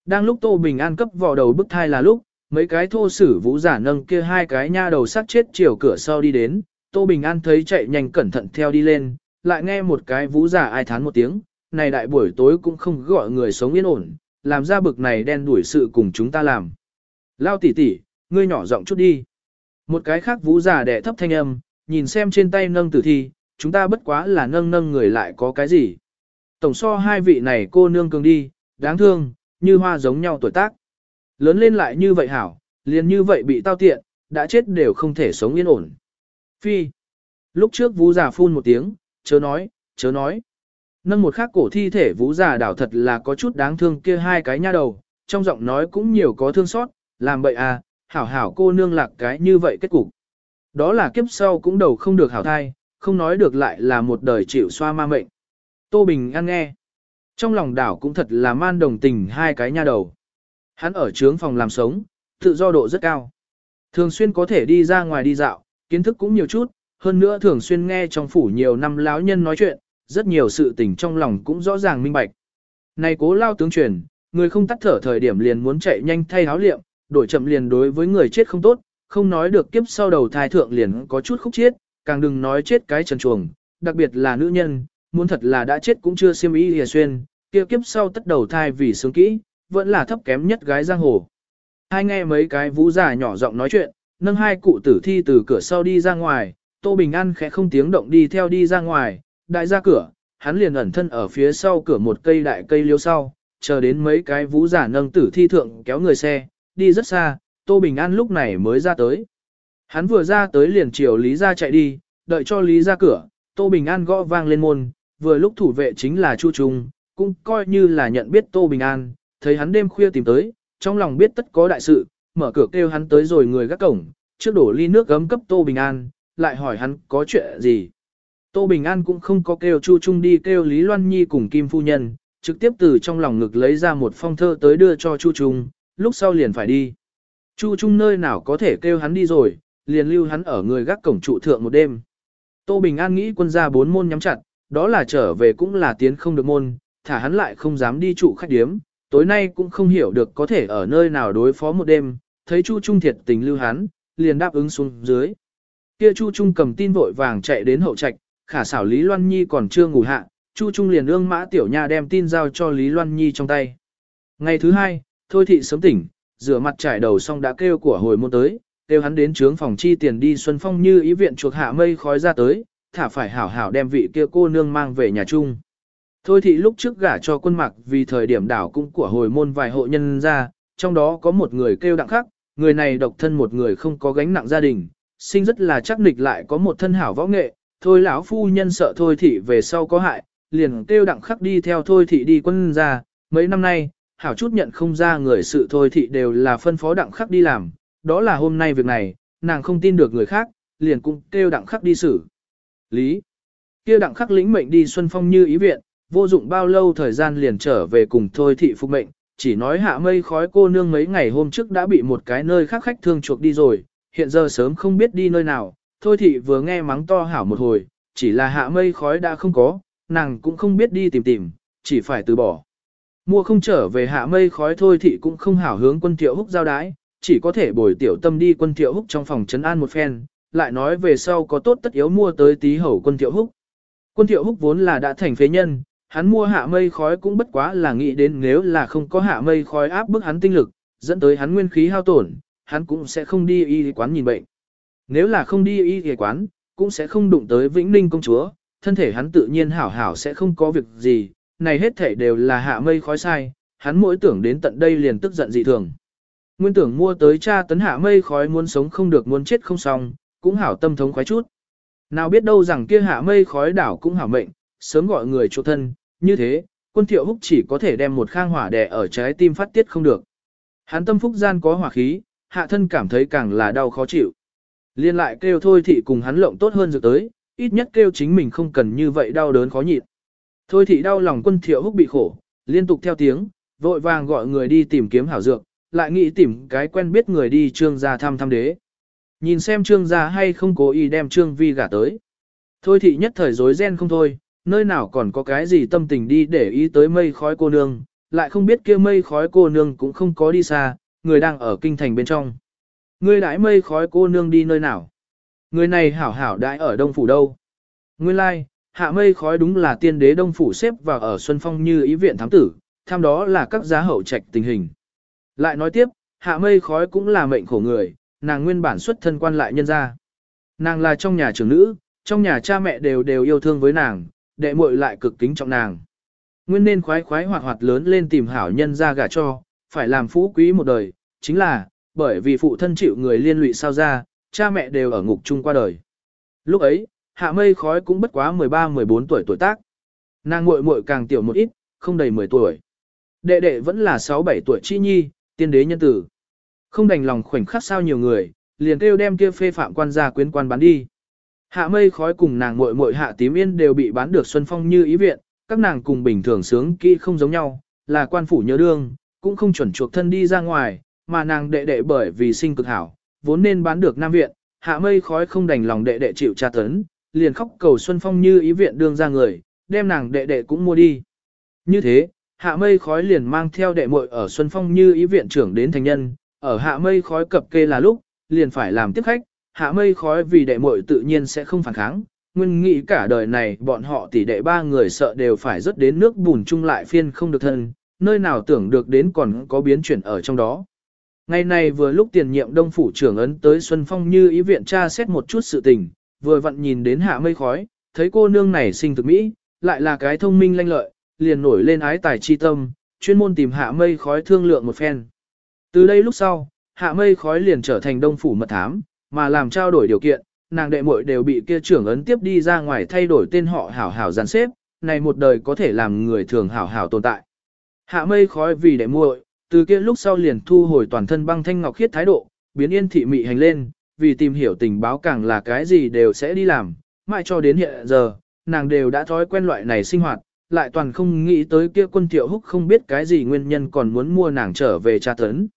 Đang lúc Tô Bình An cấp vò đầu bức thai là lúc, mấy cái thô sử vũ giả nâng kia hai cái nha đầu sát chết chiều cửa sau đi đến, Tô Bình An thấy chạy nhanh cẩn thận theo đi lên, lại nghe một cái vũ giả ai thán một tiếng, này đại buổi tối cũng không gọi người sống yên ổn, làm ra bực này đen đuổi sự cùng chúng ta làm. Lao tỷ tỷ, ngươi nhỏ giọng chút đi. Một cái khác vũ giả đẻ thấp thanh âm, nhìn xem trên tay nâng tử thi, chúng ta bất quá là nâng nâng người lại có cái gì. Tổng so hai vị này cô nương cường đi, đáng thương, như hoa giống nhau tuổi tác. Lớn lên lại như vậy hảo, liền như vậy bị tao tiện, đã chết đều không thể sống yên ổn. Phi. Lúc trước vũ giả phun một tiếng, chớ nói, chớ nói. Nâng một khắc cổ thi thể vũ giả đảo thật là có chút đáng thương kia hai cái nha đầu, trong giọng nói cũng nhiều có thương xót, làm bậy à, hảo hảo cô nương lạc cái như vậy kết cục. Đó là kiếp sau cũng đầu không được hảo thai, không nói được lại là một đời chịu xoa ma mệnh. Tô Bình An nghe. Trong lòng đảo cũng thật là man đồng tình hai cái nha đầu. Hắn ở trướng phòng làm sống, tự do độ rất cao. Thường xuyên có thể đi ra ngoài đi dạo, kiến thức cũng nhiều chút, hơn nữa thường xuyên nghe trong phủ nhiều năm lão nhân nói chuyện, rất nhiều sự tình trong lòng cũng rõ ràng minh bạch. Này cố lao tướng truyền, người không tắt thở thời điểm liền muốn chạy nhanh thay áo liệm, đổi chậm liền đối với người chết không tốt, không nói được kiếp sau đầu thai thượng liền có chút khúc chết, càng đừng nói chết cái trần chuồng, đặc biệt là nữ nhân, muốn thật là đã chết cũng chưa xiêm ý hìa xuyên, kia kiếp sau tất đầu thai vì sướng kỹ, vẫn là thấp kém nhất gái giang hồ. Hai nghe mấy cái vũ giả nhỏ giọng nói chuyện, nâng hai cụ tử thi từ cửa sau đi ra ngoài, Tô Bình An khẽ không tiếng động đi theo đi ra ngoài, đại ra cửa, hắn liền ẩn thân ở phía sau cửa một cây đại cây liêu sau, chờ đến mấy cái vũ giả nâng tử thi thượng kéo người xe, đi rất xa, Tô Bình An lúc này mới ra tới. Hắn vừa ra tới liền chiều Lý ra chạy đi, đợi cho Lý ra cửa, Tô Bình An gõ vang lên môn, vừa lúc thủ vệ chính là Chu Trung, cũng coi như là nhận biết Tô Bình An, thấy hắn đêm khuya tìm tới, trong lòng biết tất có đại sự, mở cửa kêu hắn tới rồi người gác cổng, trước đổ ly nước gấm cấp Tô Bình An, lại hỏi hắn có chuyện gì. Tô Bình An cũng không có kêu Chu Trung đi kêu Lý Loan Nhi cùng Kim Phu Nhân, trực tiếp từ trong lòng ngực lấy ra một phong thơ tới đưa cho Chu Trung, lúc sau liền phải đi. Chu Trung nơi nào có thể kêu hắn đi rồi, liền lưu hắn ở người gác cổng trụ thượng một đêm. Tô Bình An nghĩ quân gia bốn môn nhắm chặt, đó là trở về cũng là tiến không được môn, thả hắn lại không dám đi trụ khách điếm, tối nay cũng không hiểu được có thể ở nơi nào đối phó một đêm, thấy Chu Trung thiệt tình lưu hắn, liền đáp ứng xuống dưới. Kia Chu Trung cầm tin vội vàng chạy đến hậu trạch, khả xảo Lý Loan Nhi còn chưa ngủ hạ, Chu Trung liền ương mã tiểu nha đem tin giao cho Lý Loan Nhi trong tay. Ngày thứ hai, Thôi thị sớm tỉnh, rửa mặt trải đầu xong đã kêu của hồi môn tới, kêu hắn đến trướng phòng chi tiền đi Xuân Phong như ý viện chuộc hạ mây khói ra tới, thả phải hảo hảo đem vị kia cô nương mang về nhà chung. Thôi thị lúc trước gả cho quân mặc vì thời điểm đảo cũng của hồi môn vài hộ nhân ra, trong đó có một người kêu đặng khắc, người này độc thân một người không có gánh nặng gia đình, sinh rất là chắc nịch lại có một thân hảo võ nghệ, thôi lão phu nhân sợ thôi thị về sau có hại, liền kêu đặng khắc đi theo thôi thị đi quân ra, mấy năm nay, hảo chút nhận không ra người sự thôi thị đều là phân phó đặng khắc đi làm, đó là hôm nay việc này, nàng không tin được người khác, liền cũng kêu đặng khắc đi xử. Lý. kia đặng khắc lĩnh mệnh đi xuân phong như ý viện, vô dụng bao lâu thời gian liền trở về cùng thôi thị phục mệnh, chỉ nói hạ mây khói cô nương mấy ngày hôm trước đã bị một cái nơi khác khách thương chuộc đi rồi, hiện giờ sớm không biết đi nơi nào, thôi thị vừa nghe mắng to hảo một hồi, chỉ là hạ mây khói đã không có, nàng cũng không biết đi tìm tìm, chỉ phải từ bỏ. Mua không trở về hạ mây khói thôi thị cũng không hảo hướng quân thiệu húc giao đái, chỉ có thể bồi tiểu tâm đi quân thiệu húc trong phòng trấn an một phen, lại nói về sau có tốt tất yếu mua tới tí hầu quân thiệu húc. Quân thiệu húc vốn là đã thành phế nhân, hắn mua hạ mây khói cũng bất quá là nghĩ đến nếu là không có hạ mây khói áp bức hắn tinh lực, dẫn tới hắn nguyên khí hao tổn, hắn cũng sẽ không đi y quán nhìn bệnh. Nếu là không đi y y quán, cũng sẽ không đụng tới Vĩnh Ninh công chúa, thân thể hắn tự nhiên hảo hảo sẽ không có việc gì, này hết thể đều là hạ mây khói sai, hắn mỗi tưởng đến tận đây liền tức giận dị thường. Nguyên tưởng mua tới cha tấn hạ mây khói muốn sống không được muốn chết không xong, cũng hảo tâm thống khoái chút. Nào biết đâu rằng kia hạ mây khói đảo cũng hảo mệnh, sớm gọi người chỗ thân, như thế, quân thiệu húc chỉ có thể đem một khang hỏa đè ở trái tim phát tiết không được. Hắn tâm phúc gian có hỏa khí, hạ thân cảm thấy càng là đau khó chịu. Liên lại kêu thôi thị cùng hắn lộng tốt hơn dược tới, ít nhất kêu chính mình không cần như vậy đau đớn khó nhịn. Thôi thị đau lòng quân thiệu húc bị khổ, liên tục theo tiếng, vội vàng gọi người đi tìm kiếm hảo dược, lại nghĩ tìm cái quen biết người đi trương gia thăm thăm đế. Nhìn xem trương gia hay không cố ý đem trương vi gả tới. Thôi thị nhất thời rối ren không thôi, nơi nào còn có cái gì tâm tình đi để ý tới mây khói cô nương, lại không biết kia mây khói cô nương cũng không có đi xa, người đang ở kinh thành bên trong. Người đãi mây khói cô nương đi nơi nào? Người này hảo hảo đãi ở Đông Phủ đâu? Nguyên lai, like, hạ mây khói đúng là tiên đế Đông Phủ xếp vào ở Xuân Phong như ý viện thám tử, tham đó là các giá hậu trạch tình hình. Lại nói tiếp, hạ mây khói cũng là mệnh khổ người, nàng nguyên bản xuất thân quan lại nhân gia. Nàng là trong nhà trưởng nữ, trong nhà cha mẹ đều đều yêu thương với nàng, đệ muội lại cực kính trọng nàng. Nguyên nên khoái khoái hoạt hoạt lớn lên tìm hảo nhân ra gả cho, phải làm phú quý một đời, chính là, bởi vì phụ thân chịu người liên lụy sao ra, cha mẹ đều ở ngục chung qua đời. Lúc ấy, hạ mây khói cũng bất quá 13-14 tuổi tuổi tác. Nàng muội muội càng tiểu một ít, không đầy 10 tuổi. Đệ đệ vẫn là 6-7 tuổi chi nhi, tiên đế nhân tử. Không đành lòng khoảnh khắc sao nhiều người, liền kêu đem kia phê phạm quan gia quyến quan bán đi. Hạ mây khói cùng nàng muội muội hạ tím yên đều bị bán được Xuân Phong như ý viện, các nàng cùng bình thường sướng kỹ không giống nhau, là quan phủ nhớ đương, cũng không chuẩn chuộc thân đi ra ngoài, mà nàng đệ đệ bởi vì sinh cực hảo, vốn nên bán được Nam viện, hạ mây khói không đành lòng đệ đệ chịu tra tấn, liền khóc cầu Xuân Phong như ý viện đương ra người, đem nàng đệ đệ cũng mua đi. Như thế, hạ mây khói liền mang theo đệ muội ở Xuân Phong như ý viện trưởng đến thành nhân, ở hạ mây khói cập kê là lúc, liền phải làm tiếp khách, hạ mây khói vì đệ muội tự nhiên sẽ không phản kháng. Nguyên nghĩ cả đời này bọn họ tỷ đệ ba người sợ đều phải rớt đến nước bùn chung lại phiên không được thân, nơi nào tưởng được đến còn có biến chuyển ở trong đó. Ngày này vừa lúc tiền nhiệm đông phủ trưởng ấn tới Xuân Phong như ý viện tra xét một chút sự tình, vừa vặn nhìn đến hạ mây khói, thấy cô nương này sinh thực mỹ, lại là cái thông minh lanh lợi, liền nổi lên ái tài chi tâm, chuyên môn tìm hạ mây khói thương lượng một phen. Từ đây lúc sau, hạ mây khói liền trở thành đông phủ mật thám, mà làm trao đổi điều kiện, nàng đệ muội đều bị kia trưởng ấn tiếp đi ra ngoài thay đổi tên họ hảo hảo giàn xếp, này một đời có thể làm người thường hảo hảo tồn tại. Hạ mây khói vì đệ muội, từ kia lúc sau liền thu hồi toàn thân băng thanh ngọc khiết thái độ, biến yên thị mị hành lên, vì tìm hiểu tình báo càng là cái gì đều sẽ đi làm, mãi cho đến hiện giờ, nàng đều đã thói quen loại này sinh hoạt, lại toàn không nghĩ tới kia quân tiểu húc không biết cái gì nguyên nhân còn muốn mua nàng trở về tra tấn.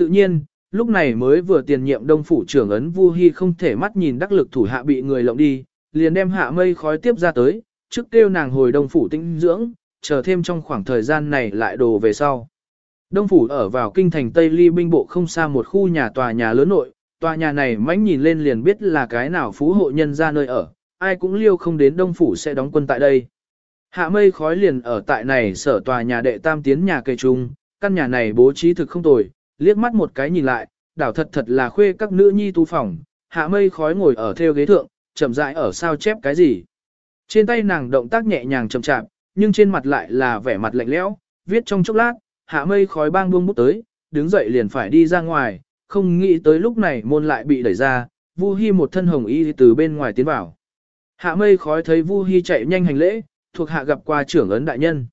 Tự nhiên, lúc này mới vừa tiền nhiệm đông phủ trưởng ấn Vu Hi không thể mắt nhìn đắc lực thủ hạ bị người lộng đi, liền đem hạ mây khói tiếp ra tới, trước kêu nàng hồi đông phủ tinh dưỡng, chờ thêm trong khoảng thời gian này lại đồ về sau. Đông phủ ở vào kinh thành Tây Ly binh bộ không xa một khu nhà tòa nhà lớn nội, tòa nhà này mãnh nhìn lên liền biết là cái nào phú hộ nhân ra nơi ở, ai cũng liêu không đến đông phủ sẽ đóng quân tại đây. Hạ mây khói liền ở tại này sở tòa nhà đệ tam tiến nhà cây trung, căn nhà này bố trí thực không tồi, liếc mắt một cái nhìn lại, đảo thật thật là khuê các nữ nhi tu phòng, hạ mây khói ngồi ở theo ghế thượng, chậm rãi ở sao chép cái gì. Trên tay nàng động tác nhẹ nhàng chậm chạp, nhưng trên mặt lại là vẻ mặt lạnh lẽo, viết trong chốc lát, hạ mây khói bang buông bút tới, đứng dậy liền phải đi ra ngoài, không nghĩ tới lúc này môn lại bị đẩy ra, Vu Hi một thân hồng y từ bên ngoài tiến vào. Hạ mây khói thấy Vu Hi chạy nhanh hành lễ, thuộc hạ gặp qua trưởng ấn đại nhân.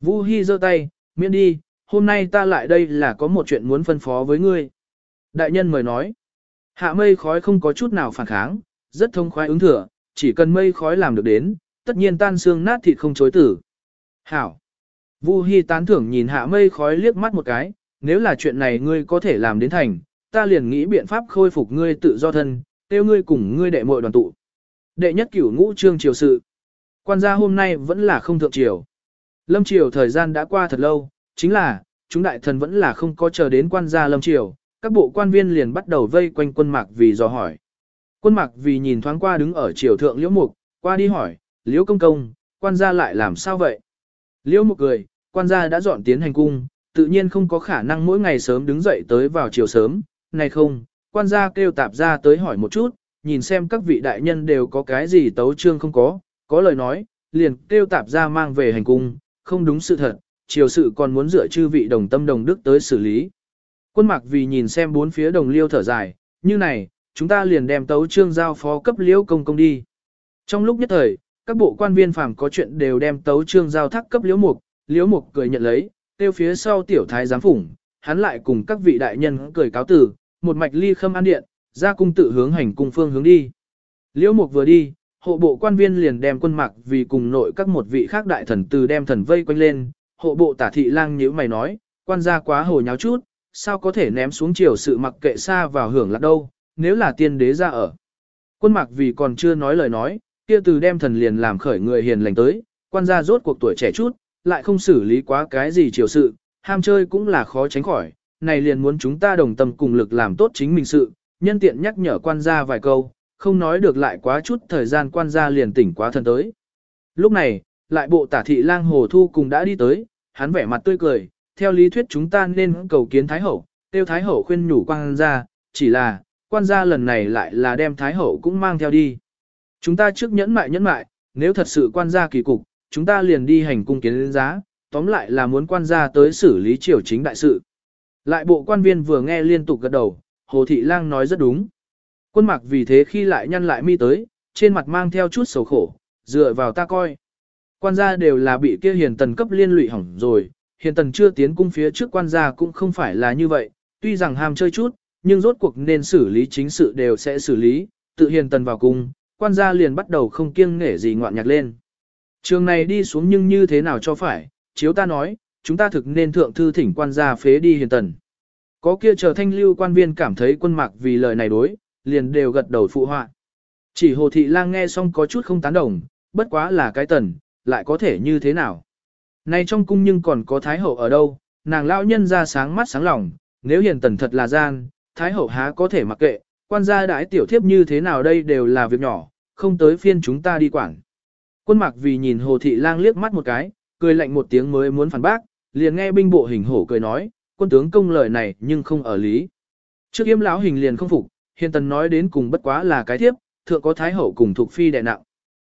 Vu Hi giơ tay, miễn đi, hôm nay ta lại đây là có một chuyện muốn phân phó với ngươi. Đại nhân mời nói. Hạ mây khói không có chút nào phản kháng, rất thông khoái ứng thừa, chỉ cần mây khói làm được đến, tất nhiên tan xương nát thịt không chối tử. Hảo. Vu Hi tán thưởng nhìn hạ mây khói liếc mắt một cái, nếu là chuyện này ngươi có thể làm đến thành, ta liền nghĩ biện pháp khôi phục ngươi tự do thân, tiêu ngươi cùng ngươi đệ muội đoàn tụ. Đệ nhất cửu ngũ trương triều sự. Quan gia hôm nay vẫn là không thượng triều. Lâm triều thời gian đã qua thật lâu, chính là, chúng đại thần vẫn là không có chờ đến quan gia lâm triều, các bộ quan viên liền bắt đầu vây quanh quân mạc vì dò hỏi. Quân mạc vì nhìn thoáng qua đứng ở triều thượng liễu mục, qua đi hỏi, liễu công công, quan gia lại làm sao vậy? Liễu mục cười, quan gia đã dọn tiến hành cung, tự nhiên không có khả năng mỗi ngày sớm đứng dậy tới vào chiều sớm, này không, quan gia kêu tạp ra tới hỏi một chút, nhìn xem các vị đại nhân đều có cái gì tấu trương không có, có lời nói, liền kêu tạp ra mang về hành cung, không đúng sự thật, triều sự còn muốn dựa chư vị đồng tâm đồng đức tới xử lý. Quân mặc vì nhìn xem bốn phía đồng liêu thở dài, như này, chúng ta liền đem tấu trương giao phó cấp liêu công công đi. Trong lúc nhất thời, các bộ quan viên phàm có chuyện đều đem tấu trương giao thác cấp liễu mục, liễu mục cười nhận lấy, tiêu phía sau tiểu thái giám phủng, hắn lại cùng các vị đại nhân cười cáo tử, một mạch ly khâm an điện, ra cung tự hướng hành cung phương hướng đi. Liễu mục vừa đi, hộ bộ quan viên liền đem quân mặc vì cùng nội các một vị khác đại thần từ đem thần vây quanh lên, hộ bộ tả thị lang nhíu mày nói, quan gia quá hồ nháo chút, sao có thể ném xuống chiều sự mặc kệ xa vào hưởng lạc đâu, nếu là tiên đế ra ở. Quân mặc vì còn chưa nói lời nói, kia từ đem thần liền làm khởi người hiền lành tới, quan gia rốt cuộc tuổi trẻ chút, lại không xử lý quá cái gì chiều sự, ham chơi cũng là khó tránh khỏi, này liền muốn chúng ta đồng tâm cùng lực làm tốt chính mình sự, nhân tiện nhắc nhở quan gia vài câu, không nói được lại quá chút thời gian quan gia liền tỉnh quá thân tới. Lúc này, lại bộ tả thị lang hồ thu cùng đã đi tới, hắn vẻ mặt tươi cười, theo lý thuyết chúng ta nên cầu kiến Thái Hậu, tiêu Thái Hậu khuyên nhủ quan gia, chỉ là, quan gia lần này lại là đem Thái Hậu cũng mang theo đi. Chúng ta trước nhẫn mại nhẫn mại, nếu thật sự quan gia kỳ cục, chúng ta liền đi hành cung kiến giá, tóm lại là muốn quan gia tới xử lý triều chính đại sự. Lại bộ quan viên vừa nghe liên tục gật đầu, Hồ Thị Lang nói rất đúng. Quân mặc vì thế khi lại nhăn lại mi tới, trên mặt mang theo chút sầu khổ, dựa vào ta coi. Quan gia đều là bị kia hiền tần cấp liên lụy hỏng rồi, hiền tần chưa tiến cung phía trước quan gia cũng không phải là như vậy, tuy rằng ham chơi chút, nhưng rốt cuộc nên xử lý chính sự đều sẽ xử lý, tự hiền tần vào cung, quan gia liền bắt đầu không kiêng nể gì ngoạn nhạc lên. Trường này đi xuống nhưng như thế nào cho phải, chiếu ta nói, chúng ta thực nên thượng thư thỉnh quan gia phế đi hiền tần. Có kia chờ thanh lưu quan viên cảm thấy quân mạc vì lời này đối, liền đều gật đầu phụ họa. Chỉ hồ thị lang nghe xong có chút không tán đồng, bất quá là cái tần, lại có thể như thế nào. Nay trong cung nhưng còn có thái hậu ở đâu, nàng lão nhân ra sáng mắt sáng lòng, nếu hiền tần thật là gian, thái hậu há có thể mặc kệ, quan gia đãi tiểu thiếp như thế nào đây đều là việc nhỏ, không tới phiên chúng ta đi quản. Quân mặc vì nhìn hồ thị lang liếc mắt một cái, cười lạnh một tiếng mới muốn phản bác, liền nghe binh bộ hình hổ cười nói, quân tướng công lời này nhưng không ở lý. Trước yếm lão hình liền không phục, hiền tần nói đến cùng bất quá là cái thiếp, thượng có thái hậu cùng thuộc phi đè nặng.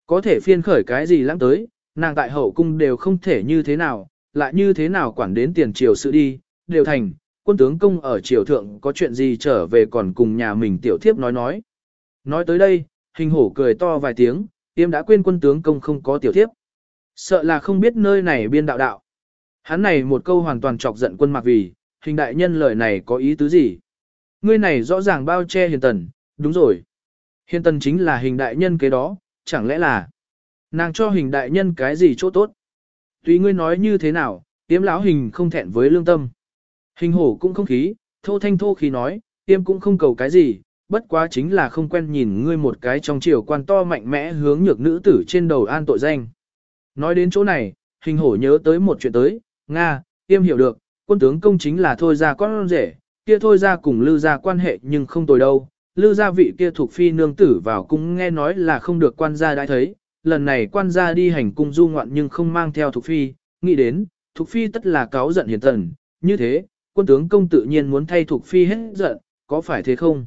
Có thể phiên khởi cái gì lãng tới, nàng tại hậu cung đều không thể như thế nào, lại như thế nào quản đến tiền triều sự đi, đều thành, quân tướng công ở triều thượng có chuyện gì trở về còn cùng nhà mình tiểu thiếp nói nói. Nói tới đây, hình hổ cười to vài tiếng, tiêm đã quên quân tướng công không có tiểu thiếp. Sợ là không biết nơi này biên đạo đạo. Hắn này một câu hoàn toàn chọc giận quân mặc vì, hình đại nhân lời này có ý tứ gì? Ngươi này rõ ràng bao che hiền tần, đúng rồi. Hiền tần chính là hình đại nhân kế đó, chẳng lẽ là nàng cho hình đại nhân cái gì chỗ tốt? Tùy ngươi nói như thế nào, tiêm lão hình không thẹn với lương tâm. Hình hổ cũng không khí, thô thanh thô khí nói, tiêm cũng không cầu cái gì, bất quá chính là không quen nhìn ngươi một cái trong chiều quan to mạnh mẽ hướng nhược nữ tử trên đầu an tội danh. Nói đến chỗ này, hình hổ nhớ tới một chuyện tới, Nga, tiêm hiểu được, quân tướng công chính là thôi ra con rể, kia thôi ra cùng lư ra quan hệ nhưng không tồi đâu. Lư gia vị kia thuộc phi nương tử vào cung nghe nói là không được quan gia đã thấy, lần này quan gia đi hành cung du ngoạn nhưng không mang theo Thục phi, nghĩ đến, Thục phi tất là cáo giận hiền tần, như thế, quân tướng công tự nhiên muốn thay Thục phi hết giận, có phải thế không?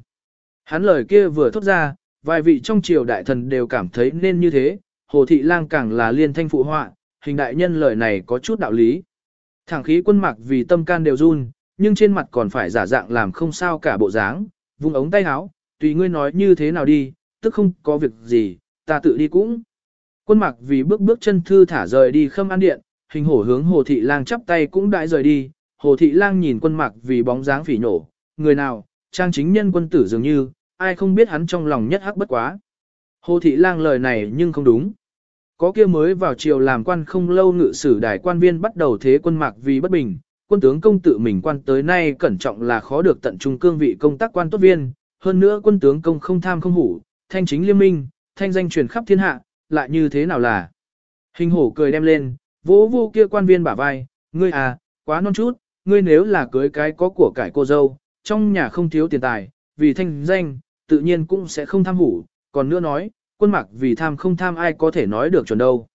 Hắn lời kia vừa thốt ra, vài vị trong triều đại thần đều cảm thấy nên như thế, Hồ Thị Lang càng là liên thanh phụ họa, hình đại nhân lời này có chút đạo lý. Thẳng khí quân mặc vì tâm can đều run, nhưng trên mặt còn phải giả dạng làm không sao cả bộ dáng, vung ống tay áo, tùy ngươi nói như thế nào đi, tức không có việc gì, ta tự đi cũng. Quân mặc vì bước bước chân thư thả rời đi khâm an điện, hình hổ hướng Hồ Thị Lang chắp tay cũng đã rời đi, Hồ Thị Lang nhìn quân mặc vì bóng dáng phỉ nổ, người nào, trang chính nhân quân tử dường như, ai không biết hắn trong lòng nhất hắc bất quá. Hồ Thị Lang lời này nhưng không đúng. Có kia mới vào triều làm quan không lâu ngự sử đại quan viên bắt đầu thế quân mạc vì bất bình, quân tướng công tự mình quan tới nay cẩn trọng là khó được tận trung cương vị công tác quan tốt viên, hơn nữa quân tướng công không tham không hủ, thanh chính liên minh, thanh danh truyền khắp thiên hạ, lại như thế nào là. Hình hổ cười đem lên, vỗ vô kia quan viên bả vai, ngươi à, quá non chút, ngươi nếu là cưới cái có của cải cô dâu, trong nhà không thiếu tiền tài, vì thanh danh, tự nhiên cũng sẽ không tham hủ, còn nữa nói, quân mặc vì tham không tham ai có thể nói được chuẩn đâu.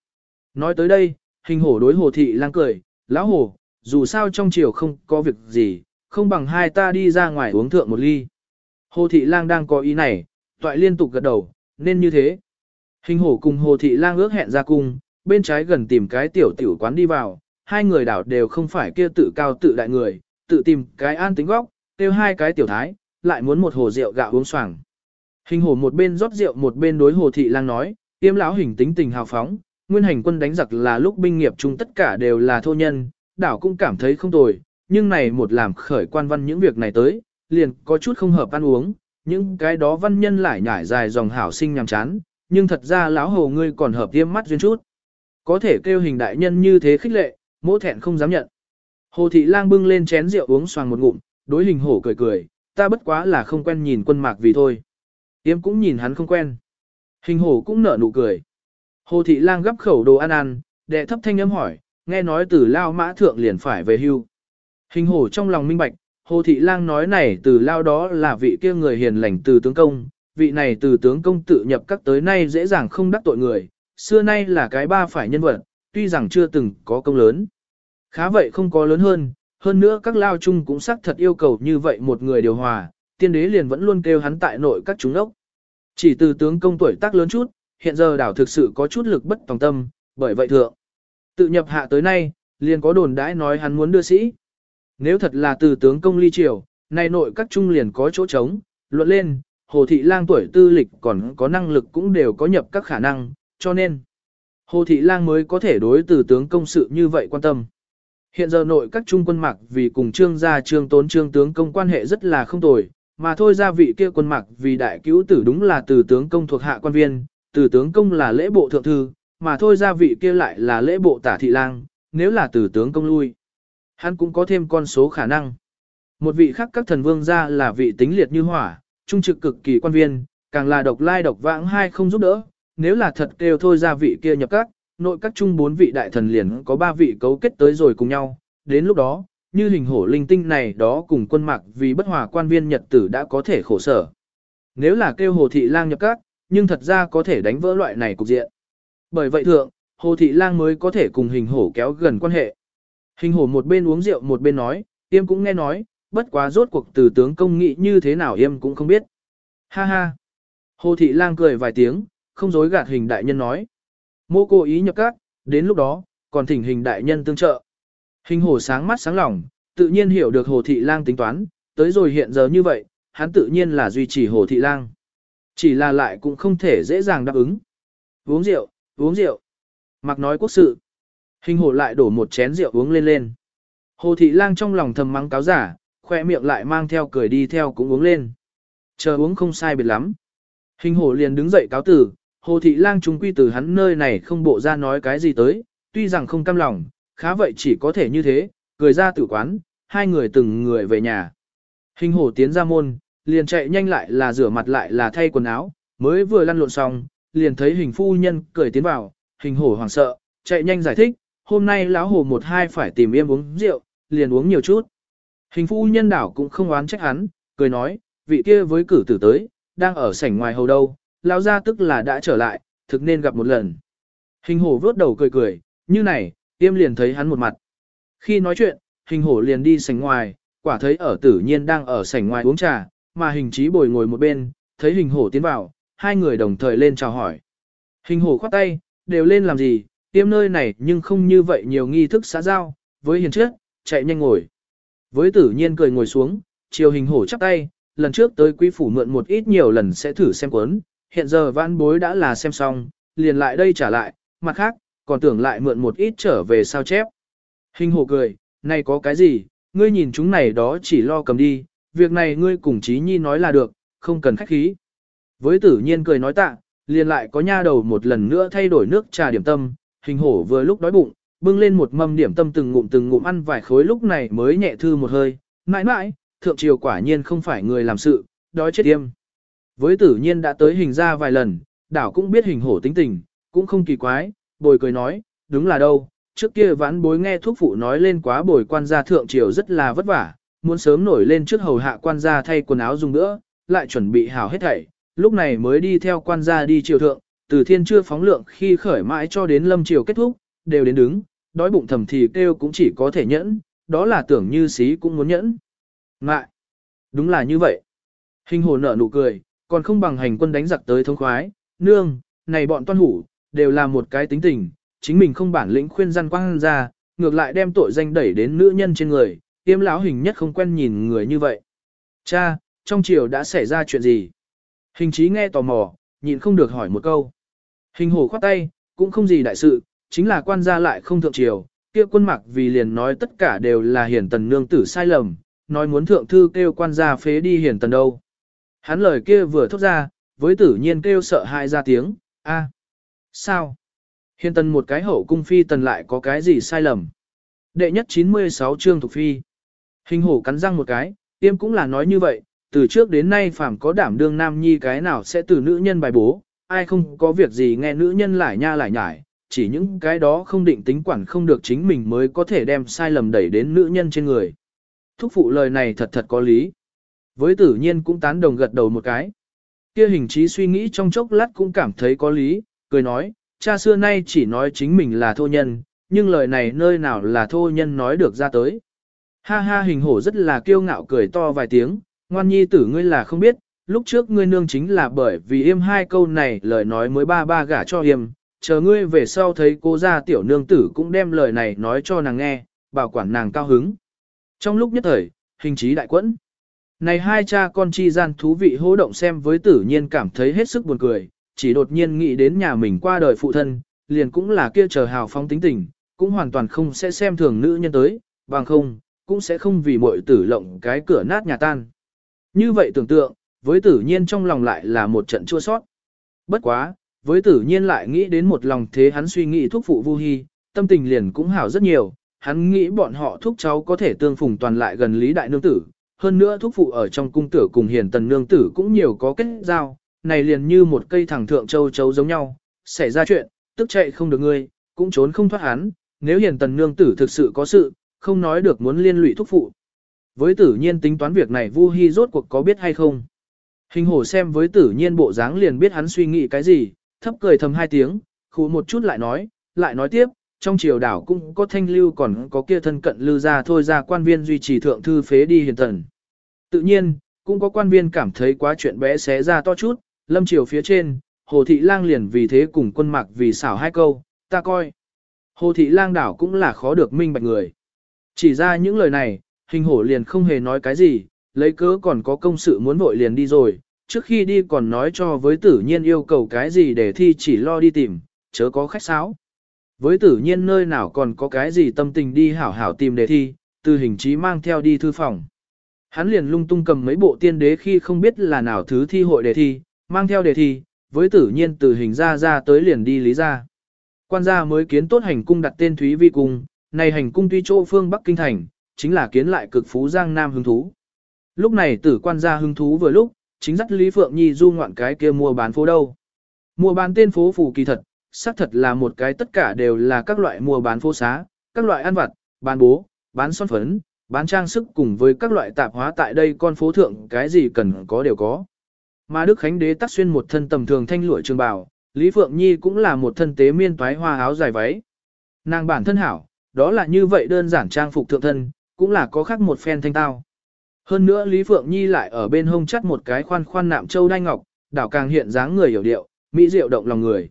Nói tới đây, hình hổ đối hồ thị lang cười, lão hổ dù sao trong chiều không có việc gì, không bằng hai ta đi ra ngoài uống thượng một ly. Hồ thị lang đang có ý này, toại liên tục gật đầu, nên như thế. Hình hổ cùng hồ thị lang ước hẹn ra cung, bên trái gần tìm cái tiểu tiểu quán đi vào, hai người đảo đều không phải kia tự cao tự đại người, tự tìm cái an tính góc, tiêu hai cái tiểu thái, lại muốn một hồ rượu gạo uống xoàng. Hình hổ một bên rót rượu một bên đối hồ thị lang nói, tiêm lão hình tính tình hào phóng, nguyên hành quân đánh giặc là lúc binh nghiệp chung tất cả đều là thô nhân, đảo cũng cảm thấy không tồi, nhưng này một làm khởi quan văn những việc này tới, liền có chút không hợp ăn uống, những cái đó văn nhân lại nhải dài dòng hảo sinh nhằm chán, nhưng thật ra lão hồ ngươi còn hợp tiêm mắt duyên chút. Có thể kêu hình đại nhân như thế khích lệ, mỗ thẹn không dám nhận. Hồ thị lang bưng lên chén rượu uống xoàng một ngụm, đối hình hổ cười cười, ta bất quá là không quen nhìn quân mạc vì thôi. tiêm cũng nhìn hắn không quen. Hình hổ cũng nở nụ cười. Hồ thị lang gấp khẩu đồ ăn ăn, đệ thấp thanh âm hỏi, nghe nói từ lao mã thượng liền phải về hưu. Hình hổ trong lòng minh bạch, hồ thị lang nói này từ lao đó là vị kia người hiền lành từ tướng công, vị này từ tướng công tự nhập các tới nay dễ dàng không đắc tội người, xưa nay là cái ba phải nhân vật, tuy rằng chưa từng có công lớn. Khá vậy không có lớn hơn, hơn nữa các lao chung cũng xác thật yêu cầu như vậy một người điều hòa, tiên đế liền vẫn luôn kêu hắn tại nội các chúng ốc. Chỉ từ tướng công tuổi tác lớn chút, hiện giờ đảo thực sự có chút lực bất tòng tâm, bởi vậy thượng. Tự nhập hạ tới nay, liền có đồn đãi nói hắn muốn đưa sĩ. Nếu thật là từ tướng công ly triều, nay nội các trung liền có chỗ trống, luận lên, hồ thị lang tuổi tư lịch còn có năng lực cũng đều có nhập các khả năng, cho nên, hồ thị lang mới có thể đối từ tướng công sự như vậy quan tâm. Hiện giờ nội các trung quân mặc vì cùng trương gia trương tốn trương tướng công quan hệ rất là không tồi, mà thôi ra vị kia quân mặc vì đại cứu tử đúng là từ tướng công thuộc hạ quan viên, từ tướng công là lễ bộ thượng thư, mà thôi ra vị kia lại là lễ bộ tả thị lang, nếu là từ tướng công lui. Hắn cũng có thêm con số khả năng. Một vị khác các thần vương gia là vị tính liệt như hỏa, trung trực cực kỳ quan viên, càng là độc lai độc vãng hai không giúp đỡ, nếu là thật kêu thôi ra vị kia nhập các, nội các trung bốn vị đại thần liền có ba vị cấu kết tới rồi cùng nhau, đến lúc đó, như hình hổ linh tinh này đó cùng quân mạc vì bất hòa quan viên nhật tử đã có thể khổ sở. Nếu là kêu hồ thị lang nhập các, nhưng thật ra có thể đánh vỡ loại này cục diện. Bởi vậy thượng, hồ thị lang mới có thể cùng hình hổ kéo gần quan hệ. Hình hổ một bên uống rượu một bên nói, tiêm cũng nghe nói, bất quá rốt cuộc từ tướng công nghị như thế nào yêm cũng không biết. Ha ha. Hồ thị lang cười vài tiếng, không dối gạt hình đại nhân nói. Mô cô ý nhập các, đến lúc đó, còn thỉnh hình đại nhân tương trợ. Hình hồ sáng mắt sáng lòng, tự nhiên hiểu được hồ thị lang tính toán, tới rồi hiện giờ như vậy, hắn tự nhiên là duy trì hồ thị lang. Chỉ là lại cũng không thể dễ dàng đáp ứng. Uống rượu, uống rượu. Mặc nói quốc sự. Hình hồ lại đổ một chén rượu uống lên lên. Hồ thị lang trong lòng thầm mắng cáo giả, khoe miệng lại mang theo cười đi theo cũng uống lên. Chờ uống không sai biệt lắm. Hình hổ liền đứng dậy cáo tử, hồ thị lang chúng quy từ hắn nơi này không bộ ra nói cái gì tới, tuy rằng không cam lòng, khá vậy chỉ có thể như thế, cười ra tử quán, hai người từng người về nhà. Hình hổ tiến ra môn, liền chạy nhanh lại là rửa mặt lại là thay quần áo, mới vừa lăn lộn xong, liền thấy hình phu nhân cười tiến vào, hình hổ hoảng sợ, chạy nhanh giải thích, hôm nay lão hồ một hai phải tìm yêm uống rượu, liền uống nhiều chút. Hình phu nhân đảo cũng không oán trách hắn, cười nói, vị kia với cử tử tới, đang ở sảnh ngoài hầu đâu, lão ra tức là đã trở lại, thực nên gặp một lần. Hình hổ vớt đầu cười cười, như này, Tiêm liền thấy hắn một mặt. Khi nói chuyện, hình hổ liền đi sảnh ngoài, quả thấy ở tử nhiên đang ở sảnh ngoài uống trà, mà hình trí bồi ngồi một bên, thấy hình hổ tiến vào, hai người đồng thời lên chào hỏi. Hình hổ khoát tay, đều lên làm gì, tiêm nơi này nhưng không như vậy nhiều nghi thức xã giao, với hiền trước, chạy nhanh ngồi. Với tử nhiên cười ngồi xuống, chiều hình hổ chắp tay, lần trước tới quý phủ mượn một ít nhiều lần sẽ thử xem cuốn, hiện giờ vãn bối đã là xem xong, liền lại đây trả lại, mặt khác, còn tưởng lại mượn một ít trở về sao chép. Hình hổ cười, này có cái gì, ngươi nhìn chúng này đó chỉ lo cầm đi, việc này ngươi cùng trí nhi nói là được, không cần khách khí. Với tử nhiên cười nói tạ, liền lại có nha đầu một lần nữa thay đổi nước trà điểm tâm, hình hổ vừa lúc đói bụng, bưng lên một mâm điểm tâm từng ngụm từng ngụm ăn vài khối lúc này mới nhẹ thư một hơi, mãi mãi, thượng triều quả nhiên không phải người làm sự, đói chết tiêm. Với tử nhiên đã tới hình ra vài lần, đảo cũng biết hình hổ tính tình, cũng không kỳ quái, bồi cười nói, đúng là đâu, trước kia vãn bối nghe thuốc phụ nói lên quá bồi quan gia thượng triều rất là vất vả, muốn sớm nổi lên trước hầu hạ quan gia thay quần áo dùng nữa, lại chuẩn bị hảo hết thảy, lúc này mới đi theo quan gia đi triều thượng, từ thiên chưa phóng lượng khi khởi mãi cho đến lâm triều kết thúc, đều đến đứng, đói bụng thầm thì kêu cũng chỉ có thể nhẫn, đó là tưởng như xí cũng muốn nhẫn. Ngại! Đúng là như vậy. Hình hồ nở nụ cười, còn không bằng hành quân đánh giặc tới thông khoái, nương, này bọn toan hủ, đều là một cái tính tình, chính mình không bản lĩnh khuyên gian quang ra, ngược lại đem tội danh đẩy đến nữ nhân trên người, tiêm lão hình nhất không quen nhìn người như vậy. Cha, trong triều đã xảy ra chuyện gì? Hình chí nghe tò mò, nhịn không được hỏi một câu. Hình hổ khoát tay, cũng không gì đại sự, chính là quan gia lại không thượng triều, kia quân mặc vì liền nói tất cả đều là hiển tần nương tử sai lầm, nói muốn thượng thư kêu quan gia phế đi hiển tần đâu. Hắn lời kia vừa thốt ra, với tử nhiên kêu sợ hãi ra tiếng, a sao? Hiển tần một cái hậu cung phi tần lại có cái gì sai lầm? Đệ nhất 96 chương thuộc phi. Hình hổ cắn răng một cái, tiêm cũng là nói như vậy, từ trước đến nay phàm có đảm đương nam nhi cái nào sẽ từ nữ nhân bài bố, ai không có việc gì nghe nữ nhân lại nha lại nhải, chỉ những cái đó không định tính quản không được chính mình mới có thể đem sai lầm đẩy đến nữ nhân trên người. Thúc phụ lời này thật thật có lý. Với tử nhiên cũng tán đồng gật đầu một cái. Kia hình trí suy nghĩ trong chốc lát cũng cảm thấy có lý, cười nói, cha xưa nay chỉ nói chính mình là thô nhân, nhưng lời này nơi nào là thô nhân nói được ra tới. Ha ha hình hổ rất là kiêu ngạo cười to vài tiếng, ngoan nhi tử ngươi là không biết, lúc trước ngươi nương chính là bởi vì im hai câu này lời nói mới ba ba gả cho im, chờ ngươi về sau thấy cô gia tiểu nương tử cũng đem lời này nói cho nàng nghe, bảo quản nàng cao hứng. Trong lúc nhất thời, hình trí đại quẫn. Này hai cha con chi gian thú vị hô động xem với tử nhiên cảm thấy hết sức buồn cười, chỉ đột nhiên nghĩ đến nhà mình qua đời phụ thân, liền cũng là kia chờ hào phóng tính tình, cũng hoàn toàn không sẽ xem thường nữ nhân tới, bằng không, cũng sẽ không vì muội tử lộng cái cửa nát nhà tan. Như vậy tưởng tượng, với tử nhiên trong lòng lại là một trận chua sót. Bất quá, với tử nhiên lại nghĩ đến một lòng thế hắn suy nghĩ thuốc phụ Vu Hi, tâm tình liền cũng hảo rất nhiều, hắn nghĩ bọn họ thúc cháu có thể tương phùng toàn lại gần Lý Đại Nương Tử, hơn nữa thúc phụ ở trong cung tử cùng hiền tần nương tử cũng nhiều có kết giao, này liền như một cây thẳng thượng châu chấu giống nhau, xảy ra chuyện, tức chạy không được ngươi, cũng trốn không thoát hắn, nếu hiền tần nương tử thực sự có sự, không nói được muốn liên lụy thúc phụ. Với tử nhiên tính toán việc này Vu Hi rốt cuộc có biết hay không? Hình hổ xem với tử nhiên bộ dáng liền biết hắn suy nghĩ cái gì, thấp cười thầm hai tiếng, khu một chút lại nói, lại nói tiếp, trong triều đảo cũng có thanh lưu còn có kia thân cận lưu ra thôi ra quan viên duy trì thượng thư phế đi hiền thần, Tự nhiên, cũng có quan viên cảm thấy quá chuyện bé xé ra to chút, lâm triều phía trên, hồ thị lang liền vì thế cùng quân mạc vì xảo hai câu, ta coi. Hồ thị lang đảo cũng là khó được minh bạch người. Chỉ ra những lời này, hình hổ liền không hề nói cái gì, lấy cớ còn có công sự muốn vội liền đi rồi, trước khi đi còn nói cho với tử nhiên yêu cầu cái gì để thi chỉ lo đi tìm, chớ có khách sáo. Với tử nhiên nơi nào còn có cái gì tâm tình đi hảo hảo tìm đề thi, từ hình trí mang theo đi thư phòng. Hắn liền lung tung cầm mấy bộ tiên đế khi không biết là nào thứ thi hội đề thi, mang theo đề thi, với tử nhiên từ hình ra ra tới liền đi lý ra. Quan gia mới kiến tốt hành cung đặt tên Thúy Vi Cung, này hành cung tuy chỗ phương Bắc Kinh Thành, chính là kiến lại cực phú giang nam hứng thú. Lúc này tử quan gia hứng thú vừa lúc, chính dắt Lý Phượng Nhi du ngoạn cái kia mua bán phố đâu. Mua bán tên phố phù kỳ thật, xác thật là một cái tất cả đều là các loại mua bán phố xá, các loại ăn vặt, bán bố, bán son phấn, bán trang sức cùng với các loại tạp hóa tại đây con phố thượng cái gì cần có đều có. Mà Đức Khánh Đế tắc xuyên một thân tầm thường thanh lụa trường bào, Lý Phượng Nhi cũng là một thân tế miên toái hoa áo dài váy. Nàng bản thân hảo, đó là như vậy đơn giản trang phục thượng thân, cũng là có khác một phen thanh tao. Hơn nữa Lý Phượng Nhi lại ở bên hông chắt một cái khoan khoan nạm châu đai ngọc, đảo càng hiện dáng người hiểu điệu, mỹ diệu động lòng người.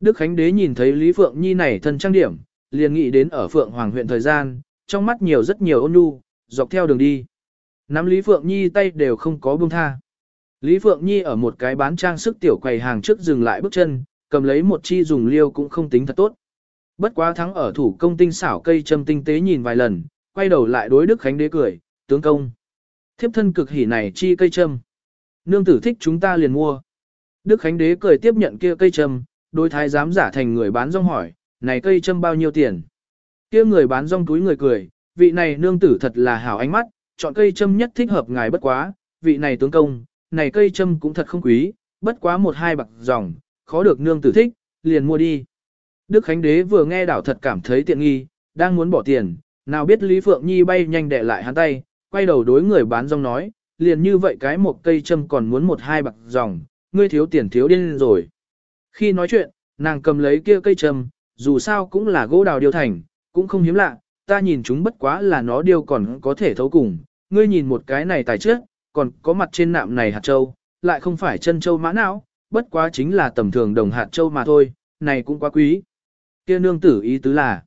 Đức Khánh Đế nhìn thấy Lý Phượng Nhi này thân trang điểm, liền nghĩ đến ở Phượng Hoàng huyện thời gian, trong mắt nhiều rất nhiều ôn nhu, dọc theo đường đi. Nắm Lý Phượng Nhi tay đều không có buông tha. Lý Phượng Nhi ở một cái bán trang sức tiểu quầy hàng trước dừng lại bước chân, cầm lấy một chi dùng liêu cũng không tính thật tốt. Bất quá thắng ở thủ công tinh xảo cây châm tinh tế nhìn vài lần, quay đầu lại đối Đức Khánh Đế cười, tướng công. Thiếp thân cực hỉ này chi cây châm. Nương tử thích chúng ta liền mua. Đức Khánh Đế cười tiếp nhận kia cây châm, đối thái giám giả thành người bán rong hỏi, này cây châm bao nhiêu tiền? Kia người bán rong túi người cười, vị này nương tử thật là hảo ánh mắt, chọn cây châm nhất thích hợp ngài bất quá, vị này tướng công, này cây châm cũng thật không quý, bất quá một hai bạc dòng, khó được nương tử thích, liền mua đi. Đức Khánh Đế vừa nghe đảo thật cảm thấy tiện nghi, đang muốn bỏ tiền, nào biết Lý Phượng Nhi bay nhanh để lại hắn tay, quay đầu đối người bán rong nói, liền như vậy cái một cây châm còn muốn một hai bạc dòng, ngươi thiếu tiền thiếu điên rồi. Khi nói chuyện, nàng cầm lấy kia cây châm, dù sao cũng là gỗ đào điêu thành, cũng không hiếm lạ, ta nhìn chúng bất quá là nó điêu còn có thể thấu cùng, ngươi nhìn một cái này tài trước, còn có mặt trên nạm này hạt châu, lại không phải chân châu mã não, bất quá chính là tầm thường đồng hạt châu mà thôi, này cũng quá quý. Kia nương tử ý tứ là,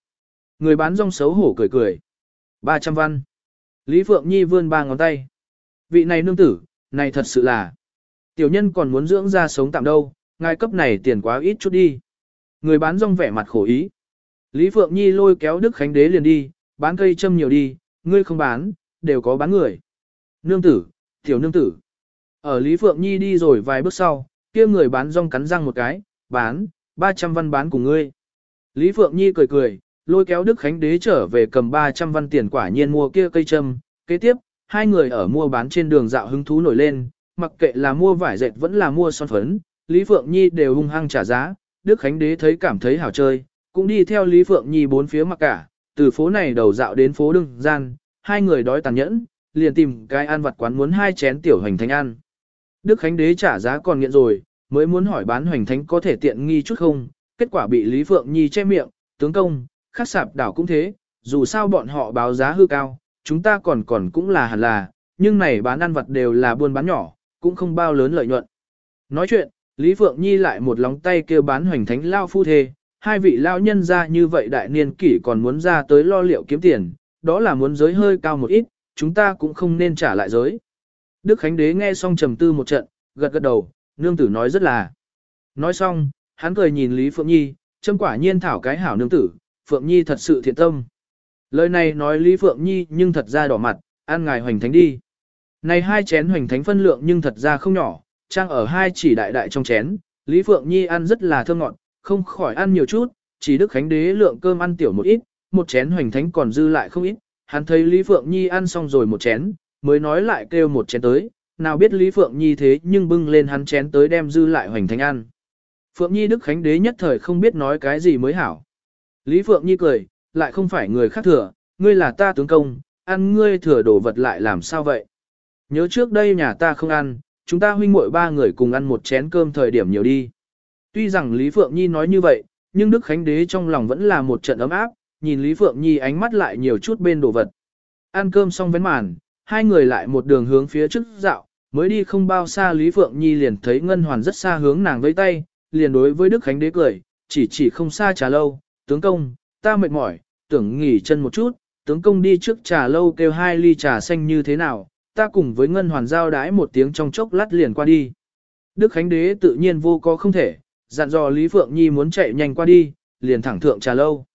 người bán rong xấu hổ cười cười. 300 văn. Lý Phượng Nhi vươn ba ngón tay. Vị này nương tử, này thật sự là, tiểu nhân còn muốn dưỡng ra sống tạm đâu, ngài cấp này tiền quá ít chút đi. Người bán rong vẻ mặt khổ ý. Lý Phượng Nhi lôi kéo Đức Khánh Đế liền đi, bán cây châm nhiều đi, ngươi không bán, đều có bán người. Nương tử, tiểu nương tử. Ở Lý Phượng Nhi đi rồi vài bước sau, kia người bán rong cắn răng một cái, bán, 300 văn bán cùng ngươi. Lý Phượng Nhi cười cười, lôi kéo Đức Khánh Đế trở về cầm 300 văn tiền quả nhiên mua kia cây châm. Kế tiếp, hai người ở mua bán trên đường dạo hứng thú nổi lên, mặc kệ là mua vải dệt vẫn là mua son phấn, Lý Phượng Nhi đều hung hăng trả giá, Đức Khánh Đế thấy cảm thấy hảo chơi, cũng đi theo Lý Phượng Nhi bốn phía mặc cả, từ phố này đầu dạo đến phố đương gian, hai người đói tàn nhẫn, liền tìm cái ăn vặt quán muốn hai chén tiểu hoành thánh ăn. Đức Khánh Đế trả giá còn nghiện rồi, mới muốn hỏi bán hoành thánh có thể tiện nghi chút không, kết quả bị Lý Phượng Nhi che miệng, tướng công, khác sạp đảo cũng thế, dù sao bọn họ báo giá hư cao, chúng ta còn còn cũng là hẳn là, nhưng này bán ăn vật đều là buôn bán nhỏ, cũng không bao lớn lợi nhuận. Nói chuyện, Lý Phượng Nhi lại một lóng tay kêu bán hoành thánh lao phu thê, hai vị lao nhân ra như vậy đại niên kỷ còn muốn ra tới lo liệu kiếm tiền, đó là muốn giới hơi cao một ít, chúng ta cũng không nên trả lại giới. Đức Khánh Đế nghe xong trầm tư một trận, gật gật đầu, nương tử nói rất là. Nói xong, hắn cười nhìn Lý Phượng Nhi, châm quả nhiên thảo cái hảo nương tử, Phượng Nhi thật sự thiện tâm. Lời này nói Lý Phượng Nhi nhưng thật ra đỏ mặt, ăn ngài hoành thánh đi. Này hai chén hoành thánh phân lượng nhưng thật ra không nhỏ, trang ở hai chỉ đại đại trong chén, Lý Phượng Nhi ăn rất là thơm ngọt, không khỏi ăn nhiều chút, chỉ Đức Khánh Đế lượng cơm ăn tiểu một ít, một chén hoành thánh còn dư lại không ít, hắn thấy Lý Phượng Nhi ăn xong rồi một chén, mới nói lại kêu một chén tới, nào biết Lý Phượng Nhi thế nhưng bưng lên hắn chén tới đem dư lại hoành thánh ăn. Phượng Nhi Đức Khánh Đế nhất thời không biết nói cái gì mới hảo. Lý Phượng Nhi cười, lại không phải người khác thừa, ngươi là ta tướng công, ăn ngươi thừa đồ vật lại làm sao vậy? Nhớ trước đây nhà ta không ăn, chúng ta huynh muội ba người cùng ăn một chén cơm thời điểm nhiều đi. Tuy rằng Lý Phượng Nhi nói như vậy, nhưng Đức Khánh Đế trong lòng vẫn là một trận ấm áp, nhìn Lý Phượng Nhi ánh mắt lại nhiều chút bên đồ vật. Ăn cơm xong vén màn, hai người lại một đường hướng phía trước dạo, mới đi không bao xa Lý Phượng Nhi liền thấy Ngân Hoàn rất xa hướng nàng vẫy tay, liền đối với Đức Khánh Đế cười, chỉ chỉ không xa trà lâu, tướng công, ta mệt mỏi, tưởng nghỉ chân một chút, tướng công đi trước trà lâu kêu hai ly trà xanh như thế nào, ta cùng với Ngân Hoàn giao đái một tiếng trong chốc lát liền qua đi. Đức Khánh Đế tự nhiên vô có không thể, dặn dò Lý Phượng Nhi muốn chạy nhanh qua đi, liền thẳng thượng trà lâu.